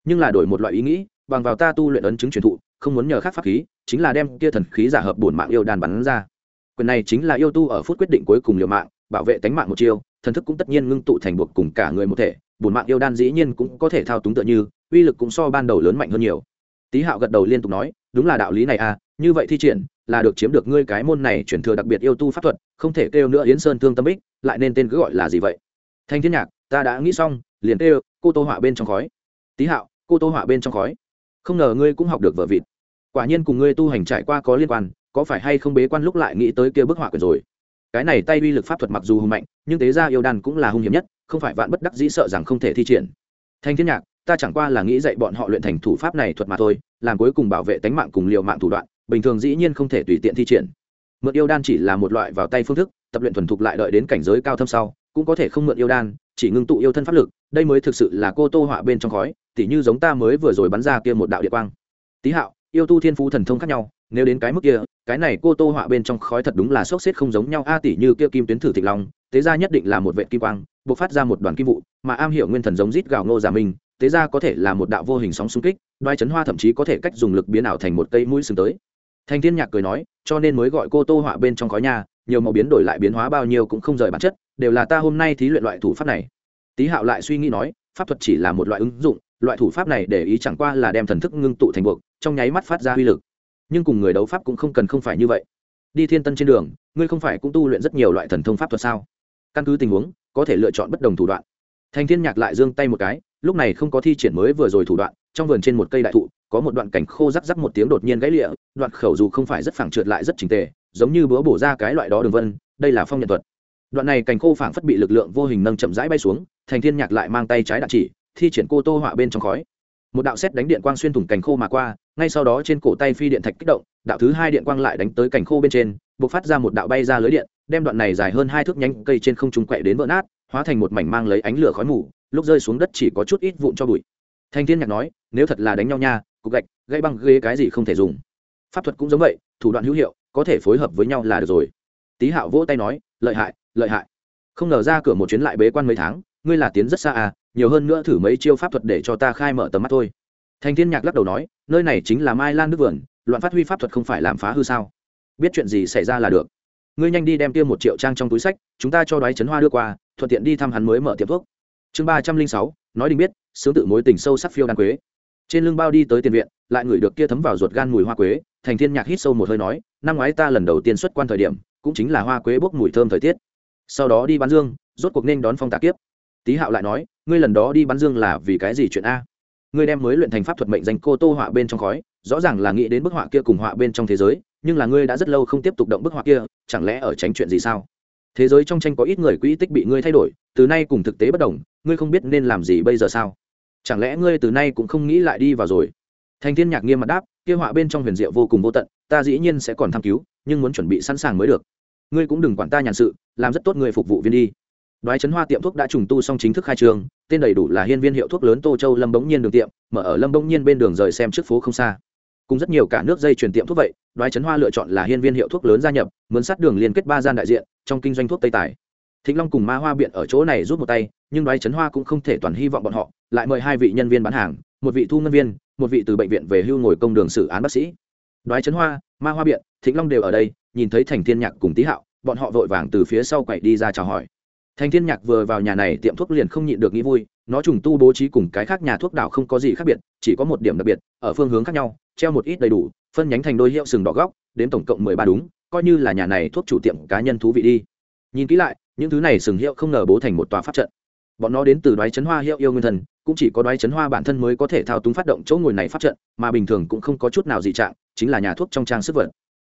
Nhưng là đổi một loại ý nghĩ, bằng vào ta tu luyện ấn chứng truyền thụ, không muốn nhờ khác pháp khí, chính là đem kia thần khí giả hợp bổn mạng yêu đàn bắn ra. Quyền này chính là yêu tu ở phút quyết định cuối cùng liều mạng bảo vệ tánh mạng một chiêu, thần thức cũng tất nhiên ngưng tụ thành buộc cùng cả người một thể bùn mạng yêu đan dĩ nhiên cũng có thể thao túng tựa như, uy lực cũng so ban đầu lớn mạnh hơn nhiều. Tý hạo gật đầu liên tục nói, đúng là đạo lý này à như vậy thi triển, là được chiếm được ngươi cái môn này chuyển thừa đặc biệt yêu tu pháp thuật, không thể kêu nữa yến sơn thương tâm ích lại nên tên cứ gọi là gì vậy? Thanh thiên nhạc, ta đã nghĩ xong, liền kêu, cô tô họa bên trong khói. Tý hạo, cô tô họa bên trong khói. Không ngờ ngươi cũng học được vợ vịt. Quả nhiên cùng ngươi tu hành trải qua có liên quan, có phải hay không bế quan lúc lại nghĩ tới kia bức họa quyền rồi? Cái này tay uy lực pháp thuật mặc dù hùng mạnh, nhưng tế ra yêu đan cũng là hung hiểm nhất, không phải vạn bất đắc dĩ sợ rằng không thể thi triển. Thanh thiên nhạc, ta chẳng qua là nghĩ dạy bọn họ luyện thành thủ pháp này thuật mà thôi, làm cuối cùng bảo vệ tính mạng cùng liều mạng thủ đoạn, bình thường dĩ nhiên không thể tùy tiện thi triển. Mượn yêu đan chỉ là một loại vào tay phương thức, tập luyện thuần thục lại đợi đến cảnh giới cao thâm sau, cũng có thể không mượn yêu đan, chỉ ngưng tụ yêu thân pháp lực, đây mới thực sự là cô tô họa bên trong khói, tỉ như giống ta mới vừa rồi bắn ra kia một đạo địa quang. Tý hạo, yêu tu thiên phú thần thông khác nhau nếu đến cái mức kia cái này cô tô họa bên trong khói thật đúng là sốc xếp không giống nhau. A tỷ như kia kim tuyến thử thịnh long tế ra nhất định là một vệ kim quang bộc phát ra một đoàn kim vụ mà am hiểu nguyên thần giống rít gào ngô giả minh tế ra có thể là một đạo vô hình sóng xung kích đoai chấn hoa thậm chí có thể cách dùng lực biến ảo thành một cây mũi sừng tới. Thành thiên nhạc cười nói cho nên mới gọi cô tô họa bên trong khói nhà, nhiều màu biến đổi lại biến hóa bao nhiêu cũng không rời bản chất đều là ta hôm nay thí luyện loại thủ pháp này. Tý hạo lại suy nghĩ nói pháp thuật chỉ là một loại ứng dụng loại thủ pháp này để ý chẳng qua là đem thần thức ngưng tụ thành buộc trong nháy mắt phát ra uy lực nhưng cùng người đấu pháp cũng không cần không phải như vậy. Đi thiên tân trên đường, ngươi không phải cũng tu luyện rất nhiều loại thần thông pháp thuật sao? Căn cứ tình huống, có thể lựa chọn bất đồng thủ đoạn. Thành thiên nhạc lại giương tay một cái, lúc này không có thi triển mới vừa rồi thủ đoạn, trong vườn trên một cây đại thụ, có một đoạn cảnh khô rắc rắc một tiếng đột nhiên gãy lịa, đoạn khẩu dù không phải rất phẳng trượt lại rất trình tề, giống như búa bổ ra cái loại đó đường vân, đây là phong nhận thuật. Đoạn này cảnh khô phảng phất bị lực lượng vô hình nâng chậm rãi bay xuống, thành thiên nhạc lại mang tay trái đạn chỉ, thi triển cô tô họa bên trong khói một đạo xét đánh điện quang xuyên thủng cảnh khô mà qua, ngay sau đó trên cổ tay phi điện thạch kích động, đạo thứ hai điện quang lại đánh tới cảnh khô bên trên buộc phát ra một đạo bay ra lưới điện, đem đoạn này dài hơn hai thước nhánh cây trên không trung quậy đến vỡ nát, hóa thành một mảnh mang lấy ánh lửa khói mù, lúc rơi xuống đất chỉ có chút ít vụn cho bụi. Thanh thiên nhạc nói, nếu thật là đánh nhau nha, cục gạch gây băng ghế cái gì không thể dùng. Pháp thuật cũng giống vậy, thủ đoạn hữu hiệu, có thể phối hợp với nhau là được rồi. Tý hạo vỗ tay nói, lợi hại lợi hại. Không ngờ ra cửa một chuyến lại bế quan mấy tháng, ngươi là tiến rất xa à nhiều hơn nữa thử mấy chiêu pháp thuật để cho ta khai mở tầm mắt thôi. Thanh thiên nhạc lắc đầu nói, nơi này chính là mai lan nước vườn, loạn phát huy pháp thuật không phải làm phá hư sao? Biết chuyện gì xảy ra là được. Ngươi nhanh đi đem tiêu một triệu trang trong túi sách, chúng ta cho đoái chấn hoa đưa qua, thuận tiện đi thăm hắn mới mở tiệm thuốc. Chương ba trăm linh sáu, nói đình biết, sướng tự mối tình sâu sắc phiêu đan quế. Trên lưng bao đi tới tiền viện, lại ngửi được kia thấm vào ruột gan mùi hoa quế, thành thiên nhạc hít sâu một hơi nói, năm ngoái ta lần đầu tiên xuất quan thời điểm, cũng chính là hoa quế bốc mùi thơm thời tiết. Sau đó đi bán dương, rốt cuộc nên đón phong tạc kiếp tý hạo lại nói, ngươi lần đó đi bắn dương là vì cái gì chuyện a? Ngươi đem mới luyện thành pháp thuật mệnh danh cô tô họa bên trong khói, rõ ràng là nghĩ đến bức họa kia cùng họa bên trong thế giới, nhưng là ngươi đã rất lâu không tiếp tục động bức họa kia, chẳng lẽ ở tránh chuyện gì sao? Thế giới trong tranh có ít người quỹ tích bị ngươi thay đổi, từ nay cùng thực tế bất đồng, ngươi không biết nên làm gì bây giờ sao? Chẳng lẽ ngươi từ nay cũng không nghĩ lại đi vào rồi? Thành thiên nhạc nghiêm mặt đáp, kia họa bên trong huyền diệu vô cùng vô tận, ta dĩ nhiên sẽ còn tham cứu, nhưng muốn chuẩn bị sẵn sàng mới được. Ngươi cũng đừng quản ta nhàn sự, làm rất tốt người phục vụ viên đi đoái chấn hoa tiệm thuốc đã trùng tu xong chính thức khai trương, tên đầy đủ là hiên viên hiệu thuốc lớn tô châu lâm bỗng nhiên đường tiệm, mở ở lâm bỗng nhiên bên đường rời xem trước phố không xa. Cùng rất nhiều cả nước dây chuyển tiệm thuốc vậy, đoái chấn hoa lựa chọn là hiên viên hiệu thuốc lớn gia nhập, mướn sát đường liên kết ba gian đại diện, trong kinh doanh thuốc tây tài. Thịnh long cùng ma hoa biện ở chỗ này rút một tay, nhưng đoái chấn hoa cũng không thể toàn hy vọng bọn họ, lại mời hai vị nhân viên bán hàng, một vị thu ngân viên, một vị từ bệnh viện về hưu ngồi công đường xử án bác sĩ. Đoái chấn hoa, ma hoa biện, thịnh long đều ở đây, nhìn thấy thành thiên nhạc cùng tý hạo, bọn họ vội vàng từ phía sau quậy đi ra chào hỏi thành thiên nhạc vừa vào nhà này tiệm thuốc liền không nhịn được nghĩ vui, nó trùng tu bố trí cùng cái khác nhà thuốc đảo không có gì khác biệt, chỉ có một điểm đặc biệt, ở phương hướng khác nhau, treo một ít đầy đủ, phân nhánh thành đôi hiệu sừng đỏ góc đến tổng cộng mười ba đúng, coi như là nhà này thuốc chủ tiệm cá nhân thú vị đi. Nhìn kỹ lại, những thứ này sừng hiệu không ngờ bố thành một tòa pháp trận. Bọn nó đến từ đoái chấn hoa hiệu yêu nguyên thần, cũng chỉ có đoái chấn hoa bản thân mới có thể thao túng phát động chỗ ngồi này pháp trận, mà bình thường cũng không có chút nào dị trạng, chính là nhà thuốc trong trang sức vật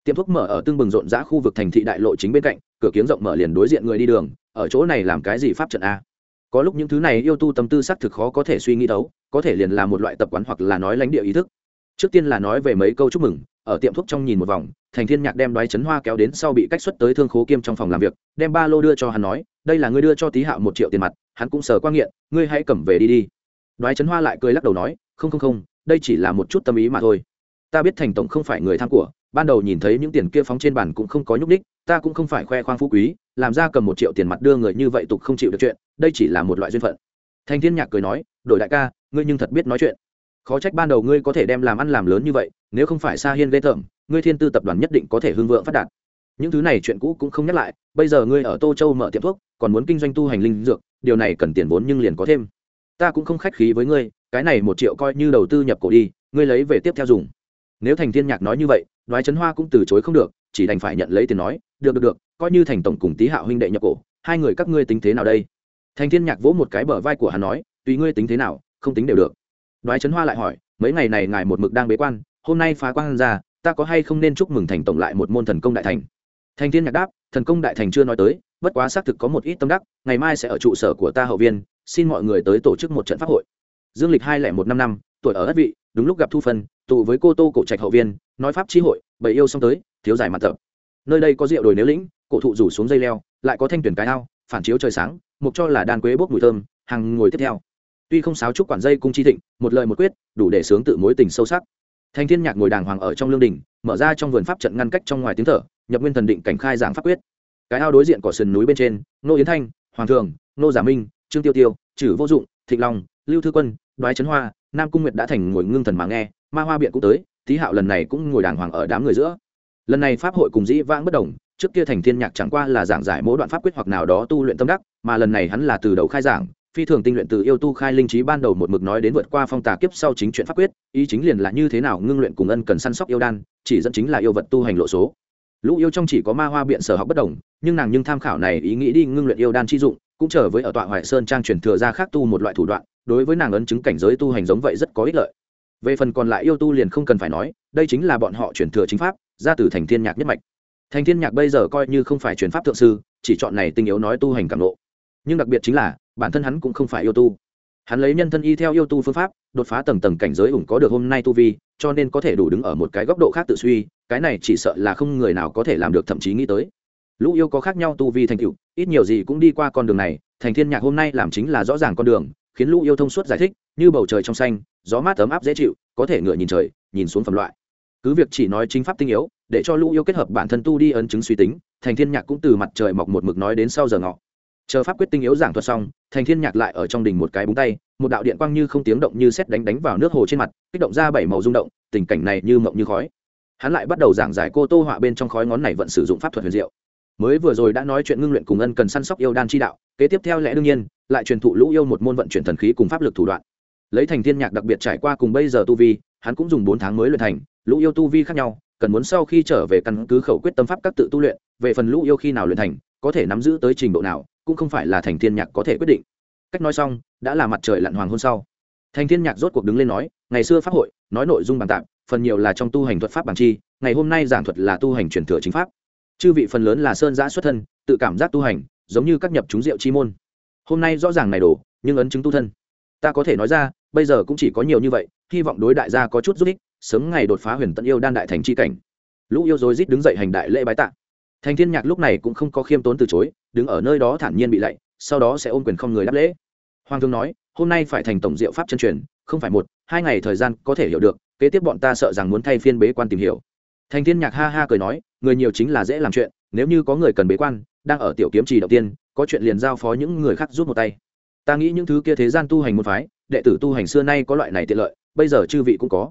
tiệm thuốc mở ở tương bừng rộn rã khu vực thành thị đại lộ chính bên cạnh, cửa kiếng rộng mở liền đối diện người đi đường, ở chỗ này làm cái gì pháp trận a? Có lúc những thứ này yêu tu tâm tư xác thực khó có thể suy nghĩ đấu, có thể liền là một loại tập quán hoặc là nói lãnh địa ý thức. Trước tiên là nói về mấy câu chúc mừng, ở tiệm thuốc trong nhìn một vòng, thành thiên nhạc đem đoái chấn hoa kéo đến sau bị cách xuất tới thương khố kiêm trong phòng làm việc, đem ba lô đưa cho hắn nói, đây là ngươi đưa cho tý hạo một triệu tiền mặt, hắn cũng sờ qua nghiện, ngươi hãy cầm về đi đi. Đoái chấn hoa lại cười lắc đầu nói, không không không, đây chỉ là một chút tâm ý mà thôi ta biết thành tổng không phải người tham của, ban đầu nhìn thấy những tiền kia phóng trên bàn cũng không có nhúc ních ta cũng không phải khoe khoang phú quý, làm ra cầm một triệu tiền mặt đưa người như vậy tục không chịu được chuyện, đây chỉ là một loại duyên phận. Thành thiên nhạc cười nói, đổi đại ca, ngươi nhưng thật biết nói chuyện. Khó trách ban đầu ngươi có thể đem làm ăn làm lớn như vậy, nếu không phải xa hiên ghê tởm, ngươi thiên tư tập đoàn nhất định có thể hưng vượng phát đạt. Những thứ này chuyện cũ cũng không nhắc lại, bây giờ ngươi ở tô châu mở tiệm thuốc, còn muốn kinh doanh tu hành linh dược, điều này cần tiền vốn nhưng liền có thêm. Ta cũng không khách khí với ngươi, cái này một triệu coi như đầu tư nhập cổ đi, ngươi lấy về tiếp theo dùng nếu thành thiên nhạc nói như vậy, đoái trấn hoa cũng từ chối không được, chỉ đành phải nhận lấy tiền nói, được được được, coi như thành tổng cùng tý hạo huynh đệ nhập cổ, hai người các ngươi tính thế nào đây? Thành thiên nhạc vỗ một cái bờ vai của hắn nói, tùy ngươi tính thế nào, không tính đều được. Đoái Trấn hoa lại hỏi, mấy ngày này ngài một mực đang bế quan, hôm nay phá quan ra, ta có hay không nên chúc mừng thành tổng lại một môn thần công đại thành? Thành thiên nhạc đáp, thần công đại thành chưa nói tới, bất quá xác thực có một ít tâm đắc, ngày mai sẽ ở trụ sở của ta hậu viên, xin mọi người tới tổ chức một trận pháp hội. Dương lịch hai lẻ một năm năm, tuổi ở ất vị đúng lúc gặp thu phân, tụ với cô tô cổ trạch hậu viên, nói pháp tri hội bầy yêu xong tới, thiếu giải mặt tập. Nơi đây có rượu đồi nếu lĩnh, cổ thụ rủ xuống dây leo, lại có thanh tuyển cái ao, phản chiếu trời sáng, mục cho là đan quế bốc mùi thơm hàng ngồi tiếp theo. Tuy không sáo trúc quản dây cung chi thịnh, một lời một quyết, đủ để sướng tự mối tình sâu sắc. Thanh thiên nhạc ngồi đàng hoàng ở trong lương đình, mở ra trong vườn pháp trận ngăn cách trong ngoài tiếng thở, nhập nguyên thần định cảnh khai giảng pháp quyết. Cái ao đối diện cỏ sườn núi bên trên nô yến thanh, hoàng thường nô giả minh, trương tiêu tiêu chử vô dụng, thịnh long, lưu thư quân đoái trấn hoa, nam cung nguyệt đã thành ngồi ngưng thần mà nghe, ma hoa biện cũng tới tý hạo lần này cũng ngồi đàng hoàng ở đám người giữa. Lần này pháp hội cùng dĩ vãng bất đồng, trước kia thành thiên nhạc chẳng qua là giảng giải mỗi đoạn pháp quyết hoặc nào đó tu luyện tâm đắc, mà lần này hắn là từ đầu khai giảng, phi thường tinh luyện từ yêu tu khai linh trí ban đầu một mực nói đến vượt qua phong tà kiếp sau chính chuyện pháp quyết, ý chính liền là như thế nào ngưng luyện cùng ân cần săn sóc yêu đan, chỉ dẫn chính là yêu vật tu hành lộ số. Lũ yêu trong chỉ có ma hoa biện sở học bất đồng, nhưng nàng nhưng tham khảo này ý nghĩ đi ngưng luyện yêu đan chi dụng, cũng trở với ở tọa hoài sơn trang truyền thừa ra khác tu một loại thủ đoạn đối với nàng ấn chứng cảnh giới tu hành giống vậy rất có ích lợi. Về phần còn lại yêu tu liền không cần phải nói, đây chính là bọn họ truyền thừa chính pháp, ra từ thành thiên nhạc nhất mạch. Thành thiên nhạc bây giờ coi như không phải truyền pháp thượng sư, chỉ chọn này tinh yếu nói tu hành cảm lộ nhưng đặc biệt chính là, bản thân hắn cũng không phải yêu tu. Hắn lấy nhân thân y theo yêu tu phương pháp, đột phá tầng tầng cảnh giới ủng có được hôm nay tu vi, cho nên có thể đủ đứng ở một cái góc độ khác tự suy, cái này chỉ sợ là không người nào có thể làm được, thậm chí nghĩ tới. Lũ yêu có khác nhau tu vi thành tựu, ít nhiều gì cũng đi qua con đường này, thành thiên nhạc hôm nay làm chính là rõ ràng con đường khiến lũ yêu thông suốt giải thích, như bầu trời trong xanh, gió mát ấm áp dễ chịu, có thể ngựa nhìn trời, nhìn xuống phẩm loại. Cứ việc chỉ nói chính pháp tinh yếu, để cho lũ yêu kết hợp bản thân tu đi ấn chứng suy tính, thành thiên nhạc cũng từ mặt trời mọc một mực nói đến sau giờ ngọ. Chờ pháp quyết tinh yếu giảng thuật xong, thành thiên nhạc lại ở trong đỉnh một cái búng tay, một đạo điện quang như không tiếng động như xét đánh đánh vào nước hồ trên mặt, kích động ra bảy màu rung động, tình cảnh này như mộng như khói. Hắn lại bắt đầu giảng giải cô tô họa bên trong khói ngón này vẫn sử dụng pháp thuật huyền diệu mới vừa rồi đã nói chuyện ngưng luyện cùng ân cần săn sóc yêu đan chi đạo, kế tiếp theo lẽ đương nhiên, lại truyền thụ lũ yêu một môn vận chuyển thần khí cùng pháp lực thủ đoạn. Lấy thành thiên nhạc đặc biệt trải qua cùng bây giờ tu vi, hắn cũng dùng bốn tháng mới luyện thành, lũ yêu tu vi khác nhau, cần muốn sau khi trở về căn cứ khẩu quyết tâm pháp các tự tu luyện, về phần lũ yêu khi nào luyện thành, có thể nắm giữ tới trình độ nào, cũng không phải là thành thiên nhạc có thể quyết định. Cách nói xong, đã là mặt trời lặn hoàng hôn sau. Thành thiên nhạc rốt cuộc đứng lên nói, ngày xưa pháp hội, nói nội dung bằng tạm phần nhiều là trong tu hành thuật pháp bằng chi, ngày hôm nay giảng thuật là tu hành truyền thừa chính pháp chư vị phần lớn là sơn giã xuất thân, tự cảm giác tu hành, giống như các nhập chúng rượu chi môn. Hôm nay rõ ràng này đổ, nhưng ấn chứng tu thân. Ta có thể nói ra, bây giờ cũng chỉ có nhiều như vậy, hy vọng đối đại gia có chút giúp ích, sớm ngày đột phá huyền tận yêu đan đại thành c h i cảnh. Lũ yêu dối rít đứng dậy hành đại lễ bái tạ. Thành thiên nhạc lúc này cũng không có khiêm tốn từ chối, đứng ở nơi đó thản nhiên bị lạy, sau đó sẽ ôm quyền không người đáp lễ. Hoàng thương nói, hôm nay phải thành tổng diệu pháp chân truyền, không phải một, hai ngày thời gian có thể hiểu được, kế tiếp bọn ta sợ rằng muốn thay phiên bế quan tìm hiểu. Thành thiên nhạc ha ha cười nói người nhiều chính là dễ làm chuyện, nếu như có người cần bế quan, đang ở tiểu kiếm trì đầu tiên, có chuyện liền giao phó những người khác giúp một tay. Ta nghĩ những thứ kia thế gian tu hành một phái, đệ tử tu hành xưa nay có loại này tiện lợi, bây giờ chư vị cũng có.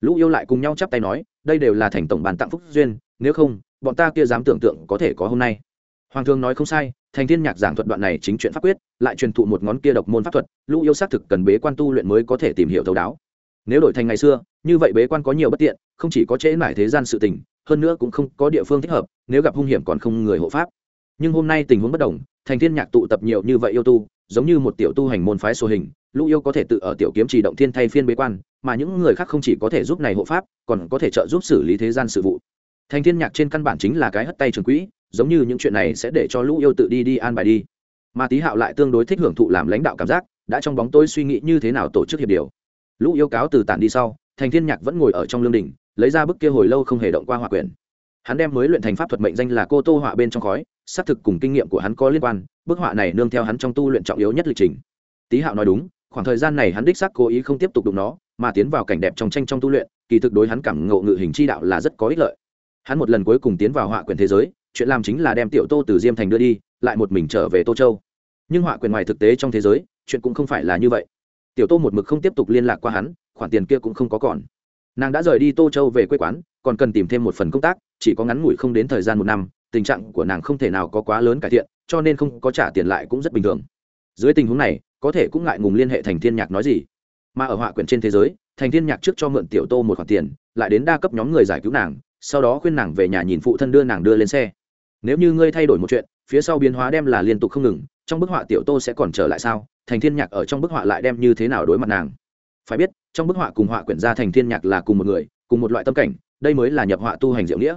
Lũ yêu lại cùng nhau chắp tay nói, đây đều là thành tổng bàn tặng phúc duyên, nếu không, bọn ta kia dám tưởng tượng có thể có hôm nay. Hoàng thương nói không sai, thành thiên nhạc giảng thuật đoạn này chính chuyện pháp quyết, lại truyền thụ một ngón kia độc môn pháp thuật, lũ yêu xác thực cần bế quan tu luyện mới có thể tìm hiểu thấu đáo. Nếu đổi thành ngày xưa, như vậy bế quan có nhiều bất tiện, không chỉ có trễ mải thế gian sự tình hơn nữa cũng không có địa phương thích hợp, nếu gặp hung hiểm còn không người hộ pháp. Nhưng hôm nay tình huống bất đồng, thành thiên nhạc tụ tập nhiều như vậy yêu tu, giống như một tiểu tu hành môn phái số hình, lũ yêu có thể tự ở tiểu kiếm trì động thiên thay phiên bế quan, mà những người khác không chỉ có thể giúp này hộ pháp, còn có thể trợ giúp xử lý thế gian sự vụ. Thành thiên nhạc trên căn bản chính là cái hất tay trường quỹ, giống như những chuyện này sẽ để cho lũ yêu tự đi đi an bài đi. Mà tý hạo lại tương đối thích hưởng thụ làm lãnh đạo cảm giác, đã trong bóng tối suy nghĩ như thế nào tổ chức hiệp điều. Lũ yêu cáo từ tản đi sau, thành thiên nhạc vẫn ngồi ở trong lương đình lấy ra bức kia hồi lâu không hề động qua hỏa quyển. Hắn đem mới luyện thành pháp thuật mệnh danh là cô tô họa bên trong khói, xác thực cùng kinh nghiệm của hắn có liên quan, bức họa này nương theo hắn trong tu luyện trọng yếu nhất lịch trình. Tý hạo nói đúng, khoảng thời gian này hắn đích xác cố ý không tiếp tục đụng nó, mà tiến vào cảnh đẹp trong tranh trong tu luyện, kỳ thực đối hắn cảm ngộ ngự hình chi đạo là rất có ích lợi. Hắn một lần cuối cùng tiến vào họa quyền thế giới, chuyện làm chính là đem tiểu tô từ diêm thành đưa đi, lại một mình trở về tô châu. Nhưng họa quyền ngoài thực tế trong thế giới, chuyện cũng không phải là như vậy. Tiểu tô một mực không tiếp tục liên lạc qua hắn, khoản tiền kia cũng không có còn nàng đã rời đi tô châu về quê quán, còn cần tìm thêm một phần công tác, chỉ có ngắn ngủi không đến thời gian một năm, tình trạng của nàng không thể nào có quá lớn cải thiện, cho nên không có trả tiền lại cũng rất bình thường. Dưới tình huống này, có thể cũng ngại ngùng liên hệ thành thiên nhạc nói gì. Mà ở họa quyển trên thế giới, thành thiên nhạc trước cho mượn tiểu tô một khoản tiền, lại đến đa cấp nhóm người giải cứu nàng, sau đó khuyên nàng về nhà nhìn phụ thân đưa nàng đưa lên xe. Nếu như ngươi thay đổi một chuyện, phía sau biến hóa đem là liên tục không ngừng, trong bức họa tiểu tô sẽ còn trở lại sao? Thành thiên nhạc ở trong bức họa lại đem như thế nào đối mặt nàng? Phải biết, trong bức họa cùng họa quyển gia thành thiên nhạc là cùng một người, cùng một loại tâm cảnh, đây mới là nhập họa tu hành diệu nghĩa.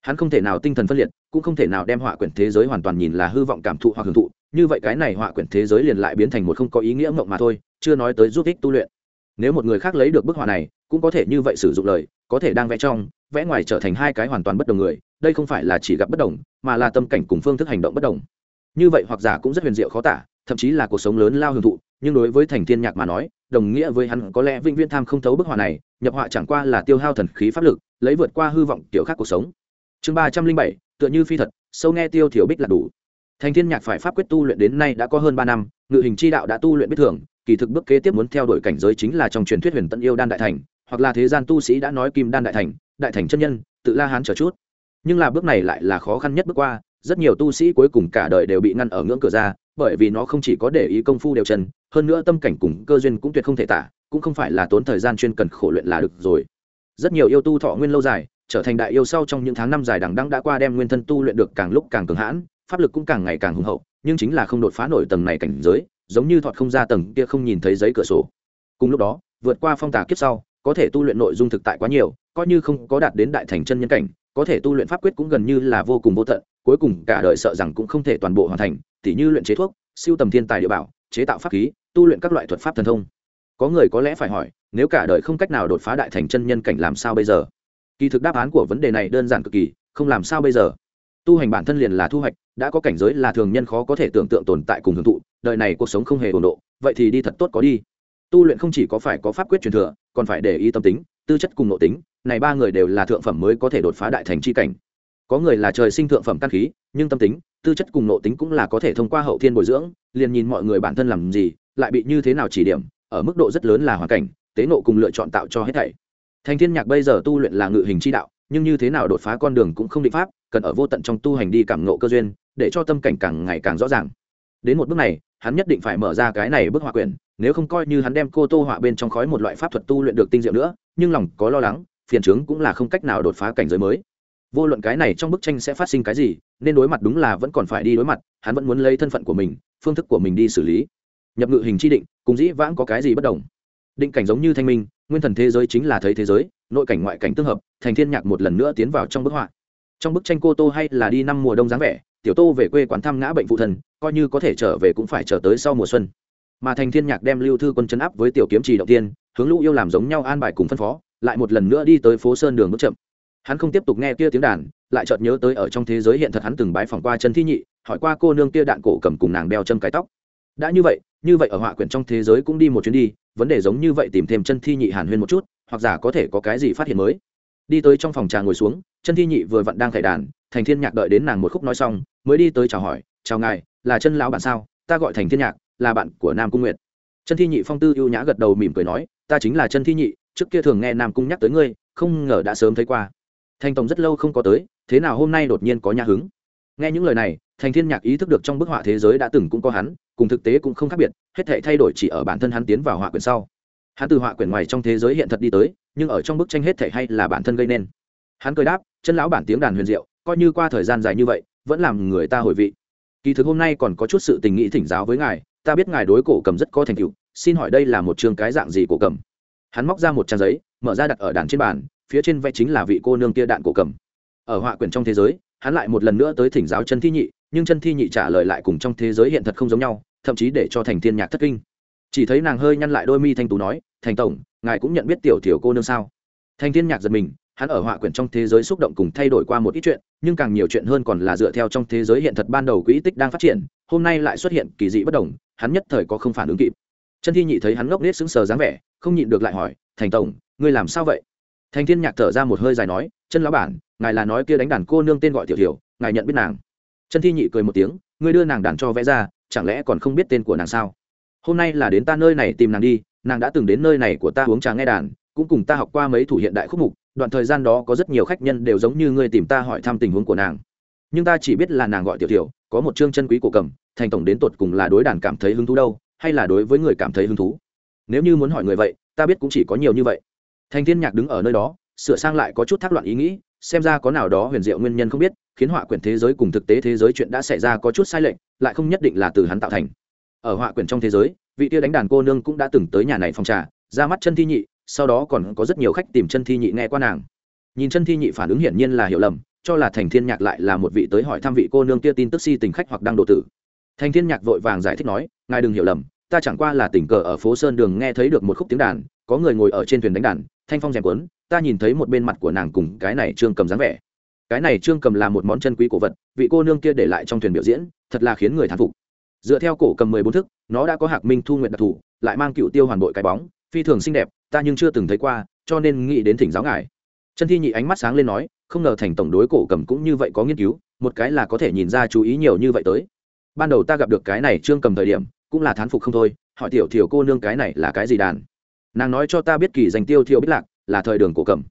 Hắn không thể nào tinh thần phân liệt, cũng không thể nào đem họa quyển thế giới hoàn toàn nhìn là hư vọng cảm thụ hoặc hưởng thụ, như vậy cái này họa quyển thế giới liền lại biến thành một không có ý nghĩa mộng mà thôi, chưa nói tới giúp ích tu luyện. Nếu một người khác lấy được bức họa này, cũng có thể như vậy sử dụng lời, có thể đang vẽ trong, vẽ ngoài trở thành hai cái hoàn toàn bất đồng người, đây không phải là chỉ gặp bất đồng, mà là tâm cảnh cùng phương thức hành động bất đồng. Như vậy hoặc giả cũng rất huyền diệu khó tả, thậm chí là cuộc sống lớn lao hưởng thụ nhưng đối với thành thiên nhạc mà nói, đồng nghĩa với hắn có lẽ vĩnh viễn tham không thấu bức họa này, nhập họa chẳng qua là tiêu hao thần khí pháp lực, lấy vượt qua hư vọng kiểu khác cuộc sống. Chương ba trăm linh bảy, tựa như phi thật, sâu nghe tiêu thiểu bích là đủ. Thành thiên nhạc phải pháp quyết tu luyện đến nay đã có hơn ba năm, ngự hình chi đạo đã tu luyện biết thường, kỳ thực bước kế tiếp muốn theo đuổi cảnh giới chính là trong truyền thuyết huyền tận yêu đan đại thành, hoặc là thế gian tu sĩ đã nói kim đan đại thành đại thành chân nhân, tự la hán chờ chút. Nhưng là bước này lại là khó khăn nhất bước qua, rất nhiều tu sĩ cuối cùng cả đời đều bị ngăn ở ngưỡng cửa ra, bởi vì nó không chỉ có để ý công phu đều chân hơn nữa tâm cảnh cùng cơ duyên cũng tuyệt không thể tả, cũng không phải là tốn thời gian chuyên cần khổ luyện là được rồi. Rất nhiều yêu tu thọ nguyên lâu dài, trở thành đại yêu sau trong những tháng năm dài đằng đẵng đã qua đem nguyên thân tu luyện được càng lúc càng cường hãn, pháp lực cũng càng ngày càng hùng hậu, nhưng chính là không đột phá nổi tầng này cảnh giới, giống như thọt không ra tầng kia không nhìn thấy giấy cửa sổ. Cùng lúc đó, vượt qua phong tà kiếp sau, có thể tu luyện nội dung thực tại quá nhiều, coi như không có đạt đến đại thành chân nhân cảnh, có thể tu luyện pháp quyết cũng gần như là vô cùng vô tận, cuối cùng cả đời sợ rằng cũng không thể toàn bộ hoàn thành, tỉ như luyện chế thuốc, siêu tầm thiên tài địa bảo, chế tạo pháp khí tu luyện các loại thuật pháp thần thông. Có người có lẽ phải hỏi, nếu cả đời không cách nào đột phá đại thành chân nhân cảnh làm sao bây giờ? Kỳ thực đáp án của vấn đề này đơn giản cực kỳ, không làm sao bây giờ. Tu hành bản thân liền là thu hoạch, đã có cảnh giới là thường nhân khó có thể tưởng tượng tồn tại cùng hưởng thụ, đời này cuộc sống không hề ổn độ, vậy thì đi thật tốt có đi. Tu luyện không chỉ có phải có pháp quyết truyền thừa, còn phải để ý tâm tính, tư chất cùng nội tính, này ba người đều là thượng phẩm mới có thể đột phá đại thành c h i cảnh. Có người là trời sinh thượng phẩm căn khí, nhưng tâm tính, tư chất cùng nội tính cũng là có thể thông qua hậu thiên bồi dưỡng, liền nhìn mọi người bản thân làm gì lại bị như thế nào chỉ điểm, ở mức độ rất lớn là hoàn cảnh, tế nộ cùng lựa chọn tạo cho hết thảy. Thành thiên nhạc bây giờ tu luyện là ngự hình chi đạo, nhưng như thế nào đột phá con đường cũng không định pháp, cần ở vô tận trong tu hành đi cảm ngộ cơ duyên, để cho tâm cảnh càng ngày càng rõ ràng. Đến một bước này, hắn nhất định phải mở ra cái này bức họa quyển, nếu không coi như hắn đem cô tô họa bên trong khói một loại pháp thuật tu luyện được tinh diệu nữa, nhưng lòng có lo lắng, phiền chứng cũng là không cách nào đột phá cảnh giới mới. Vô luận cái này trong bức tranh sẽ phát sinh cái gì, nên đối mặt đúng là vẫn còn phải đi đối mặt, hắn vẫn muốn lấy thân phận của mình, phương thức của mình đi xử lý nhập ngự hình chi định, cùng dĩ vãng có cái gì bất đồng? Định cảnh giống như thanh minh, nguyên thần thế giới chính là thấy thế giới, nội cảnh ngoại cảnh tương hợp, thành thiên nhạc một lần nữa tiến vào trong bức họa. Trong bức tranh cô tô hay là đi năm mùa đông dáng vẻ, tiểu tô về quê quán thăm ngã bệnh phụ thần, coi như có thể trở về cũng phải chờ tới sau mùa xuân. Mà thành thiên nhạc đem lưu thư quân chấn áp với tiểu kiếm trì động tiên, hướng lũ yêu làm giống nhau an bài cùng phân phó, lại một lần nữa đi tới phố sơn đường bước chậm. Hắn không tiếp tục nghe kia tiếng đàn, lại chợt nhớ tới ở trong thế giới hiện thật hắn từng bái phỏng qua chân thi nhị, hỏi qua cô nương kia đạn cổ cầm cùng nàng đeo châm cái tóc. Đã như vậy như vậy ở họa quyển trong thế giới cũng đi một chuyến đi, vấn đề giống như vậy tìm thêm chân thi nhị hàn huyên một chút, hoặc giả có thể có cái gì phát hiện mới. Đi tới trong phòng trà ngồi xuống, chân thi nhị vừa vặn đang khải đàn, thành thiên nhạc đợi đến nàng một khúc nói xong, mới đi tới chào hỏi, chào ngài, là chân lão bạn sao? Ta gọi thành thiên nhạc, là bạn của nam cung nguyệt. Chân thi nhị phong tư ưu nhã gật đầu mỉm cười nói, ta chính là chân thi nhị, trước kia thường nghe nam cung nhắc tới ngươi, không ngờ đã sớm thấy qua. Thành tổng rất lâu không có tới, thế nào hôm nay đột nhiên có nhà hứng? Nghe những lời này thành thiên nhạc ý thức được trong bức họa thế giới đã từng cũng có hắn, cùng thực tế cũng không khác biệt, hết thể thay đổi chỉ ở bản thân hắn tiến vào họa quyển sau. Hắn từ họa quyển ngoài trong thế giới hiện thật đi tới, nhưng ở trong bức tranh hết thể hay là bản thân gây nên. Hắn cười đáp, chân lão bản tiếng đàn huyền diệu, coi như qua thời gian dài như vậy, vẫn làm người ta hồi vị. Kỳ thực hôm nay còn có chút sự tình nghĩ thỉnh giáo với ngài, ta biết ngài đối cổ cầm rất có thành tựu, xin hỏi đây là một chương cái dạng gì cổ cầm? Hắn móc ra một trang giấy, mở ra đặt ở đàn trên bàn, phía trên vẽ chính là vị cô nương kia đạn cổ cầm. Ở họa quyển trong thế giới, hắn lại một lần nữa tới thỉnh giáo chân thi nhị nhưng chân thi nhị trả lời lại cùng trong thế giới hiện thật không giống nhau, thậm chí để cho thành thiên nhạc thất kinh. Chỉ thấy nàng hơi nhăn lại đôi mi thanh tú nói, thành tổng, ngài cũng nhận biết tiểu tiểu cô nương sao? Thành thiên nhạc giật mình, hắn ở họa quyển trong thế giới xúc động cùng thay đổi qua một ít chuyện, nhưng càng nhiều chuyện hơn còn là dựa theo trong thế giới hiện thật ban đầu quỹ tích đang phát triển, hôm nay lại xuất hiện kỳ dị bất đồng, hắn nhất thời có không phản ứng kịp. Chân thi nhị thấy hắn ngốc nết sững sờ dáng vẻ, không nhịn được lại hỏi, thành tổng, ngươi làm sao vậy? Thành thiên nhạc thở ra một hơi dài nói, chân lão bản, ngài là nói kia đánh đàn cô nương tên gọi tiểu tiểu, ngài nhận biết nàng? Chân thi nhị cười một tiếng, ngươi đưa nàng đàn cho vẽ ra, chẳng lẽ còn không biết tên của nàng sao? Hôm nay là đến ta nơi này tìm nàng đi, nàng đã từng đến nơi này của ta uống trà nghe đàn, cũng cùng ta học qua mấy thủ hiện đại khúc mục, đoạn thời gian đó có rất nhiều khách nhân đều giống như ngươi tìm ta hỏi thăm tình huống của nàng. Nhưng ta chỉ biết là nàng gọi tiểu tiểu, có một chương chân quý cổ cầm, thành tổng đến tột cùng là đối đàn cảm thấy hứng thú đâu, hay là đối với người cảm thấy hứng thú? Nếu như muốn hỏi người vậy, ta biết cũng chỉ có nhiều như vậy. Thành thiên nhạc đứng ở nơi đó, sửa sang lại có chút thác loạn ý nghĩ, xem ra có nào đó huyền diệu nguyên nhân không biết khiến họa quyển thế giới cùng thực tế thế giới chuyện đã xảy ra có chút sai lệch, lại không nhất định là từ hắn tạo thành. Ở họa quyển trong thế giới, vị tia đánh đàn cô nương cũng đã từng tới nhà này phòng trà, ra mắt chân thi nhị, sau đó còn có rất nhiều khách tìm chân thi nhị nghe qua nàng. Nhìn chân thi nhị phản ứng hiển nhiên là hiểu lầm, cho là thành thiên nhạc lại là một vị tới hỏi thăm vị cô nương kia tin tức si tình khách hoặc đang độ tử. Thành thiên nhạc vội vàng giải thích nói, ngài đừng hiểu lầm, ta chẳng qua là tình cờ ở phố sơn đường nghe thấy được một khúc tiếng đàn, có người ngồi ở trên thuyền đánh đàn, thanh phong rèm quấn ta nhìn thấy một bên mặt của nàng cùng cái này trương cầm dáng vẻ cái này trương cầm là một món chân quý cổ vật, vị cô nương kia để lại trong thuyền biểu diễn, thật là khiến người thán phục. Dựa theo cổ cầm mười bốn thức, nó đã có hạc minh thu nguyện đặc thù lại mang cựu tiêu hoàn bội cái bóng, phi thường xinh đẹp, ta nhưng chưa từng thấy qua, cho nên nghĩ đến thỉnh giáo ngài. Chân thi nhị ánh mắt sáng lên nói, không ngờ thành tổng đối cổ cầm cũng như vậy có nghiên cứu, một cái là có thể nhìn ra chú ý nhiều như vậy tới. Ban đầu ta gặp được cái này trương cầm thời điểm, cũng là thán phục không thôi, hỏi tiểu thiểu cô nương cái này là cái gì đàn? Nàng nói cho ta biết kỳ danh tiêu thiệu biết lạc, là thời đường cổ cầm.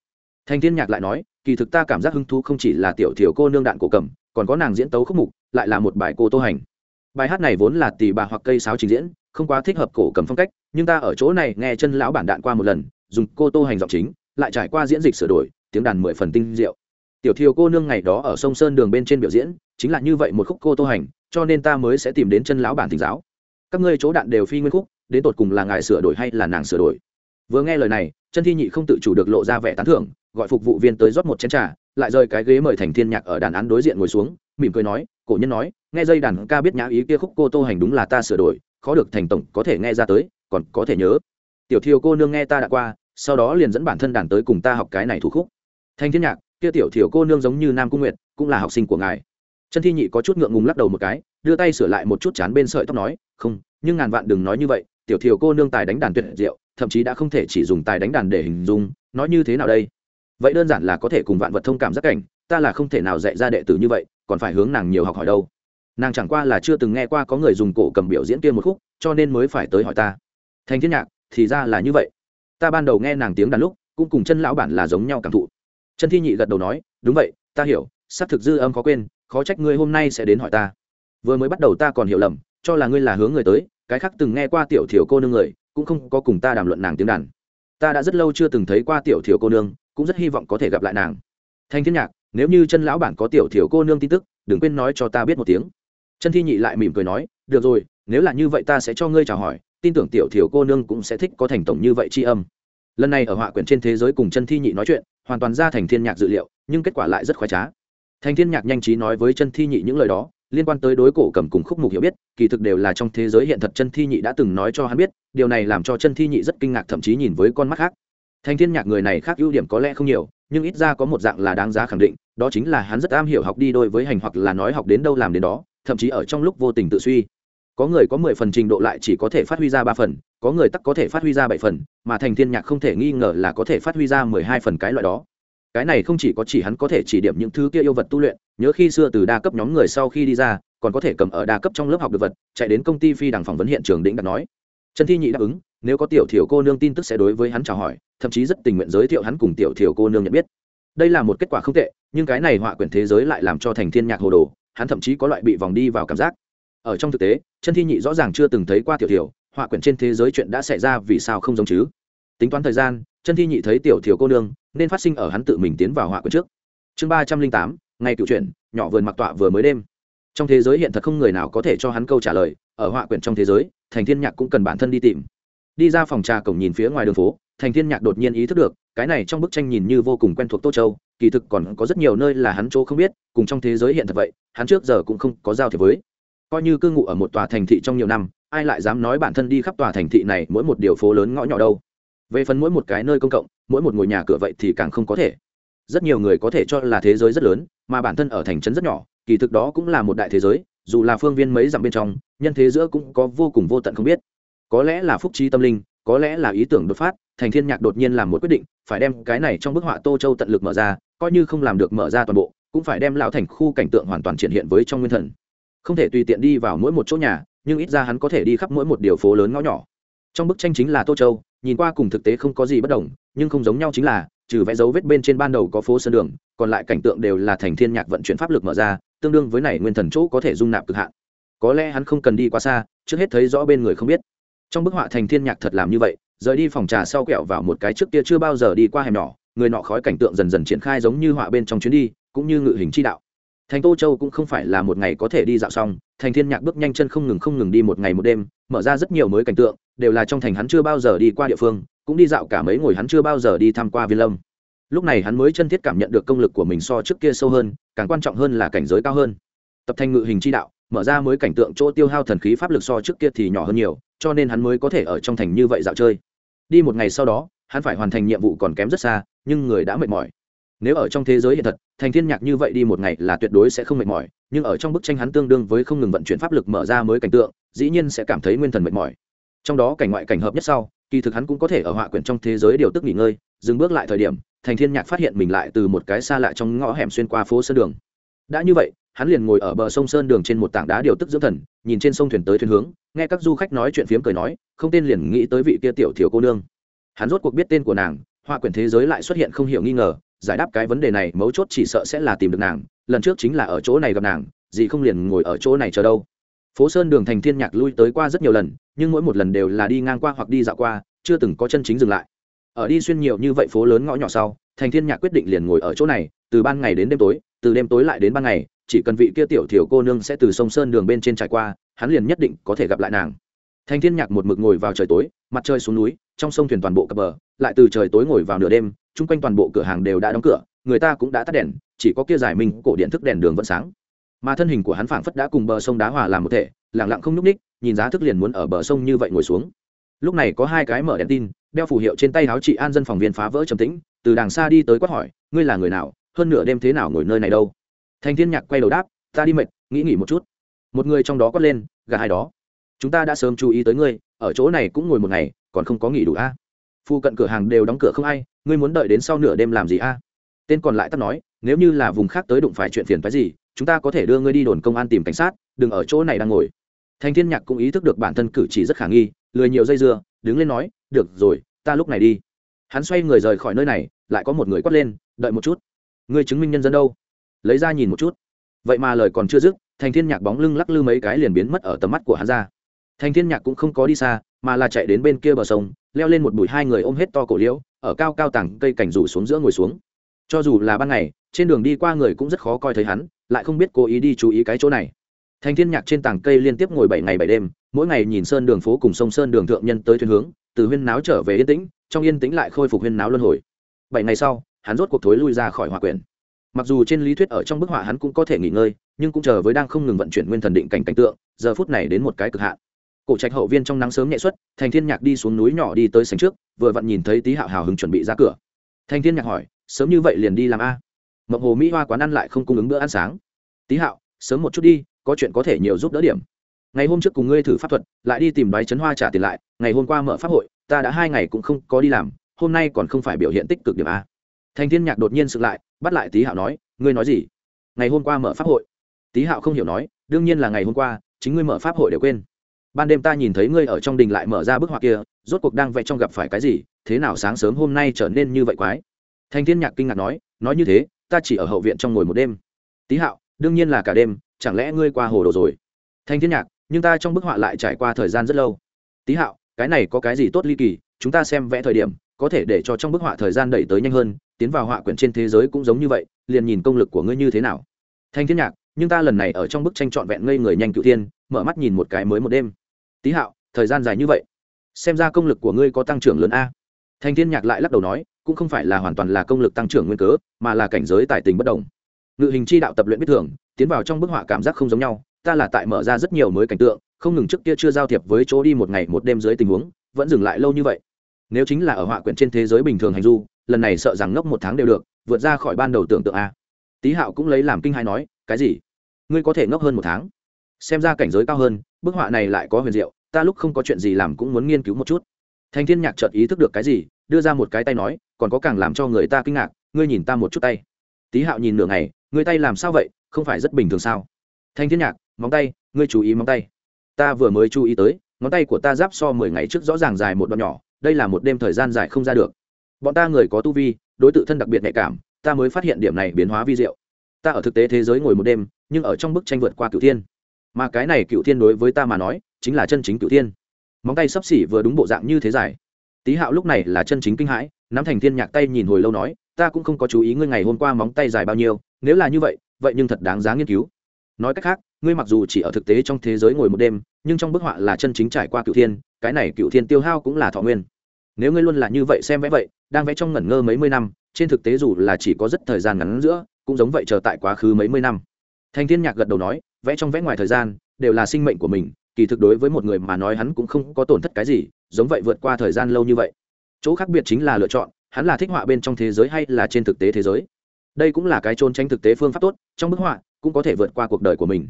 Thành thiên nhạc lại nói kỳ thực ta cảm giác hứng thú không chỉ là tiểu thiểu cô nương đạn cổ cầm, còn có nàng diễn tấu khúc mục, lại là một bài cô tô hành. Bài hát này vốn là tỷ bà hoặc cây sáo trình diễn, không quá thích hợp cổ cầm phong cách, nhưng ta ở chỗ này nghe chân lão bản đạn qua một lần, dùng cô tô hành giọng chính, lại trải qua diễn dịch sửa đổi, tiếng đàn mười phần tinh diệu. Tiểu thiều cô nương ngày đó ở sông sơn đường bên trên biểu diễn, chính là như vậy một khúc cô tô hành, cho nên ta mới sẽ tìm đến chân lão bản thỉnh giáo. Các ngươi chỗ đạn đều phi nguyên khúc, đến tột cùng là ngài sửa đổi hay là nàng sửa đổi? Vừa nghe lời này, chân thi nhị không tự chủ được lộ ra vẻ tán thưởng gọi phục vụ viên tới rót một chén trà, lại rời cái ghế mời thành thiên nhạc ở đàn án đối diện ngồi xuống, mỉm cười nói, cổ nhân nói, nghe dây đàn ca biết nhã ý kia khúc cô tô hành đúng là ta sửa đổi, khó được thành tổng có thể nghe ra tới, còn có thể nhớ. Tiểu thiều cô nương nghe ta đã qua, sau đó liền dẫn bản thân đàn tới cùng ta học cái này thủ khúc. Thanh thiên nhạc, kia tiểu Thiều cô nương giống như nam cung nguyệt, cũng là học sinh của ngài. Chân thi nhị có chút ngượng ngùng lắc đầu một cái, đưa tay sửa lại một chút chán bên sợi tóc nói, không, nhưng ngàn vạn đừng nói như vậy, tiểu Thiều cô nương tài đánh đàn tuyệt diệu, thậm chí đã không thể chỉ dùng tài đánh đàn để hình dung, nói như thế nào đây? Vậy đơn giản là có thể cùng vạn vật thông cảm giác cảnh, ta là không thể nào dạy ra đệ tử như vậy, còn phải hướng nàng nhiều học hỏi đâu. Nàng chẳng qua là chưa từng nghe qua có người dùng cổ cầm biểu diễn kia một khúc, cho nên mới phải tới hỏi ta. Thành thiên nhạc, thì ra là như vậy. Ta ban đầu nghe nàng tiếng đàn lúc, cũng cùng chân lão bản là giống nhau cảm thụ. Chân thi nhị gật đầu nói, đúng vậy, ta hiểu xác thực dư âm khó quên, khó trách ngươi hôm nay sẽ đến hỏi ta. Vừa mới bắt đầu ta còn hiểu lầm, cho là ngươi là hướng người tới, cái khác từng nghe qua tiểu thiểu cô nương người, cũng không có cùng ta đàm luận nàng tiếng đàn. Ta đã rất lâu chưa từng thấy qua tiểu thiểu cô nương cũng rất hy vọng có thể gặp lại nàng. Thanh thiên nhạc, nếu như chân lão bản có tiểu thiểu cô nương tin tức, đừng quên nói cho ta biết một tiếng. Chân thi nhị lại mỉm cười nói, được rồi, nếu là như vậy ta sẽ cho ngươi chào hỏi, tin tưởng tiểu thiểu cô nương cũng sẽ thích có thành tổng như vậy tri âm. Lần này ở họa quyển trên thế giới cùng chân thi nhị nói chuyện, hoàn toàn ra thành thiên nhạc dự liệu, nhưng kết quả lại rất khoái trá. Thành thiên nhạc nhanh trí nói với chân thi nhị những lời đó, liên quan tới đối cổ cầm cùng khúc mục hiểu biết, kỳ thực đều là trong thế giới hiện thật chân thi nhị đã từng nói cho hắn biết, điều này làm cho chân thi nhị rất kinh ngạc thậm chí nhìn với con mắt khác thành thiên nhạc người này khác ưu điểm có lẽ không nhiều, nhưng ít ra có một dạng là đáng giá khẳng định, đó chính là hắn rất am hiểu học đi đôi với hành hoặc là nói học đến đâu làm đến đó, thậm chí ở trong lúc vô tình tự suy. Có người có mười phần trình độ lại chỉ có thể phát huy ra ba phần, có người tắc có thể phát huy ra bảy phần, mà thành thiên nhạc không thể nghi ngờ là có thể phát huy ra mười hai phần cái loại đó. Cái này không chỉ có chỉ hắn có thể chỉ điểm những thứ kia yêu vật tu luyện, nhớ khi xưa từ đa cấp nhóm người sau khi đi ra, còn có thể cầm ở đa cấp trong lớp học được vật, chạy đến công ty phi đằng phỏng vấn hiện trường đĩnh đặt nói. Trần thi nhị đáp ứng, nếu có tiểu thiểu cô nương tin tức sẽ đối với hắn chào hỏi thậm chí rất tình nguyện giới thiệu hắn cùng tiểu thiểu cô nương nhận biết. Đây là một kết quả không tệ, nhưng cái này họa quyển thế giới lại làm cho thành thiên nhạc hồ đồ, hắn thậm chí có loại bị vòng đi vào cảm giác. Ở trong thực tế, chân thi nhị rõ ràng chưa từng thấy qua tiểu thiểu, họa quyển trên thế giới chuyện đã xảy ra vì sao không giống chứ? Tính toán thời gian, chân thi nhị thấy tiểu thiểu cô nương, nên phát sinh ở hắn tự mình tiến vào họa quyển trước. Chương ba trăm linh tám, ngày cựu chuyện, nhỏ vườn mặc tọa vừa mới đêm. Trong thế giới hiện thật không người nào có thể cho hắn câu trả lời, ở họa quyển trong thế giới, thành thiên nhạc cũng cần bản thân đi tìm. Đi ra phòng trà cổng nhìn phía ngoài đường phố thành thiên nhạc đột nhiên ý thức được, cái này trong bức tranh nhìn như vô cùng quen thuộc tô châu, kỳ thực còn có rất nhiều nơi là hắn chỗ không biết, cùng trong thế giới hiện thật vậy, hắn trước giờ cũng không có giao thiệp với. Coi như cư ngụ ở một tòa thành thị trong nhiều năm, ai lại dám nói bản thân đi khắp tòa thành thị này mỗi một điều phố lớn ngõ nhỏ đâu? Về phần mỗi một cái nơi công cộng, mỗi một ngôi nhà cửa vậy thì càng không có thể. Rất nhiều người có thể cho là thế giới rất lớn, mà bản thân ở thành trấn rất nhỏ, kỳ thực đó cũng là một đại thế giới, dù là phương viên mấy dặm bên trong, nhân thế giữa cũng có vô cùng vô tận không biết. Có lẽ là phúc trí tâm linh, có lẽ là ý tưởng đột phát thành thiên nhạc đột nhiên làm một quyết định, phải đem cái này trong bức họa tô châu tận lực mở ra, coi như không làm được mở ra toàn bộ, cũng phải đem lão thành khu cảnh tượng hoàn toàn triển hiện với trong nguyên thần. Không thể tùy tiện đi vào mỗi một chỗ nhà, nhưng ít ra hắn có thể đi khắp mỗi một điều phố lớn ngõ nhỏ. Trong bức tranh chính là tô châu, nhìn qua cùng thực tế không có gì bất đồng, nhưng không giống nhau chính là, trừ vẽ dấu vết bên trên ban đầu có phố sân đường, còn lại cảnh tượng đều là thành thiên nhạc vận chuyển pháp lực mở ra, tương đương với này nguyên thần chỗ có thể dung nạp cực hạn. Có lẽ hắn không cần đi quá xa, trước hết thấy rõ bên người không biết. Trong bức họa thành thiên nhạc thật làm như vậy rời đi phòng trà sau kẹo vào một cái trước kia chưa bao giờ đi qua hẻm nhỏ, người nọ khói cảnh tượng dần dần triển khai giống như họa bên trong chuyến đi, cũng như ngự hình chi đạo. Thành tô châu cũng không phải là một ngày có thể đi dạo xong, thành thiên nhạc bước nhanh chân không ngừng không ngừng đi một ngày một đêm, mở ra rất nhiều mới cảnh tượng, đều là trong thành hắn chưa bao giờ đi qua địa phương, cũng đi dạo cả mấy ngồi hắn chưa bao giờ đi tham qua viên lâm. Lúc này hắn mới chân thiết cảm nhận được công lực của mình so trước kia sâu hơn, càng quan trọng hơn là cảnh giới cao hơn. Tập thành ngự hình chi đạo, mở ra mới cảnh tượng chỗ tiêu hao thần khí pháp lực so trước kia thì nhỏ hơn nhiều, cho nên hắn mới có thể ở trong thành như vậy dạo chơi đi một ngày sau đó, hắn phải hoàn thành nhiệm vụ còn kém rất xa, nhưng người đã mệt mỏi. Nếu ở trong thế giới hiện thật, thành thiên nhạc như vậy đi một ngày là tuyệt đối sẽ không mệt mỏi, nhưng ở trong bức tranh hắn tương đương với không ngừng vận chuyển pháp lực mở ra mới cảnh tượng, dĩ nhiên sẽ cảm thấy nguyên thần mệt mỏi. Trong đó cảnh ngoại cảnh hợp nhất sau, kỳ thực hắn cũng có thể ở họa quyển trong thế giới điều tức nghỉ ngơi, dừng bước lại thời điểm, thành thiên nhạc phát hiện mình lại từ một cái xa lạ trong ngõ hẻm xuyên qua phố sân đường. Đã như vậy hắn liền ngồi ở bờ sông sơn đường trên một tảng đá điều tức dưỡng thần, nhìn trên sông thuyền tới thuyền hướng, nghe các du khách nói chuyện phiếm cười nói, không tên liền nghĩ tới vị kia tiểu thiểu cô nương. Hắn rốt cuộc biết tên của nàng, họa quyển thế giới lại xuất hiện không hiểu nghi ngờ, giải đáp cái vấn đề này, mấu chốt chỉ sợ sẽ là tìm được nàng, lần trước chính là ở chỗ này gặp nàng, gì không liền ngồi ở chỗ này chờ đâu. Phố sơn đường thành thiên nhạc lui tới qua rất nhiều lần, nhưng mỗi một lần đều là đi ngang qua hoặc đi dạo qua, chưa từng có chân chính dừng lại. Ở đi xuyên nhiều như vậy phố lớn ngõ nhỏ sau, thành thiên nhạc quyết định liền ngồi ở chỗ này, từ ban ngày đến đêm tối từ đêm tối lại đến ban ngày, chỉ cần vị kia tiểu thiểu cô nương sẽ từ sông sơn đường bên trên trải qua, hắn liền nhất định có thể gặp lại nàng. Thanh thiên nhạc một mực ngồi vào trời tối, mặt trời xuống núi, trong sông thuyền toàn bộ cập bờ, lại từ trời tối ngồi vào nửa đêm, chung quanh toàn bộ cửa hàng đều đã đóng cửa, người ta cũng đã tắt đèn, chỉ có kia giải minh cổ điện thức đèn đường vẫn sáng. Mà thân hình của hắn phảng phất đã cùng bờ sông đá hòa làm một thể, lặng lặng không nhúc ních nhìn giá thức liền muốn ở bờ sông như vậy ngồi xuống. Lúc này có hai cái mở đèn tin, đeo phù hiệu trên tay áo chị an dân phòng viên phá vỡ trầm tĩnh, từ đàng xa đi tới quát hỏi, ngươi là người nào? Hơn nửa đêm thế nào ngồi nơi này đâu. Thành thiên nhạc quay đầu đáp, ta đi mệt, nghĩ nghỉ một chút. Một người trong đó quát lên, gà hai đó, chúng ta đã sớm chú ý tới ngươi, ở chỗ này cũng ngồi một ngày, còn không có nghỉ đủ a? À? phu cận cửa hàng đều đóng cửa không ai, ngươi muốn đợi đến sau nửa đêm làm gì a? Tên còn lại tắt nói, nếu như là vùng khác tới đụng phải chuyện phiền phái gì, chúng ta có thể đưa ngươi đi đồn công an tìm cảnh sát, đừng ở chỗ này đang ngồi. Thành thiên nhạc cũng ý thức được bản thân cử chỉ rất khả nghi, lười nhiều dây dưa, đứng lên nói, được rồi, ta lúc này đi. Hắn xoay người rời khỏi nơi này, lại có một người quát lên, đợi một chút ngươi chứng minh nhân dân đâu? Lấy ra nhìn một chút. Vậy mà lời còn chưa dứt, thành thiên nhạc bóng lưng lắc lư mấy cái liền biến mất ở tầm mắt của hắn ra. Thành thiên nhạc cũng không có đi xa, mà là chạy đến bên kia bờ sông, leo lên một bụi hai người ôm hết to cổ liễu, ở cao cao tảng cây cảnh rủ xuống giữa ngồi xuống. Cho dù là ban ngày, trên đường đi qua người cũng rất khó coi thấy hắn, lại không biết cố ý đi chú ý cái chỗ này. Thành thiên nhạc trên tảng cây liên tiếp ngồi bảy ngày bảy đêm, mỗi ngày nhìn sơn đường phố cùng sông sơn đường thượng nhân tới thuyền hướng, từ huyên náo trở về yên tĩnh, trong yên tĩnh lại khôi phục huyên náo luân hồi. Bảy ngày sau hắn rốt cuộc thối lui ra khỏi hòa quyển mặc dù trên lý thuyết ở trong bức họa hắn cũng có thể nghỉ ngơi, nhưng cũng chờ với đang không ngừng vận chuyển nguyên thần định cảnh cảnh tượng, giờ phút này đến một cái cực hạn. Cổ trạch hậu viên trong nắng sớm nhẹ xuất, thành thiên nhạc đi xuống núi nhỏ đi tới sảnh trước, vừa vặn nhìn thấy tý hạo hào hứng chuẩn bị ra cửa. Thành thiên nhạc hỏi, sớm như vậy liền đi làm a? Mộng hồ mỹ hoa quán ăn lại không cung ứng bữa ăn sáng. Tý hạo, sớm một chút đi, có chuyện có thể nhiều giúp đỡ điểm. Ngày hôm trước cùng ngươi thử pháp thuật, lại đi tìm đoái chấn hoa trả tiền lại, ngày hôm qua mở pháp hội, ta đã hai ngày cũng không có đi làm, hôm nay còn không phải biểu hiện tích cực điểm a thành thiên nhạc đột nhiên sự lại, bắt lại tý hạo nói, ngươi nói gì? Ngày hôm qua mở pháp hội. Tý hạo không hiểu nói, đương nhiên là ngày hôm qua, chính ngươi mở pháp hội đều quên. Ban đêm ta nhìn thấy ngươi ở trong đình lại mở ra bức họa kia, rốt cuộc đang vẽ trong gặp phải cái gì, thế nào sáng sớm hôm nay trở nên như vậy quái? Thanh thiên nhạc kinh ngạc nói nói như thế, ta chỉ ở hậu viện trong ngồi một đêm. Tý hạo, đương nhiên là cả đêm, chẳng lẽ ngươi qua hồ đồ rồi? Thanh thiên nhạc, nhưng ta trong bức họa lại trải qua thời gian rất lâu. Tý hạo, cái này có cái gì tốt ly kỳ, chúng ta xem vẽ thời điểm, có thể để cho trong bức họa thời gian đẩy tới nhanh hơn tiến vào họa quyển trên thế giới cũng giống như vậy, liền nhìn công lực của ngươi như thế nào. Thanh thiên nhạc, nhưng ta lần này ở trong bức tranh trọn vẹn ngây người nhanh cựu thiên, mở mắt nhìn một cái mới một đêm. Tý hạo, thời gian dài như vậy, xem ra công lực của ngươi có tăng trưởng lớn a. Thanh thiên nhạc lại lắc đầu nói, cũng không phải là hoàn toàn là công lực tăng trưởng nguyên cớ, mà là cảnh giới tài tình bất đồng. Ngự hình chi đạo tập luyện biết thường, tiến vào trong bức họa cảm giác không giống nhau, ta là tại mở ra rất nhiều mới cảnh tượng, không ngừng trước kia chưa giao thiệp với chỗ đi một ngày một đêm dưới tình huống, vẫn dừng lại lâu như vậy. Nếu chính là ở họa quyển trên thế giới bình thường hành du lần này sợ rằng ngốc một tháng đều được, vượt ra khỏi ban đầu tưởng tượng a. Tý hạo cũng lấy làm kinh hai nói, cái gì? Ngươi có thể ngốc hơn một tháng? Xem ra cảnh giới cao hơn, bức họa này lại có huyền diệu, ta lúc không có chuyện gì làm cũng muốn nghiên cứu một chút. Thành thiên nhạc chợt ý thức được cái gì, đưa ra một cái tay nói, còn có càng làm cho người ta kinh ngạc, ngươi nhìn ta một chút tay. Tý hạo nhìn nửa ngày, ngươi tay làm sao vậy? Không phải rất bình thường sao? Thanh thiên nhạc, móng tay, ngươi chú ý móng tay. Ta vừa mới chú ý tới, ngón tay của ta giáp so mười ngày trước rõ ràng dài một đoạn nhỏ, đây là một đêm thời gian dài không ra được bọn ta người có tu vi, đối tượng thân đặc biệt nhạy cảm, ta mới phát hiện điểm này biến hóa vi diệu. Ta ở thực tế thế giới ngồi một đêm, nhưng ở trong bức tranh vượt qua cửu thiên. Mà cái này cửu thiên đối với ta mà nói, chính là chân chính cửu thiên. Móng tay sắp xỉ vừa đúng bộ dạng như thế giải. tý hạo lúc này là chân chính kinh hãi, nắm thành thiên nhạc tay nhìn hồi lâu nói, ta cũng không có chú ý ngươi ngày hôm qua móng tay dài bao nhiêu, nếu là như vậy vậy nhưng thật đáng giá nghiên cứu. Nói cách khác, ngươi mặc dù chỉ ở thực tế trong thế giới ngồi một đêm, nhưng trong bức họa là chân chính trải qua cựu thiên, cái này cựu thiên tiêu hao cũng là thọ nguyên. Nếu ngươi luôn là như vậy xem vẽ vậy đang vẽ trong ngẩn ngơ mấy mươi năm, trên thực tế dù là chỉ có rất thời gian ngắn giữa, cũng giống vậy chờ tại quá khứ mấy mươi năm. Thanh thiên nhạc gật đầu nói, vẽ trong vẽ ngoài thời gian, đều là sinh mệnh của mình, kỳ thực đối với một người mà nói hắn cũng không có tổn thất cái gì, giống vậy vượt qua thời gian lâu như vậy. Chỗ khác biệt chính là lựa chọn, hắn là thích họa bên trong thế giới hay là trên thực tế thế giới? Đây cũng là cái trốn tránh thực tế phương pháp tốt, trong bức họa cũng có thể vượt qua cuộc đời của mình.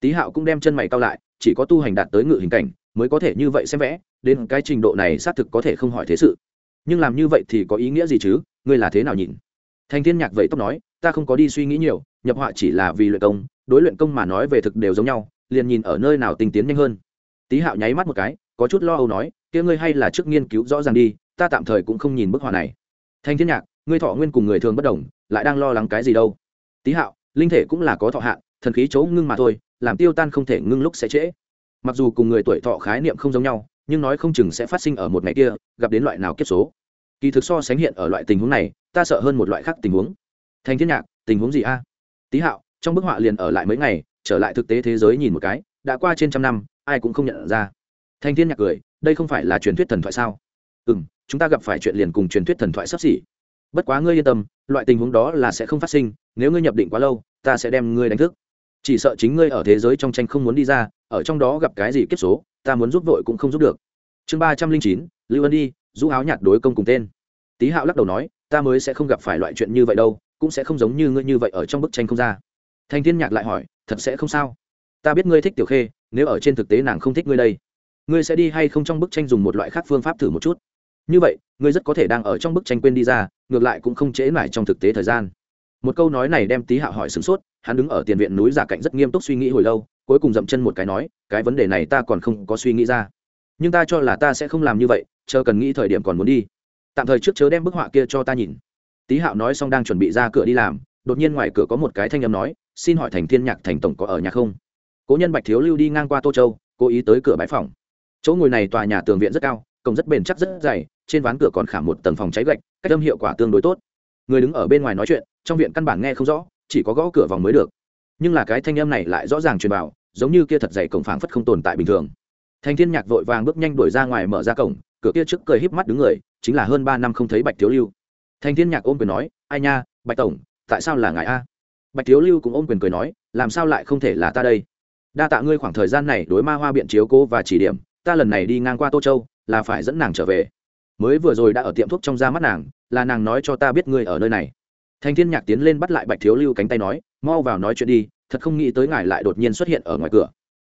Tý hạo cũng đem chân mày cao lại, chỉ có tu hành đạt tới ngự hình cảnh, mới có thể như vậy xem vẽ, đến cái trình độ này xác thực có thể không hỏi thế sự nhưng làm như vậy thì có ý nghĩa gì chứ? Ngươi là thế nào nhìn? Thành thiên nhạc vậy tóc nói, ta không có đi suy nghĩ nhiều, nhập họa chỉ là vì luyện công, đối luyện công mà nói về thực đều giống nhau, liền nhìn ở nơi nào tinh tiến nhanh hơn. Tý hạo nháy mắt một cái, có chút lo âu nói, kia ngươi hay là trước nghiên cứu rõ ràng đi, ta tạm thời cũng không nhìn bức họa này. Thanh thiên nhạc, ngươi thọ nguyên cùng người thường bất đồng, lại đang lo lắng cái gì đâu? Tý hạo, linh thể cũng là có thọ hạn, thần khí chỗ ngưng mà thôi, làm tiêu tan không thể ngưng lúc sẽ trễ. Mặc dù cùng người tuổi thọ khái niệm không giống nhau nhưng nói không chừng sẽ phát sinh ở một ngày kia, gặp đến loại nào kiếp số. Kỳ thực so sánh hiện ở loại tình huống này, ta sợ hơn một loại khác tình huống. Thành thiên nhạc, tình huống gì a? Tý hạo, trong bức họa liền ở lại mấy ngày, trở lại thực tế thế giới nhìn một cái, đã qua trên trăm năm, ai cũng không nhận ra. Thành thiên nhạc cười, đây không phải là truyền thuyết thần thoại sao? Ừ m chúng ta gặp phải chuyện liền cùng truyền thuyết thần thoại sắp xỉ. Bất quá ngươi yên tâm, loại tình huống đó là sẽ không phát sinh, nếu ngươi nhập định quá lâu, ta sẽ đem ngươi đánh thức. Chỉ sợ chính ngươi ở thế giới trong tranh không muốn đi ra, ở trong đó gặp cái gì kiếp số ta muốn giúp vội cũng không giúp được. Chương ba trăm linh chín, lưu ân đi, rũ áo nhạt đối công cùng tên. Tý hạo lắc đầu nói, ta mới sẽ không gặp phải loại chuyện như vậy đâu, cũng sẽ không giống như ngươi như vậy ở trong bức tranh không ra. Thành thiên nhạc lại hỏi, thật sẽ không sao? Ta biết ngươi thích tiểu khê, nếu ở trên thực tế nàng không thích ngươi đây, ngươi sẽ đi hay không trong bức tranh dùng một loại khác phương pháp thử một chút? Như vậy, ngươi rất có thể đang ở trong bức tranh quên đi ra, ngược lại cũng không trễ mãi trong thực tế thời gian. Một câu nói này đem tý hạo hỏi sửng sốt, hắn đứng ở tiền viện núi giả cạnh rất nghiêm túc suy nghĩ hồi lâu cuối cùng dậm chân một cái nói, cái vấn đề này ta còn không có suy nghĩ ra. Nhưng ta cho là ta sẽ không làm như vậy, chờ cần nghĩ thời điểm còn muốn đi. Tạm thời trước chớ đem bức họa kia cho ta nhìn. Tý hạo nói xong đang chuẩn bị ra cửa đi làm, đột nhiên ngoài cửa có một cái thanh âm nói, xin hỏi thành thiên nhạc thành tổng có ở nhà không? Cố nhân bạch thiếu lưu đi ngang qua tô châu, cố ý tới cửa bãi phòng. Chỗ ngồi này tòa nhà tường viện rất cao, cổng rất bền chắc rất dày, trên ván cửa còn khảm một tầng phòng cháy gạch, cách âm hiệu quả tương đối tốt. Người đứng ở bên ngoài nói chuyện, trong viện căn bản nghe không rõ, chỉ có gõ cửa vòng mới được nhưng là cái thanh âm này lại rõ ràng truyền vào, giống như kia thật dày cổng phảng phất không tồn tại bình thường. Thành thiên nhạc vội vàng bước nhanh đuổi ra ngoài mở ra cổng, cửa kia trước cười híp mắt đứng người, chính là hơn ba năm không thấy bạch thiếu lưu. Thành thiên nhạc ôm quyền nói, ai nha, bạch tổng, tại sao là ngài a? Bạch thiếu lưu cũng ôm quyền cười nói, làm sao lại không thể là ta đây? Đa tạ ngươi khoảng thời gian này đối ma hoa biện chiếu cố và chỉ điểm, ta lần này đi ngang qua tô châu, là phải dẫn nàng trở về. Mới vừa rồi đã ở tiệm thuốc trong da mắt nàng, là nàng nói cho ta biết ngươi ở nơi này. Thành thiên nhạc tiến lên bắt lại bạch thiếu lưu cánh tay nói mau vào nói chuyện đi, thật không nghĩ tới ngài lại đột nhiên xuất hiện ở ngoài cửa.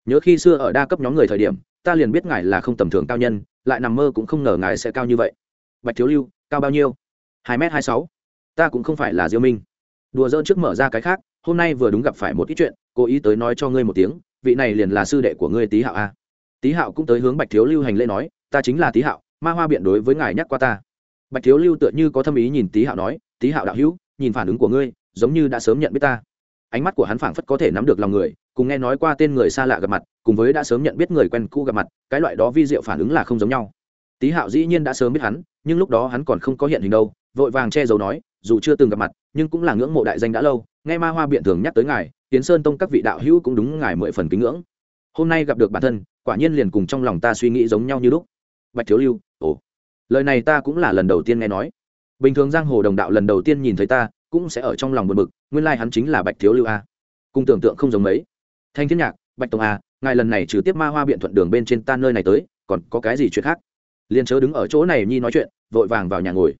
Nhớ khi xưa ở đa cấp nhóm người thời điểm, ta liền biết ngài là không tầm thường cao nhân, lại nằm mơ cũng không ngờ ngài sẽ cao như vậy. Bạch thiếu lưu, cao bao nhiêu? Hai m hai sáu. Ta cũng không phải là diêu minh. Đùa dỡn trước mở ra cái khác, hôm nay vừa đúng gặp phải một ít chuyện, cố ý tới nói cho ngươi một tiếng, vị này liền là sư đệ của ngươi tý hạo a. Tý hạo cũng tới hướng bạch thiếu lưu hành lễ nói, ta chính là tý hạo, ma hoa biện đối với ngài nhắc qua ta. Bạch thiếu lưu tựa như có thâm ý nhìn tý hạo nói, tý hạo đạo hữu, nhìn phản ứng của ngươi, giống như đã sớm nhận biết ta ánh mắt của hắn phảng phất có thể nắm được lòng người, cùng nghe nói qua tên người xa lạ gặp mặt, cùng với đã sớm nhận biết người quen cũ gặp mặt, cái loại đó vi diệu phản ứng là không giống nhau. Tý hạo dĩ nhiên đã sớm biết hắn, nhưng lúc đó hắn còn không có hiện hình đâu, vội vàng che giấu nói, dù chưa từng gặp mặt, nhưng cũng là ngưỡng mộ đại danh đã lâu, nghe ma hoa biện thường nhắc tới ngài, tiến sơn tông các vị đạo hữu cũng đúng ngài mười phần kính ngưỡng. Hôm nay gặp được bản thân, quả nhiên liền cùng trong lòng ta suy nghĩ giống nhau như lúc. Bạch thiếu lưu, ồ. Lời này ta cũng là lần đầu tiên nghe nói. Bình thường giang hồ đồng đạo lần đầu tiên nhìn thấy ta cũng sẽ ở trong lòng buồn bực, nguyên lai hắn chính là bạch thiếu lưu a. Cùng tưởng tượng không giống mấy. Thanh thiên nhạc, bạch tổng a, ngài lần này trừ tiếp ma hoa biện thuận đường bên trên ta nơi này tới, còn có cái gì chuyện khác? Liền chớ đứng ở chỗ này nhi nói chuyện, vội vàng vào nhà ngồi.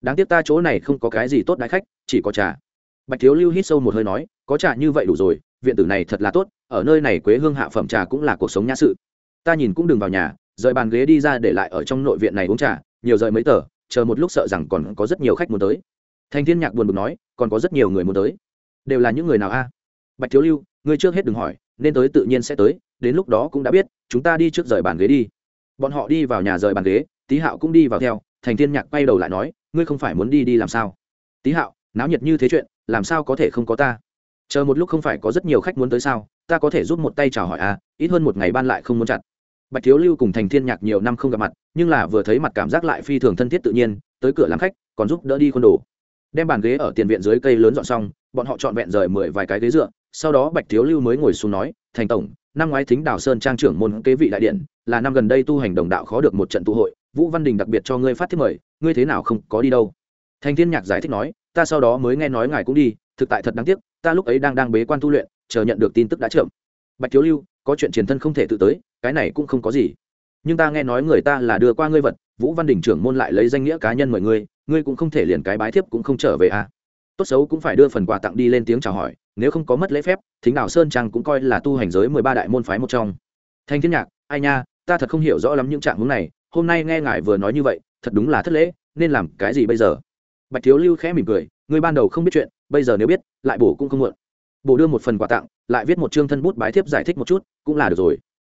Đáng tiếc ta chỗ này không có cái gì tốt đái khách, chỉ có trà. Bạch thiếu lưu hít sâu một hơi nói, có trà như vậy đủ rồi, viện tử này thật là tốt, ở nơi này quế hương hạ phẩm trà cũng là cuộc sống nhã sự. Ta nhìn cũng đừng vào nhà, rời bàn ghế đi ra để lại ở trong nội viện này uống trà, nhiều rời mấy tờ, chờ một lúc sợ rằng còn có rất nhiều khách muốn tới thanh thiên nhạc buồn bực nói, còn có rất nhiều người muốn tới. Đều là những người nào a? Bạch thiếu lưu, ngươi trước hết đừng hỏi, nên tới tự nhiên sẽ tới, đến lúc đó cũng đã biết, chúng ta đi trước rời bàn ghế đi. Bọn họ đi vào nhà rời bàn ghế, tý hạo cũng đi vào theo, thành thiên nhạc quay đầu lại nói, ngươi không phải muốn đi đi làm sao? Tý hạo, náo nhiệt như thế chuyện, làm sao có thể không có ta? Chờ một lúc không phải có rất nhiều khách muốn tới sao? Ta có thể giúp một tay chào hỏi à ít hơn một ngày ban lại không muốn chặt. Bạch thiếu lưu cùng thành thiên nhạc nhiều năm không gặp mặt, nhưng là vừa thấy mặt cảm giác lại phi thường thân thiết tự nhiên, tới cửa làm khách, còn giúp đỡ đi khuôn đồ đem bàn ghế ở tiền viện dưới cây lớn dọn xong, bọn họ chọn vẹn rời mười vài cái ghế dựa, sau đó bạch thiếu lưu mới ngồi xuống nói, thành tổng, năm ngoái thính đào sơn trang trưởng môn kế vị đại điện, là năm gần đây tu hành đồng đạo khó được một trận tụ hội, vũ văn đình đặc biệt cho ngươi phát thiết mời, ngươi thế nào không có đi đâu? Thành thiên nhạc giải thích nói, ta sau đó mới nghe nói ngài cũng đi, thực tại thật đáng tiếc, ta lúc ấy đang đang bế quan tu luyện, chờ nhận được tin tức đã chậm. Bạch thiếu lưu, có chuyện truyền thân không thể tự tới, cái này cũng không có gì. Nhưng ta nghe nói người ta là đưa qua ngươi vật, vũ văn đình trưởng môn lại lấy danh nghĩa cá nhân mời ngươi ngươi cũng không thể liền cái bái thiếp cũng không trở về à. Tốt xấu cũng phải đưa phần quà tặng đi lên tiếng chào hỏi, nếu không có mất lễ phép, thính nào sơn trang cũng coi là tu hành giới mười ba đại môn phái một trong. Thanh thiên nhạc, ai nha, ta thật không hiểu rõ lắm những trạng hướng này, hôm nay nghe ngài vừa nói như vậy, thật đúng là thất lễ, nên làm cái gì bây giờ? Bạch thiếu lưu khẽ mỉm cười, ngươi ban đầu không biết chuyện, bây giờ nếu biết, lại bổ cũng không muộn. Bổ đưa một phần quà tặng, lại viết một chương thân bút bái thiếp giải thích một chút, cũng là được rồi.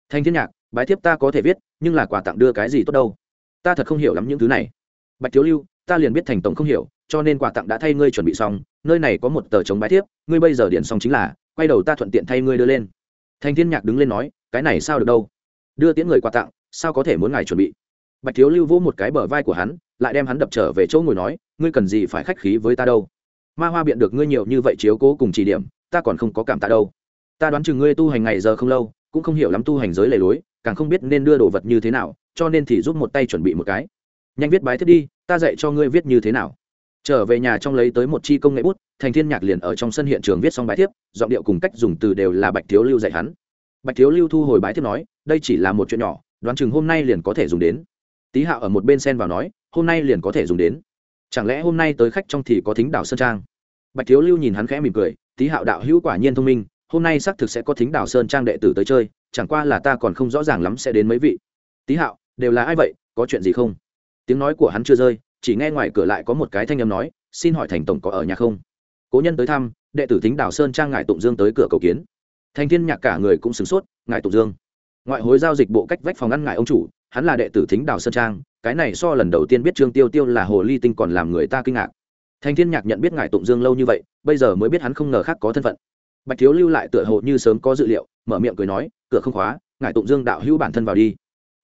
Thanh thiên nhạc, bái thiếp ta có thể viết, nhưng là quà tặng đưa cái gì tốt đâu? Ta thật không hiểu lắm những thứ này. Bạch thiếu lưu ta liền biết thành tổng không hiểu, cho nên quà tặng đã thay ngươi chuẩn bị xong, nơi này có một tờ chống bái thiếp, ngươi bây giờ điện xong chính là, quay đầu ta thuận tiện thay ngươi đưa lên. Thành thiên nhạc đứng lên nói, cái này sao được đâu? Đưa tiễn người quà tặng, sao có thể muốn ngài chuẩn bị? Bạch thiếu lưu vỗ một cái bờ vai của hắn, lại đem hắn đập trở về chỗ ngồi nói, ngươi cần gì phải khách khí với ta đâu? Ma hoa biện được ngươi nhiều như vậy chiếu cố cùng chỉ điểm, ta còn không có cảm tạ đâu. Ta đoán chừng ngươi tu hành ngày giờ không lâu, cũng không hiểu lắm tu hành giới lề lối, càng không biết nên đưa đồ vật như thế nào, cho nên thì giúp một tay chuẩn bị một cái nhanh viết bài thiết đi, ta dạy cho ngươi viết như thế nào. Trở về nhà trong lấy tới một chi công nghệ bút, thành thiên nhạc liền ở trong sân hiện trường viết xong bài thiếp, giọng điệu cùng cách dùng từ đều là bạch thiếu lưu dạy hắn. Bạch thiếu lưu thu hồi bài thiếp nói, đây chỉ là một chuyện nhỏ, đoán chừng hôm nay liền có thể dùng đến. Tý hạo ở một bên sen vào nói, hôm nay liền có thể dùng đến. Chẳng lẽ hôm nay tới khách trong thì có thính đảo sơn trang? Bạch thiếu lưu nhìn hắn khẽ mỉm cười, tý hạo đạo hữu quả nhiên thông minh, hôm nay xác thực sẽ có thính đảo sơn trang đệ tử tới chơi, chẳng qua là ta còn không rõ ràng lắm sẽ đến mấy vị. Tý hạo, đều là ai vậy, có chuyện gì không? Tiếng nói của hắn chưa rơi, chỉ nghe ngoài cửa lại có một cái thanh âm nói, xin hỏi thành tổng có ở nhà không? Cố nhân tới thăm, đệ tử thính đảo sơn trang ngài tụng dương tới cửa cầu kiến. Thành thiên nhạc cả người cũng sửng sốt ngài tụng dương. Ngoại hối giao dịch bộ cách vách phòng ngăn ngài ông chủ, hắn là đệ tử thính đảo sơn trang, cái này so lần đầu tiên biết trương tiêu tiêu là hồ ly tinh còn làm người ta kinh ngạc. Thành thiên nhạc nhận biết ngài tụng dương lâu như vậy, bây giờ mới biết hắn không ngờ khác có thân phận. Bạch thiếu lưu lại tựa hồ như sớm có dự liệu, mở miệng cười nói, cửa không khóa ngài tụng dương đạo hữu bản thân vào đi.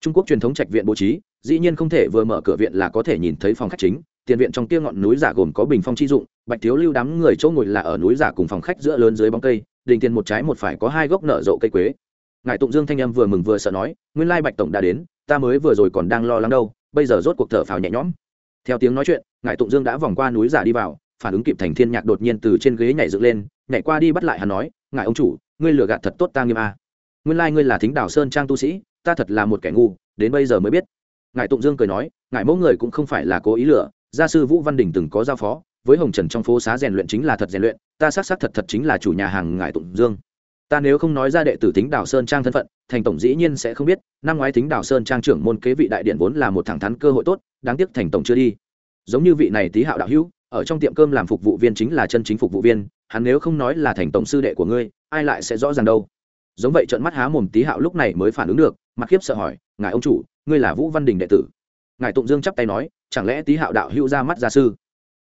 Trung quốc truyền thống trạch viện bố trí dĩ nhiên không thể vừa mở cửa viện là có thể nhìn thấy phòng khách chính, tiền viện trong kia ngọn núi giả gồm có bình phong chi dụng, bạch thiếu lưu đám người chỗ ngồi là ở núi giả cùng phòng khách giữa lớn dưới bóng cây đình tiền một trái một phải có hai gốc nở rộ cây quế. Ngài tụng dương thanh em vừa mừng vừa sợ nói, nguyên lai bạch tổng đã đến, ta mới vừa rồi còn đang lo lắng đâu, bây giờ rốt cuộc thở phào nhẹ nhõm. Theo tiếng nói chuyện, ngài tụng dương đã vòng qua núi giả đi vào, phản ứng kịp thành thiên nhạc đột nhiên từ trên ghế nhảy dựng lên, nhảy qua đi bắt lại hắn nói, ngài ông chủ, ngươi lừa gạt thật tốt ta nghiêm a. Nguyên lai ngươi là thính đảo sơn trang tu sĩ, ta thật là một kẻ ngu, đến bây giờ mới biết ngài tụng dương cười nói, ngài mẫu người cũng không phải là cố ý lừa, gia sư vũ văn đình từng có giao phó, với hồng trần trong phố xá rèn luyện chính là thật rèn luyện, ta xác xác thật thật chính là chủ nhà hàng ngài tụng dương. Ta nếu không nói ra đệ tử tính đảo sơn trang thân phận, thành tổng dĩ nhiên sẽ không biết, năm ngoái tính đảo sơn trang trưởng môn kế vị đại điện vốn là một thẳng thắn cơ hội tốt, đáng tiếc thành tổng chưa đi. Giống như vị này tý hạo đạo hữu, ở trong tiệm cơm làm phục vụ viên chính là chân chính phục vụ viên, hắn nếu không nói là thành tổng sư đệ của ngươi, ai lại sẽ rõ ràng đâu. Giống vậy trận mắt há mồm tý hạo lúc này mới phản ứng được, mặt khiếp sợ hỏi, ngài ông chủ ngươi là vũ văn đình đệ tử. Ngài tụng dương chắp tay nói, chẳng lẽ tý hạo đạo hữu ra mắt gia sư?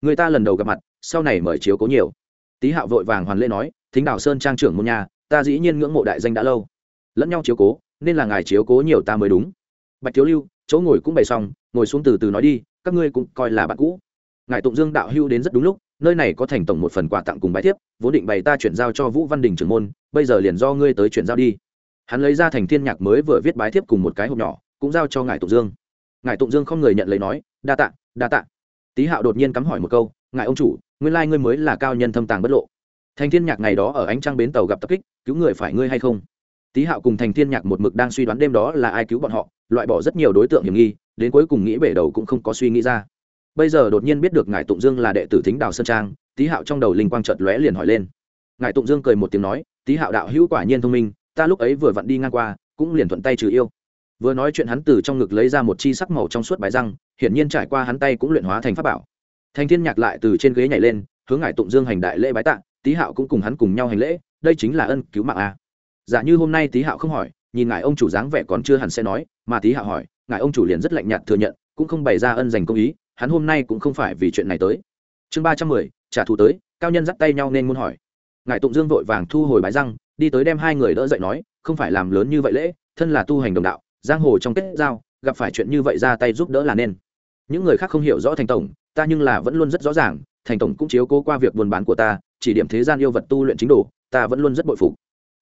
Người ta lần đầu gặp mặt, sau này mời chiếu cố nhiều. Tý hạo vội vàng hoàn lễ nói, thính đảo sơn trang trưởng môn nhà, ta dĩ nhiên ngưỡng mộ đại danh đã lâu. Lẫn nhau chiếu cố, nên là ngài chiếu cố nhiều ta mới đúng. Bạch thiếu lưu, chỗ ngồi cũng bày xong, ngồi xuống từ từ nói đi, các ngươi cũng coi là bạn cũ. Ngài tụng dương đạo hưu đến rất đúng lúc, nơi này có thành tổng một phần quà tặng cùng bài thiếp, vốn định bày ta chuyển giao cho vũ văn đình trưởng môn, bây giờ liền do ngươi tới chuyển giao đi. Hắn lấy ra thành thiên nhạc mới vừa viết bái thiếp cùng một cái hộp nhỏ cũng giao cho ngài tụng dương. Ngài tụng dương không người nhận lấy nói, đa tạ đa tạ. Tý hạo đột nhiên cắm hỏi một câu, ngài ông chủ, nguyên lai ngươi mới là cao nhân thâm tàng bất lộ. Thành thiên nhạc ngày đó ở ánh trăng bến tàu gặp tập kích, cứu người phải ngươi hay không? Tý hạo cùng thành thiên nhạc một mực đang suy đoán đêm đó là ai cứu bọn họ, loại bỏ rất nhiều đối tượng hiểm nghi, đến cuối cùng nghĩ bể đầu cũng không có suy nghĩ ra. Bây giờ đột nhiên biết được ngài tụng dương là đệ tử thính đào sơn trang, tý hạo trong đầu linh quang chợt lóe liền hỏi lên. Ngài tụng dương cười một tiếng nói, tý hạo đạo hữu quả nhiên thông minh, ta lúc ấy vừa vặn đi ngang qua, cũng liền thuận tay trừ yêu vừa nói chuyện hắn từ trong ngực lấy ra một chi sắc màu trong suốt bài răng, hiển nhiên trải qua hắn tay cũng luyện hóa thành pháp bảo. Thành thiên nhạc lại từ trên ghế nhảy lên, hướng ngài tụng dương hành đại lễ bái tạ, tý hạo cũng cùng hắn cùng nhau hành lễ, đây chính là ân cứu mạng a. Giả như hôm nay tý hạo không hỏi, nhìn ngài ông chủ dáng vẻ còn chưa hẳn sẽ nói, mà tý hạo hỏi ngài ông chủ liền rất lạnh nhạt thừa nhận, cũng không bày ra ân dành công ý, hắn hôm nay cũng không phải vì chuyện này tới. Chương ba trăm mười, trả thù tới, cao nhân dắt tay nhau nên muốn hỏi. Ngài tụng dương vội vàng thu hồi bái răng, đi tới đem hai người đỡ dậy nói, không phải làm lớn như vậy lễ, thân là tu hành đồng đạo giang hồ trong kết giao, gặp phải chuyện như vậy ra tay giúp đỡ là nên. Những người khác không hiểu rõ thành tổng, ta nhưng là vẫn luôn rất rõ ràng, thành tổng cũng chiếu cố qua việc buôn bán của ta, chỉ điểm thế gian yêu vật tu luyện chính đồ, ta vẫn luôn rất bội phục.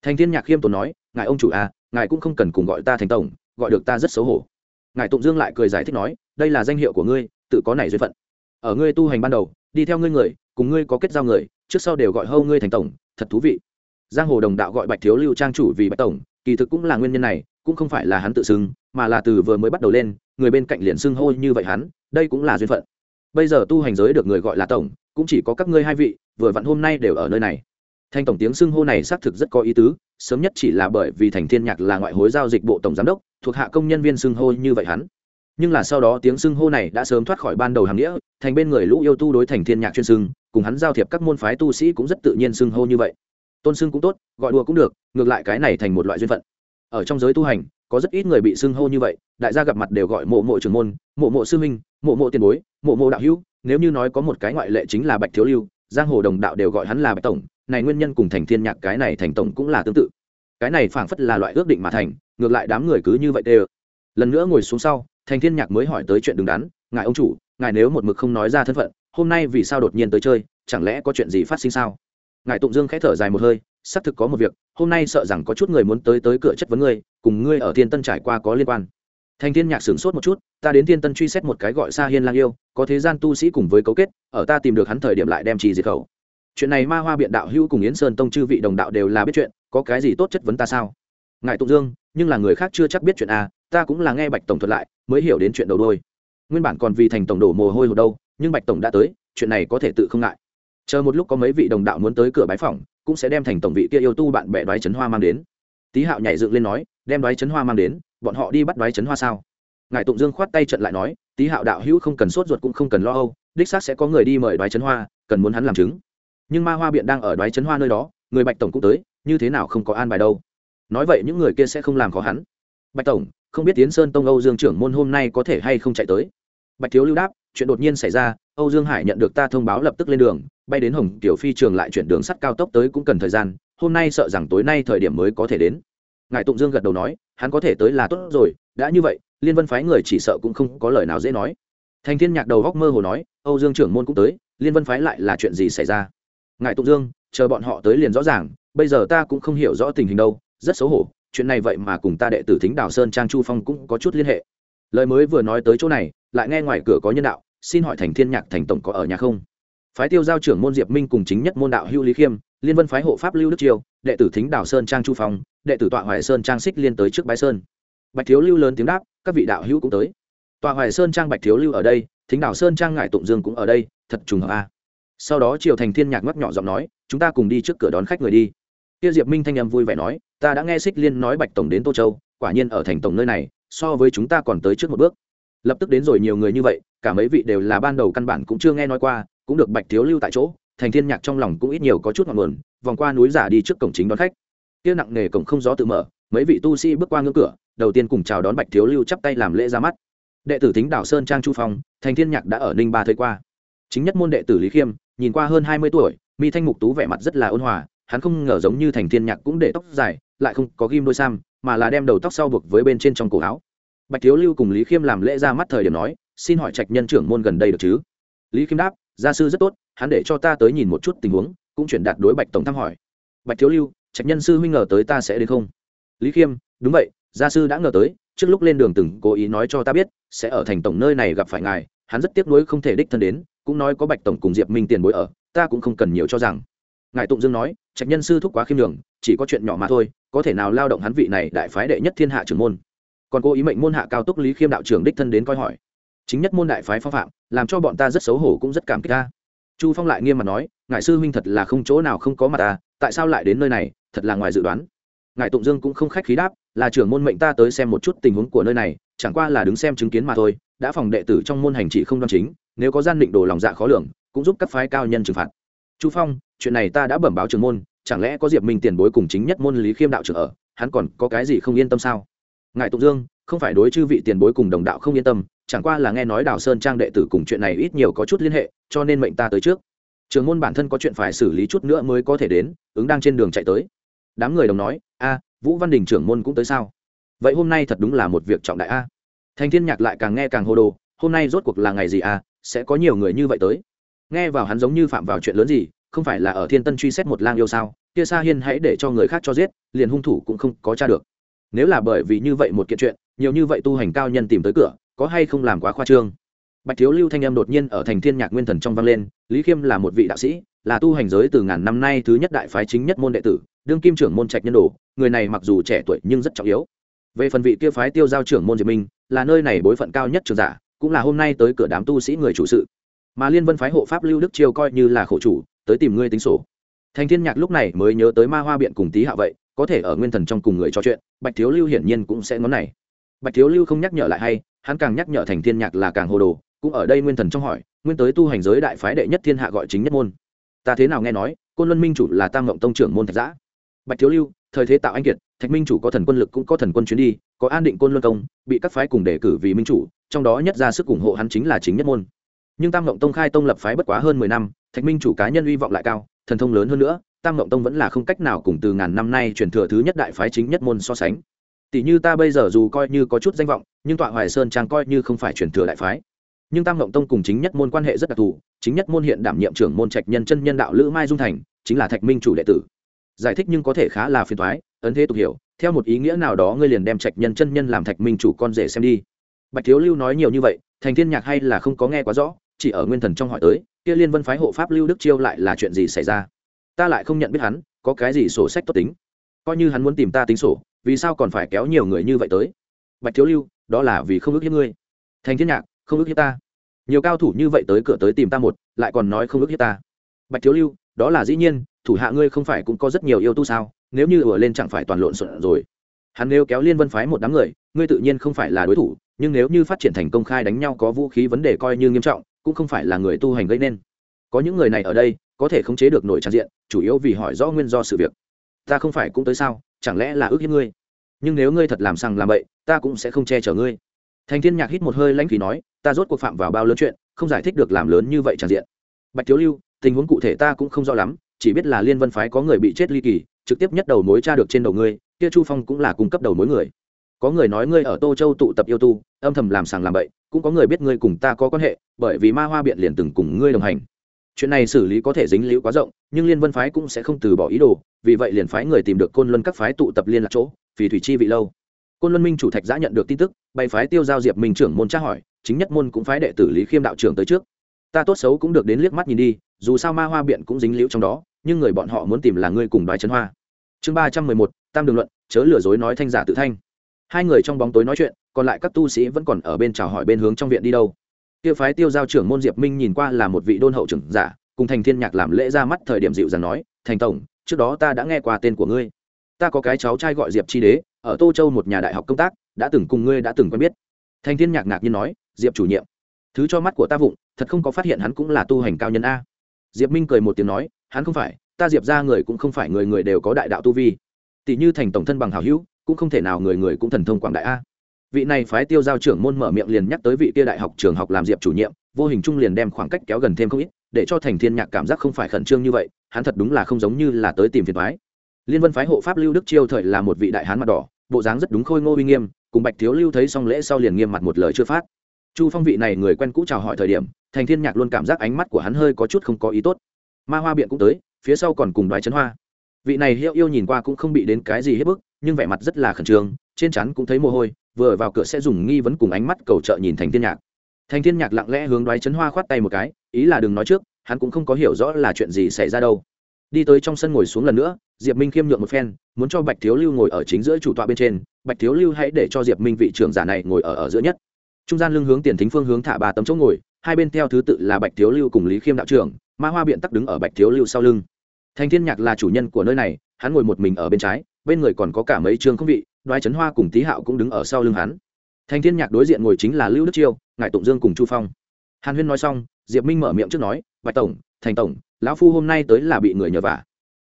Thành thiên nhạc khiêm tốn nói, ngài ông chủ à ngài cũng không cần cùng gọi ta thành tổng, gọi được ta rất xấu hổ. Ngài tụng dương lại cười giải thích nói, đây là danh hiệu của ngươi, tự có này duyên phận. Ở ngươi tu hành ban đầu, đi theo ngươi người, cùng ngươi có kết giao người, trước sau đều gọi hâu ngươi thành tổng, thật thú vị. Giang hồ đồng đạo gọi bạch thiếu lưu trang chủ vì bạch tổng kỳ thực cũng là nguyên nhân này, cũng không phải là hắn tự xưng, mà là từ vừa mới bắt đầu lên, người bên cạnh liền xưng hô như vậy hắn, đây cũng là duyên phận. Bây giờ tu hành giới được người gọi là tổng, cũng chỉ có các ngươi hai vị, vừa vặn hôm nay đều ở nơi này. Thanh tổng tiếng xưng hô này xác thực rất có ý tứ, sớm nhất chỉ là bởi vì thành thiên nhạc là ngoại hối giao dịch bộ tổng giám đốc, thuộc hạ công nhân viên xưng hô như vậy hắn. Nhưng là sau đó tiếng xưng hô này đã sớm thoát khỏi ban đầu hàm nghĩa, thành bên người lũ yêu tu đối thành thiên nhạc chuyên xưng, cùng hắn giao thiệp các môn phái tu sĩ cũng rất tự nhiên xưng hô như vậy tôn xưng cũng tốt, gọi đùa cũng được, ngược lại cái này thành một loại duyên phận. Ở trong giới tu hành, có rất ít người bị xưng hô như vậy, đại gia gặp mặt đều gọi mộ mộ trưởng môn, mộ mộ sư minh mộ mộ tiền bối, mộ mộ đạo hữu, nếu như nói có một cái ngoại lệ chính là bạch thiếu lưu, giang hồ đồng đạo đều gọi hắn là bạch tổng, này nguyên nhân cùng thành thiên nhạc cái này thành tổng cũng là tương tự. Cái này phảng phất là loại ước định mà thành, ngược lại đám người cứ như vậy đều. Lần nữa ngồi xuống sau, thành thiên nhạc mới hỏi tới chuyện đứng đắn, ngài ông chủ, ngài nếu một mực không nói ra thân phận, hôm nay vì sao đột nhiên tới chơi, chẳng lẽ có chuyện gì phát sinh sao? Ngài tụng dương khẽ thở dài một hơi, xác thực có một việc, hôm nay sợ rằng có chút người muốn tới tới cửa chất vấn ngươi, cùng ngươi ở thiên tân trải qua có liên quan. Thành thiên nhạc sửng sốt một chút, ta đến thiên tân truy xét một cái gọi xa hiên lang yêu, có thế gian tu sĩ cùng với cấu kết, ở ta tìm được hắn thời điểm lại đem trì diệt khẩu. Chuyện này ma hoa biện đạo hữu cùng yến sơn tông chư vị đồng đạo đều là biết chuyện, có cái gì tốt chất vấn ta sao? Ngài tụng dương, nhưng là người khác chưa chắc biết chuyện a ta cũng là nghe bạch tổng thuật lại, mới hiểu đến chuyện đầu đôi nguyên bản còn vì thành tổng đổ mồ hôi hồi đâu, nhưng bạch tổng đã tới, chuyện này có thể tự không ngại chờ một lúc có mấy vị đồng đạo muốn tới cửa bái phòng cũng sẽ đem thành tổng vị kia yêu tu bạn bè đoái chấn hoa mang đến. Tý hạo nhảy dựng lên nói, đem đoái chấn hoa mang đến, bọn họ đi bắt đoái chấn hoa sao? Ngài tụng dương khoát tay trận lại nói tý hạo đạo hữu không cần sốt ruột cũng không cần lo âu, đích xác sẽ có người đi mời đoái chấn hoa, cần muốn hắn làm chứng. Nhưng ma hoa biện đang ở đoái chấn hoa nơi đó, người bạch tổng cũng tới, như thế nào không có an bài đâu. Nói vậy những người kia sẽ không làm khó hắn. Bạch tổng, không biết tiến sơn tông âu dương trưởng môn hôm nay có thể hay không chạy tới? Bạch thiếu lưu đáp chuyện đột nhiên xảy ra, âu dương hải nhận được ta thông báo lập tức lên đường, bay đến hồng tiểu phi trường lại chuyển đường sắt cao tốc tới cũng cần thời gian, hôm nay sợ rằng tối nay thời điểm mới có thể đến. Ngài tụng dương gật đầu nói, hắn có thể tới là tốt rồi, đã như vậy, liên vân phái người chỉ sợ cũng không có lời nào dễ nói. Thành thiên nhạc đầu góc mơ hồ nói, âu dương trưởng môn cũng tới, liên vân phái lại là chuyện gì xảy ra? Ngài tụng dương, chờ bọn họ tới liền rõ ràng, bây giờ ta cũng không hiểu rõ tình hình đâu, rất xấu hổ, chuyện này vậy mà cùng ta đệ tử thính đào sơn trang chu phong cũng có chút liên hệ. Lời mới vừa nói tới chỗ này lại nghe ngoài cửa có nhân đạo, xin hỏi thành thiên nhạc thành tổng có ở nhà không? Phái tiêu giao trưởng môn diệp minh cùng chính nhất môn đạo hữu lý khiêm, liên vân phái hộ pháp lưu đức triều, đệ tử thính đảo sơn trang chu phong, đệ tử tọa hoài sơn trang xích liên tới trước bái sơn. Bạch thiếu lưu lớn tiếng đáp, các vị đạo hữu cũng tới. Tọa hoài sơn trang bạch thiếu lưu ở đây, thính đảo sơn trang ngải tụng dương cũng ở đây, thật trùng hợp a. Sau đó triều thành thiên nhạc ngắt nhỏ giọng nói, chúng ta cùng đi trước cửa đón khách người đi. Kia diệp minh thanh em vui vẻ nói, ta đã nghe xích liên nói bạch tổng đến tô châu, quả nhiên ở thành tổng nơi này, so với chúng ta còn tới trước một bước lập tức đến rồi nhiều người như vậy, cả mấy vị đều là ban đầu căn bản cũng chưa nghe nói qua, cũng được bạch thiếu lưu tại chỗ, thành thiên nhạc trong lòng cũng ít nhiều có chút ngọn nguồn, vòng qua núi giả đi trước cổng chính đón khách. Kia nặng nề cổng không gió tự mở, mấy vị tu sĩ bước qua ngưỡng cửa, đầu tiên cùng chào đón bạch thiếu lưu chắp tay làm lễ ra mắt. Đệ tử thính đảo sơn trang chu phong, thành thiên nhạc đã ở ninh ba thời qua. Chính nhất môn đệ tử lý khiêm, nhìn qua hơn hai mươi tuổi, mi thanh mục tú vẻ mặt rất là ôn hòa, hắn không ngờ giống như thành thiên nhạc cũng để tóc dài, lại không có ghim đôi sam, mà là đem đầu tóc sau buộc với bên trên trong cổ áo bạch thiếu lưu cùng lý khiêm làm lễ ra mắt thời điểm nói, xin hỏi trạch nhân trưởng môn gần đây được chứ? Lý khiêm đáp, gia sư rất tốt, hắn để cho ta tới nhìn một chút tình huống, cũng chuyển đạt đối bạch tổng thăm hỏi. Bạch thiếu lưu, trạch nhân sư huynh ngờ tới ta sẽ đến không? Lý khiêm, đúng vậy, gia sư đã ngờ tới, trước lúc lên đường từng cố ý nói cho ta biết, sẽ ở thành tổng nơi này gặp phải ngài, hắn rất tiếc nuối không thể đích thân đến, cũng nói có bạch tổng cùng diệp minh tiền bối ở, ta cũng không cần nhiều cho rằng. Ngài tụng dương nói, trạch nhân sư thúc quá khiêm đường chỉ có chuyện nhỏ mà thôi, có thể nào lao động hắn vị này đại phái đệ nhất thiên hạ trưởng môn? Còn cô ý mệnh môn hạ cao túc lý khiêm đạo trưởng đích thân đến coi hỏi. Chính nhất môn đại phái phong phạm, làm cho bọn ta rất xấu hổ cũng rất cảm kích ta. Chu phong lại nghiêm mặt nói, ngài sư huynh thật là không chỗ nào không có mặt ta, tại sao lại đến nơi này, thật là ngoài dự đoán. Ngài tụng dương cũng không khách khí đáp, là trưởng môn mệnh ta tới xem một chút tình huống của nơi này, chẳng qua là đứng xem chứng kiến mà thôi, đã phòng đệ tử trong môn hành trị không đoan chính, nếu có gian định đồ lòng dạ khó lường, cũng giúp các phái cao nhân trừng phạt. Chu phong, chuyện này ta đã bẩm báo trưởng môn, chẳng lẽ có diệp minh tiền bối cùng chính nhất môn lý khiêm đạo trưởng ở, hắn còn có cái gì không yên tâm sao? Ngài tụng dương, không phải đối chư vị tiền bối cùng đồng đạo không yên tâm, chẳng qua là nghe nói đào sơn trang đệ tử cùng chuyện này ít nhiều có chút liên hệ, cho nên mệnh ta tới trước. Trường môn bản thân có chuyện phải xử lý chút nữa mới có thể đến, ứng đang trên đường chạy tới. Đám người đồng nói, a, vũ văn đình trưởng môn cũng tới sao? Vậy hôm nay thật đúng là một việc trọng đại a. Thành thiên nhạc lại càng nghe càng hô đồ, hôm nay rốt cuộc là ngày gì a? Sẽ có nhiều người như vậy tới. Nghe vào hắn giống như phạm vào chuyện lớn gì, không phải là ở thiên tân truy xét một lang yêu sao? Kia sa hiên hãy để cho người khác cho giết, liền hung thủ cũng không có tra được nếu là bởi vì như vậy một kiện chuyện, nhiều như vậy tu hành cao nhân tìm tới cửa, có hay không làm quá khoa trương? Bạch thiếu lưu thanh em đột nhiên ở thành thiên nhạc nguyên thần trong vang lên, lý khiêm là một vị đạo sĩ, là tu hành giới từ ngàn năm nay thứ nhất đại phái chính nhất môn đệ tử, đương kim trưởng môn trạch nhân đồ, người này mặc dù trẻ tuổi nhưng rất trọng yếu. Về phần vị kia phái tiêu giao trưởng môn diệp minh, là nơi này bối phận cao nhất trường giả, cũng là hôm nay tới cửa đám tu sĩ người chủ sự. Mà liên vân phái hộ pháp lưu đức chiêu coi như là khổ chủ, tới tìm ngươi tính sổ. Thành thiên nhạc lúc này mới nhớ tới ma hoa biện cùng tý hạ vậy có thể ở nguyên thần trong cùng người trò chuyện, bạch thiếu lưu hiển nhiên cũng sẽ ngón này. Bạch thiếu lưu không nhắc nhở lại hay, hắn càng nhắc nhở thành thiên nhạc là càng hồ đồ, cũng ở đây nguyên thần trong hỏi, nguyên tới tu hành giới đại phái đệ nhất thiên hạ gọi chính nhất môn. Ta thế nào nghe nói, côn luân minh chủ là tam ngộng tông trưởng môn thạch giã. Bạch thiếu lưu, thời thế tạo anh kiệt, thạch minh chủ có thần quân lực cũng có thần quân chuyến đi, có an định côn luân công, bị các phái cùng đề cử vì minh chủ, trong đó nhất ra sức ủng hộ hắn chính là chính nhất môn nhưng tam mộng tông khai tông lập phái bất quá hơn mười năm, thạch minh chủ cá nhân hy vọng lại cao, thần thông lớn hơn nữa, tam mộng tông vẫn là không cách nào cùng từ ngàn năm nay truyền thừa thứ nhất đại phái chính nhất môn so sánh. Tỷ như ta bây giờ dù coi như có chút danh vọng, nhưng tọa hoài sơn trang coi như không phải truyền thừa đại phái. Nhưng tam mộng tông cùng chính nhất môn quan hệ rất đặc thù, chính nhất môn hiện đảm nhiệm trưởng môn trạch nhân chân nhân đạo lữ mai dung thành, chính là thạch minh chủ đệ tử. Giải thích nhưng có thể khá là phiền thoái ấn thế tục hiểu, theo một ý nghĩa nào đó ngươi liền đem trạch nhân chân nhân làm thạch minh chủ con rể xem đi. Bạch thiếu lưu nói nhiều như vậy, thành thiên nhạc hay là không có nghe quá rõ chỉ ở nguyên thần trong hỏi tới, kia liên vân phái hộ pháp lưu đức chiêu lại là chuyện gì xảy ra? Ta lại không nhận biết hắn, có cái gì sổ sách tốt tính? Coi như hắn muốn tìm ta tính sổ, vì sao còn phải kéo nhiều người như vậy tới? Bạch thiếu lưu, đó là vì không ước hiếp ngươi. Thành thiên nhạc, không ước hiếp ta. Nhiều cao thủ như vậy tới cửa tới tìm ta một, lại còn nói không ước hiếp ta. Bạch thiếu lưu, đó là dĩ nhiên, thủ hạ ngươi không phải cũng có rất nhiều yêu tu sao? Nếu như ủa lên chẳng phải toàn lộn xộn rồi. Hắn nếu kéo liên vân phái một đám người, ngươi tự nhiên không phải là đối thủ, nhưng nếu như phát triển thành công khai đánh nhau có vũ khí vấn đề coi như nghiêm trọng cũng không phải là người tu hành gây nên. Có những người này ở đây, có thể khống chế được nổi tràn diện, chủ yếu vì hỏi rõ nguyên do sự việc. Ta không phải cũng tới sao, chẳng lẽ là ước hiếp ngươi? Nhưng nếu ngươi thật làm sằng làm bậy, ta cũng sẽ không che chở ngươi. Thành thiên nhạc hít một hơi lãnh khí nói, ta rốt cuộc phạm vào bao lớn chuyện, không giải thích được làm lớn như vậy tràn diện. Bạch thiếu lưu, tình huống cụ thể ta cũng không rõ lắm, chỉ biết là liên vân phái có người bị chết ly kỳ, trực tiếp nhất đầu mối tra được trên đầu ngươi, kia chu phong cũng là cung cấp đầu mối người. Có người nói ngươi ở tô châu tụ tập yêu tu, âm thầm làm sàng làm bậy cũng có người biết ngươi cùng ta có quan hệ, bởi vì ma hoa biện liền từng cùng ngươi đồng hành. Chuyện này xử lý có thể dính liễu quá rộng, nhưng liên vân phái cũng sẽ không từ bỏ ý đồ, vì vậy liền phái người tìm được côn luân các phái tụ tập liên lạc chỗ, vì thủy chi vị lâu. Côn luân minh chủ thạch giã nhận được tin tức, bày phái tiêu giao diệp minh trưởng môn tra hỏi, chính nhất môn cũng phái đệ tử lý khiêm đạo trưởng tới trước. Ta tốt xấu cũng được đến liếc mắt nhìn đi, dù sao ma hoa biện cũng dính liễu trong đó, nhưng người bọn họ muốn tìm là ngươi cùng đoái trấn hoa. Chương ba trăm mười một, tam đường luận, chớ lừa dối nói thanh giả tự thanh. Hai người trong bóng tối nói chuyện còn lại các tu sĩ vẫn còn ở bên chào hỏi bên hướng trong viện đi đâu. Kia phái tiêu giao trưởng môn diệp minh nhìn qua là một vị đôn hậu trưởng giả, cùng thành thiên nhạc làm lễ ra mắt thời điểm dịu dàng nói, thành tổng, trước đó ta đã nghe qua tên của ngươi. Ta có cái cháu trai gọi diệp chi đế, ở tô châu một nhà đại học công tác, đã từng cùng ngươi đã từng quen biết. Thành thiên nhạc ngạc nhiên nói, diệp chủ nhiệm, thứ cho mắt của ta vụng, thật không có phát hiện hắn cũng là tu hành cao nhân a. Diệp minh cười một tiếng nói, hắn không phải, ta diệp ra người cũng không phải người người đều có đại đạo tu vi. Tỷ như thành tổng thân bằng hảo hữu, cũng không thể nào người người cũng thần thông quảng đại a vị này phái tiêu giao trưởng môn mở miệng liền nhắc tới vị kia đại học trường học làm diệp chủ nhiệm, vô hình chung liền đem khoảng cách kéo gần thêm không ít, để cho thành thiên nhạc cảm giác không phải khẩn trương như vậy, hắn thật đúng là không giống như là tới tìm phiền phái liên vân phái hộ pháp lưu đức chiêu thời là một vị đại hán mặt đỏ, bộ dáng rất đúng khôi ngô uy nghiêm, cùng bạch thiếu lưu thấy xong lễ sau liền nghiêm mặt một lời chưa phát. Chu phong vị này người quen cũ chào hỏi thời điểm, thành thiên nhạc luôn cảm giác ánh mắt của hắn hơi có chút không có ý tốt. Ma hoa biện cũng tới, phía sau còn cùng đoái chấn hoa. Vị này hiệu yêu nhìn qua cũng không bị đến cái gì hết bức, nhưng vẻ mặt rất là khẩn trương, trên chắn cũng thấy mồ hôi vừa vào cửa sẽ dùng nghi vấn cùng ánh mắt cầu trợ nhìn thành thiên nhạc. Thành thiên nhạc lặng lẽ hướng đoái chấn hoa khoát tay một cái, ý là đừng nói trước, hắn cũng không có hiểu rõ là chuyện gì xảy ra đâu. Đi tới trong sân ngồi xuống lần nữa, diệp minh khiêm nhượng một phen, muốn cho bạch thiếu lưu ngồi ở chính giữa chủ tọa bên trên, bạch thiếu lưu hãy để cho diệp minh vị trưởng giả này ngồi ở ở giữa nhất. Trung gian lưng hướng tiền thính phương hướng thả ba tấm chỗ ngồi, hai bên theo thứ tự là bạch thiếu lưu cùng lý khiêm đạo trưởng, ma hoa biện tắc đứng ở bạch thiếu lưu sau lưng. Thành thiên nhạc là chủ nhân của nơi này, hắn ngồi một mình ở bên trái bên người còn có cả mấy trường không vị, đoái trấn hoa cùng tý hạo cũng đứng ở sau lưng hắn. Thành thiên nhạc đối diện ngồi chính là lưu đức chiêu ngài tụng dương cùng chu phong. Hàn huyên nói xong, diệp minh mở miệng trước nói, bạch tổng, thành tổng, lão phu hôm nay tới là bị người nhờ vả.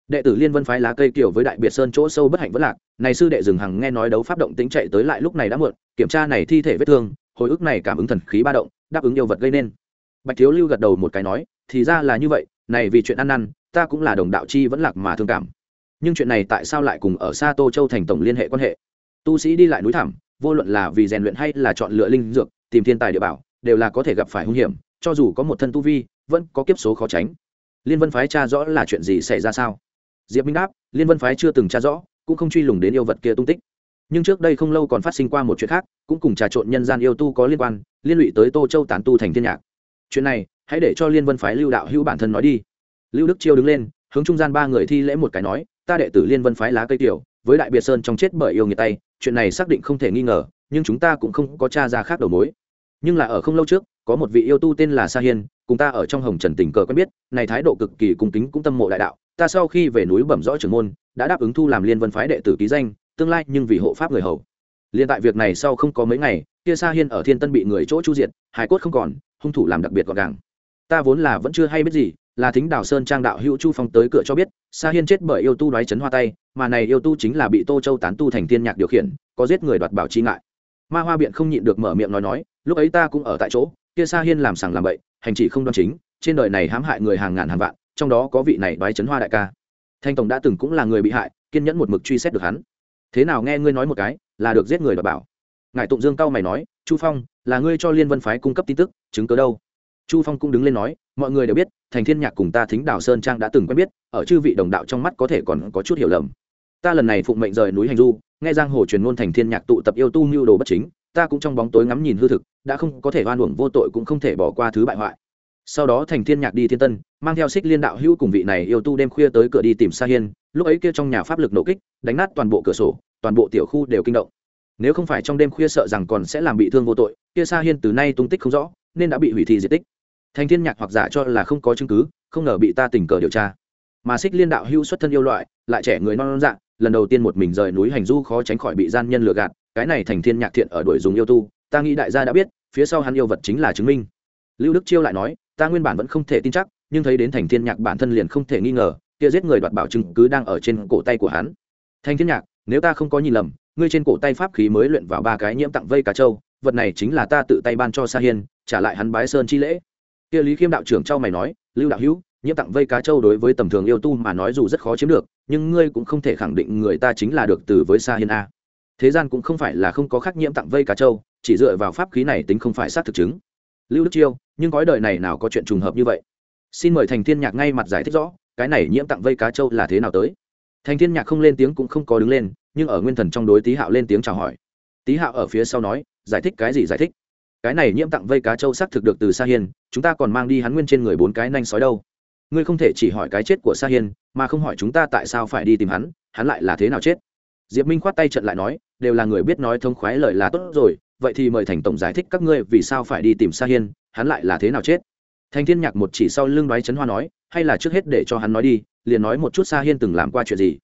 Đệ tử liên vân phái lá cây kiểu với đại biệt sơn chỗ sâu bất hạnh vất lạc, này sư đệ dừng hằng nghe nói đấu pháp động tính chạy tới lại lúc này đã muộn, kiểm tra này thi thể vết thương, hồi ức này cảm ứng thần khí ba động, đáp ứng yêu vật gây nên. Bạch thiếu lưu gật đầu một cái nói, thì ra là như vậy, này vì chuyện ăn năn, ta cũng là đồng đạo chi vẫn lạc mà thương cảm nhưng chuyện này tại sao lại cùng ở xa tô châu thành tổng liên hệ quan hệ? Tu sĩ đi lại núi thẳm, vô luận là vì rèn luyện hay là chọn lựa linh dược, tìm thiên tài địa bảo, đều là có thể gặp phải hung hiểm, cho dù có một thân tu vi, vẫn có kiếp số khó tránh. Liên vân phái cha rõ là chuyện gì xảy ra sao? Diệp minh đáp, liên vân phái chưa từng tra rõ, cũng không truy lùng đến yêu vật kia tung tích. Nhưng trước đây không lâu còn phát sinh qua một chuyện khác, cũng cùng trà trộn nhân gian yêu tu có liên quan, liên lụy tới tô châu tán tu thành thiên nhạc. Chuyện này, hãy để cho liên vân phái lưu đạo hữu bản thân nói đi. Lưu đức chiêu đứng lên, hướng trung gian ba người thi lễ một cái nói ta đệ tử liên vân phái lá cây tiểu, với đại biệt sơn trong chết bởi yêu người tay, chuyện này xác định không thể nghi ngờ, nhưng chúng ta cũng không có cha ra khác đầu mối. Nhưng là ở không lâu trước, có một vị yêu tu tên là sa hiên, cùng ta ở trong hồng trần tình cờ quen biết, này thái độ cực kỳ cung kính cũng tâm mộ đại đạo, ta sau khi về núi bẩm rõ trưởng môn, đã đáp ứng thu làm liên vân phái đệ tử ký danh, tương lai nhưng vì hộ pháp người hầu. Liên tại việc này sau không có mấy ngày, kia sa hiên ở thiên tân bị người chỗ chu diệt hải cốt không còn, hung thủ làm đặc biệt gọn gàng. Ta vốn là vẫn chưa hay biết gì là thính đào sơn trang đạo hữu chu phong tới cửa cho biết, sa hiên chết bởi yêu tu đoái chấn hoa tay, mà này yêu tu chính là bị tô châu tán tu thành tiên nhạc điều khiển, có giết người đoạt bảo chi ngại. Ma hoa biện không nhịn được mở miệng nói nói, lúc ấy ta cũng ở tại chỗ, kia sa hiên làm sàng làm bậy, hành chỉ không đoan chính, trên đời này hãm hại người hàng ngàn hàng vạn, trong đó có vị này đoái chấn hoa đại ca. Thanh tổng đã từng cũng là người bị hại, kiên nhẫn một mực truy xét được hắn. Thế nào nghe ngươi nói một cái, là được giết người đoạt bảo. Ngài tụng dương cao mày nói, chu phong, là ngươi cho liên vân phái cung cấp tin tức, chứng cớ đâu? Chu phong cũng đứng lên nói, mọi người đều biết, thành thiên nhạc cùng ta thính đào sơn trang đã từng quen biết, ở chư vị đồng đạo trong mắt có thể còn có chút hiểu lầm. Ta lần này phụng mệnh rời núi hành du, nghe giang hồ truyền ngôn thành thiên nhạc tụ tập yêu tu mưu đồ bất chính, ta cũng trong bóng tối ngắm nhìn hư thực, đã không có thể oan uổng vô tội cũng không thể bỏ qua thứ bại hoại. Sau đó thành thiên nhạc đi thiên tân, mang theo xích liên đạo hữu cùng vị này yêu tu đêm khuya tới cửa đi tìm sa hiên, lúc ấy kia trong nhà pháp lực nổ kích, đánh nát toàn bộ cửa sổ, toàn bộ tiểu khu đều kinh động. Nếu không phải trong đêm khuya sợ rằng còn sẽ làm bị thương vô tội, kia sa hiên từ nay tung tích không rõ, nên đã bị hủy thi diệt tích thành thiên nhạc hoặc giả cho là không có chứng cứ không ngờ bị ta tình cờ điều tra. Mà xích liên đạo hưu xuất thân yêu loại lại trẻ người non non dạng lần đầu tiên một mình rời núi hành du khó tránh khỏi bị gian nhân lừa gạt cái này thành thiên nhạc thiện ở đuổi dùng yêu tu ta nghĩ đại gia đã biết phía sau hắn yêu vật chính là chứng minh. Lưu đức chiêu lại nói ta nguyên bản vẫn không thể tin chắc nhưng thấy đến thành thiên nhạc bản thân liền không thể nghi ngờ kia giết người đoạt bảo chứng cứ đang ở trên cổ tay của hắn. Thành thiên nhạc nếu ta không có nhìn lầm ngươi trên cổ tay pháp khí mới luyện vào ba cái nhiễm tặng vây cá châu, vật này chính là ta tự tay ban cho sa hiên trả lại hắn bái sơn chi lễ kia lý khiêm đạo trưởng trao mày nói, lưu đạo hữu, nhiễm tặng vây cá trâu đối với tầm thường yêu tu mà nói dù rất khó chiếm được, nhưng ngươi cũng không thể khẳng định người ta chính là được từ với sa hiên a. Thế gian cũng không phải là không có khắc nhiễm tặng vây cá trâu, chỉ dựa vào pháp khí này tính không phải xác thực chứng. Lưu đức chiêu, nhưng gói đời này nào có chuyện trùng hợp như vậy? Xin mời thành thiên nhạc ngay mặt giải thích rõ, cái này nhiễm tặng vây cá trâu là thế nào tới. Thành thiên nhạc không lên tiếng cũng không có đứng lên, nhưng ở nguyên thần trong đối tý hạo lên tiếng chào hỏi. Tý hạo ở phía sau nói, giải thích cái gì giải thích? Cái này nhiễm tặng vây cá trâu xác thực được từ sa hiên, chúng ta còn mang đi hắn nguyên trên người bốn cái nanh sói đâu. Ngươi không thể chỉ hỏi cái chết của sa hiên, mà không hỏi chúng ta tại sao phải đi tìm hắn hắn lại là thế nào chết? Diệp minh khoát tay trận lại nói, đều là người biết nói thông khoái lời là tốt rồi, vậy thì mời thành tổng giải thích các ngươi vì sao phải đi tìm sa hiên, hắn lại là thế nào chết? Thành thiên nhạc một chỉ sau lưng đoái chấn hoa nói, hay là trước hết để cho hắn nói đi, liền nói một chút sa hiên từng làm qua chuyện gì.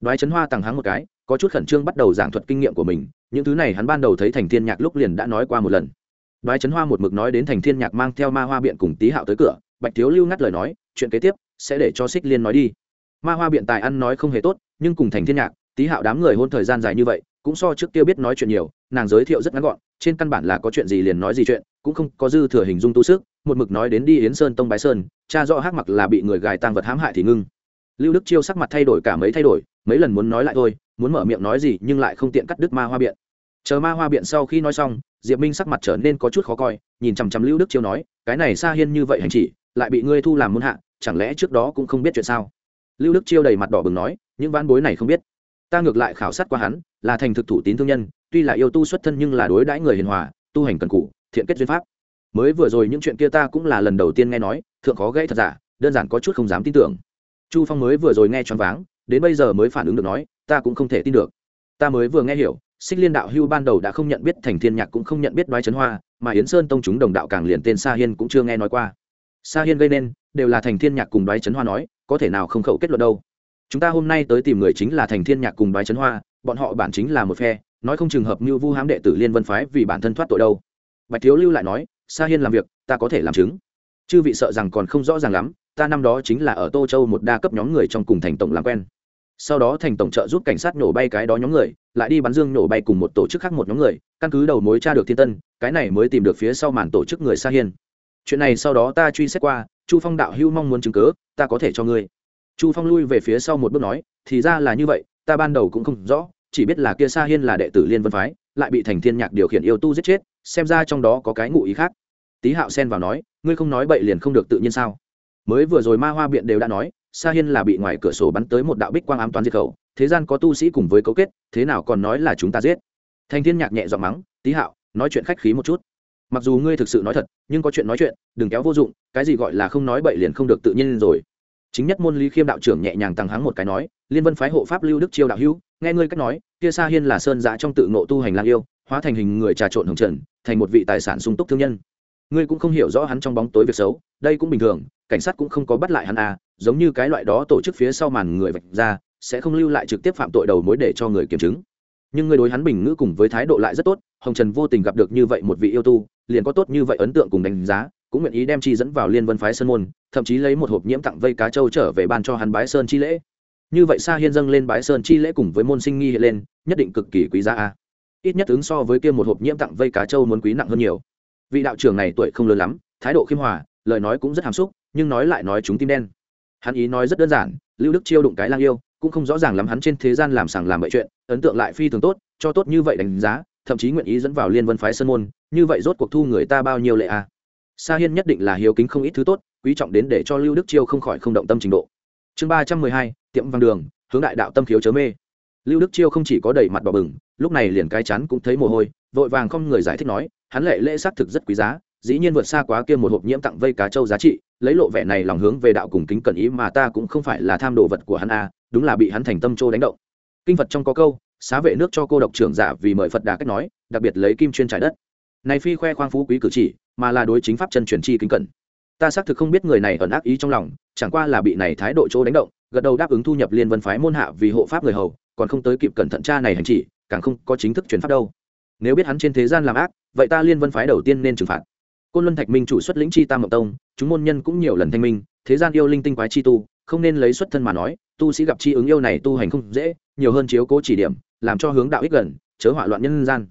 Đoái chấn hoa tằng hắng một cái, có chút khẩn trương bắt đầu giảng thuật kinh nghiệm của mình, những thứ này hắn ban đầu thấy thành thiên nhạc lúc liền đã nói qua một lần đoái chấn hoa một mực nói đến thành thiên nhạc mang theo ma hoa biện cùng tý hạo tới cửa, bạch thiếu lưu ngắt lời nói, chuyện kế tiếp sẽ để cho xích liên nói đi. Ma hoa biện tài ăn nói không hề tốt, nhưng cùng thành thiên nhạc, tý hạo đám người hôn thời gian dài như vậy, cũng so trước kia biết nói chuyện nhiều, nàng giới thiệu rất ngắn gọn, trên căn bản là có chuyện gì liền nói gì chuyện, cũng không có dư thừa hình dung tu sức, một mực nói đến đi yến sơn tông bái sơn, cha rõ hắc mặc là bị người gài tang vật hãm hại thì ngưng. Lưu đức chiêu sắc mặt thay đổi cả mấy thay đổi, mấy lần muốn nói lại thôi, muốn mở miệng nói gì nhưng lại không tiện cắt đứt ma hoa biện. Chờ ma hoa biện sau khi nói xong diệp minh sắc mặt trở nên có chút khó coi, nhìn chằm chằm lưu đức chiêu nói, cái này xa hiên như vậy hành chỉ, lại bị ngươi thu làm muôn hạ, chẳng lẽ trước đó cũng không biết chuyện sao? Lưu đức chiêu đầy mặt đỏ bừng nói, những ván bối này không biết. Ta ngược lại khảo sát qua hắn, là thành thực thủ tín thương nhân, tuy là yêu tu xuất thân nhưng là đối đãi người hiền hòa, tu hành cần cụ thiện kết duyên pháp. Mới vừa rồi những chuyện kia ta cũng là lần đầu tiên nghe nói, thượng khó gãy thật giả, đơn giản có chút không dám tin tưởng. Chu phong mới vừa rồi nghe choáng váng, đến bây giờ mới phản ứng được nói, ta cũng không thể tin được ta mới vừa nghe hiểu, xích liên đạo hưu ban đầu đã không nhận biết thành thiên nhạc cũng không nhận biết đoái trấn hoa, mà yến sơn tông chúng đồng đạo càng liền tên sa hiên cũng chưa nghe nói qua. Sa hiên gây nên, đều là thành thiên nhạc cùng đoái trấn hoa nói, có thể nào không khẩu kết luận đâu. Chúng ta hôm nay tới tìm người chính là thành thiên nhạc cùng đoái trấn hoa, bọn họ bản chính là một phe, nói không trường hợp như vu hám đệ tử liên vân phái vì bản thân thoát tội đâu. Bạch thiếu lưu lại nói, sa hiên làm việc, ta có thể làm chứng. Chư vị sợ rằng còn không rõ ràng lắm, ta năm đó chính là ở tô châu một đa cấp nhóm người trong cùng thành tổng làm quen sau đó thành tổng trợ giúp cảnh sát nổ bay cái đó nhóm người, lại đi bắn dương nổ bay cùng một tổ chức khác một nhóm người, căn cứ đầu mối tra được thiên tân, cái này mới tìm được phía sau màn tổ chức người sa hiên. Chuyện này sau đó ta truy xét qua, chu phong đạo hưu mong muốn chứng cớ ta có thể cho ngươi. Chu phong lui về phía sau một bước nói, thì ra là như vậy, ta ban đầu cũng không rõ, chỉ biết là kia sa hiên là đệ tử liên vân phái, lại bị thành thiên nhạc điều khiển yêu tu giết chết, xem ra trong đó có cái ngụ ý khác. Tý hạo xen vào nói, ngươi không nói bậy liền không được tự nhiên sao? Mới vừa rồi ma hoa biện đều đã nói sa hiên là bị ngoài cửa sổ bắn tới một đạo bích quang ám toán diệt khẩu, thế gian có tu sĩ cùng với cấu kết, thế nào còn nói là chúng ta giết. Thành thiên nhạc nhẹ giọng mắng, tý hạo, nói chuyện khách khí một chút. Mặc dù ngươi thực sự nói thật, nhưng có chuyện nói chuyện, đừng kéo vô dụng, cái gì gọi là không nói bậy liền không được tự nhiên rồi. Chính nhất môn lý khiêm đạo trưởng nhẹ nhàng tăng hắng một cái nói, liên vân phái hộ pháp lưu đức chiêu đạo hữu, nghe ngươi cách nói, kia sa hiên là sơn giã trong tự ngộ tu hành lang yêu, hóa thành hình người trà trộn hồng trần, thành một vị tài sản sung túc thương nhân. Ngươi cũng không hiểu rõ hắn trong bóng tối việc xấu, đây cũng bình thường, cảnh sát cũng không có bắt lại hắn à giống như cái loại đó tổ chức phía sau màn người vạch ra, sẽ không lưu lại trực tiếp phạm tội đầu mối để cho người kiểm chứng. Nhưng người đối hắn bình ngữ cùng với thái độ lại rất tốt, hồng trần vô tình gặp được như vậy một vị yêu tu, liền có tốt như vậy ấn tượng cùng đánh giá, cũng nguyện ý đem chi dẫn vào liên vân phái sơn môn, thậm chí lấy một hộp nhiễm tặng vây cá trâu trở về ban cho hắn bái sơn chi lễ. Như vậy sa hiên dâng lên bái sơn chi lễ cùng với môn sinh nghi hiện lên, nhất định cực kỳ quý giá a. Ít nhất ứng so với kia một hộp nhiễm tặng vây cá trâu muốn quý nặng hơn nhiều. Vị đạo trưởng này tuổi không lớn lắm, thái độ khiêm hòa, lời nói cũng rất hàm xúc, nhưng nói lại nói chúng tim đen hắn ý nói rất đơn giản, lưu đức chiêu đụng cái lang yêu, cũng không rõ ràng lắm hắn trên thế gian làm sàng làm bậy chuyện, ấn tượng lại phi thường tốt, cho tốt như vậy đánh giá, thậm chí nguyện ý dẫn vào liên vân phái sơn môn, như vậy rốt cuộc thu người ta bao nhiêu lệ à? Sa hiên nhất định là hiếu kính không ít thứ tốt, quý trọng đến để cho lưu đức chiêu không khỏi không động tâm trình độ. Chương ba trăm mười hai, tiệm văn đường, hướng đại đạo tâm khiếu chớ mê. Lưu đức chiêu không chỉ có đầy mặt bỏ bừng, lúc này liền cái chắn cũng thấy mồ hôi, vội vàng không người giải thích nói, hắn lệ lễ xác thực rất quý giá dĩ nhiên vượt xa quá kia một hộp nhiễm tặng vây cá trâu giá trị, lấy lộ vẻ này lòng hướng về đạo cùng kính cẩn ý mà ta cũng không phải là tham đồ vật của hắn a đúng là bị hắn thành tâm trô đánh động. Kinh phật trong có câu, xá vệ nước cho cô độc trưởng giả vì mời phật đà cách nói, đặc biệt lấy kim chuyên trái đất. Này phi khoe khoang phú quý cử chỉ, mà là đối chính pháp chân truyền chi kính cẩn. Ta xác thực không biết người này ẩn ác ý trong lòng, chẳng qua là bị này thái độ chỗ đánh động, gật đầu đáp ứng thu nhập liên vân phái môn hạ vì hộ pháp người hầu, còn không tới kịp cẩn thận cha này hành chỉ, càng không có chính thức truyền pháp đâu. Nếu biết hắn trên thế gian làm ác, vậy ta liên vân phái đầu tiên nên trừng phạt côn luân thạch minh chủ xuất lĩnh chi tam mộng tông, chúng môn nhân cũng nhiều lần thanh minh, thế gian yêu linh tinh quái chi tu, không nên lấy xuất thân mà nói, tu sĩ gặp chi ứng yêu này tu hành không dễ, nhiều hơn chiếu cố chỉ điểm, làm cho hướng đạo ích gần, chớ hỏa loạn nhân gian.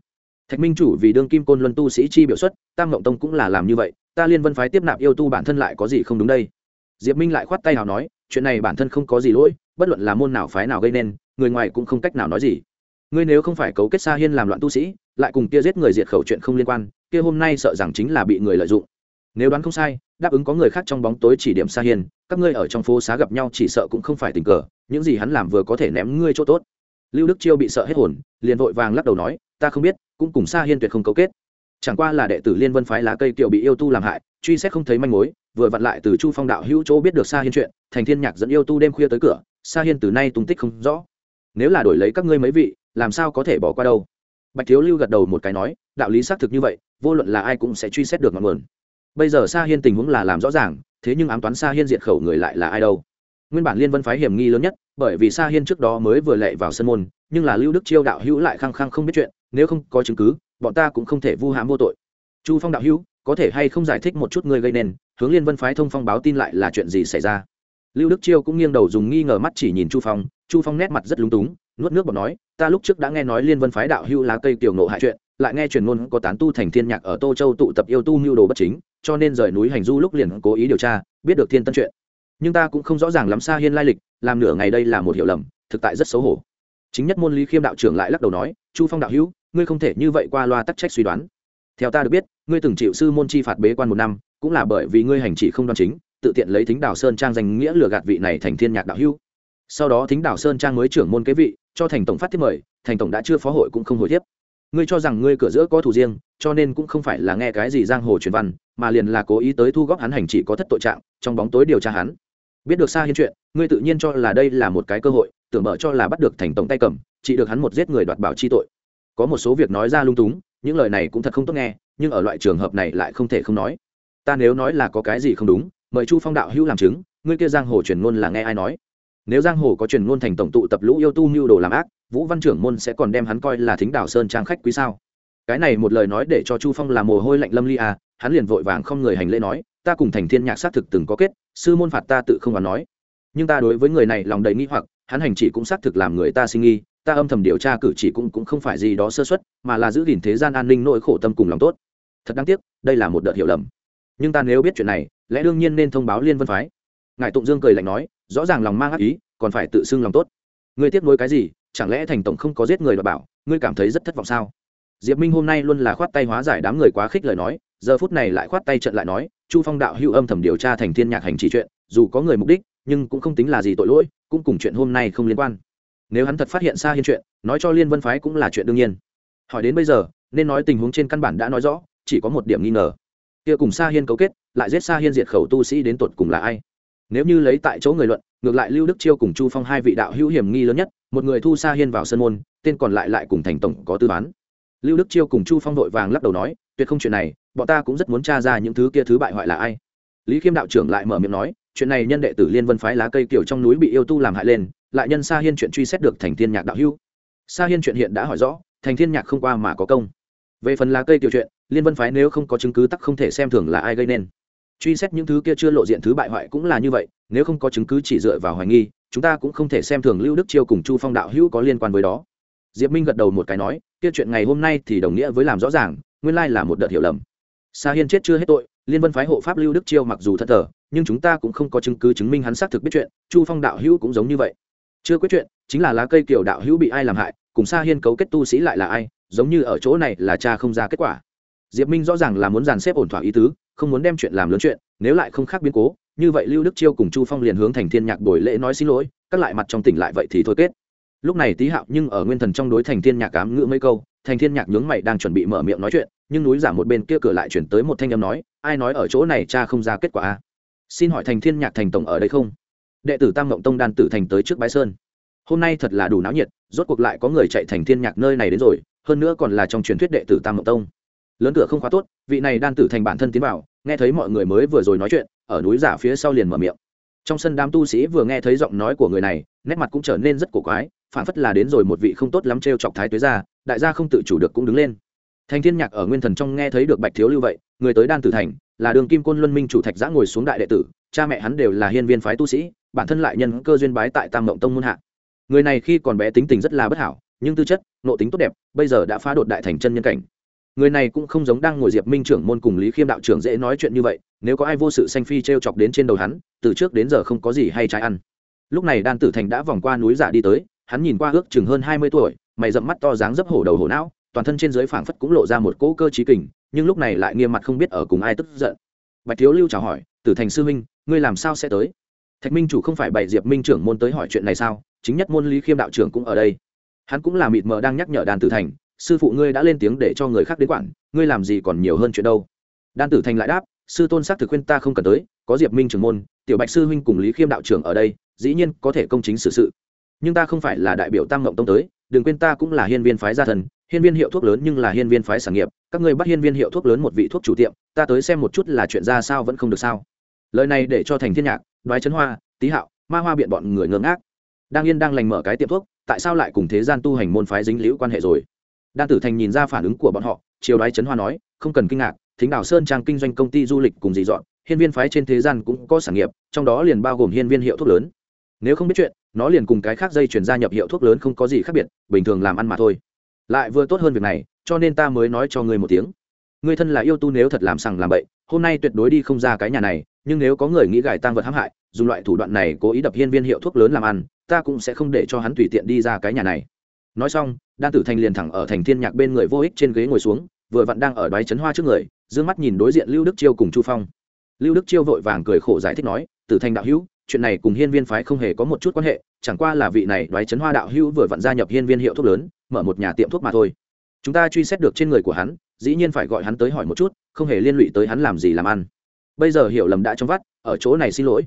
Thạch minh chủ vì đương kim côn luân tu sĩ chi biểu xuất, tam mộng tông cũng là làm như vậy, ta liên vân phái tiếp nạp yêu tu bản thân lại có gì không đúng đây? Diệp minh lại khoát tay nào nói, chuyện này bản thân không có gì lỗi, bất luận là môn nào phái nào gây nên, người ngoài cũng không cách nào nói gì ngươi nếu không phải cấu kết xa hiên làm loạn tu sĩ, lại cùng kia giết người diệt khẩu chuyện không liên quan, kia hôm nay sợ rằng chính là bị người lợi dụng. Nếu đoán không sai, đáp ứng có người khác trong bóng tối chỉ điểm xa hiên, các ngươi ở trong phố xá gặp nhau chỉ sợ cũng không phải tình cờ, những gì hắn làm vừa có thể ném ngươi chỗ tốt. Lưu đức chiêu bị sợ hết hồn, liền vội vàng lắc đầu nói, ta không biết, cũng cùng xa hiên tuyệt không cấu kết. Chẳng qua là đệ tử liên vân phái lá cây kiều bị yêu tu làm hại, truy xét không thấy manh mối, vừa vặn lại từ chu phong đạo hữu chỗ biết được xa hiên chuyện, thành thiên nhạc dẫn yêu tu đêm khuya tới cửa xa hiên từ nay tung tích không rõ. Nếu là đổi lấy các ngươi mấy vị làm sao có thể bỏ qua đâu? Bạch thiếu lưu gật đầu một cái nói, đạo lý xác thực như vậy, vô luận là ai cũng sẽ truy xét được ngọn nguồn. Bây giờ sa hiên tình huống là làm rõ ràng, thế nhưng ám toán sa hiên diệt khẩu người lại là ai đâu? Nguyên bản liên vân phái hiểm nghi lớn nhất, bởi vì sa hiên trước đó mới vừa lệ vào sân môn, nhưng là lưu đức chiêu đạo hữu lại khăng khăng không biết chuyện, nếu không có chứng cứ, bọn ta cũng không thể vu hãm vô tội. Chu phong đạo hữu, có thể hay không giải thích một chút ngươi gây nên, hướng liên vân phái thông phong báo tin lại là chuyện gì xảy ra? Lưu đức chiêu cũng nghiêng đầu dùng nghi ngờ mắt chỉ nhìn chu phong chu phong nét mặt rất lúng túng, nuốt nước bọt nói ta lúc trước đã nghe nói liên vân phái đạo hưu lá cây tiểu nộ hại chuyện, lại nghe truyền ngôn có tán tu thành thiên nhạc ở tô châu tụ tập yêu tu mưu đồ bất chính, cho nên rời núi hành du lúc liền cố ý điều tra, biết được thiên tân chuyện. Nhưng ta cũng không rõ ràng lắm xa hiên lai lịch, làm nửa ngày đây là một hiểu lầm, thực tại rất xấu hổ. Chính nhất môn lý khiêm đạo trưởng lại lắc đầu nói, chu phong đạo hữu, ngươi không thể như vậy qua loa tắc trách suy đoán. Theo ta được biết, ngươi từng chịu sư môn chi phạt bế quan một năm, cũng là bởi vì ngươi hành chỉ không đoan chính, tự tiện lấy thính đào sơn trang danh nghĩa lừa gạt vị này thành thiên nhạc đạo hữu sau đó thính đảo sơn trang mới trưởng môn kế vị, cho thành tổng phát tiếp mời, thành tổng đã chưa phó hội cũng không hồi tiếp ngươi cho rằng ngươi cửa giữa có thủ riêng, cho nên cũng không phải là nghe cái gì giang hồ truyền văn, mà liền là cố ý tới thu góp hắn hành chỉ có thất tội trạng, trong bóng tối điều tra hắn. Biết được xa hiên chuyện, ngươi tự nhiên cho là đây là một cái cơ hội, tưởng mở cho là bắt được thành tổng tay cầm, chỉ được hắn một giết người đoạt bảo chi tội. Có một số việc nói ra lung túng, những lời này cũng thật không tốt nghe, nhưng ở loại trường hợp này lại không thể không nói. Ta nếu nói là có cái gì không đúng, mời chu phong đạo hữu làm chứng, ngươi kia giang hồ truyền ngôn là nghe ai nói? Nếu giang hồ có truyền ngôn thành tổng tụ tập lũ yêu tu mưu đồ làm ác, vũ văn trưởng môn sẽ còn đem hắn coi là thính đảo sơn trang khách quý sao? Cái này một lời nói để cho chu phong làm mồ hôi lạnh lâm ly à hắn liền vội vàng không người hành lễ nói, ta cùng thành thiên nhạc xác thực từng có kết, sư môn phạt ta tự không còn nói. Nhưng ta đối với người này lòng đầy nghi hoặc, hắn hành chỉ cũng xác thực làm người ta sinh nghi, ta âm thầm điều tra cử chỉ cũng cũng không phải gì đó sơ xuất mà là giữ gìn thế gian an ninh nỗi khổ tâm cùng lòng tốt. Thật đáng tiếc, đây là một đợt hiểu lầm. Nhưng ta nếu biết chuyện này, lẽ đương nhiên nên thông báo liên vân phái. Ngài tụng dương cười lạnh nói rõ ràng lòng mang ác ý, còn phải tự xưng lòng tốt. Ngươi tiếp nối cái gì? Chẳng lẽ thành tổng không có giết người đ bảo, ngươi cảm thấy rất thất vọng sao? Diệp minh hôm nay luôn là khoát tay hóa giải đám người quá khích lời nói, giờ phút này lại khoát tay trận lại nói, chu phong đạo hữu âm thầm điều tra thành thiên nhạc hành chỉ chuyện, dù có người mục đích, nhưng cũng không tính là gì tội lỗi, cũng cùng chuyện hôm nay không liên quan. Nếu hắn thật phát hiện xa hiên chuyện, nói cho liên vân phái cũng là chuyện đương nhiên. Hỏi đến bây giờ, nên nói tình huống trên căn bản đã nói rõ, chỉ có một điểm nghi ngờ. Kia cùng xa hiên cấu kết, lại giết xa hiên diệt khẩu tu sĩ đến tột cùng là ai? Nếu như lấy tại chỗ người luận, ngược lại lưu đức chiêu cùng chu phong hai vị đạo hữu hiểm nghi lớn nhất, một người thu Sa hiên vào sân môn, tên còn lại lại cùng thành tổng có tư toán lưu đức chiêu cùng chu phong đội vàng lắc đầu nói, tuyệt không chuyện này, bọn ta cũng rất muốn tra ra những thứ kia thứ bại hoại là ai. Lý khiêm đạo trưởng lại mở miệng nói, chuyện này nhân đệ tử liên vân phái lá cây kiểu trong núi bị yêu tu làm hại lên, lại nhân sa hiên chuyện truy xét được thành thiên nhạc đạo hữu. Sa hiên chuyện hiện đã hỏi rõ, thành thiên nhạc không qua mà có công. Về phần lá cây tiểu chuyện, liên vân phái nếu không có chứng cứ tắc không thể xem thường là ai gây nên truy xét những thứ kia chưa lộ diện thứ bại hoại cũng là như vậy, nếu không có chứng cứ chỉ dựa vào hoài nghi, chúng ta cũng không thể xem thường lưu đức chiêu cùng chu phong đạo hữu có liên quan với đó. Diệp minh gật đầu một cái nói, kia chuyện ngày hôm nay thì đồng nghĩa với làm rõ ràng, nguyên lai là một đợt hiểu lầm. Sa hiên chết chưa hết tội, liên vân phái hộ pháp lưu đức chiêu mặc dù thật thờ, nhưng chúng ta cũng không có chứng cứ chứng minh hắn xác thực biết chuyện, chu phong đạo hữu cũng giống như vậy. Chưa quyết chuyện, chính là lá cây kiểu đạo hữu bị ai làm hại, cùng sa hiên cấu kết tu sĩ lại là ai, giống như ở chỗ này là cha không ra kết quả. Diệp minh rõ ràng là muốn dàn xếp ổn thỏa ý tứ không muốn đem chuyện làm lớn chuyện, nếu lại không khác biến cố, như vậy lưu đức chiêu cùng chu phong liền hướng thành thiên nhạc buổi lễ nói xin lỗi, các lại mặt trong tỉnh lại vậy thì thôi kết. Lúc này tý hạo nhưng ở nguyên thần trong đối thành thiên nhạc cám ngữ mấy câu, thành thiên nhạc nhướng mày đang chuẩn bị mở miệng nói chuyện, nhưng núi giả một bên kia cửa lại chuyển tới một thanh âm nói, ai nói ở chỗ này cha không ra kết quả a? Xin hỏi thành thiên nhạc thành tổng ở đây không? Đệ tử tam ngộng tông đan tử thành tới trước bái sơn. Hôm nay thật là đủ náo nhiệt, rốt cuộc lại có người chạy thành thiên nhạc nơi này đến rồi, hơn nữa còn là trong truyền thuyết đệ tử tam ngộng tông. Lớn cửa không khóa tốt, vị này đan tử thành bản thân tiến vào nghe thấy mọi người mới vừa rồi nói chuyện, ở núi giả phía sau liền mở miệng. Trong sân đám tu sĩ vừa nghe thấy giọng nói của người này, nét mặt cũng trở nên rất cổ quái phản phất là đến rồi một vị không tốt lắm t r e o chọc thái tuế ra đại gia không tự chủ được cũng đứng lên. Thành thiên nhạc ở nguyên thần trong nghe thấy được bạch thiếu lưu vậy, người tới đan tử thành, là đường kim côn luân minh chủ thạch giã ngồi xuống đại đệ tử, cha mẹ hắn đều là hiên viên phái tu sĩ, bản thân lại nhân cơ duyên bái tại tam mộng tông môn hạ. Người này khi còn bé tính tình rất là bất hảo, nhưng tư chất nộ tính tốt đẹp, bây giờ đã phá đột đại thành chân nhân cảnh người này cũng không giống đang ngồi diệp minh trưởng môn cùng lý khiêm đạo trưởng dễ nói chuyện như vậy, nếu có ai vô sự xanh phi t r e o chọc đến trên đầu hắn, từ trước đến giờ không có gì hay trái ăn. Lúc này đan tử thành đã vòng qua núi giả đi tới, hắn nhìn qua ước chừng hơn hai mươi tuổi, mày dậm mắt to dáng dấp hổ đầu hổ não, toàn thân trên dưới phảng phất cũng lộ ra một cỗ cơ trí kình, nhưng lúc này lại nghiêm mặt không biết ở cùng ai tức giận. Bạch thiếu lưu chào hỏi, tử thành sư minh ngươi làm sao sẽ tới? Thạch minh chủ không phải bày diệp minh trưởng môn tới hỏi chuyện này sao? Chính nhất môn lý khiêm đạo trưởng cũng ở đây. Hắn cũng là mịt mờ đang nhắc nhở đan tử thành sư phụ ngươi đã lên tiếng để cho người khác đến quản, ngươi làm gì còn nhiều hơn chuyện đâu. Đan tử thành lại đáp, sư tôn xác thực khuyên ta không cần tới, có diệp minh trưởng môn, tiểu bạch sư huynh cùng lý khiêm đạo trưởng ở đây, dĩ nhiên có thể công chính xử sự. Nhưng ta không phải là đại biểu tam ngộng tông tới, đừng quên ta cũng là hiên viên phái gia thần, hiên viên hiệu thuốc lớn nhưng là hiên viên phái sản nghiệp, các ngươi bắt hiên viên hiệu thuốc lớn một vị thuốc chủ tiệm, ta tới xem một chút là chuyện ra sao vẫn không được sao. Lời này để cho thành thiên nhạc, đoái chấn hoa, tý hạo, ma hoa biện bọn người ngơ ngác. Đang yên đang lành mở cái tiệm thuốc, tại sao lại cùng thế gian tu hành môn phái dính liễu quan hệ rồi? Đan tử thành nhìn ra phản ứng của bọn họ chiều đoái Trấn hoa nói, không cần kinh ngạc, thính đảo sơn trang kinh doanh công ty du lịch cùng dị dọn, hiên viên phái trên thế gian cũng có sản nghiệp, trong đó liền bao gồm hiên viên hiệu thuốc lớn. Nếu không biết chuyện, nó liền cùng cái khác dây chuyển gia nhập hiệu thuốc lớn không có gì khác biệt, bình thường làm ăn mà thôi. Lại vừa tốt hơn việc này, cho nên ta mới nói cho ngươi một tiếng. Ngươi thân là yêu tu nếu thật làm sằng làm bậy, hôm nay tuyệt đối đi không ra cái nhà này, nhưng nếu có người nghĩ gài tăng vật hãm hại, dùng loại thủ đoạn này cố ý đập hiên viên hiệu thuốc lớn làm ăn, ta cũng sẽ không để cho hắn tùy tiện đi ra cái nhà này. Nói xong đan tử thành liền thẳng ở thành thiên nhạc bên người vô ích trên ghế ngồi xuống, vừa vặn đang ở đoái chấn hoa trước người, dương mắt nhìn đối diện lưu đức chiêu cùng chu phong. Lưu đức chiêu vội vàng cười khổ giải thích nói, tử thành đạo hữu, chuyện này cùng hiên viên phái không hề có một chút quan hệ, chẳng qua là vị này đoái chấn hoa đạo hữu vừa vặn gia nhập hiên viên hiệu thuốc lớn, mở một nhà tiệm thuốc mà thôi. Chúng ta truy xét được trên người của hắn, dĩ nhiên phải gọi hắn tới hỏi một chút, không hề liên lụy tới hắn làm gì làm ăn. Bây giờ hiểu lầm đã trong vắt, ở chỗ này xin lỗi.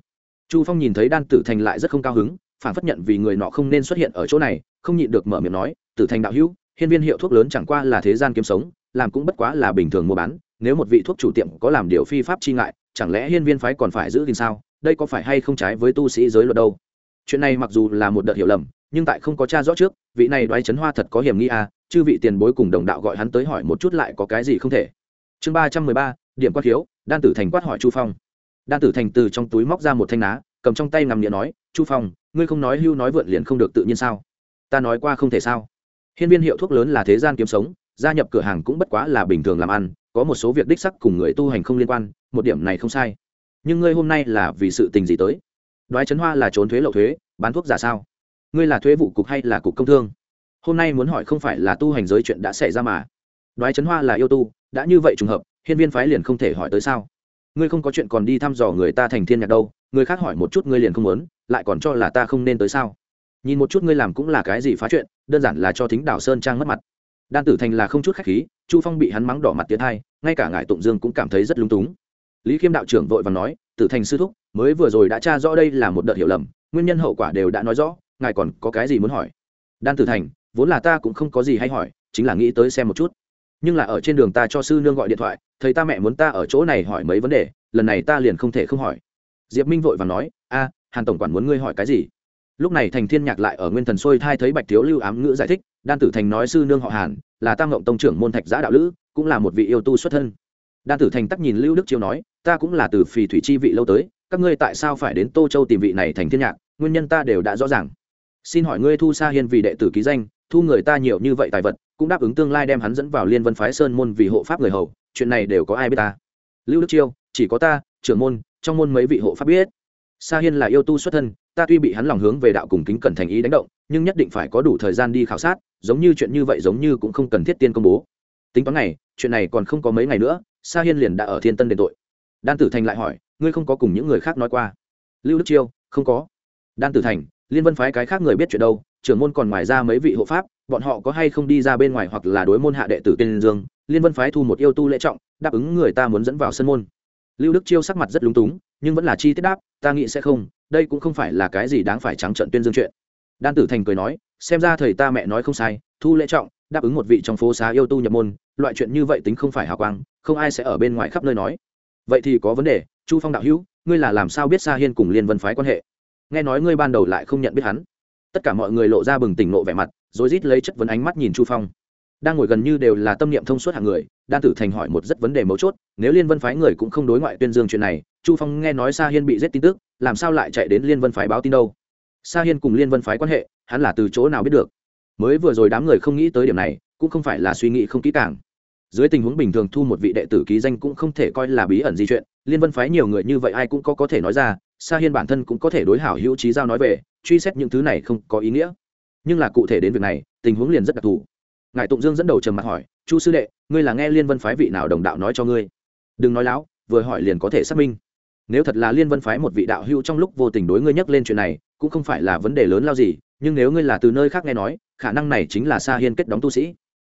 Chu phong nhìn thấy đan tử thành lại rất không cao hứng, phản phất nhận vì người nọ không nên xuất hiện ở chỗ này, không nhịn được mở miệng nói tử thành đạo hữu, hiên viên hiệu thuốc lớn chẳng qua là thế gian kiếm sống, làm cũng bất quá là bình thường mua bán, nếu một vị thuốc chủ tiệm có làm điều phi pháp chi ngại, chẳng lẽ hiên viên phái còn phải giữ gìn sao? Đây có phải hay không trái với tu sĩ giới luật đâu? Chuyện này mặc dù là một đợt hiểu lầm, nhưng tại không có cha rõ trước, vị này đoái chấn hoa thật có hiểm nghi à chư vị tiền bối cùng đồng đạo gọi hắn tới hỏi một chút lại có cái gì không thể. Chương ba trăm mười ba, điểm quát khiếu đan tử thành quát hỏi chu phong. Đan tử thành từ trong túi móc ra một thanh ná, cầm trong tay nằm nghĩa nói, chu phong, ngươi không nói hưu nói vượn liền không được tự nhiên sao? Ta nói qua không thể sao? Hiên viên hiệu thuốc lớn là thế gian kiếm sống, gia nhập cửa hàng cũng bất quá là bình thường làm ăn, có một số việc đích sắc cùng người tu hành không liên quan, một điểm này không sai. Nhưng ngươi hôm nay là vì sự tình gì tới? Đoái chấn hoa là trốn thuế lậu thuế, bán thuốc giả sao? Ngươi là thuế vụ cục hay là cục công thương? Hôm nay muốn hỏi không phải là tu hành giới chuyện đã xảy ra mà. Đoái chấn hoa là yêu tu, đã như vậy trùng hợp, hiên viên phái liền không thể hỏi tới sao? Ngươi không có chuyện còn đi thăm dò người ta thành thiên nhạc đâu, người khác hỏi một chút ngươi liền không muốn, lại còn cho là ta không nên tới sao? Nhìn một chút ngươi làm cũng là cái gì phá chuyện, đơn giản là cho thính đảo sơn trang mất mặt. Đan tử thành là không chút khách khí, chu phong bị hắn mắng đỏ mặt tiến hai ngay cả ngài tụng dương cũng cảm thấy rất lung túng. Lý khiêm đạo trưởng vội và nói, tử thành sư thúc, mới vừa rồi đã tra rõ đây là một đợt hiểu lầm, nguyên nhân hậu quả đều đã nói rõ, ngài còn có cái gì muốn hỏi? Đan tử thành, vốn là ta cũng không có gì hay hỏi, chính là nghĩ tới xem một chút. Nhưng là ở trên đường ta cho sư nương gọi điện thoại thầy ta mẹ muốn ta ở chỗ này hỏi mấy vấn đề, lần này ta liền không thể không hỏi. Diệp minh vội và nói, a, hàn tổng quản muốn ngươi hỏi cái gì? Lúc này thành thiên nhạc lại ở nguyên thần sôi thai thấy bạch thiếu lưu ám ngữ giải thích, đan tử thành nói sư nương họ hàn, là tam ngộng tông trưởng môn thạch giã đạo lữ, cũng là một vị yêu tu xuất thân. Đan tử thành tắc nhìn lưu đức chiêu nói, ta cũng là từ phì thủy chi vị lâu tới, các ngươi tại sao phải đến tô châu tìm vị này thành thiên nhạc? Nguyên nhân ta đều đã rõ ràng. Xin hỏi ngươi thu sa hiên vì đệ tử ký danh, thu người ta nhiều như vậy tài vật, cũng đáp ứng tương lai đem hắn dẫn vào liên vân phái sơn môn vì hộ pháp người hầu, chuyện này đều có ai biết ta? Lưu đức chiêu, chỉ có ta, trưởng môn, trong môn mấy vị hộ pháp biết sa hiên là yêu tu xuất thân ta tuy bị hắn lòng hướng về đạo cùng kính cẩn thành ý đánh động nhưng nhất định phải có đủ thời gian đi khảo sát giống như chuyện như vậy giống như cũng không cần thiết tiên công bố. Tính toán này, chuyện này còn không có mấy ngày nữa sa hiên liền đã ở thiên tân đền tội. Đan tử thành lại hỏi ngươi không có cùng những người khác nói qua? Lưu đức chiêu không có. Đan tử thành liên vân phái cái khác người biết chuyện đâu trưởng môn còn ngoài ra mấy vị hộ pháp bọn họ có hay không đi ra bên ngoài hoặc là đối môn hạ đệ tử tên dương liên vân phái thu một yêu tu lễ trọng đáp ứng người ta muốn dẫn vào sân môn lưu đức chiêu sắc mặt rất lúng túng, nhưng vẫn là chi tiết đáp, ta nghĩ sẽ không, đây cũng không phải là cái gì đáng phải trắng trận tuyên dương chuyện. Đan tử thành cười nói, xem ra thầy ta mẹ nói không sai, thu lễ trọng, đáp ứng một vị trong phố xá yêu tu nhập môn, loại chuyện như vậy tính không phải hào quang, không ai sẽ ở bên ngoài khắp nơi nói. Vậy thì có vấn đề, chu phong đạo hữu, ngươi là làm sao biết sa hiên cùng liên vân phái quan hệ? Nghe nói ngươi ban đầu lại không nhận biết hắn. Tất cả mọi người lộ ra bừng tỉnh nộ vẻ mặt, rồi rít lấy chất vấn ánh mắt nhìn chu phong đang ngồi gần như đều là tâm niệm thông suốt hàng người, đan tử thành hỏi một rất vấn đề mấu chốt, nếu liên vân phái người cũng không đối ngoại tuyên dương chuyện này, chu phong nghe nói sa hiên bị giết tin tức, làm sao lại chạy đến liên vân phái báo tin đâu? Sa hiên cùng liên vân phái quan hệ, hắn là từ chỗ nào biết được? Mới vừa rồi đám người không nghĩ tới điểm này, cũng không phải là suy nghĩ không kỹ càng. Dưới tình huống bình thường thu một vị đệ tử ký danh cũng không thể coi là bí ẩn gì chuyện, liên vân phái nhiều người như vậy ai cũng có có thể nói ra, sa hiên bản thân cũng có thể đối hảo hữu trí giao nói về, truy xét những thứ này không có ý nghĩa. Nhưng là cụ thể đến việc này, tình huống liền rất đặc thù ngài tụng dương dẫn đầu trầm mặt hỏi, chu sư đệ, ngươi là nghe liên vân phái vị nào đồng đạo nói cho ngươi? Đừng nói láo, vừa hỏi liền có thể xác minh. Nếu thật là liên vân phái một vị đạo hưu trong lúc vô tình đối ngươi nhắc lên chuyện này, cũng không phải là vấn đề lớn lao gì, nhưng nếu ngươi là từ nơi khác nghe nói, khả năng này chính là sa hiên kết đóng tu sĩ.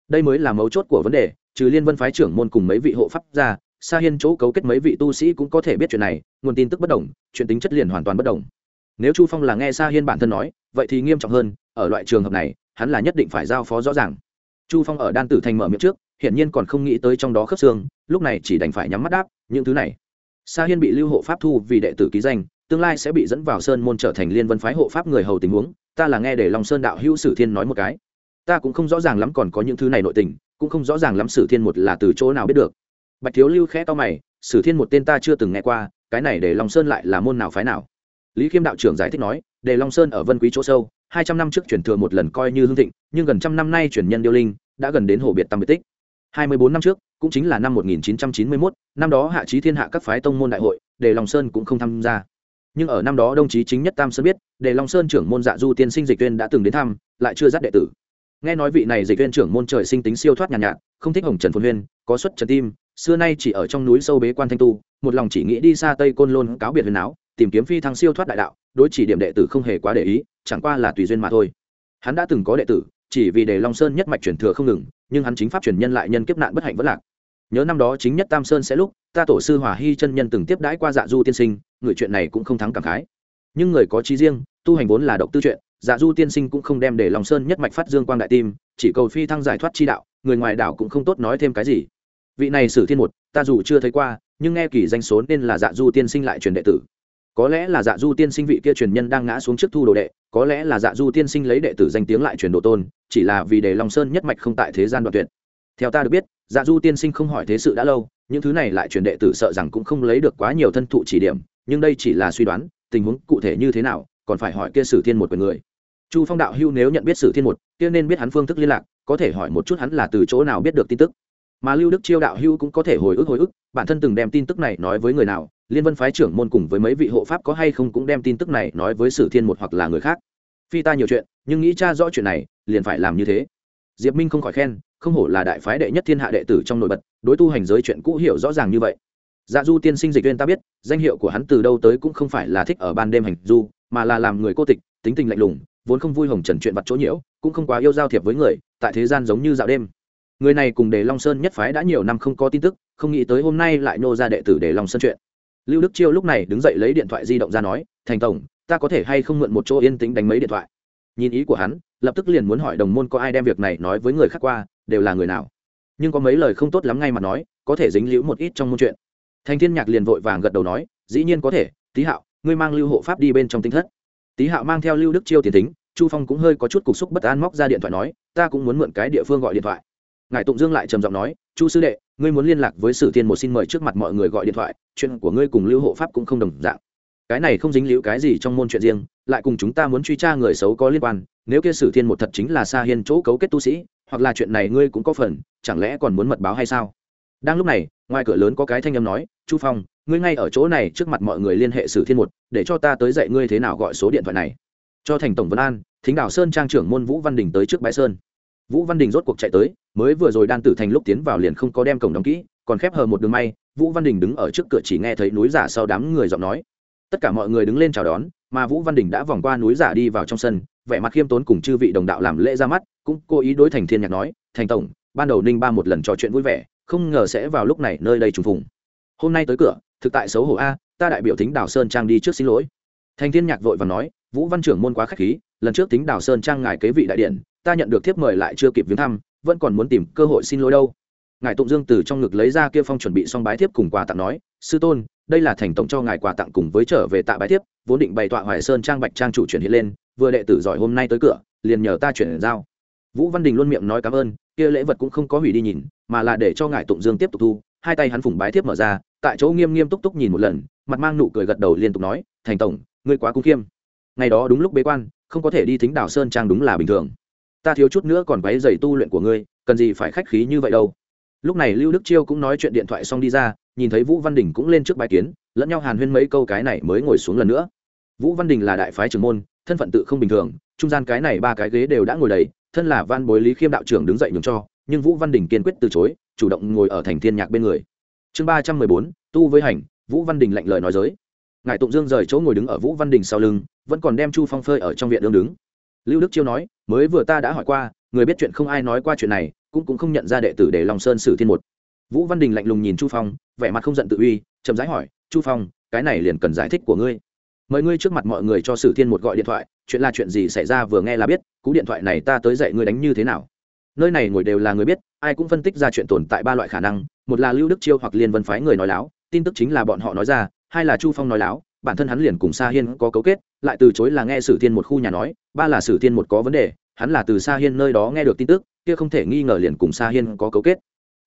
Đây mới là mấu chốt của vấn đề, trừ liên vân phái trưởng môn cùng mấy vị hộ pháp ra, sa hiên chỗ cấu kết mấy vị tu sĩ cũng có thể biết chuyện này, nguồn tin tức bất đồng, chuyện tính chất liền hoàn toàn bất đồng. Nếu chu phong là nghe sa hiên bản thân nói, vậy thì nghiêm trọng hơn, ở loại trường hợp này, hắn là nhất định phải giao phó rõ ràng chu phong ở đan tử thành mở miệng trước, hiển nhiên còn không nghĩ tới trong đó khớp xương, lúc này chỉ đành phải nhắm mắt đáp, những thứ này. Sa hiên bị lưu hộ pháp thu vì đệ tử ký danh, tương lai sẽ bị dẫn vào sơn môn trở thành liên vân phái hộ pháp người hầu tình huống, ta là nghe để long sơn đạo hữu sử thiên nói một cái. Ta cũng không rõ ràng lắm còn có những thứ này nội tình, cũng không rõ ràng lắm sử thiên một là từ chỗ nào biết được. Bạch thiếu lưu khẽ to mày, sử thiên một tên ta chưa từng nghe qua, cái này để long sơn lại là môn nào phái nào? Lý khiêm đạo trưởng giải thích nói, để long sơn ở vân quý chỗ sâu hai trăm năm trước chuyển thừa một lần coi như hương thịnh nhưng gần trăm năm nay chuyển nhân điêu linh đã gần đến hồ biệt tam biệt tích. Hai mươi bốn năm trước cũng chính là năm một nghìn chín trăm chín mươi mốt năm đó hạ trí thiên hạ các phái tông môn đại hội để long sơn cũng không tham gia. Nhưng ở năm đó đồng chí chính nhất tam sơn biết để long sơn trưởng môn dạ du tiên sinh dịch viên đã từng đến thăm lại chưa dắt đệ tử. Nghe nói vị này dịch viên trưởng môn trời sinh tính siêu thoát nhàn nhạt, nhạt không thích hồng trần phồn huyên có xuất trần tim xưa nay chỉ ở trong núi sâu bế quan thanh tu một lòng chỉ nghĩ đi xa tây côn lôn cáo biệt huyền áo tìm kiếm phi thăng siêu thoát đại đạo đối chỉ điểm đệ tử không hề quá để ý chẳng qua là tùy duyên mà thôi. Hắn đã từng có đệ tử, chỉ vì để long sơn nhất mạch truyền thừa không ngừng, nhưng hắn chính pháp truyền nhân lại nhân kiếp nạn bất hạnh vẫn lạc. Nhớ năm đó chính nhất tam sơn sẽ lúc, ta tổ sư hòa hy chân nhân từng tiếp đãi qua dạ du tiên sinh, người chuyện này cũng không thắng cảm khái. Nhưng người có trí riêng, tu hành vốn là độc tư chuyện dạ du tiên sinh cũng không đem để lòng sơn nhất mạch phát dương quang đại tim, chỉ cầu phi thăng giải thoát chi đạo, người ngoài đảo cũng không tốt nói thêm cái gì. Vị này sử thiên một, ta dù chưa thấy qua, nhưng nghe kỳ danh số nên là dạ du tiên sinh lại truyền đệ tử có lẽ là dạ du tiên sinh vị kia truyền nhân đang ngã xuống trước thu đồ đệ, có lẽ là dạ du tiên sinh lấy đệ tử danh tiếng lại truyền đồ tôn, chỉ là vì để long sơn nhất mạch không tại thế gian đoạn tuyệt. Theo ta được biết dạ du tiên sinh không hỏi thế sự đã lâu, những thứ này lại truyền đệ tử sợ rằng cũng không lấy được quá nhiều thân thụ chỉ điểm, nhưng đây chỉ là suy đoán, tình huống cụ thể như thế nào, còn phải hỏi kia sử thiên một quyền người. Chu phong đạo hưu nếu nhận biết sử thiên một, kia nên biết hắn phương thức liên lạc, có thể hỏi một chút hắn là từ chỗ nào biết được tin tức. Mà lưu đức chiêu đạo hưu cũng có thể hồi ức hồi ức, bản thân từng đem tin tức này nói với người nào liên vân phái trưởng môn cùng với mấy vị hộ pháp có hay không cũng đem tin tức này nói với sử thiên một hoặc là người khác. Phi ta nhiều chuyện, nhưng nghĩ cha rõ chuyện này, liền phải làm như thế. Diệp minh không khỏi khen, không hổ là đại phái đệ nhất thiên hạ đệ tử trong nổi bật, đối tu hành giới chuyện cũ hiểu rõ ràng như vậy. Dạ du tiên sinh dịch viên ta biết, danh hiệu của hắn từ đâu tới cũng không phải là thích ở ban đêm hành du, mà là làm người cô tịch, tính tình lạnh lùng, vốn không vui hồng trần chuyện vặt chỗ nhiễu, cũng không quá yêu giao thiệp với người, tại thế gian giống như dạo đêm. Người này cùng đề long sơn nhất phái đã nhiều năm không có tin tức, không nghĩ tới hôm nay lại nô ra đệ tử đề long sơn chuyện lưu đức chiêu lúc này đứng dậy lấy điện thoại di động ra nói, thành tổng, ta có thể hay không mượn một chỗ yên tĩnh đánh mấy điện thoại? Nhìn ý của hắn, lập tức liền muốn hỏi đồng môn có ai đem việc này nói với người khác qua, đều là người nào. Nhưng có mấy lời không tốt lắm ngay mà nói, có thể dính líu một ít trong môn chuyện. Thành thiên nhạc liền vội vàng gật đầu nói, dĩ nhiên có thể, tý hạo, ngươi mang lưu hộ pháp đi bên trong tinh thất. Tý hạo mang theo lưu đức chiêu tiền tính chu phong cũng hơi có chút cục xúc bất an móc ra điện thoại nói, ta cũng muốn mượn cái địa phương gọi điện thoại. Ngài tụng dương lại trầm giọng nói chu sư đệ, ngươi muốn liên lạc với sử tiên một xin mời trước mặt mọi người gọi điện thoại, chuyện của ngươi cùng lưu hộ pháp cũng không đồng dạng. Cái này không dính liễu cái gì trong môn chuyện riêng, lại cùng chúng ta muốn truy tra người xấu có liên quan, nếu kia sử thiên một thật chính là sa hiên chỗ cấu kết tu sĩ, hoặc là chuyện này ngươi cũng có phần, chẳng lẽ còn muốn mật báo hay sao? Đang lúc này, ngoài cửa lớn có cái thanh âm nói, chu phong, ngươi ngay ở chỗ này trước mặt mọi người liên hệ sử thiên một để cho ta tới dạy ngươi thế nào gọi số điện thoại này. Cho thành tổng vân an, thính đảo sơn trang trưởng môn vũ văn đình tới trước bãi sơn vũ văn đình rốt cuộc chạy tới, mới vừa rồi đan tử thành lúc tiến vào liền không có đem cổng đóng kỹ, còn khép hờ một đường may, vũ văn đình đứng ở trước cửa chỉ nghe thấy núi giả sau đám người giọng nói. Tất cả mọi người đứng lên chào đón, mà vũ văn đình đã vòng qua núi giả đi vào trong sân, vẻ mặt khiêm tốn cùng chư vị đồng đạo làm lễ ra mắt, cũng cố ý đối thành thiên nhạc nói, thành tổng, ban đầu ninh ba một lần trò chuyện vui vẻ, không ngờ sẽ vào lúc này nơi đây trùng phùng. Hôm nay tới cửa, thực tại xấu hổ a, ta đại biểu thính Đào sơn trang đi trước xin lỗi. Thành thiên nhạc vội và nói, vũ văn trưởng môn quá khách khí lần trước tính đào sơn trang ngài kế vị đại điện, ta nhận được thiếp mời lại chưa kịp viếng thăm, vẫn còn muốn tìm cơ hội xin lỗi đâu. Ngài tụng dương từ trong ngực lấy ra kia phong chuẩn bị xong bái thiếp cùng quà tặng nói, sư tôn, đây là thành tổng cho ngài quà tặng cùng với trở về tạ bái thiếp, vốn định bày tọa hoài sơn trang bạch trang chủ chuyển hiện lên, vừa đệ tử giỏi hôm nay tới cửa, liền nhờ ta chuyển giao. Vũ văn đình luôn miệng nói cảm ơn, kia lễ vật cũng không có hủy đi nhìn, mà là để cho ngài tụng dương tiếp tục thu, hai tay hắn phủng bái thiếp mở ra, tại chỗ nghiêm nghiêm túc túc nhìn một lần, mặt mang nụ cười gật đầu liên tục nói, thành tổng, ngươi quá cung khiêm. Ngày đó đúng lúc bế quan không có thể đi thính đảo sơn trang đúng là bình thường. Ta thiếu chút nữa còn váy giày tu luyện của ngươi, cần gì phải khách khí như vậy đâu. Lúc này lưu đức chiêu cũng nói chuyện điện thoại xong đi ra, nhìn thấy vũ văn đình cũng lên trước bài kiến, lẫn nhau hàn huyên mấy câu cái này mới ngồi xuống lần nữa. Vũ văn đình là đại phái trưởng môn, thân phận tự không bình thường, trung gian cái này ba cái ghế đều đã ngồi đầy, thân là văn bối lý khiêm đạo trưởng đứng dậy nhường cho, nhưng vũ văn đình kiên quyết từ chối, chủ động ngồi ở thành thiên nhạc bên người. Chương ba trăm mười bốn, tu với hành, vũ văn đình lạnh lời nói giới ngài tụng dương rời chỗ ngồi đứng ở vũ văn đình sau lưng, vẫn còn đem chu phong phơi ở trong viện đương đứng. Lưu đức chiêu nói, mới vừa ta đã hỏi qua, người biết chuyện không ai nói qua chuyện này, cũng cũng không nhận ra đệ tử để lòng sơn sử thiên một. Vũ văn đình lạnh lùng nhìn chu phong, vẻ mặt không giận tự uy, chậm rãi hỏi, chu phong, cái này liền cần giải thích của ngươi. Mời ngươi trước mặt mọi người cho sử thiên một gọi điện thoại, chuyện là chuyện gì xảy ra vừa nghe là biết, cú điện thoại này ta tới dạy ngươi đánh như thế nào. Nơi này ngồi đều là người biết, ai cũng phân tích ra chuyện tồn tại ba loại khả năng, một là lưu đức chiêu hoặc liên vân phái người nói láo, tin tức chính là bọn họ nói ra hai là chu phong nói láo, bản thân hắn liền cùng sa hiên có cấu kết, lại từ chối là nghe sử thiên một khu nhà nói, ba là sử thiên một có vấn đề, hắn là từ sa hiên nơi đó nghe được tin tức, kia không thể nghi ngờ liền cùng sa hiên có cấu kết.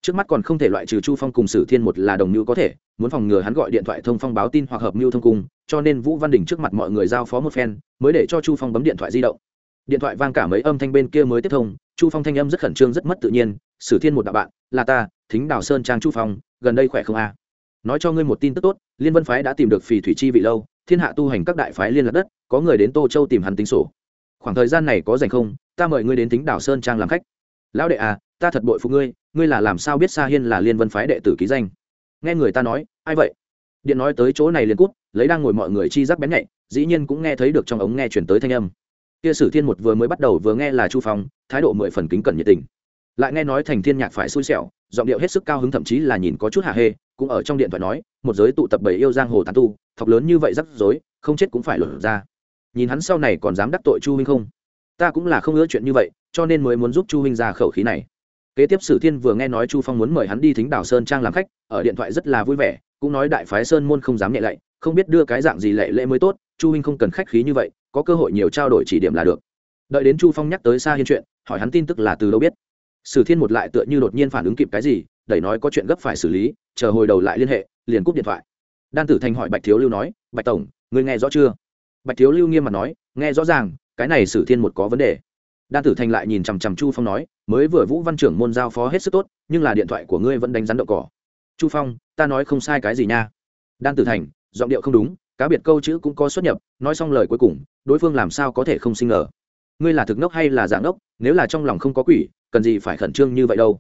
Trước mắt còn không thể loại trừ chu phong cùng sử thiên một là đồng mưu có thể, muốn phòng ngừa hắn gọi điện thoại thông phong báo tin hoặc hợp mưu thông cung cho nên vũ văn đình trước mặt mọi người giao phó một phen, mới để cho chu phong bấm điện thoại di động. Điện thoại vang cả mấy âm thanh bên kia mới tiếp thông, chu phong thanh âm rất khẩn trương rất mất tự nhiên, sử thiên một đạo bạn, là ta, thính đào sơn trang chu phong, gần đây khỏe không a? Nói cho ngươi một tin tức tốt, liên vân phái đã tìm được phì thủy chi vị lâu, thiên hạ tu hành các đại phái liên lạc đất, có người đến tô châu tìm hắn tính sổ. Khoảng thời gian này có dành không, ta mời ngươi đến tính đảo sơn trang làm khách. Lão đệ à ta thật bội phụ ngươi ngươi là làm sao biết sa hiên là liên vân phái đệ tử ký danh? Nghe người ta nói, ai vậy? Điện nói tới chỗ này liền cút, lấy đang ngồi mọi người chi giác bén nhạy, dĩ nhiên cũng nghe thấy được trong ống nghe chuyển tới thanh âm. Kia sử thiên một vừa mới bắt đầu vừa nghe là chu phong, thái độ mười phần kính cẩn nhiệt tình. Lại nghe nói thành thiên nhạc phải xui xẻo, giọng điệu hết sức cao hứng thậm chí là nhìn có chút hạ hê cũng ở trong điện thoại nói, một giới tụ tập bảy yêu giang hồ tán tu, thọc lớn như vậy rắc rối, không chết cũng phải lột ra. Nhìn hắn sau này còn dám đắc tội chu huynh không? Ta cũng là không ngỡ chuyện như vậy, cho nên mới muốn giúp chu huynh ra khẩu khí này. Kế tiếp sử thiên vừa nghe nói chu phong muốn mời hắn đi thính đảo sơn trang làm khách, ở điện thoại rất là vui vẻ, cũng nói đại phái sơn môn không dám nhẹ lạy không biết đưa cái dạng gì lệ lễ mới tốt, chu huynh không cần khách khí như vậy, có cơ hội nhiều trao đổi chỉ điểm là được. Đợi đến chu phong nhắc tới xa hiên chuyện, hỏi hắn tin tức là từ đâu biết. Sử thiên một lại tựa như đột nhiên phản ứng kịp cái gì đẩy nói có chuyện gấp phải xử lý, chờ hồi đầu lại liên hệ, liền cúp điện thoại. Đan tử thành hỏi bạch thiếu lưu nói, bạch tổng, ngươi nghe rõ chưa? Bạch thiếu lưu nghiêm mặt nói, nghe rõ ràng, cái này sử thiên một có vấn đề. Đan tử thành lại nhìn chằm chằm chu phong nói, mới vừa vũ văn trưởng môn giao phó hết sức tốt, nhưng là điện thoại của ngươi vẫn đánh rắn đậu cỏ. Chu phong, ta nói không sai cái gì nha. Đan tử thành, giọng điệu không đúng, cá biệt câu chữ cũng có xuất nhập, nói xong lời cuối cùng, đối phương làm sao có thể không sinh ngờ? Ngươi là thực ngốc hay là dạng ngốc nếu là trong lòng không có quỷ, cần gì phải khẩn trương như vậy đâu?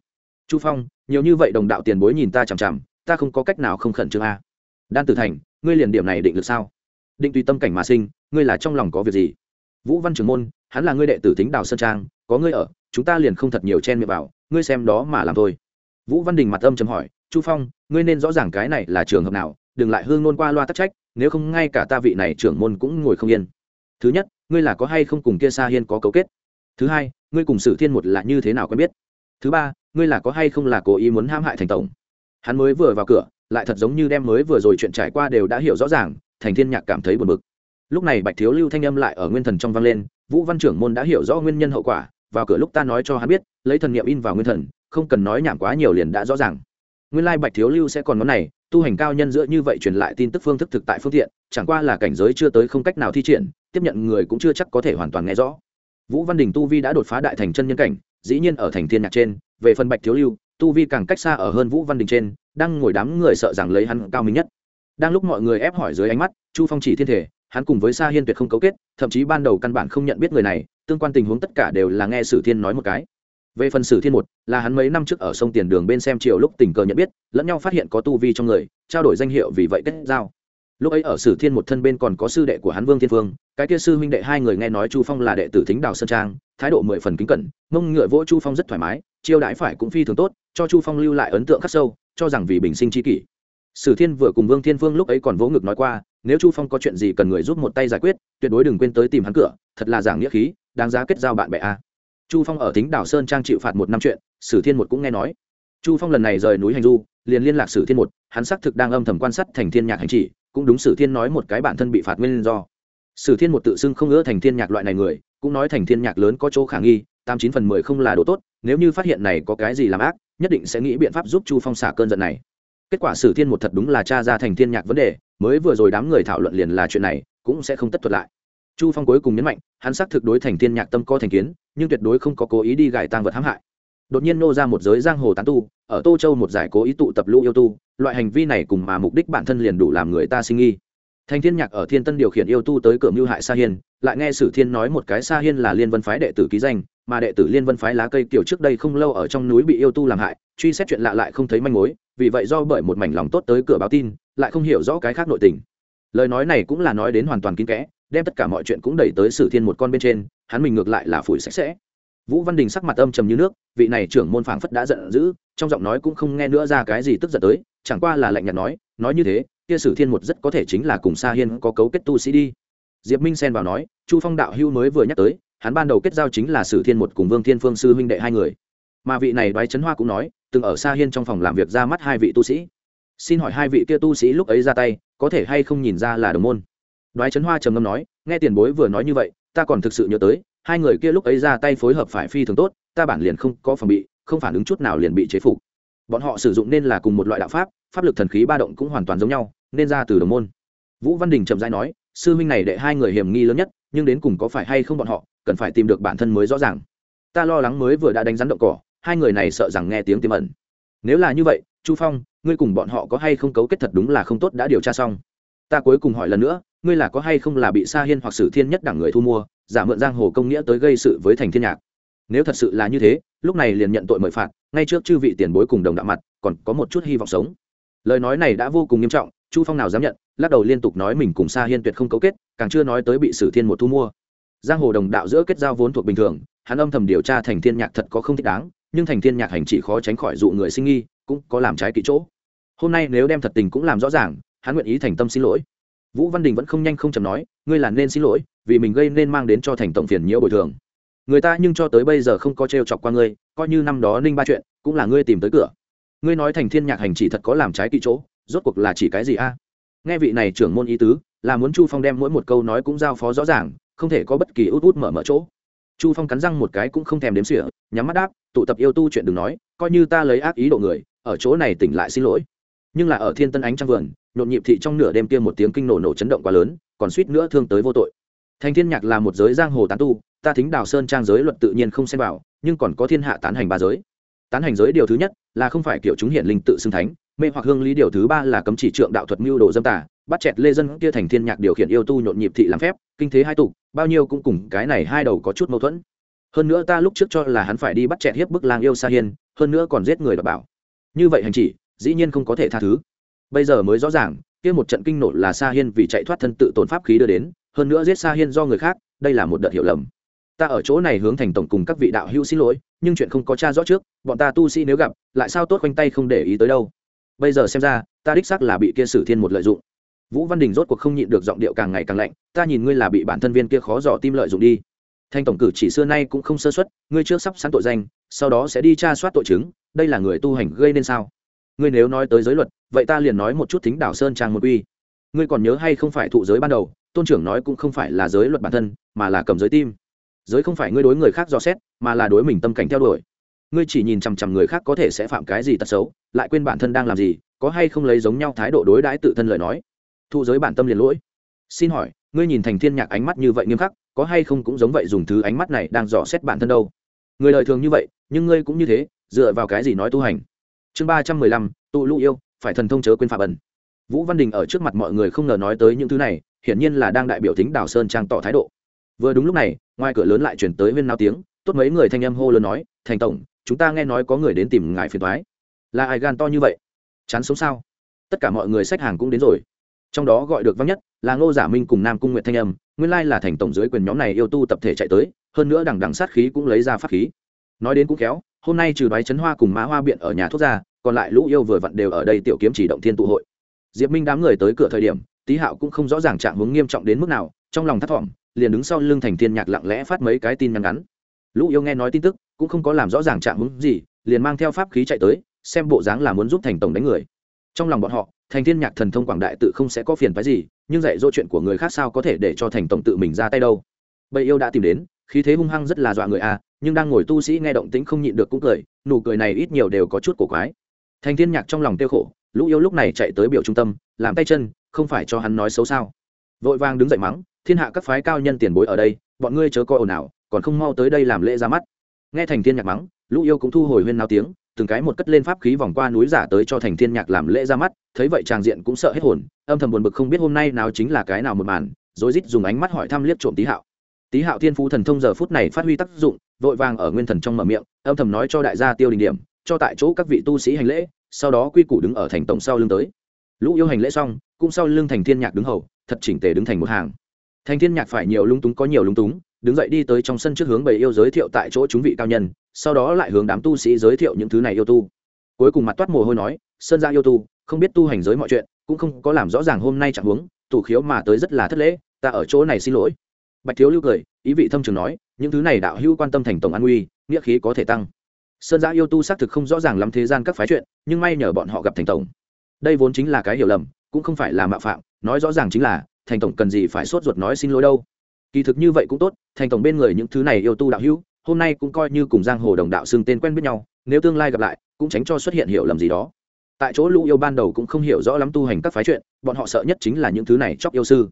Chu phong, nhiều như vậy đồng đạo tiền bối nhìn ta chằm chằm, ta không có cách nào không khẩn trương a. Đan tử thành, ngươi liền điểm này định được sao? Định tùy tâm cảnh mà sinh, ngươi là trong lòng có việc gì? Vũ văn trưởng môn, hắn là ngươi đệ tử tính đào sơn trang, có ngươi ở, chúng ta liền không thật nhiều chen miệng vào, ngươi xem đó mà làm thôi. Vũ văn đình mặt âm chấm hỏi, chu phong, ngươi nên rõ ràng cái này là trường hợp nào, đừng lại hương nôn qua loa tắc trách, nếu không ngay cả ta vị này trưởng môn cũng ngồi không yên. Thứ nhất, ngươi là có hay không cùng kia sa hiên có cấu kết? Thứ hai, ngươi cùng sử thiên một là như thế nào quen biết? Thứ ba ngươi là có hay không là cố ý muốn ham hại thành tổng? Hắn mới vừa vào cửa, lại thật giống như đem mới vừa rồi chuyện trải qua đều đã hiểu rõ ràng, thành thiên nhạc cảm thấy buồn bực. Lúc này bạch thiếu lưu thanh âm lại ở nguyên thần trong vang lên, vũ văn trưởng môn đã hiểu rõ nguyên nhân hậu quả, vào cửa lúc ta nói cho hắn biết, lấy thần nghiệm in vào nguyên thần, không cần nói nhảm quá nhiều liền đã rõ ràng. Nguyên lai bạch thiếu lưu sẽ còn món này, tu hành cao nhân giữa như vậy truyền lại tin tức phương thức thực tại phương tiện, chẳng qua là cảnh giới chưa tới không cách nào thi triển, tiếp nhận người cũng chưa chắc có thể hoàn toàn nghe rõ. Vũ văn đình tu vi đã đột phá đại thành chân nhân cảnh, dĩ nhiên ở thành thiên nhạc trên về phần bạch thiếu lưu, tu vi càng cách xa ở hơn vũ văn đình trên, đang ngồi đám người sợ rằng lấy hắn cao minh nhất. Đang lúc mọi người ép hỏi dưới ánh mắt, chu phong chỉ thiên thể, hắn cùng với sa hiên tuyệt không cấu kết, thậm chí ban đầu căn bản không nhận biết người này, tương quan tình huống tất cả đều là nghe sử thiên nói một cái. Về phần sử thiên một, là hắn mấy năm trước ở sông tiền đường bên xem chiều lúc tình cờ nhận biết, lẫn nhau phát hiện có tu vi trong người, trao đổi danh hiệu vì vậy kết giao. Lúc ấy ở sử thiên một thân bên còn có sư đệ của hắn vương thiên vương, cái kia sư huynh đệ hai người nghe nói chu phong là đệ tử thính đào sơn trang, thái độ mười phần kính cẩn, mông ngựa vỗ chu phong rất thoải mái chiêu đãi phải cũng phi thường tốt, cho chu phong lưu lại ấn tượng khắc sâu, cho rằng vì bình sinh tri kỷ. Sử thiên vừa cùng vương thiên vương lúc ấy còn vỗ ngực nói qua, nếu chu phong có chuyện gì cần người giúp một tay giải quyết, tuyệt đối đừng quên tới tìm hắn cửa, thật là giảng nghĩa khí, đáng giá kết giao bạn bè a. Chu phong ở thính đảo sơn trang chịu phạt một năm chuyện, sử thiên một cũng nghe nói. Chu phong lần này rời núi hành du, liền liên lạc sử thiên một, hắn xác thực đang âm thầm quan sát thành thiên nhạc hành chỉ, cũng đúng sử thiên nói một cái bản thân bị phạt nguyên do. Sử thiên một tự xưng không ngỡ thành thiên nhạc loại này người, cũng nói thành thiên nhạc lớn có chỗ khả nghi, tám chín phần mười không là đồ tốt nếu như phát hiện này có cái gì làm ác, nhất định sẽ nghĩ biện pháp giúp chu phong xả cơn giận này. Kết quả sử thiên một thật đúng là cha ra thành thiên nhạc vấn đề, mới vừa rồi đám người thảo luận liền là chuyện này, cũng sẽ không tất thuật lại. Chu phong cuối cùng nhấn mạnh, hắn xác thực đối thành thiên nhạc tâm có thành kiến, nhưng tuyệt đối không có cố ý đi gài tang vật hãm hại. Đột nhiên nô ra một giới giang hồ tán tu, ở tô châu một giải cố ý tụ tập lũ yêu tu, loại hành vi này cùng mà mục đích bản thân liền đủ làm người ta sinh nghi. Thành thiên nhạc ở thiên tân điều khiển yêu tu tới cửa mưu hại sa hiên, lại nghe sử thiên nói một cái sa hiên là liên vân phái đệ tử ký danh mà đệ tử liên vân phái lá cây kiểu trước đây không lâu ở trong núi bị yêu tu làm hại, truy xét chuyện lạ lại không thấy manh mối, vì vậy do bởi một mảnh lòng tốt tới cửa báo tin, lại không hiểu rõ cái khác nội tình. Lời nói này cũng là nói đến hoàn toàn kín kẽ, đem tất cả mọi chuyện cũng đẩy tới sử thiên một con bên trên, hắn mình ngược lại là phủi sạch sẽ. Vũ văn đình sắc mặt âm trầm như nước, vị này trưởng môn phảng phất đã giận dữ, trong giọng nói cũng không nghe nữa ra cái gì tức giận tới, chẳng qua là lạnh nhạt nói nói như thế, kia sử thiên một rất có thể chính là cùng sa hiên có cấu kết tu sĩ đi. Diệp minh xen vào nói, chu phong đạo hưu mới vừa nhắc tới hắn ban đầu kết giao chính là sử thiên một cùng vương thiên phương sư huynh đệ hai người. Mà vị này đoái trấn hoa cũng nói, từng ở sa hiên trong phòng làm việc ra mắt hai vị tu sĩ. Xin hỏi hai vị kia tu sĩ lúc ấy ra tay, có thể hay không nhìn ra là đồng môn? Đoái trấn hoa trầm ngâm nói, nghe tiền bối vừa nói như vậy, ta còn thực sự nhớ tới, hai người kia lúc ấy ra tay phối hợp phải phi thường tốt, ta bản liền không có phòng bị, không phản ứng chút nào liền bị chế phục. Bọn họ sử dụng nên là cùng một loại đạo pháp pháp lực thần khí ba động cũng hoàn toàn giống nhau, nên ra từ đồng môn. Vũ văn đình chậm rãi nói, sư huynh này đệ hai người hiểm nghi lớn nhất, nhưng đến cùng có phải hay không bọn họ cần phải tìm được bản thân mới rõ ràng. Ta lo lắng mới vừa đã đánh rắn động cỏ, hai người này sợ rằng nghe tiếng tiềm ẩn. Nếu là như vậy, chu phong, ngươi cùng bọn họ có hay không cấu kết thật đúng là không tốt đã điều tra xong. Ta cuối cùng hỏi lần nữa, ngươi là có hay không là bị sa hiên hoặc sử thiên nhất đẳng người thu mua, giả mượn giang hồ công nghĩa tới gây sự với thành thiên nhạc. Nếu thật sự là như thế, lúc này liền nhận tội mời phạt, ngay trước chư vị tiền bối cùng đồng đạo mặt, còn có một chút hy vọng sống. Lời nói này đã vô cùng nghiêm trọng, chu phong nào dám nhận, lắc đầu liên tục nói mình cùng sa hiên tuyệt không cấu kết, càng chưa nói tới bị sử thiên một thu mua giang hồ đồng đạo giữa kết giao vốn thuộc bình thường, hắn âm thầm điều tra thành thiên nhạc thật có không thích đáng, nhưng thành thiên nhạc hành chỉ khó tránh khỏi dụ người sinh nghi, cũng có làm trái kỹ chỗ. Hôm nay nếu đem thật tình cũng làm rõ ràng, hắn nguyện ý thành tâm xin lỗi. Vũ văn đình vẫn không nhanh không chậm nói, ngươi là nên xin lỗi, vì mình gây nên mang đến cho thành tổng phiền nhiễu bồi thường. Người ta nhưng cho tới bây giờ không có trêu chọc qua ngươi, coi như năm đó ninh ba chuyện, cũng là ngươi tìm tới cửa. Ngươi nói thành thiên nhạc hành chỉ thật có làm trái kỹ chỗ, rốt cuộc là chỉ cái gì a? Nghe vị này trưởng môn ý tứ, là muốn chu phong đem mỗi một câu nói cũng giao phó rõ ràng không thể có bất kỳ út út mở mở chỗ. Chu phong cắn răng một cái cũng không thèm đếm xỉa, nhắm mắt đáp, tụ tập yêu tu chuyện đừng nói, coi như ta lấy ác ý độ người, ở chỗ này tỉnh lại xin lỗi. Nhưng là ở thiên tân ánh trăng vườn, nhộn nhịp thị trong nửa đêm kia một tiếng kinh nổ nổ chấn động quá lớn, còn suýt nữa thương tới vô tội. Thành thiên nhạc là một giới giang hồ tán tu, ta thính đào sơn trang giới luật tự nhiên không xem vào, nhưng còn có thiên hạ tán hành ba giới. Tán hành giới điều thứ nhất là không phải kiểu chúng hiển linh tự xưng thánh mê hoặc hương lý điều thứ ba là cấm chỉ trượng đạo thuật mưu đồ dâm tả bắt chẹt lê dân kia thành thiên nhạc điều khiển yêu tu nhộn nhịp thị làm phép, kinh thế hai tục, bao nhiêu cũng cùng cái này hai đầu có chút mâu thuẫn. Hơn nữa ta lúc trước cho là hắn phải đi bắt chẹt hiếp bức lang yêu sa hiên, hơn nữa còn giết người đọc bảo. Như vậy hành chỉ, dĩ nhiên không có thể tha thứ. Bây giờ mới rõ ràng, kia một trận kinh nổ là sa hiên vì chạy thoát thân tự tổn pháp khí đưa đến, hơn nữa giết sa hiên do người khác, đây là một đợt hiểu lầm. Ta ở chỗ này hướng thành tổng cùng các vị đạo hữu xin lỗi, nhưng chuyện không có cha rõ trước, bọn ta tu sĩ nếu gặp, lại sao tốt quanh tay không để ý tới đâu? Bây giờ xem ra, ta đích xác là bị kia sử thiên một lợi dụng. Vũ văn đình rốt cuộc không nhịn được giọng điệu càng ngày càng lạnh, ta nhìn ngươi là bị bản thân viên kia khó dò tim lợi dụng đi. Thanh tổng cử chỉ xưa nay cũng không sơ xuất ngươi trước sắp sẵn tội danh, sau đó sẽ đi tra soát tội chứng, đây là người tu hành gây nên sao? Ngươi nếu nói tới giới luật, vậy ta liền nói một chút thính đảo sơn trang một uy ngươi còn nhớ hay không phải thụ giới ban đầu, tôn trưởng nói cũng không phải là giới luật bản thân, mà là cầm giới tim. Giới không phải ngươi đối người khác dò xét, mà là đối mình tâm cảnh theo đuổi ngươi chỉ nhìn chằm chằm người khác có thể sẽ phạm cái gì tật xấu, lại quên bản thân đang làm gì, có hay không lấy giống nhau thái độ đối đãi tự thân lời nói. Thụ giới bản tâm liền lỗi. Xin hỏi, ngươi nhìn thành thiên nhạc ánh mắt như vậy nghiêm khắc, có hay không cũng giống vậy dùng thứ ánh mắt này đang dò xét bản thân đâu? Người đời thường như vậy, nhưng ngươi cũng như thế, dựa vào cái gì nói tu hành? Chương ba trăm mười lăm, tụ lũ yêu, phải thần thông chớ quên phạm ẩn. Vũ văn đình ở trước mặt mọi người không ngờ nói tới những thứ này, hiển nhiên là đang đại biểu tính đào sơn trang tỏ thái độ. Vừa đúng lúc này, ngoài cửa lớn lại chuyển tới viên nao tiếng, tốt mấy người thanh âm hô lớn nói, thành tổng chúng ta nghe nói có người đến tìm ngài phiền thoái. Là ai gan to như vậy? Chán sống sao? Tất cả mọi người sách hàng cũng đến rồi. Trong đó gọi được vắng nhất là ngô giả minh cùng nam cung nguyện thanh âm, nguyên lai là thành tổng dưới quyền nhóm này yêu tu tập thể chạy tới, hơn nữa đằng đằng sát khí cũng lấy ra pháp khí. Nói đến cũng khéo, hôm nay trừ đoái chấn hoa cùng má hoa biện ở nhà thuốc ra, còn lại lũ yêu vừa vặn đều ở đây tiểu kiếm chỉ động thiên tụ hội. Diệp minh đám người tới cửa thời điểm, tý hạo cũng không rõ ràng trạng hướng nghiêm trọng đến mức nào, trong lòng thất vọng, liền đứng sau lưng thành thiên nhạc lặng lẽ phát mấy cái tin nhắn ngắn. Lũ yêu nghe nói tin tức cũng không có làm rõ ràng trạng muốn gì, liền mang theo pháp khí chạy tới, xem bộ dáng là muốn giúp thành tổng đánh người. Trong lòng bọn họ, thành thiên nhạc thần thông quảng đại tự không sẽ có phiền phái gì, nhưng dạy dỗ chuyện của người khác sao có thể để cho thành tổng tự mình ra tay đâu. Bầy yêu đã tìm đến, khí thế hung hăng rất là dọa người à nhưng đang ngồi tu sĩ nghe động tĩnh không nhịn được cũng cười, nụ cười này ít nhiều đều có chút cổ quái. Thành thiên nhạc trong lòng tiêu khổ, lũ yêu lúc này chạy tới biểu trung tâm, làm tay chân, không phải cho hắn nói xấu sao. Vội vàng đứng dậy mắng, thiên hạ các phái cao nhân tiền bối ở đây, bọn ngươi chớ coi ồn ào, còn không mau tới đây làm lễ ra mắt nghe thành thiên nhạc mắng, lũ yêu cũng thu hồi huyên nao tiếng, từng cái một cất lên pháp khí vòng qua núi giả tới cho thành thiên nhạc làm lễ ra mắt, thấy vậy tràng diện cũng sợ hết hồn, âm thầm buồn bực không biết hôm nay nào chính là cái nào một màn, rối rít dùng ánh mắt hỏi thăm liếc trộm tí hạo. Tý hạo thiên phú thần thông giờ phút này phát huy tác dụng, vội vàng ở nguyên thần trong mở miệng, âm thầm nói cho đại gia tiêu đình điểm, cho tại chỗ các vị tu sĩ hành lễ, sau đó quy củ đứng ở thành tổng sau lưng tới. Lũ yêu hành lễ xong, cũng sau lưng thành thiên nhạc đứng hầu, thật chỉnh tề đứng thành một hàng. Thành thiên nhạc phải nhiều lung túng có nhiều lung túng đứng dậy đi tới trong sân trước hướng bầy yêu giới thiệu tại chỗ chúng vị cao nhân, sau đó lại hướng đám tu sĩ giới thiệu những thứ này yêu tu. Cuối cùng mặt toát mồ hôi nói, sơn gia yêu tu, không biết tu hành giới mọi chuyện, cũng không có làm rõ ràng hôm nay chẳng huống tủ khiếu mà tới rất là thất lễ, ta ở chỗ này xin lỗi. Bạch thiếu lưu cười, ý vị thâm trường nói, những thứ này đạo hữu quan tâm thành tổng an nguy nghĩa khí có thể tăng. Sơn gia yêu tu xác thực không rõ ràng lắm thế gian các phái chuyện, nhưng may nhờ bọn họ gặp thành tổng. Đây vốn chính là cái hiểu lầm, cũng không phải là mạo phạm, nói rõ ràng chính là, thành tổng cần gì phải sốt ruột nói xin lỗi đâu kỳ thực như vậy cũng tốt, thành tổng bên người những thứ này yêu tu đạo hữu, hôm nay cũng coi như cùng giang hồ đồng đạo xưng tên quen biết nhau, nếu tương lai gặp lại, cũng tránh cho xuất hiện hiểu lầm gì đó. Tại chỗ lũ yêu ban đầu cũng không hiểu rõ lắm tu hành các phái chuyện, bọn họ sợ nhất chính là những thứ này chóc yêu sư.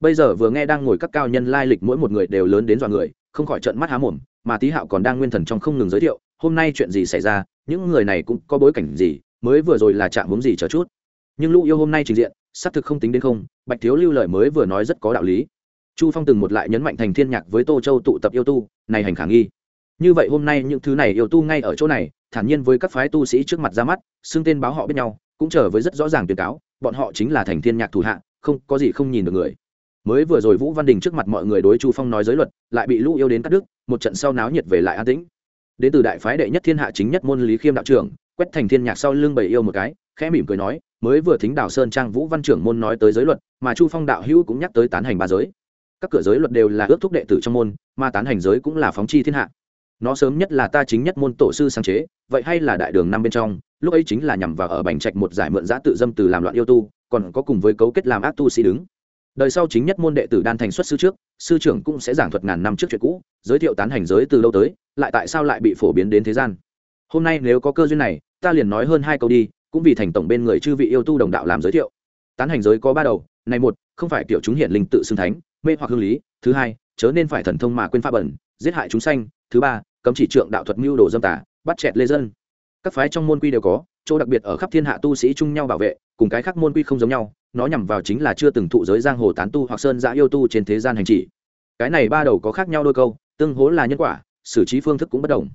Bây giờ vừa nghe đang ngồi các cao nhân lai lịch mỗi một người đều lớn đến dọa người, không khỏi trận mắt há mồm, mà tý hạo còn đang nguyên thần trong không ngừng giới thiệu, hôm nay chuyện gì xảy ra, những người này cũng có bối cảnh gì, mới vừa rồi là chạm hướng gì chờ chút. Nhưng lũ yêu hôm nay trình diện, xác thực không tính đến không, bạch thiếu lưu lời mới vừa nói rất có đạo lý chu phong từng một lại nhấn mạnh thành thiên nhạc với tô châu tụ tập yêu tu, này hành khả nghi. Như vậy hôm nay những thứ này yêu tu ngay ở chỗ này, thản nhiên với các phái tu sĩ trước mặt ra mắt, xưng tên báo họ biết nhau, cũng trở với rất rõ ràng tuyên cáo, bọn họ chính là thành thiên nhạc thủ hạ, không, có gì không nhìn được người. Mới vừa rồi vũ văn đình trước mặt mọi người đối chu phong nói giới luật, lại bị lũ yêu đến cắt đứt, một trận sau náo nhiệt về lại an tĩnh. Đến từ đại phái đệ nhất thiên hạ chính nhất môn lý khiêm đạo trưởng, quét thành thiên nhạc sau lưng bầy yêu một cái, khẽ mỉm cười nói, mới vừa thính đào sơn trang vũ văn trưởng môn nói tới giới luật, mà chu phong đạo hữu cũng nhắc tới tán hành ba giới các cửa giới luật đều là ước thúc đệ tử trong môn, mà tán hành giới cũng là phóng chi thiên hạ. Nó sớm nhất là ta chính nhất môn tổ sư sáng chế, vậy hay là đại đường năm bên trong, lúc ấy chính là nhằm vào ở bành trạch một giải mượn giã tự dâm từ làm loạn yêu tu, còn có cùng với cấu kết làm ác tu sĩ đứng. Đời sau chính nhất môn đệ tử đan thành xuất sư trước, sư trưởng cũng sẽ giảng thuật ngàn năm trước chuyện cũ, giới thiệu tán hành giới từ lâu tới, lại tại sao lại bị phổ biến đến thế gian. Hôm nay nếu có cơ duyên này, ta liền nói hơn hai câu đi, cũng vì thành tổng bên người chư vị yêu tu đồng đạo làm giới thiệu. Tán hành giới có ba đầu, này một, không phải tiểu chúng hiện linh tự xưng thánh mê hoặc hương lý, thứ hai, chớ nên phải thần thông mà quên pháp bẩn, giết hại chúng sanh, thứ ba, cấm chỉ trượng đạo thuật mưu đồ dâm tả bắt chẹt lê dân. Các phái trong môn quy đều có, chỗ đặc biệt ở khắp thiên hạ tu sĩ chung nhau bảo vệ, cùng cái khác môn quy không giống nhau, nó nhằm vào chính là chưa từng thụ giới giang hồ tán tu hoặc sơn giã yêu tu trên thế gian hành chỉ. Cái này ba đầu có khác nhau đôi câu, tương hố là nhân quả, xử trí phương thức cũng bất đồng.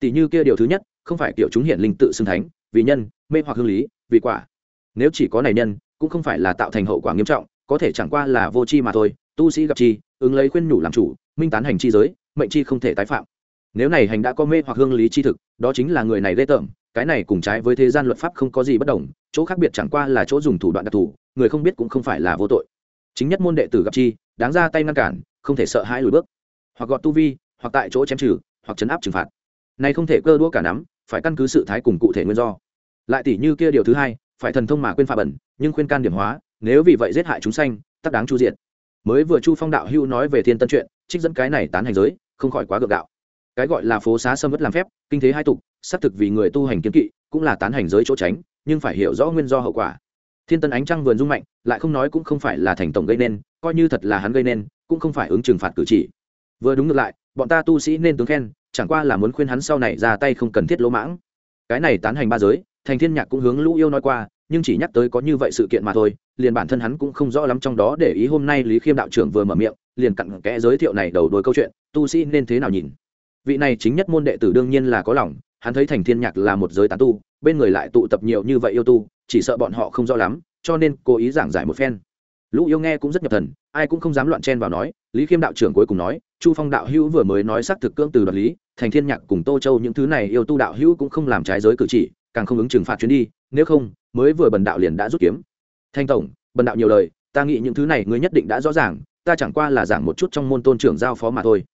Tỷ như kia điều thứ nhất, không phải kiểu chúng hiện linh tự xưng thánh, vì nhân, mê hoặc hương lý, vì quả. Nếu chỉ có này nhân, cũng không phải là tạo thành hậu quả nghiêm trọng, có thể chẳng qua là vô tri mà thôi tu sĩ gặp chi, ứng lấy khuyên nhủ làm chủ, minh tán hành chi giới, mệnh chi không thể tái phạm. Nếu này hành đã có mê hoặc hương lý chi thực, đó chính là người này ghê tởm, cái này cùng trái với thế gian luật pháp không có gì bất đồng, chỗ khác biệt chẳng qua là chỗ dùng thủ đoạn đặc thù, người không biết cũng không phải là vô tội. Chính nhất môn đệ tử gặp chi, đáng ra tay ngăn cản, không thể sợ hãi lùi bước. Hoặc gọt tu vi, hoặc tại chỗ chém trừ, hoặc chấn áp trừng phạt. Này không thể cơ đua cả nắm, phải căn cứ sự thái cùng cụ thể nguyên do. Lại tỷ như kia điều thứ hai, phải thần thông mà quên phạm bẩn, nhưng khuyên can điểm hóa, nếu vì vậy giết hại chúng sanh tắc đáng chu diện mới vừa chu phong đạo hưu nói về thiên tân chuyện, trích dẫn cái này tán hành giới, không khỏi quá gượng gạo. Cái gọi là phố xá sâm vất làm phép, kinh thế hai tục, xác thực vì người tu hành kiến kỵ, cũng là tán hành giới chỗ tránh, nhưng phải hiểu rõ nguyên do hậu quả. Thiên tân ánh trăng vườn dung mạnh, lại không nói cũng không phải là thành tổng gây nên, coi như thật là hắn gây nên, cũng không phải ứng trừng phạt cử chỉ. Vừa đúng ngược lại, bọn ta tu sĩ nên tướng khen, chẳng qua là muốn khuyên hắn sau này ra tay không cần thiết lỗ mãng. Cái này tán hành ba giới, thành thiên nhạc cũng hướng lũ yêu nói qua nhưng chỉ nhắc tới có như vậy sự kiện mà thôi, liền bản thân hắn cũng không rõ lắm trong đó để ý hôm nay lý khiêm đạo trưởng vừa mở miệng, liền cặn kẽ giới thiệu này đầu đuôi câu chuyện, tu sĩ nên thế nào nhìn. Vị này chính nhất môn đệ tử đương nhiên là có lòng, hắn thấy thành thiên nhạc là một giới tán tu, bên người lại tụ tập nhiều như vậy yêu tu, chỉ sợ bọn họ không rõ lắm, cho nên cố ý giảng giải một phen. Lũ yêu nghe cũng rất nhập thần, ai cũng không dám loạn chen vào nói, lý khiêm đạo trưởng cuối cùng nói, chu phong đạo hữu vừa mới nói xác thực cưỡng từ đoạt lý, thành thiên nhạc cùng tô châu những thứ này yêu tu đạo hữu cũng không làm trái giới cử chỉ, càng không ứng trừng phạt chuyến đi nếu không, mới vừa bần đạo liền đã rút kiếm. Thanh tổng, bần đạo nhiều lời, ta nghĩ những thứ này ngươi nhất định đã rõ ràng, ta chẳng qua là giảng một chút trong môn tôn trưởng giao phó mà thôi.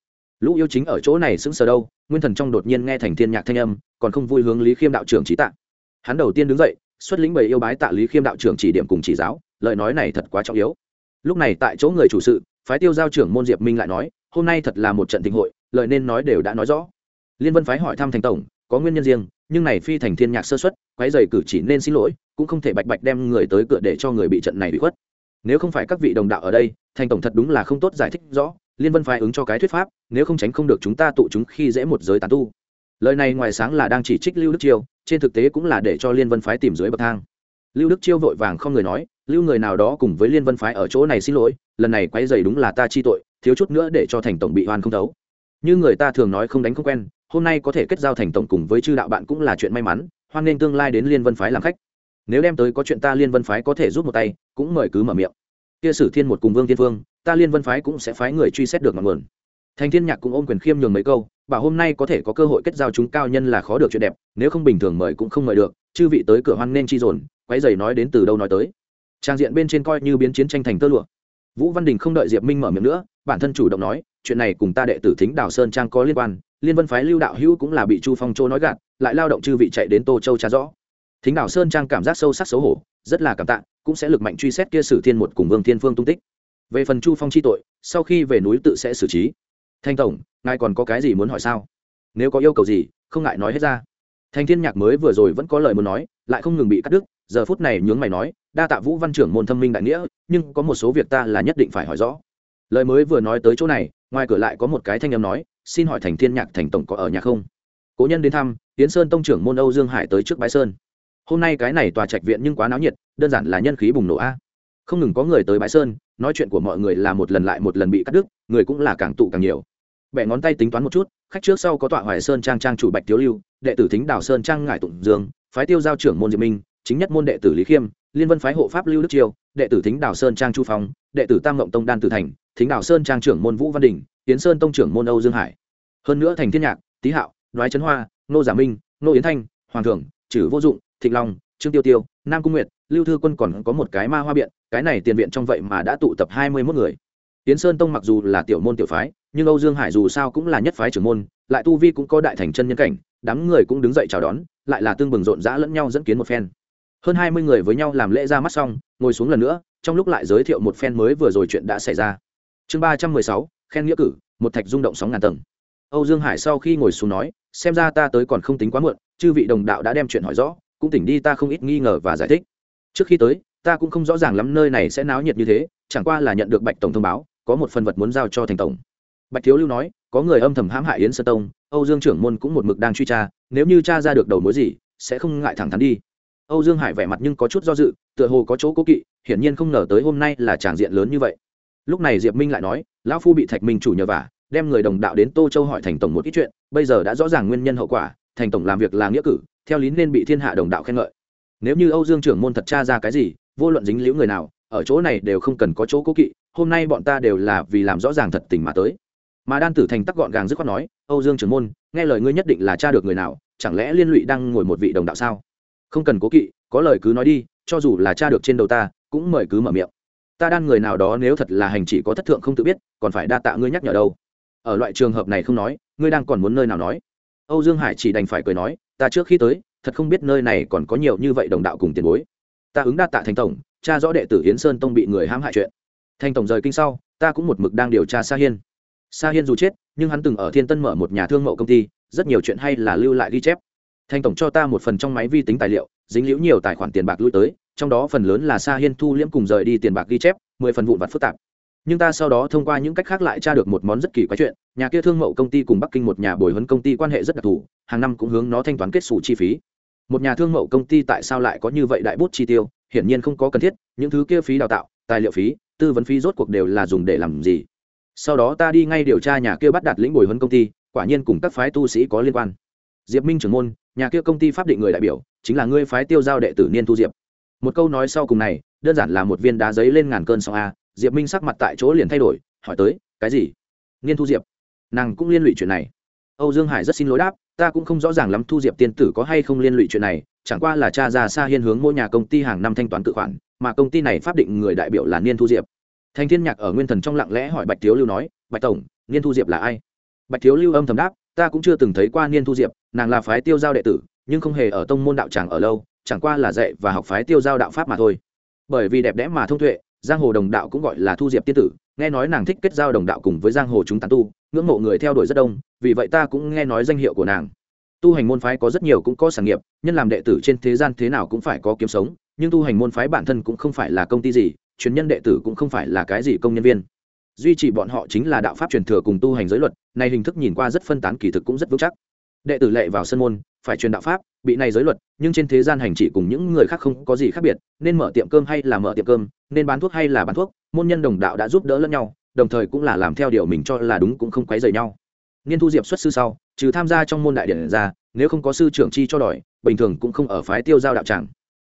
Lũ yêu chính ở chỗ này sững sờ đâu, nguyên thần trong đột nhiên nghe thành thiên nhạc thanh âm, còn không vui hướng lý khiêm đạo trưởng trí tạ. Hắn đầu tiên đứng dậy, xuất lĩnh bầy yêu bái tạ lý khiêm đạo trưởng chỉ điểm cùng chỉ giáo, lời nói này thật quá trọng yếu. Lúc này tại chỗ người chủ sự, phái tiêu giao trưởng môn diệp minh lại nói, hôm nay thật là một trận tình hội, lời nên nói đều đã nói rõ. Liên vân phái hỏi thăm thành tổng có nguyên nhân riêng, nhưng này phi thành thiên nhạc sơ xuất quái dày cử chỉ nên xin lỗi, cũng không thể bạch bạch đem người tới cửa để cho người bị trận này bị khuất. Nếu không phải các vị đồng đạo ở đây, thành tổng thật đúng là không tốt giải thích rõ, liên vân phái ứng cho cái thuyết pháp, nếu không tránh không được chúng ta tụ chúng khi dễ một giới tán tu. Lời này ngoài sáng là đang chỉ trích lưu đức chiêu, trên thực tế cũng là để cho liên vân phái tìm dưới bậc thang. Lưu đức chiêu vội vàng không người nói, lưu người nào đó cùng với liên vân phái ở chỗ này xin lỗi, lần này quay dày đúng là ta chi tội, thiếu chút nữa để cho thành tổng bị hoan không thấu như người ta thường nói không đánh không quen, hôm nay có thể kết giao thành tổng cùng với chư đạo bạn cũng là chuyện may mắn, hoan nghênh tương lai đến liên vân phái làm khách. Nếu đem tới có chuyện ta liên vân phái có thể rút một tay, cũng mời cứ mở miệng. Kia sử thiên một cùng vương thiên vương, ta liên vân phái cũng sẽ phái người truy xét được ngọn nguồn. Thành thiên nhạc cũng ôm quyền khiêm nhường mấy câu, bảo hôm nay có thể có cơ hội kết giao chúng cao nhân là khó được chuyện đẹp, nếu không bình thường mời cũng không mời được, chư vị tới cửa hoan nên chi dồn, quấy giày nói đến từ đâu nói tới. Trang diện bên trên coi như biến chiến tranh thành tơ lụa vũ văn đình không đợi diệp minh mở miệng nữa, bản thân chủ động nói, chuyện này cùng ta đệ tử thính đào sơn trang có liên quan, liên vân phái lưu đạo hữu cũng là bị chu phong châu nói gạt, lại lao động chư vị chạy đến tô châu tra rõ. Thính đào sơn trang cảm giác sâu sắc xấu hổ, rất là cảm tạ, cũng sẽ lực mạnh truy xét kia sử thiên một cùng vương thiên phương tung tích. Về phần chu phong chi tội, sau khi về núi tự sẽ xử trí. Thanh tổng, ngài còn có cái gì muốn hỏi sao? Nếu có yêu cầu gì, không ngại nói hết ra. Thanh thiên nhạc mới vừa rồi vẫn có lời muốn nói, lại không ngừng bị cắt đứt giờ phút này nhướng mày nói, đa tạ vũ văn trưởng môn thâm minh đại nghĩa, nhưng có một số việc ta là nhất định phải hỏi rõ. Lời mới vừa nói tới chỗ này, ngoài cửa lại có một cái thanh âm nói, xin hỏi thành thiên nhạc thành tổng có ở nhà không? Cố nhân đến thăm tiến sơn tông trưởng môn âu dương hải tới trước bái sơn. Hôm nay cái này tòa trạch viện nhưng quá náo nhiệt, đơn giản là nhân khí bùng nổ a. Không ngừng có người tới bái sơn, nói chuyện của mọi người là một lần lại một lần bị cắt đứt, người cũng là càng tụ càng nhiều. Bẻ ngón tay tính toán một chút, khách trước sau có tọa hoài sơn trang trang chủ bạch thiếu lưu, đệ tử thính đào sơn trang ngải tụng dương, phái tiêu giao trưởng môn diệp minh chính nhất môn đệ tử lý khiêm, liên vân phái hộ pháp lưu đức triều đệ tử thính đào sơn trang chu phong, đệ tử tam mộng tông đan tử thành, thính đào sơn trang trưởng môn vũ văn đình tiến sơn tông trưởng môn âu dương hải. Hơn nữa thành thiên nhạc, tý hạo, đoái trấn hoa nô giả minh nô yến thanh, hoàng thượng trừ vô dụng, thịnh long, trương tiêu tiêu, nam cung nguyệt, lưu thư quân còn có một cái ma hoa biện, cái này tiền viện trong vậy mà đã tụ tập hai mươi 21 người. Tiến sơn tông mặc dù là tiểu môn tiểu phái, nhưng âu dương hải dù sao cũng là nhất phái trưởng môn, lại tu vi cũng có đại thành chân nhân cảnh, đám người cũng đứng dậy chào đón, lại là tương bừng rộn rã lẫn nhau dẫn kiến một phen hơn hai mươi người với nhau làm lễ ra mắt xong, ngồi xuống lần nữa, trong lúc lại giới thiệu một phen mới vừa rồi chuyện đã xảy ra. Chương ba trăm mười sáu, khen nghĩa cử, một thạch rung động sóng ngàn tầng. Âu dương hải sau khi ngồi xuống nói, xem ra ta tới còn không tính quá muộn, chư vị đồng đạo đã đem chuyện hỏi rõ, cũng tỉnh đi ta không ít nghi ngờ và giải thích. Trước khi tới, ta cũng không rõ ràng lắm nơi này sẽ náo nhiệt như thế, chẳng qua là nhận được bạch tổng thông báo, có một phần vật muốn giao cho thành tổng. Bạch thiếu lưu nói, có người âm thầm hãm hại yến sơn tông, âu dương trưởng môn cũng một mực đang truy tra, nếu như cha ra được đầu mối gì, sẽ không ngại thẳng thắn đi âu dương hải vẻ mặt nhưng có chút do dự, tựa hồ có chỗ cố kỵ, hiển nhiên không ngờ tới hôm nay là tràng diện lớn như vậy. Lúc này diệp minh lại nói, lão phu bị thạch minh chủ nhờ vả, đem người đồng đạo đến tô châu hỏi thành tổng một ít chuyện, bây giờ đã rõ ràng nguyên nhân hậu quả, thành tổng làm việc là nghĩa cử, theo lý nên bị thiên hạ đồng đạo khen ngợi. Nếu như âu dương trưởng môn thật tra ra cái gì, vô luận dính liễu người nào, ở chỗ này đều không cần có chỗ cố kỵ, hôm nay bọn ta đều là vì làm rõ ràng thật tình mà tới. Mà đan tử thành tắc gọn gàng dứt khoát nói, âu dương trưởng môn, nghe lời ngươi nhất định là tra được người nào, chẳng lẽ liên lụy đang ngồi một vị đồng đạo sao? Không cần cố kỵ, có lời cứ nói đi, cho dù là cha được trên đầu ta, cũng mời cứ mở miệng. Ta đan người nào đó nếu thật là hành chỉ có thất thượng không tự biết, còn phải đa tạ ngươi nhắc nhở đâu. Ở loại trường hợp này không nói, ngươi đang còn muốn nơi nào nói? Âu dương hải chỉ đành phải cười nói, ta trước khi tới, thật không biết nơi này còn có nhiều như vậy đồng đạo cùng tiền bối. Ta ứng đa tạ thành tổng, cha rõ đệ tử hiến sơn tông bị người hãm hại chuyện. Thành tổng rời kinh sau, ta cũng một mực đang điều tra sa hiên. Sa hiên dù chết, nhưng hắn từng ở thiên tân mở một nhà thương mậu công ty, rất nhiều chuyện hay là lưu lại ghi chép. Thanh tổng cho ta một phần trong máy vi tính tài liệu, dính liễu nhiều tài khoản tiền bạc lui tới, trong đó phần lớn là sa hiên thu liễm cùng rời đi tiền bạc ghi chép, mười phần vụn vặt phức tạp. Nhưng ta sau đó thông qua những cách khác lại tra được một món rất kỳ quái chuyện, nhà kia thương mậu công ty cùng bắc kinh một nhà bồi huấn công ty quan hệ rất đặc thù, hàng năm cũng hướng nó thanh toán kết xù chi phí. Một nhà thương mậu công ty tại sao lại có như vậy đại bút chi tiêu, hiển nhiên không có cần thiết, những thứ kia phí đào tạo, tài liệu phí, tư vấn phí rốt cuộc đều là dùng để làm gì. Sau đó ta đi ngay điều tra nhà kia bắt đặt lĩnh bồi huấn công ty, quả nhiên cùng các phái tu sĩ có liên quan. Diệp minh trưởng môn nhà kia công ty pháp định người đại biểu, chính là ngươi phái tiêu giao đệ tử niên thu diệp. Một câu nói sau cùng này, đơn giản là một viên đá giấy lên ngàn cơn sóng a, diệp minh sắc mặt tại chỗ liền thay đổi, hỏi tới, cái gì? Niên thu diệp. Nàng cũng liên lụy chuyện này. Âu dương hải rất xin lỗi đáp, ta cũng không rõ ràng lắm thu diệp tiên tử có hay không liên lụy chuyện này, chẳng qua là cha già xa hiên hướng mỗi nhà công ty hàng năm thanh toán tự khoản, mà công ty này pháp định người đại biểu là niên thu diệp. Thành thiên nhạc ở nguyên thần trong lặng lẽ hỏi bạch thiếu lưu nói, bạch tổng, niên thu diệp là ai? Bạch thiếu lưu âm thầm đáp ta cũng chưa từng thấy qua niên thu diệp, nàng là phái tiêu giao đệ tử, nhưng không hề ở tông môn đạo tràng ở lâu, chẳng qua là dạy và học phái tiêu giao đạo pháp mà thôi. Bởi vì đẹp đẽ mà thông tuệ, giang hồ đồng đạo cũng gọi là thu diệp tiên tử, nghe nói nàng thích kết giao đồng đạo cùng với giang hồ chúng tán tu, ngưỡng mộ người theo đuổi rất đông, vì vậy ta cũng nghe nói danh hiệu của nàng. Tu hành môn phái có rất nhiều cũng có sản nghiệp, nhân làm đệ tử trên thế gian thế nào cũng phải có kiếm sống, nhưng tu hành môn phái bản thân cũng không phải là công ty gì truyền nhân đệ tử cũng không phải là cái gì công nhân viên duy trì bọn họ chính là đạo pháp truyền thừa cùng tu hành giới luật, này hình thức nhìn qua rất phân tán, kỳ thực cũng rất vững chắc. Đệ tử lệ vào sân môn, phải truyền đạo pháp, bị này giới luật, nhưng trên thế gian hành chỉ cùng những người khác không có gì khác biệt, nên mở tiệm cơm hay là mở tiệm cơm, nên bán thuốc hay là bán thuốc, môn nhân đồng đạo đã giúp đỡ lẫn nhau, đồng thời cũng là làm theo điều mình cho là đúng cũng không quấy rầy nhau. Niên thu diệp xuất sư sau, trừ tham gia trong môn đại điển ra, nếu không có sư trưởng chi cho đòi, bình thường cũng không ở phái tiêu giao đạo tràng.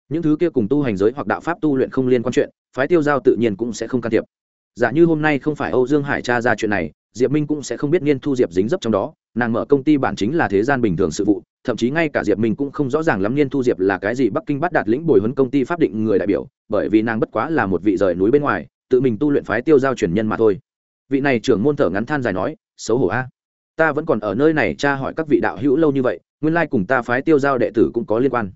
Những thứ kia cùng tu hành giới hoặc đạo pháp tu luyện không liên quan chuyện, phái tiêu giao tự nhiên cũng sẽ không can thiệp giả như hôm nay không phải âu dương hải tra ra chuyện này, diệp minh cũng sẽ không biết niên thu diệp dính dấp trong đó, nàng mở công ty bản chính là thế gian bình thường sự vụ, thậm chí ngay cả diệp minh cũng không rõ ràng lắm niên thu diệp là cái gì bắc kinh bắt đạt lĩnh bồi huấn công ty pháp định người đại biểu, bởi vì nàng bất quá là một vị rời núi bên ngoài, tự mình tu luyện phái tiêu giao truyền nhân mà thôi. Vị này trưởng môn thở ngắn than dài nói, xấu hổ a. Ta vẫn còn ở nơi này tra hỏi các vị đạo hữu lâu như vậy, nguyên lai cùng ta phái tiêu giao đệ tử cũng có liên quan.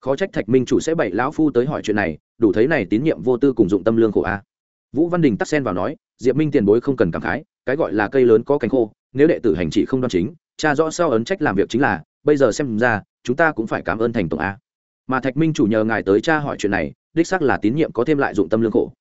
Khó trách thạch minh chủ sẽ bảy lão phu tới hỏi chuyện này, đủ thấy này tín nhiệm vô tư cùng dụng tâm lương khổ a vũ văn đình tắc sen vào nói, diệp minh tiền bối không cần cảm khái, cái gọi là cây lớn có cánh khô, nếu đệ tử hành trị không đoan chính, cha rõ sau ấn trách làm việc chính là, bây giờ xem ra, chúng ta cũng phải cảm ơn thành tổng a. Mà thạch minh chủ nhờ ngài tới cha hỏi chuyện này, đích xác là tín nhiệm có thêm lại dụng tâm lương khổ.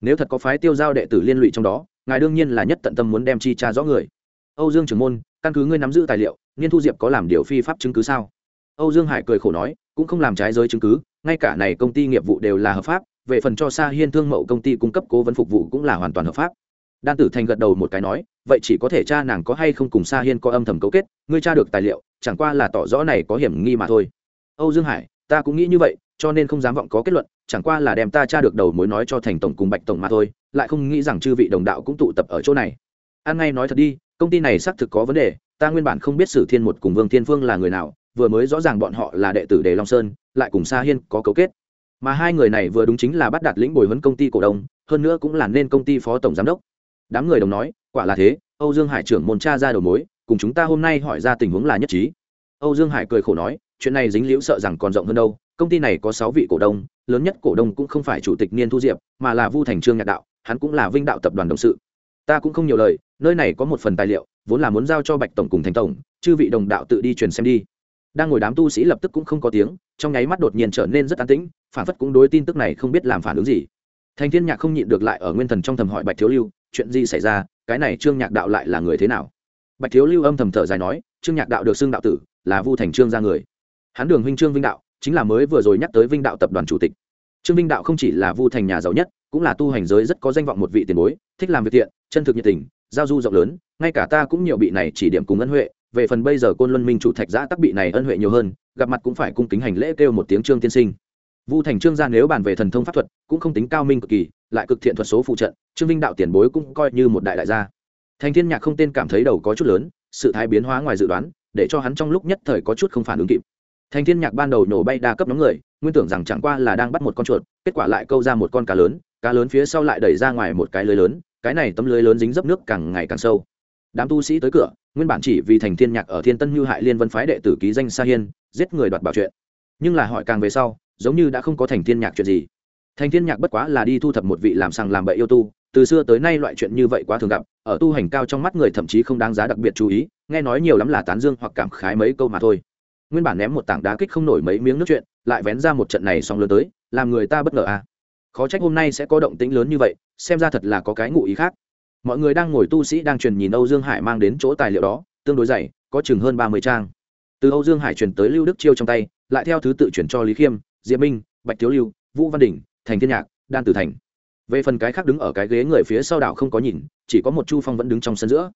Nếu thật có phái tiêu giao đệ tử liên lụy trong đó, ngài đương nhiên là nhất tận tâm muốn đem chi cha rõ người. Âu dương trưởng môn, căn cứ ngươi nắm giữ tài liệu, niên thu diệp có làm điều phi pháp chứng cứ sao? Âu dương hải cười khổ nói, cũng không làm trái giới chứng cứ, ngay cả này công ty nghiệp vụ đều là hợp pháp về phần cho sa hiên thương mậu công ty cung cấp cố vấn phục vụ cũng là hoàn toàn hợp pháp. Đan tử thành gật đầu một cái nói, vậy chỉ có thể cha nàng có hay không cùng sa hiên có âm thầm cấu kết, ngươi tra được tài liệu, chẳng qua là tỏ rõ này có hiểm nghi mà thôi. Âu dương hải, ta cũng nghĩ như vậy, cho nên không dám vọng có kết luận, chẳng qua là đem ta tra được đầu mối nói cho thành tổng cùng bạch tổng mà thôi, lại không nghĩ rằng chư vị đồng đạo cũng tụ tập ở chỗ này. An ngay nói thật đi, công ty này xác thực có vấn đề, ta nguyên bản không biết sử thiên một cùng vương thiên phương là người nào, vừa mới rõ ràng bọn họ là đệ tử đề long sơn, lại cùng sa hiên có cấu kết mà hai người này vừa đúng chính là bắt đạt lĩnh bồi huấn công ty cổ đông, hơn nữa cũng là nên công ty phó tổng giám đốc. Đám người đồng nói, quả là thế, âu dương hải trưởng môn cha ra đầu mối, cùng chúng ta hôm nay hỏi ra tình huống là nhất trí. Âu dương hải cười khổ nói, chuyện này dính liễu sợ rằng còn rộng hơn đâu, công ty này có sáu vị cổ đông, lớn nhất cổ đông cũng không phải chủ tịch niên thu diệp, mà là vu thành trương nhạc đạo, hắn cũng là vinh đạo tập đoàn đồng sự. Ta cũng không nhiều lời, nơi này có một phần tài liệu, vốn là muốn giao cho bạch tổng cùng thành tổng, chư vị đồng đạo tự đi truyền xem đi đang ngồi đám tu sĩ lập tức cũng không có tiếng, trong nháy mắt đột nhiên trở nên rất an tĩnh, phản phất cũng đối tin tức này không biết làm phản ứng gì. Thành thiên nhạc không nhịn được lại ở nguyên thần trong thầm hỏi bạch thiếu lưu, chuyện gì xảy ra, cái này trương nhạc đạo lại là người thế nào? Bạch thiếu lưu âm thầm thở dài nói, trương nhạc đạo được xưng đạo tử, là vu thành trương ra người. Hắn đường huynh trương vinh đạo, chính là mới vừa rồi nhắc tới vinh đạo tập đoàn chủ tịch. Trương vinh đạo không chỉ là vu thành nhà giàu nhất, cũng là tu hành giới rất có danh vọng một vị tiền bối, thích làm việc thiện, chân thực nhiệt tình, giao du rộng lớn, ngay cả ta cũng nhiều bị này chỉ điểm cùng ân huệ về phần bây giờ côn luân minh chủ thạch giã tắc bị này ân huệ nhiều hơn, gặp mặt cũng phải cung kính hành lễ kêu một tiếng trương tiên sinh. Vu thành trương gia nếu bàn về thần thông pháp thuật, cũng không tính cao minh cực kỳ, lại cực thiện thuật số phụ trận, trương vinh đạo tiền bối cũng coi như một đại đại gia. Thành thiên nhạc không tên cảm thấy đầu có chút lớn, sự thái biến hóa ngoài dự đoán, để cho hắn trong lúc nhất thời có chút không phản ứng kịp. Thành thiên nhạc ban đầu nổ bay đa cấp nhóm người, nguyên tưởng rằng chẳng qua là đang bắt một con chuột, kết quả lại câu ra một con cá lớn cá lớn phía sau lại đẩy ra ngoài một cái lưới lớn, cái này tấm lưới lớn dính dấp nước càng ngày càng sâu đám tu sĩ tới cửa, nguyên bản chỉ vì thành thiên nhạc ở thiên tân hư hại liên vân phái đệ tử ký danh sa hiên, giết người đoạt bảo chuyện. Nhưng là hỏi càng về sau, giống như đã không có thành thiên nhạc chuyện gì. Thành thiên nhạc bất quá là đi thu thập một vị làm sằng làm bậy yêu tu, từ xưa tới nay loại chuyện như vậy quá thường gặp, ở tu hành cao trong mắt người thậm chí không đáng giá đặc biệt chú ý, nghe nói nhiều lắm là tán dương hoặc cảm khái mấy câu mà thôi. Nguyên bản ném một tảng đá kích không nổi mấy miếng nước chuyện, lại vén ra một trận này xong lớn tới, làm người ta bất ngờ à. Khó trách hôm nay sẽ có động tĩnh lớn như vậy, xem ra thật là có cái ngụ ý khác mọi người đang ngồi tu sĩ đang truyền nhìn âu dương hải mang đến chỗ tài liệu đó, tương đối dày, có chừng hơn ba mươi trang. Từ âu dương hải truyền tới lưu đức chiêu trong tay, lại theo thứ tự chuyển cho lý khiêm Diễm minh, bạch thiếu lưu, vũ văn đình thành thiên nhạc, đan tử thành. Về phần cái khác đứng ở cái ghế người phía sau đảo không có nhìn, chỉ có một chu phong vẫn đứng trong sân giữa.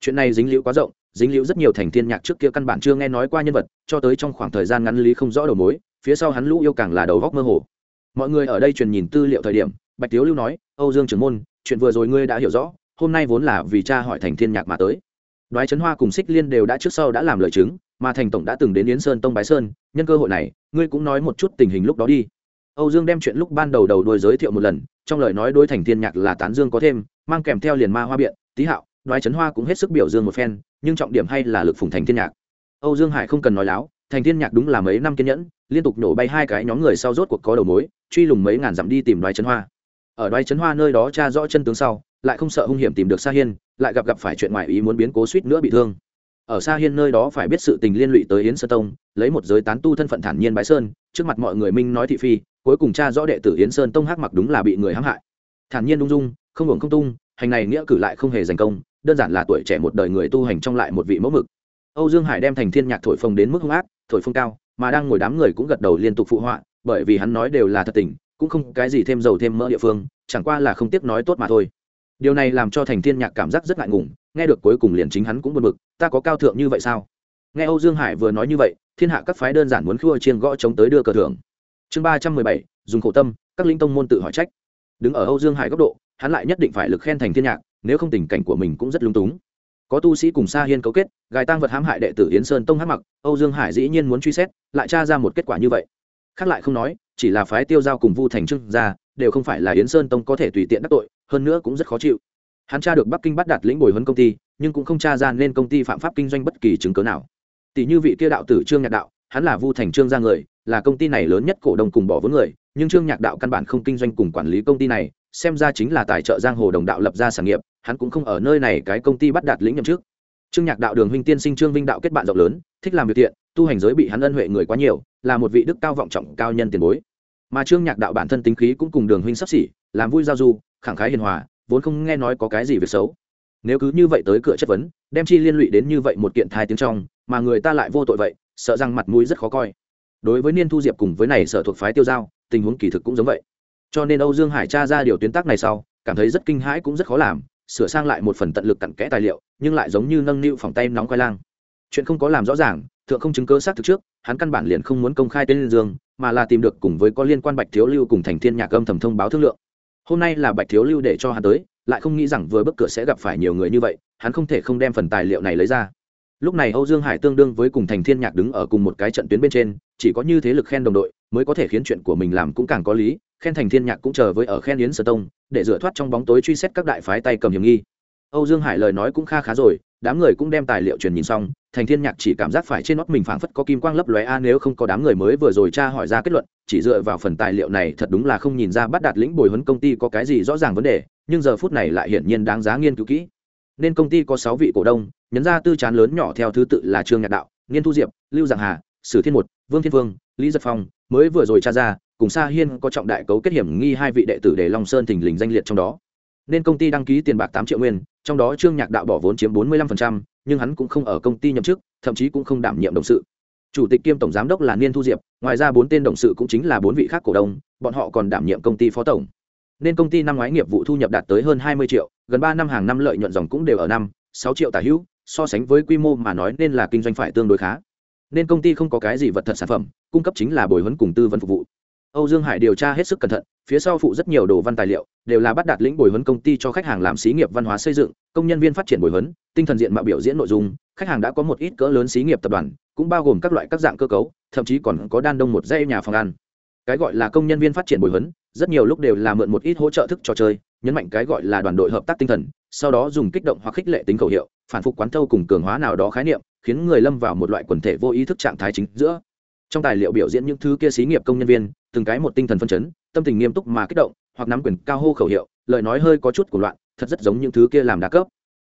Chuyện này dính liễu quá rộng, dính liễu rất nhiều thành thiên nhạc trước kia căn bản chưa nghe nói qua nhân vật, cho tới trong khoảng thời gian ngắn lý không rõ đầu mối, phía sau hắn lũ yêu càng là đầu góc mơ hồ. Mọi người ở đây truyền nhìn tư liệu thời điểm, bạch tiếu lưu nói, âu dương trưởng môn, chuyện vừa rồi ngươi đã hiểu rõ hôm nay vốn là vì cha hỏi thành thiên nhạc mà tới. Đoái trấn hoa cùng xích liên đều đã trước sau đã làm lời chứng, mà thành tổng đã từng đến yến sơn tông bái sơn, nhân cơ hội này, ngươi cũng nói một chút tình hình lúc đó đi. Âu dương đem chuyện lúc ban đầu đầu đuôi giới thiệu một lần, trong lời nói đối thành thiên nhạc là tán dương có thêm, mang kèm theo liền ma hoa biện tý hạo, đoái trấn hoa cũng hết sức biểu dương một phen, nhưng trọng điểm hay là lực phùng thành thiên nhạc. Âu dương hải không cần nói láo, thành thiên nhạc đúng là mấy năm kiên nhẫn, liên tục nổ bay hai cái nhóm người sau rốt cuộc có đầu mối, truy lùng mấy ngàn dặm đi tìm đoái trấn hoa. Ở đoái trấn hoa nơi đó tra rõ chân tướng sau lại không sợ hung hiểm tìm được sa hiên, lại gặp gặp phải chuyện ngoài ý muốn biến cố suýt nữa bị thương. Ở sa hiên nơi đó phải biết sự tình liên lụy tới yến sơn tông, lấy một giới tán tu thân phận thản nhiên bái sơn, trước mặt mọi người minh nói thị phi, cuối cùng cha rõ đệ tử yến sơn tông hắc mặc đúng là bị người hãm hại. Thản nhiên ung dung, không hưởng không tung, hành này nghĩa cử lại không hề giành công, đơn giản là tuổi trẻ một đời người tu hành trong lại một vị mẫu mực. Âu dương hải đem thành thiên nhạc thổi phồng đến mức hung ác, thổi phồng cao, mà đang ngồi đám người cũng gật đầu liên tục phụ họa, bởi vì hắn nói đều là thật tình, cũng không cái gì thêm dầu thêm mỡ địa phương, chẳng qua là không tiếc nói tốt mà thôi điều này làm cho thành thiên nhạc cảm giác rất ngại ngùng, nghe được cuối cùng liền chính hắn cũng buồn bực, ta có cao thượng như vậy sao? Nghe âu dương hải vừa nói như vậy, thiên hạ các phái đơn giản muốn khua chiên gõ chống tới đưa cờ thưởng. Chương ba trăm mười bảy, dùng khổ tâm, các linh tông môn tự hỏi trách. Đứng ở âu dương hải góc độ, hắn lại nhất định phải lực khen thành thiên nhạc, nếu không tình cảnh của mình cũng rất lung túng. Có tu sĩ cùng sa hiên cấu kết, gài tang vật hãm hại đệ tử yến sơn tông hát mặc, âu dương hải dĩ nhiên muốn truy xét, lại tra ra một kết quả như vậy. Khác lại không nói, chỉ là phái tiêu giao cùng vu thành trưng ra đều không phải là yến sơn tông có thể tùy tiện đắc tội, hơn nữa cũng rất khó chịu. Hắn tra được bắc kinh bắt đạt lĩnh bồi huấn công ty, nhưng cũng không tra ra nên công ty phạm pháp kinh doanh bất kỳ chứng cớ nào. Tỷ như vị kia đạo tử trương nhạc đạo, hắn là vu thành trương gia người, là công ty này lớn nhất cổ đông cùng bỏ vốn người, nhưng trương nhạc đạo căn bản không kinh doanh cùng quản lý công ty này, xem ra chính là tài trợ giang hồ đồng đạo lập ra sản nghiệp, hắn cũng không ở nơi này cái công ty bắt đạt lĩnh nhậm trước trương nhạc đạo đường huynh tiên sinh trương vinh đạo kết bạn rộng lớn, thích làm việc thiện, tu hành giới bị hắn ân huệ người quá nhiều, là một vị đức cao vọng trọng cao nhân tiền bối mà trương nhạc đạo bản thân tính khí cũng cùng đường huynh sắp xỉ, làm vui giao du, khẳng khái hiền hòa, vốn không nghe nói có cái gì việc xấu. Nếu cứ như vậy tới cửa chất vấn, đem chi liên lụy đến như vậy một kiện thai tiếng trong, mà người ta lại vô tội vậy, sợ rằng mặt mũi rất khó coi. Đối với niên thu diệp cùng với này sở thuộc phái tiêu giao, tình huống kỳ thực cũng giống vậy. Cho nên âu dương hải tra ra điều tuyến tác này sau, cảm thấy rất kinh hãi cũng rất khó làm, sửa sang lại một phần tận lực cặn kẽ tài liệu, nhưng lại giống như nâng niu phòng tay nóng khoai lang. Chuyện không có làm rõ ràng, thượng không chứng cơ xác thực trước, hắn căn bản liền không muốn công khai tên dương mà là tìm được cùng với có liên quan bạch thiếu lưu cùng thành thiên nhạc âm thầm thông báo thương lượng. Hôm nay là bạch thiếu lưu để cho hắn tới, lại không nghĩ rằng vừa bước cửa sẽ gặp phải nhiều người như vậy, hắn không thể không đem phần tài liệu này lấy ra. Lúc này âu dương hải tương đương với cùng thành thiên nhạc đứng ở cùng một cái trận tuyến bên trên, chỉ có như thế lực khen đồng đội mới có thể khiến chuyện của mình làm cũng càng có lý, khen thành thiên nhạc cũng chờ với ở khen yến sở tông, để rửa thoát trong bóng tối truy xét các đại phái tay cầm hiểm nghi. Âu dương hải lời nói cũng kha khá rồi đám người cũng đem tài liệu truyền nhìn xong, thành thiên nhạc chỉ cảm giác phải trên nót mình phảng phất có kim quang lấp lóe, a, nếu không có đám người mới vừa rồi tra hỏi ra kết luận, chỉ dựa vào phần tài liệu này thật đúng là không nhìn ra bắt đạt lĩnh bồi huấn công ty có cái gì rõ ràng vấn đề, nhưng giờ phút này lại hiển nhiên đáng giá nghiên cứu kỹ. Nên công ty có sáu vị cổ đông, nhấn ra tư chán lớn nhỏ theo thứ tự là trương nhạc đạo, nghiên thu diệp, lưu giảng hà, sử thiên một, vương thiên vương, lý giật phong, mới vừa rồi tra ra, cùng sa hiên có trọng đại cấu kết hiểm nghi hai vị đệ tử để long sơn thình lình danh liệt trong đó nên công ty đăng ký tiền bạc tám triệu nguyên, trong đó trương nhạc đạo bỏ vốn chiếm bốn mươi lăm nhưng hắn cũng không ở công ty nhậm chức, thậm chí cũng không đảm nhiệm đồng sự. Chủ tịch kiêm tổng giám đốc là niên thu diệp, ngoài ra bốn tên đồng sự cũng chính là bốn vị khác cổ đông, bọn họ còn đảm nhiệm công ty phó tổng. Nên công ty năm ngoái nghiệp vụ thu nhập đạt tới hơn hai mươi triệu, gần ba năm hàng năm lợi nhuận dòng cũng đều ở năm, sáu triệu tả hữu, so sánh với quy mô mà nói nên là kinh doanh phải tương đối khá. Nên công ty không có cái gì vật thật sản phẩm, cung cấp chính là bồi huấn cùng tư vấn phục vụ âu dương hải điều tra hết sức cẩn thận, phía sau phụ rất nhiều đồ văn tài liệu, đều là bắt đạt lĩnh bồi huấn công ty cho khách hàng làm xí nghiệp văn hóa xây dựng, công nhân viên phát triển bồi huấn, tinh thần diện mạo biểu diễn nội dung, khách hàng đã có một ít cỡ lớn xí nghiệp tập đoàn, cũng bao gồm các loại các dạng cơ cấu, thậm chí còn có đan đông một dãy nhà phòng ăn. Cái gọi là công nhân viên phát triển bồi huấn, rất nhiều lúc đều là mượn một ít hỗ trợ thức trò chơi, nhấn mạnh cái gọi là đoàn đội hợp tác tinh thần, sau đó dùng kích động hoặc khích lệ tính khẩu hiệu, phản phục quán thâu cùng cường hóa nào đó khái niệm, khiến người lâm vào một loại quần thể vô ý thức trạng thái chính giữa. Trong tài liệu biểu diễn những thứ kia xí nghiệp công nhân viên từng cái một tinh thần phân chấn, tâm tình nghiêm túc mà kích động, hoặc nắm quyền cao hô khẩu hiệu, lời nói hơi có chút của loạn, thật rất giống những thứ kia làm đa cấp.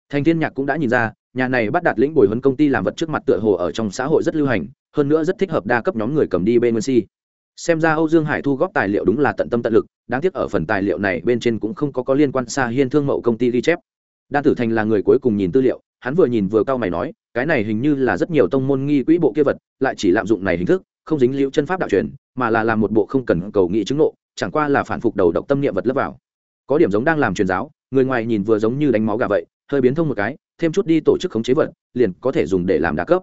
Thành thiên nhạc cũng đã nhìn ra, nhà này bắt đạt lĩnh bồi huấn công ty làm vật trước mặt tựa hồ ở trong xã hội rất lưu hành, hơn nữa rất thích hợp đa cấp nhóm người cầm đi bên si xem ra âu dương hải thu góp tài liệu đúng là tận tâm tận lực, đáng tiếc ở phần tài liệu này bên trên cũng không có có liên quan xa hiên thương mậu công ty ghi chép. Đan tử thành là người cuối cùng nhìn tư liệu, hắn vừa nhìn vừa cau mày nói, cái này hình như là rất nhiều tông môn nghi quỹ bộ kia vật, lại chỉ lạm dụng này hình thức không dính liễu chân pháp đạo truyền, mà là làm một bộ không cần cầu nghị chứng nộ chẳng qua là phản phục đầu độc tâm niệm vật lấp vào. Có điểm giống đang làm truyền giáo, người ngoài nhìn vừa giống như đánh máu gà vậy, hơi biến thông một cái, thêm chút đi tổ chức khống chế vật, liền có thể dùng để làm đa cấp.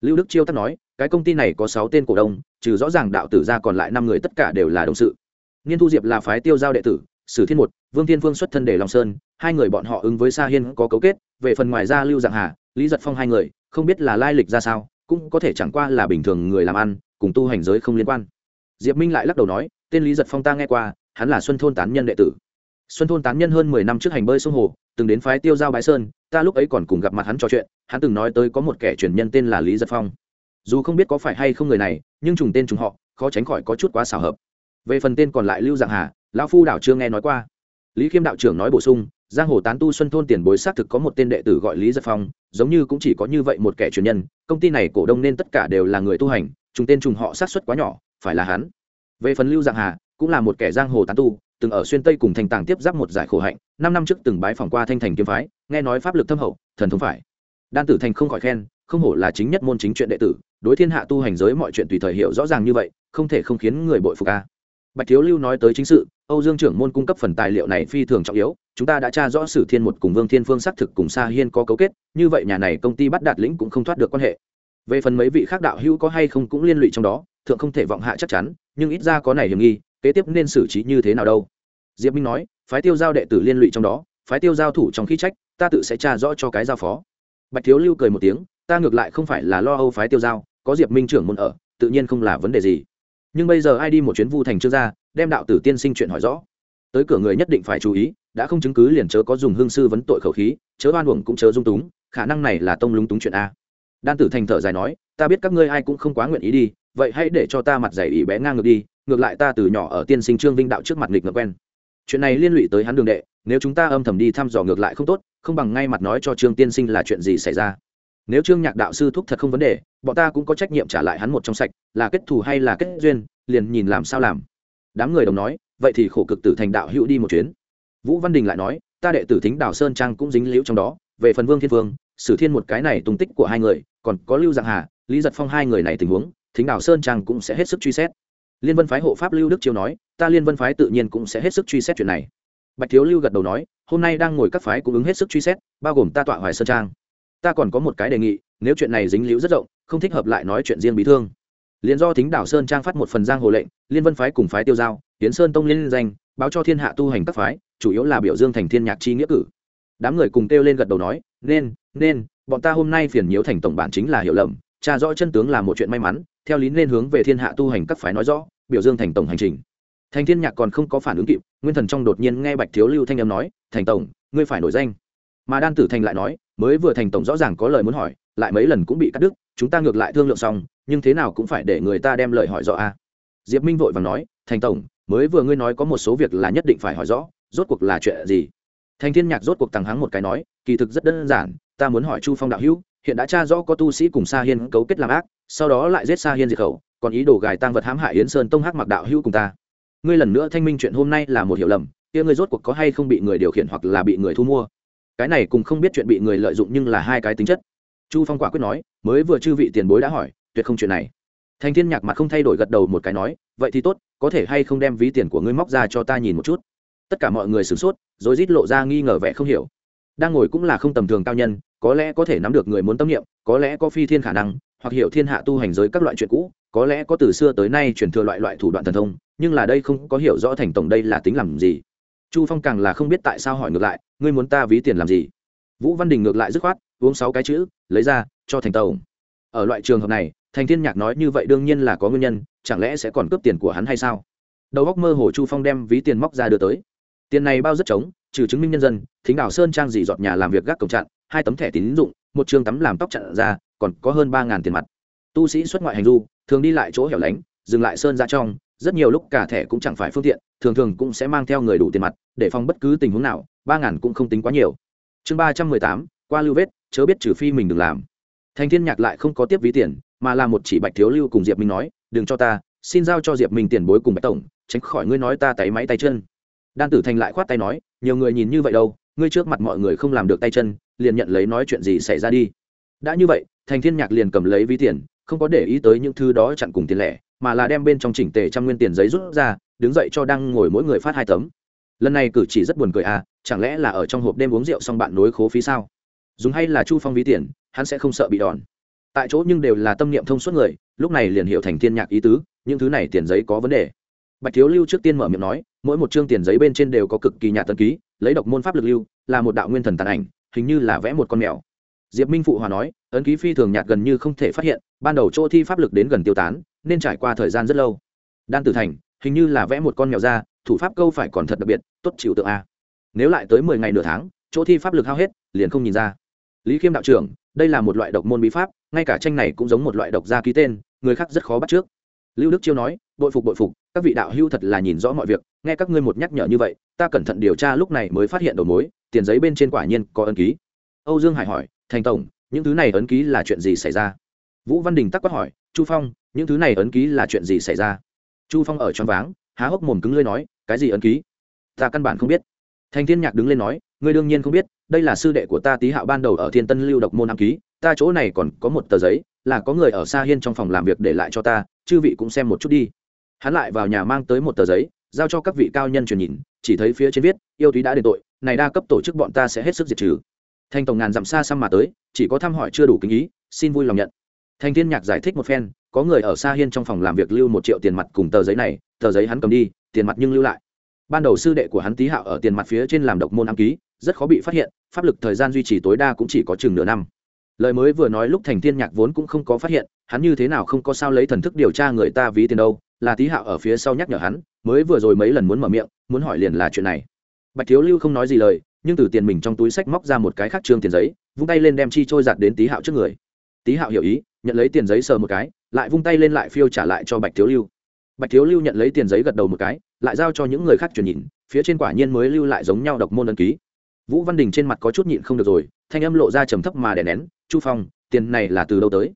Lưu đức chiêu tắt nói, cái công ty này có sáu tên cổ đông, trừ rõ ràng đạo tử ra còn lại năm người tất cả đều là đồng sự. Niên thu diệp là phái tiêu giao đệ tử, sử thiên một, vương thiên Vương xuất thân để long sơn, hai người bọn họ ứng với sa hiên có cấu kết, về phần ngoài ra lưu dạng hà, lý giật phong hai người, không biết là lai lịch ra sao, cũng có thể chẳng qua là bình thường người làm ăn cùng tu hành giới không liên quan. Diệp minh lại lắc đầu nói, tên lý giật phong ta nghe qua, hắn là xuân thôn tán nhân đệ tử. Xuân thôn tán nhân hơn mười năm trước hành bơi sông hồ, từng đến phái tiêu giao bái sơn, ta lúc ấy còn cùng gặp mặt hắn trò chuyện, hắn từng nói tới có một kẻ truyền nhân tên là lý giật phong. Dù không biết có phải hay không người này, nhưng trùng tên trùng họ, khó tránh khỏi có chút quá xảo hợp. Về phần tên còn lại lưu dạng hà, lão phu đảo chưa nghe nói qua. Lý khiêm đạo trưởng nói bổ sung, giang hồ tán tu xuân thôn tiền bối xác thực có một tên đệ tử gọi lý giật phong, giống như cũng chỉ có như vậy một kẻ truyền nhân, công ty này cổ đông nên tất cả đều là người tu hành trùng tên trùng họ sát xuất quá nhỏ, phải là hắn. Về phần lưu dạng hà, cũng là một kẻ giang hồ tán tu, từng ở xuyên tây cùng thành tàng tiếp giáp một giải khổ hạnh, năm năm trước từng bái phỏng qua thanh thành kiếm phái, nghe nói pháp lực thâm hậu, thần thống phải. Đan tử thành không khỏi khen, không hổ là chính nhất môn chính chuyện đệ tử, đối thiên hạ tu hành giới mọi chuyện tùy thời hiệu rõ ràng như vậy, không thể không khiến người bội phục a. Bạch thiếu lưu nói tới chính sự, âu dương trưởng môn cung cấp phần tài liệu này phi thường trọng yếu, chúng ta đã tra rõ sử thiên một cùng vương thiên phương xác thực cùng sa hiên có cấu kết, như vậy nhà này công ty bắt đạt lĩnh cũng không thoát được quan hệ về phần mấy vị khác đạo hữu có hay không cũng liên lụy trong đó, thượng không thể vọng hạ chắc chắn, nhưng ít ra có này hiểm nghi, kế tiếp nên xử trí như thế nào đâu? Diệp minh nói, phái tiêu giao đệ tử liên lụy trong đó, phái tiêu giao thủ trong khi trách, ta tự sẽ tra rõ cho cái giao phó. Bạch thiếu lưu cười một tiếng, ta ngược lại không phải là lo âu phái tiêu giao, có diệp minh trưởng môn ở, tự nhiên không là vấn đề gì. Nhưng bây giờ ai đi một chuyến vu thành trương gia đem đạo tử tiên sinh chuyện hỏi rõ. Tới cửa người nhất định phải chú ý, đã không chứng cứ liền chớ có dùng hương sư vấn tội khẩu khí, chớ oan uổng cũng chớ dung túng, khả năng này là tông lúng túng chuyện a đan tử thành thở dài nói, ta biết các ngươi ai cũng không quá nguyện ý đi, vậy hãy để cho ta mặt dày ý bé ngang ngược đi, ngược lại ta từ nhỏ ở tiên sinh trương vinh đạo trước mặt nghịch ngược quen. Chuyện này liên lụy tới hắn đường đệ, nếu chúng ta âm thầm đi thăm dò ngược lại không tốt, không bằng ngay mặt nói cho trương tiên sinh là chuyện gì xảy ra. Nếu trương nhạc đạo sư thúc thật không vấn đề, bọn ta cũng có trách nhiệm trả lại hắn một trong sạch, là kết thù hay là kết duyên, liền nhìn làm sao làm. Đám người đồng nói, vậy thì khổ cực tử thành đạo hữu đi một chuyến. Vũ văn đình lại nói, ta đệ tử thính đào sơn trang cũng dính liễu trong đó, về phần vương thiên vương, sử thiên một cái này tung tích của hai người còn có lưu dạng hà, lý giật phong hai người này tình huống, thính đào sơn trang cũng sẽ hết sức truy xét. Liên vân phái hộ pháp lưu đức chiêu nói, ta liên vân phái tự nhiên cũng sẽ hết sức truy xét chuyện này. Bạch thiếu lưu gật đầu nói, hôm nay đang ngồi các phái cũng ứng hết sức truy xét, bao gồm ta tọa hoài sơn trang. Ta còn có một cái đề nghị, nếu chuyện này dính líu rất rộng, không thích hợp lại nói chuyện riêng bí thương. Liền do thính đảo sơn trang phát một phần giang hồ lệnh, liên vân phái cùng phái tiêu giao tiến sơn tông liên danh, báo cho thiên hạ tu hành các phái, chủ yếu là biểu dương thành thiên nhạc chi nghĩa cử. Đám người cùng kêu lên gật đầu nói, nên nên bọn ta hôm nay phiền nhiễu thành tổng bản chính là hiểu lầm tra rõ chân tướng là một chuyện may mắn, theo lý nên hướng về thiên hạ tu hành các phái nói rõ, biểu dương thành tổng hành trình. Thành thiên nhạc còn không có phản ứng kịp, nguyên thần trong đột nhiên nghe bạch thiếu lưu thanh âm nói, thành tổng, ngươi phải nổi danh. Mà đan tử thành lại nói, mới vừa thành tổng rõ ràng có lời muốn hỏi, lại mấy lần cũng bị cắt đứt, chúng ta ngược lại thương lượng xong, nhưng thế nào cũng phải để người ta đem lời hỏi rõ a. Diệp minh vội vàng nói, thành tổng, mới vừa ngươi nói có một số việc là nhất định phải hỏi rõ, rốt cuộc là chuyện gì? Thành thiên nhạc rốt cuộc tàng hắng một cái nói, kỳ thực rất đơn giản ta muốn hỏi chu phong đạo hữu, hiện đã tra rõ có tu sĩ cùng sa hiên cấu kết làm ác, sau đó lại giết sa hiên diệt khẩu, còn ý đồ gài tăng vật hãm hại yến sơn tông hắc mặc đạo hữu cùng ta. Ngươi lần nữa thanh minh chuyện hôm nay là một hiểu lầm, kia ngươi rốt cuộc có hay không bị người điều khiển hoặc là bị người thu mua? Cái này cùng không biết chuyện bị người lợi dụng nhưng là hai cái tính chất. Chu phong quả quyết nói, mới vừa chư vị tiền bối đã hỏi, tuyệt không chuyện này. Thành thiên nhạc mặt không thay đổi gật đầu một cái nói, vậy thì tốt, có thể hay không đem ví tiền của ngươi móc ra cho ta nhìn một chút? Tất cả mọi người sửng sốt, rồi rít lộ ra nghi ngờ vẻ không hiểu. Đang ngồi cũng là không tầm thường cao nhân có lẽ có thể nắm được người muốn tâm niệm, có lẽ có phi thiên khả năng, hoặc hiểu thiên hạ tu hành giới các loại chuyện cũ, có lẽ có từ xưa tới nay truyền thừa loại loại thủ đoạn thần thông, nhưng là đây không có hiểu rõ thành tổng đây là tính làm gì. Chu phong càng là không biết tại sao hỏi ngược lại, ngươi muốn ta ví tiền làm gì? Vũ văn đình ngược lại dứt khoát, uống sáu cái chữ, lấy ra, cho thành tổng. Ở loại trường hợp này, thành thiên nhạc nói như vậy đương nhiên là có nguyên nhân, chẳng lẽ sẽ còn cướp tiền của hắn hay sao? Đầu góc mơ hồ chu phong đem ví tiền móc ra đưa tới. Tiền này bao rất trống, trừ chứng minh nhân dân, thính đảo sơn trang dì dọt nhà làm việc gác cổng chặn hai tấm thẻ tín dụng, một trường tắm làm tóc chặn ra, còn có hơn ba tiền mặt. Tu sĩ xuất ngoại hành du, thường đi lại chỗ hẻo lánh, dừng lại sơn ra trong, rất nhiều lúc cả thẻ cũng chẳng phải phương tiện, thường thường cũng sẽ mang theo người đủ tiền mặt, để phòng bất cứ tình huống nào, ba ngàn cũng không tính quá nhiều. Chương ba trăm mười tám, qua lưu vết, chớ biết trừ phi mình đừng làm. Thành thiên nhạc lại không có tiếp ví tiền, mà là một chỉ bạch thiếu lưu cùng diệp minh nói, đừng cho ta, xin giao cho diệp minh tiền bối cùng bạch tổng, tránh khỏi ngươi nói ta tay máy tay chân. Đan tử thành lại khoát tay nói, nhiều người nhìn như vậy đâu, ngươi trước mặt mọi người không làm được tay chân liền nhận lấy nói chuyện gì xảy ra đi. Đã như vậy, thành thiên nhạc liền cầm lấy ví tiền, không có để ý tới những thứ đó chặn cùng tiền lẻ, mà là đem bên trong chỉnh tề trăm nguyên tiền giấy rút ra, đứng dậy cho đang ngồi mỗi người phát hai tấm. Lần này cử chỉ rất buồn cười à chẳng lẽ là ở trong hộp đêm uống rượu xong bạn nối khố phí sao? Dùng hay là chu phong ví tiền, hắn sẽ không sợ bị đòn. Tại chỗ nhưng đều là tâm niệm thông suốt người, lúc này liền hiểu thành thiên nhạc ý tứ, những thứ này tiền giấy có vấn đề. Bạch thiếu lưu trước tiên mở miệng nói, mỗi một chương tiền giấy bên trên đều có cực kỳ nhà tân ký, lấy độc môn pháp lực lưu, là một đạo nguyên thần tàn ảnh hình như là vẽ một con mèo. Diệp minh phụ hòa nói, ấn ký phi thường nhạt gần như không thể phát hiện, ban đầu chỗ thi pháp lực đến gần tiêu tán, nên trải qua thời gian rất lâu. Đan tử thành, hình như là vẽ một con mèo ra, thủ pháp câu phải còn thật đặc biệt, tốt chịu tượng a. Nếu lại tới mười ngày nửa tháng, chỗ thi pháp lực hao hết, liền không nhìn ra. Lý khiêm đạo trưởng, đây là một loại độc môn bí pháp, ngay cả tranh này cũng giống một loại độc gia ký tên, người khác rất khó bắt trước. Lưu đức chiêu nói, bội phục bội phục, các vị đạo hưu thật là nhìn rõ mọi việc, nghe các ngươi một nhắc nhở như vậy, ta cẩn thận điều tra lúc này mới phát hiện đầu mối tiền giấy bên trên quả nhiên có ấn ký. Âu dương hải hỏi, thành tổng, những thứ này ấn ký là chuyện gì xảy ra? Vũ văn đình tắc quát hỏi, chu phong, những thứ này ấn ký là chuyện gì xảy ra? Chu phong ở choáng váng, há hốc mồm cứng lưới nói, cái gì ấn ký? Ta căn bản không biết. Thành thiên nhạc đứng lên nói, ngươi đương nhiên không biết, đây là sư đệ của ta tý hạo ban đầu ở thiên tân lưu độc môn ấn ký, ta chỗ này còn có một tờ giấy, là có người ở xa hiên trong phòng làm việc để lại cho ta, chư vị cũng xem một chút đi. Hắn lại vào nhà mang tới một tờ giấy, giao cho các vị cao nhân truyền nhìn, chỉ thấy phía trên viết, yêu thúy đã đền tội này đa cấp tổ chức bọn ta sẽ hết sức diệt trừ. Thanh tổng ngàn dặm xa xăm mà tới, chỉ có thăm hỏi chưa đủ kính ý, xin vui lòng nhận. Thanh thiên nhạc giải thích một phen, có người ở xa hiên trong phòng làm việc lưu một triệu tiền mặt cùng tờ giấy này, tờ giấy hắn cầm đi, tiền mặt nhưng lưu lại. Ban đầu sư đệ của hắn tý hạo ở tiền mặt phía trên làm độc môn ám ký, rất khó bị phát hiện, pháp lực thời gian duy trì tối đa cũng chỉ có chừng nửa năm. Lời mới vừa nói lúc thành thiên nhạc vốn cũng không có phát hiện, hắn như thế nào không có sao lấy thần thức điều tra người ta ví tiền đâu, là tý hạo ở phía sau nhắc nhở hắn, mới vừa rồi mấy lần muốn mở miệng, muốn hỏi liền là chuyện này bạch thiếu lưu không nói gì lời, nhưng từ tiền mình trong túi sách móc ra một cái khác trương tiền giấy, vung tay lên đem chi trôi giặt đến tý hạo trước người. Tý hạo hiểu ý, nhận lấy tiền giấy sờ một cái, lại vung tay lên lại phiêu trả lại cho bạch thiếu lưu. Bạch thiếu lưu nhận lấy tiền giấy gật đầu một cái, lại giao cho những người khác chuyển nhìn phía trên quả nhiên mới lưu lại giống nhau độc môn ấn ký. Vũ văn đình trên mặt có chút nhịn không được rồi, thanh âm lộ ra trầm thấp mà đè nén, chu phong, tiền này là từ đâu tới?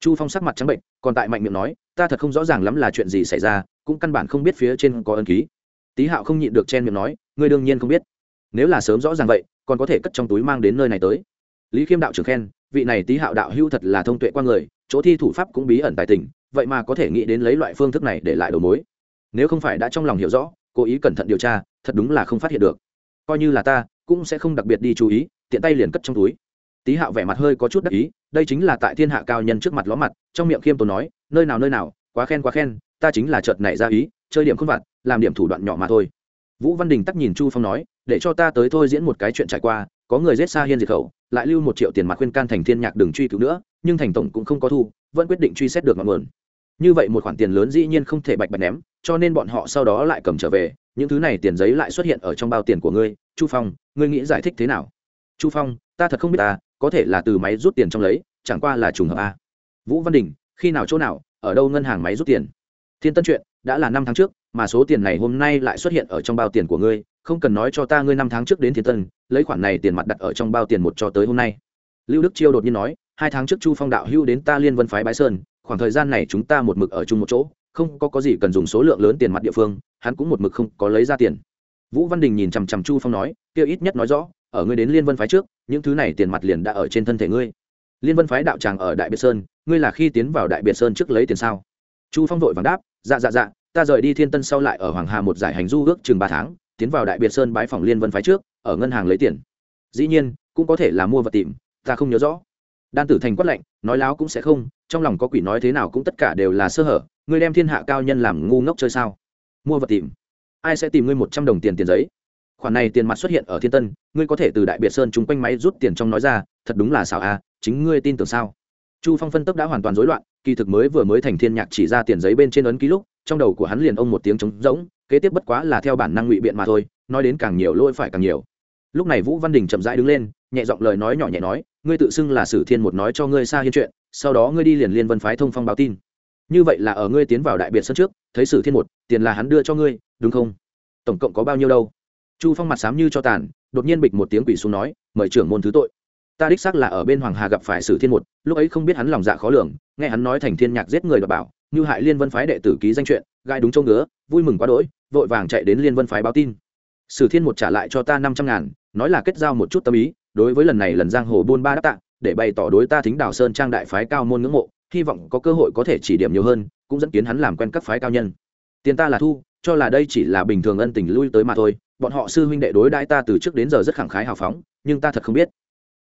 Chu phong sắc mặt trắng bệnh, còn tại mạnh miệng nói, ta thật không rõ ràng lắm là chuyện gì xảy ra, cũng căn bản không biết phía trên có ân ký. Tý hạo không nhịn được chen miệng nói ngươi đương nhiên không biết. Nếu là sớm rõ ràng vậy, còn có thể cất trong túi mang đến nơi này tới. Lý khiêm đạo trưởng khen, vị này tý hạo đạo hưu thật là thông tuệ qua người, chỗ thi thủ pháp cũng bí ẩn tài tình, vậy mà có thể nghĩ đến lấy loại phương thức này để lại đầu mối. Nếu không phải đã trong lòng hiểu rõ, cố ý cẩn thận điều tra, thật đúng là không phát hiện được. Coi như là ta, cũng sẽ không đặc biệt đi chú ý, tiện tay liền cất trong túi. Tý hạo vẻ mặt hơi có chút đắc ý, đây chính là tại thiên hạ cao nhân trước mặt ló mặt, trong miệng khiêm tốn nói, nơi nào nơi nào, quá khen quá khen, ta chính là chợt nảy ra ý, chơi điểm khôn vặt, làm điểm thủ đoạn nhỏ mà thôi vũ văn đình tắc nhìn chu phong nói, để cho ta tới thôi diễn một cái chuyện trải qua, có người giết xa hiên diệt khẩu, lại lưu một triệu tiền mặt khuyên can thành thiên nhạc đừng truy cứu nữa, nhưng thành tổng cũng không có thu, vẫn quyết định truy xét được ngọn nguồn. Như vậy một khoản tiền lớn dĩ nhiên không thể bạch bạch ném, cho nên bọn họ sau đó lại cầm trở về, những thứ này tiền giấy lại xuất hiện ở trong bao tiền của ngươi, chu phong, ngươi nghĩ giải thích thế nào? Chu phong, ta thật không biết ta, có thể là từ máy rút tiền trong lấy, chẳng qua là trùng hợp a. Vũ văn đình, khi nào chỗ nào, ở đâu ngân hàng máy rút tiền? Thiên tân chuyện, đã là năm tháng trước mà số tiền này hôm nay lại xuất hiện ở trong bao tiền của ngươi, không cần nói cho ta ngươi năm tháng trước đến thiên tân, lấy khoản này tiền mặt đặt ở trong bao tiền một cho tới hôm nay. Lưu đức chiêu đột nhiên nói, hai tháng trước chu phong đạo hưu đến ta liên vân phái bái sơn, khoảng thời gian này chúng ta một mực ở chung một chỗ, không có có gì cần dùng số lượng lớn tiền mặt địa phương, hắn cũng một mực không có lấy ra tiền. Vũ văn đình nhìn chằm chằm chu phong nói, kia ít nhất nói rõ, ở ngươi đến liên vân phái trước, những thứ này tiền mặt liền đã ở trên thân thể ngươi. Liên vân phái đạo tràng ở đại biệt sơn, ngươi là khi tiến vào đại biệt sơn trước lấy tiền sao? Chu phong vội vàng đáp dạ dạ dạ ta rời đi thiên tân sau lại ở hoàng hà một giải hành du ước chừng ba tháng, tiến vào đại biệt sơn bái phòng liên vân phái trước, ở ngân hàng lấy tiền. Dĩ nhiên, cũng có thể là mua vật tìm, ta không nhớ rõ. Đan tử thành quát lạnh, nói láo cũng sẽ không, trong lòng có quỷ nói thế nào cũng tất cả đều là sơ hở, ngươi đem thiên hạ cao nhân làm ngu ngốc chơi sao? Mua vật tìm. Ai sẽ tìm ngươi một trăm đồng tiền tiền giấy? Khoản này tiền mặt xuất hiện ở thiên tân, ngươi có thể từ đại biệt sơn chúng quanh máy rút tiền trong nói ra, thật đúng là xảo à chính ngươi tin tưởng sao? Chu phong phân tức đã hoàn toàn rối loạn, kỳ thực mới vừa mới thành thiên nhạc chỉ ra tiền giấy bên trên ấn ký lúc trong đầu của hắn liền ông một tiếng trống rỗng, kế tiếp bất quá là theo bản năng ngụy biện mà thôi, nói đến càng nhiều lỗi phải càng nhiều. Lúc này vũ văn đình chậm rãi đứng lên, nhẹ giọng lời nói nhỏ nhẹ nói, ngươi tự xưng là sử thiên một nói cho ngươi xa hiên chuyện, sau đó ngươi đi liền liên vân phái thông phong báo tin. Như vậy là ở ngươi tiến vào đại biệt sân trước, thấy sử thiên một, tiền là hắn đưa cho ngươi, đúng không? Tổng cộng có bao nhiêu đâu? Chu phong mặt sám như cho tàn, đột nhiên bịch một tiếng quỷ xuống nói, mời trưởng môn thứ tội. Ta đích xác là ở bên hoàng hà gặp phải sử thiên một, lúc ấy không biết hắn lòng dạ khó lường, nghe hắn nói thành thiên nhạc giết người đọc bảo như hại liên vân phái đệ tử ký danh chuyện, gai đúng châu ngứa, vui mừng quá đỗi, vội vàng chạy đến liên vân phái báo tin. Sử thiên một trả lại cho ta năm trăm ngàn, nói là kết giao một chút tâm ý, đối với lần này lần giang hồ buôn ba đáp tạng để bày tỏ đối ta thính đào sơn trang đại phái cao môn ngưỡng mộ, hy vọng có cơ hội có thể chỉ điểm nhiều hơn, cũng dẫn kiến hắn làm quen các phái cao nhân. Tiền ta là thu, cho là đây chỉ là bình thường ân tình lui tới mà thôi, bọn họ sư huynh đệ đối đãi ta từ trước đến giờ rất khẳng khái hào phóng, nhưng ta thật không biết.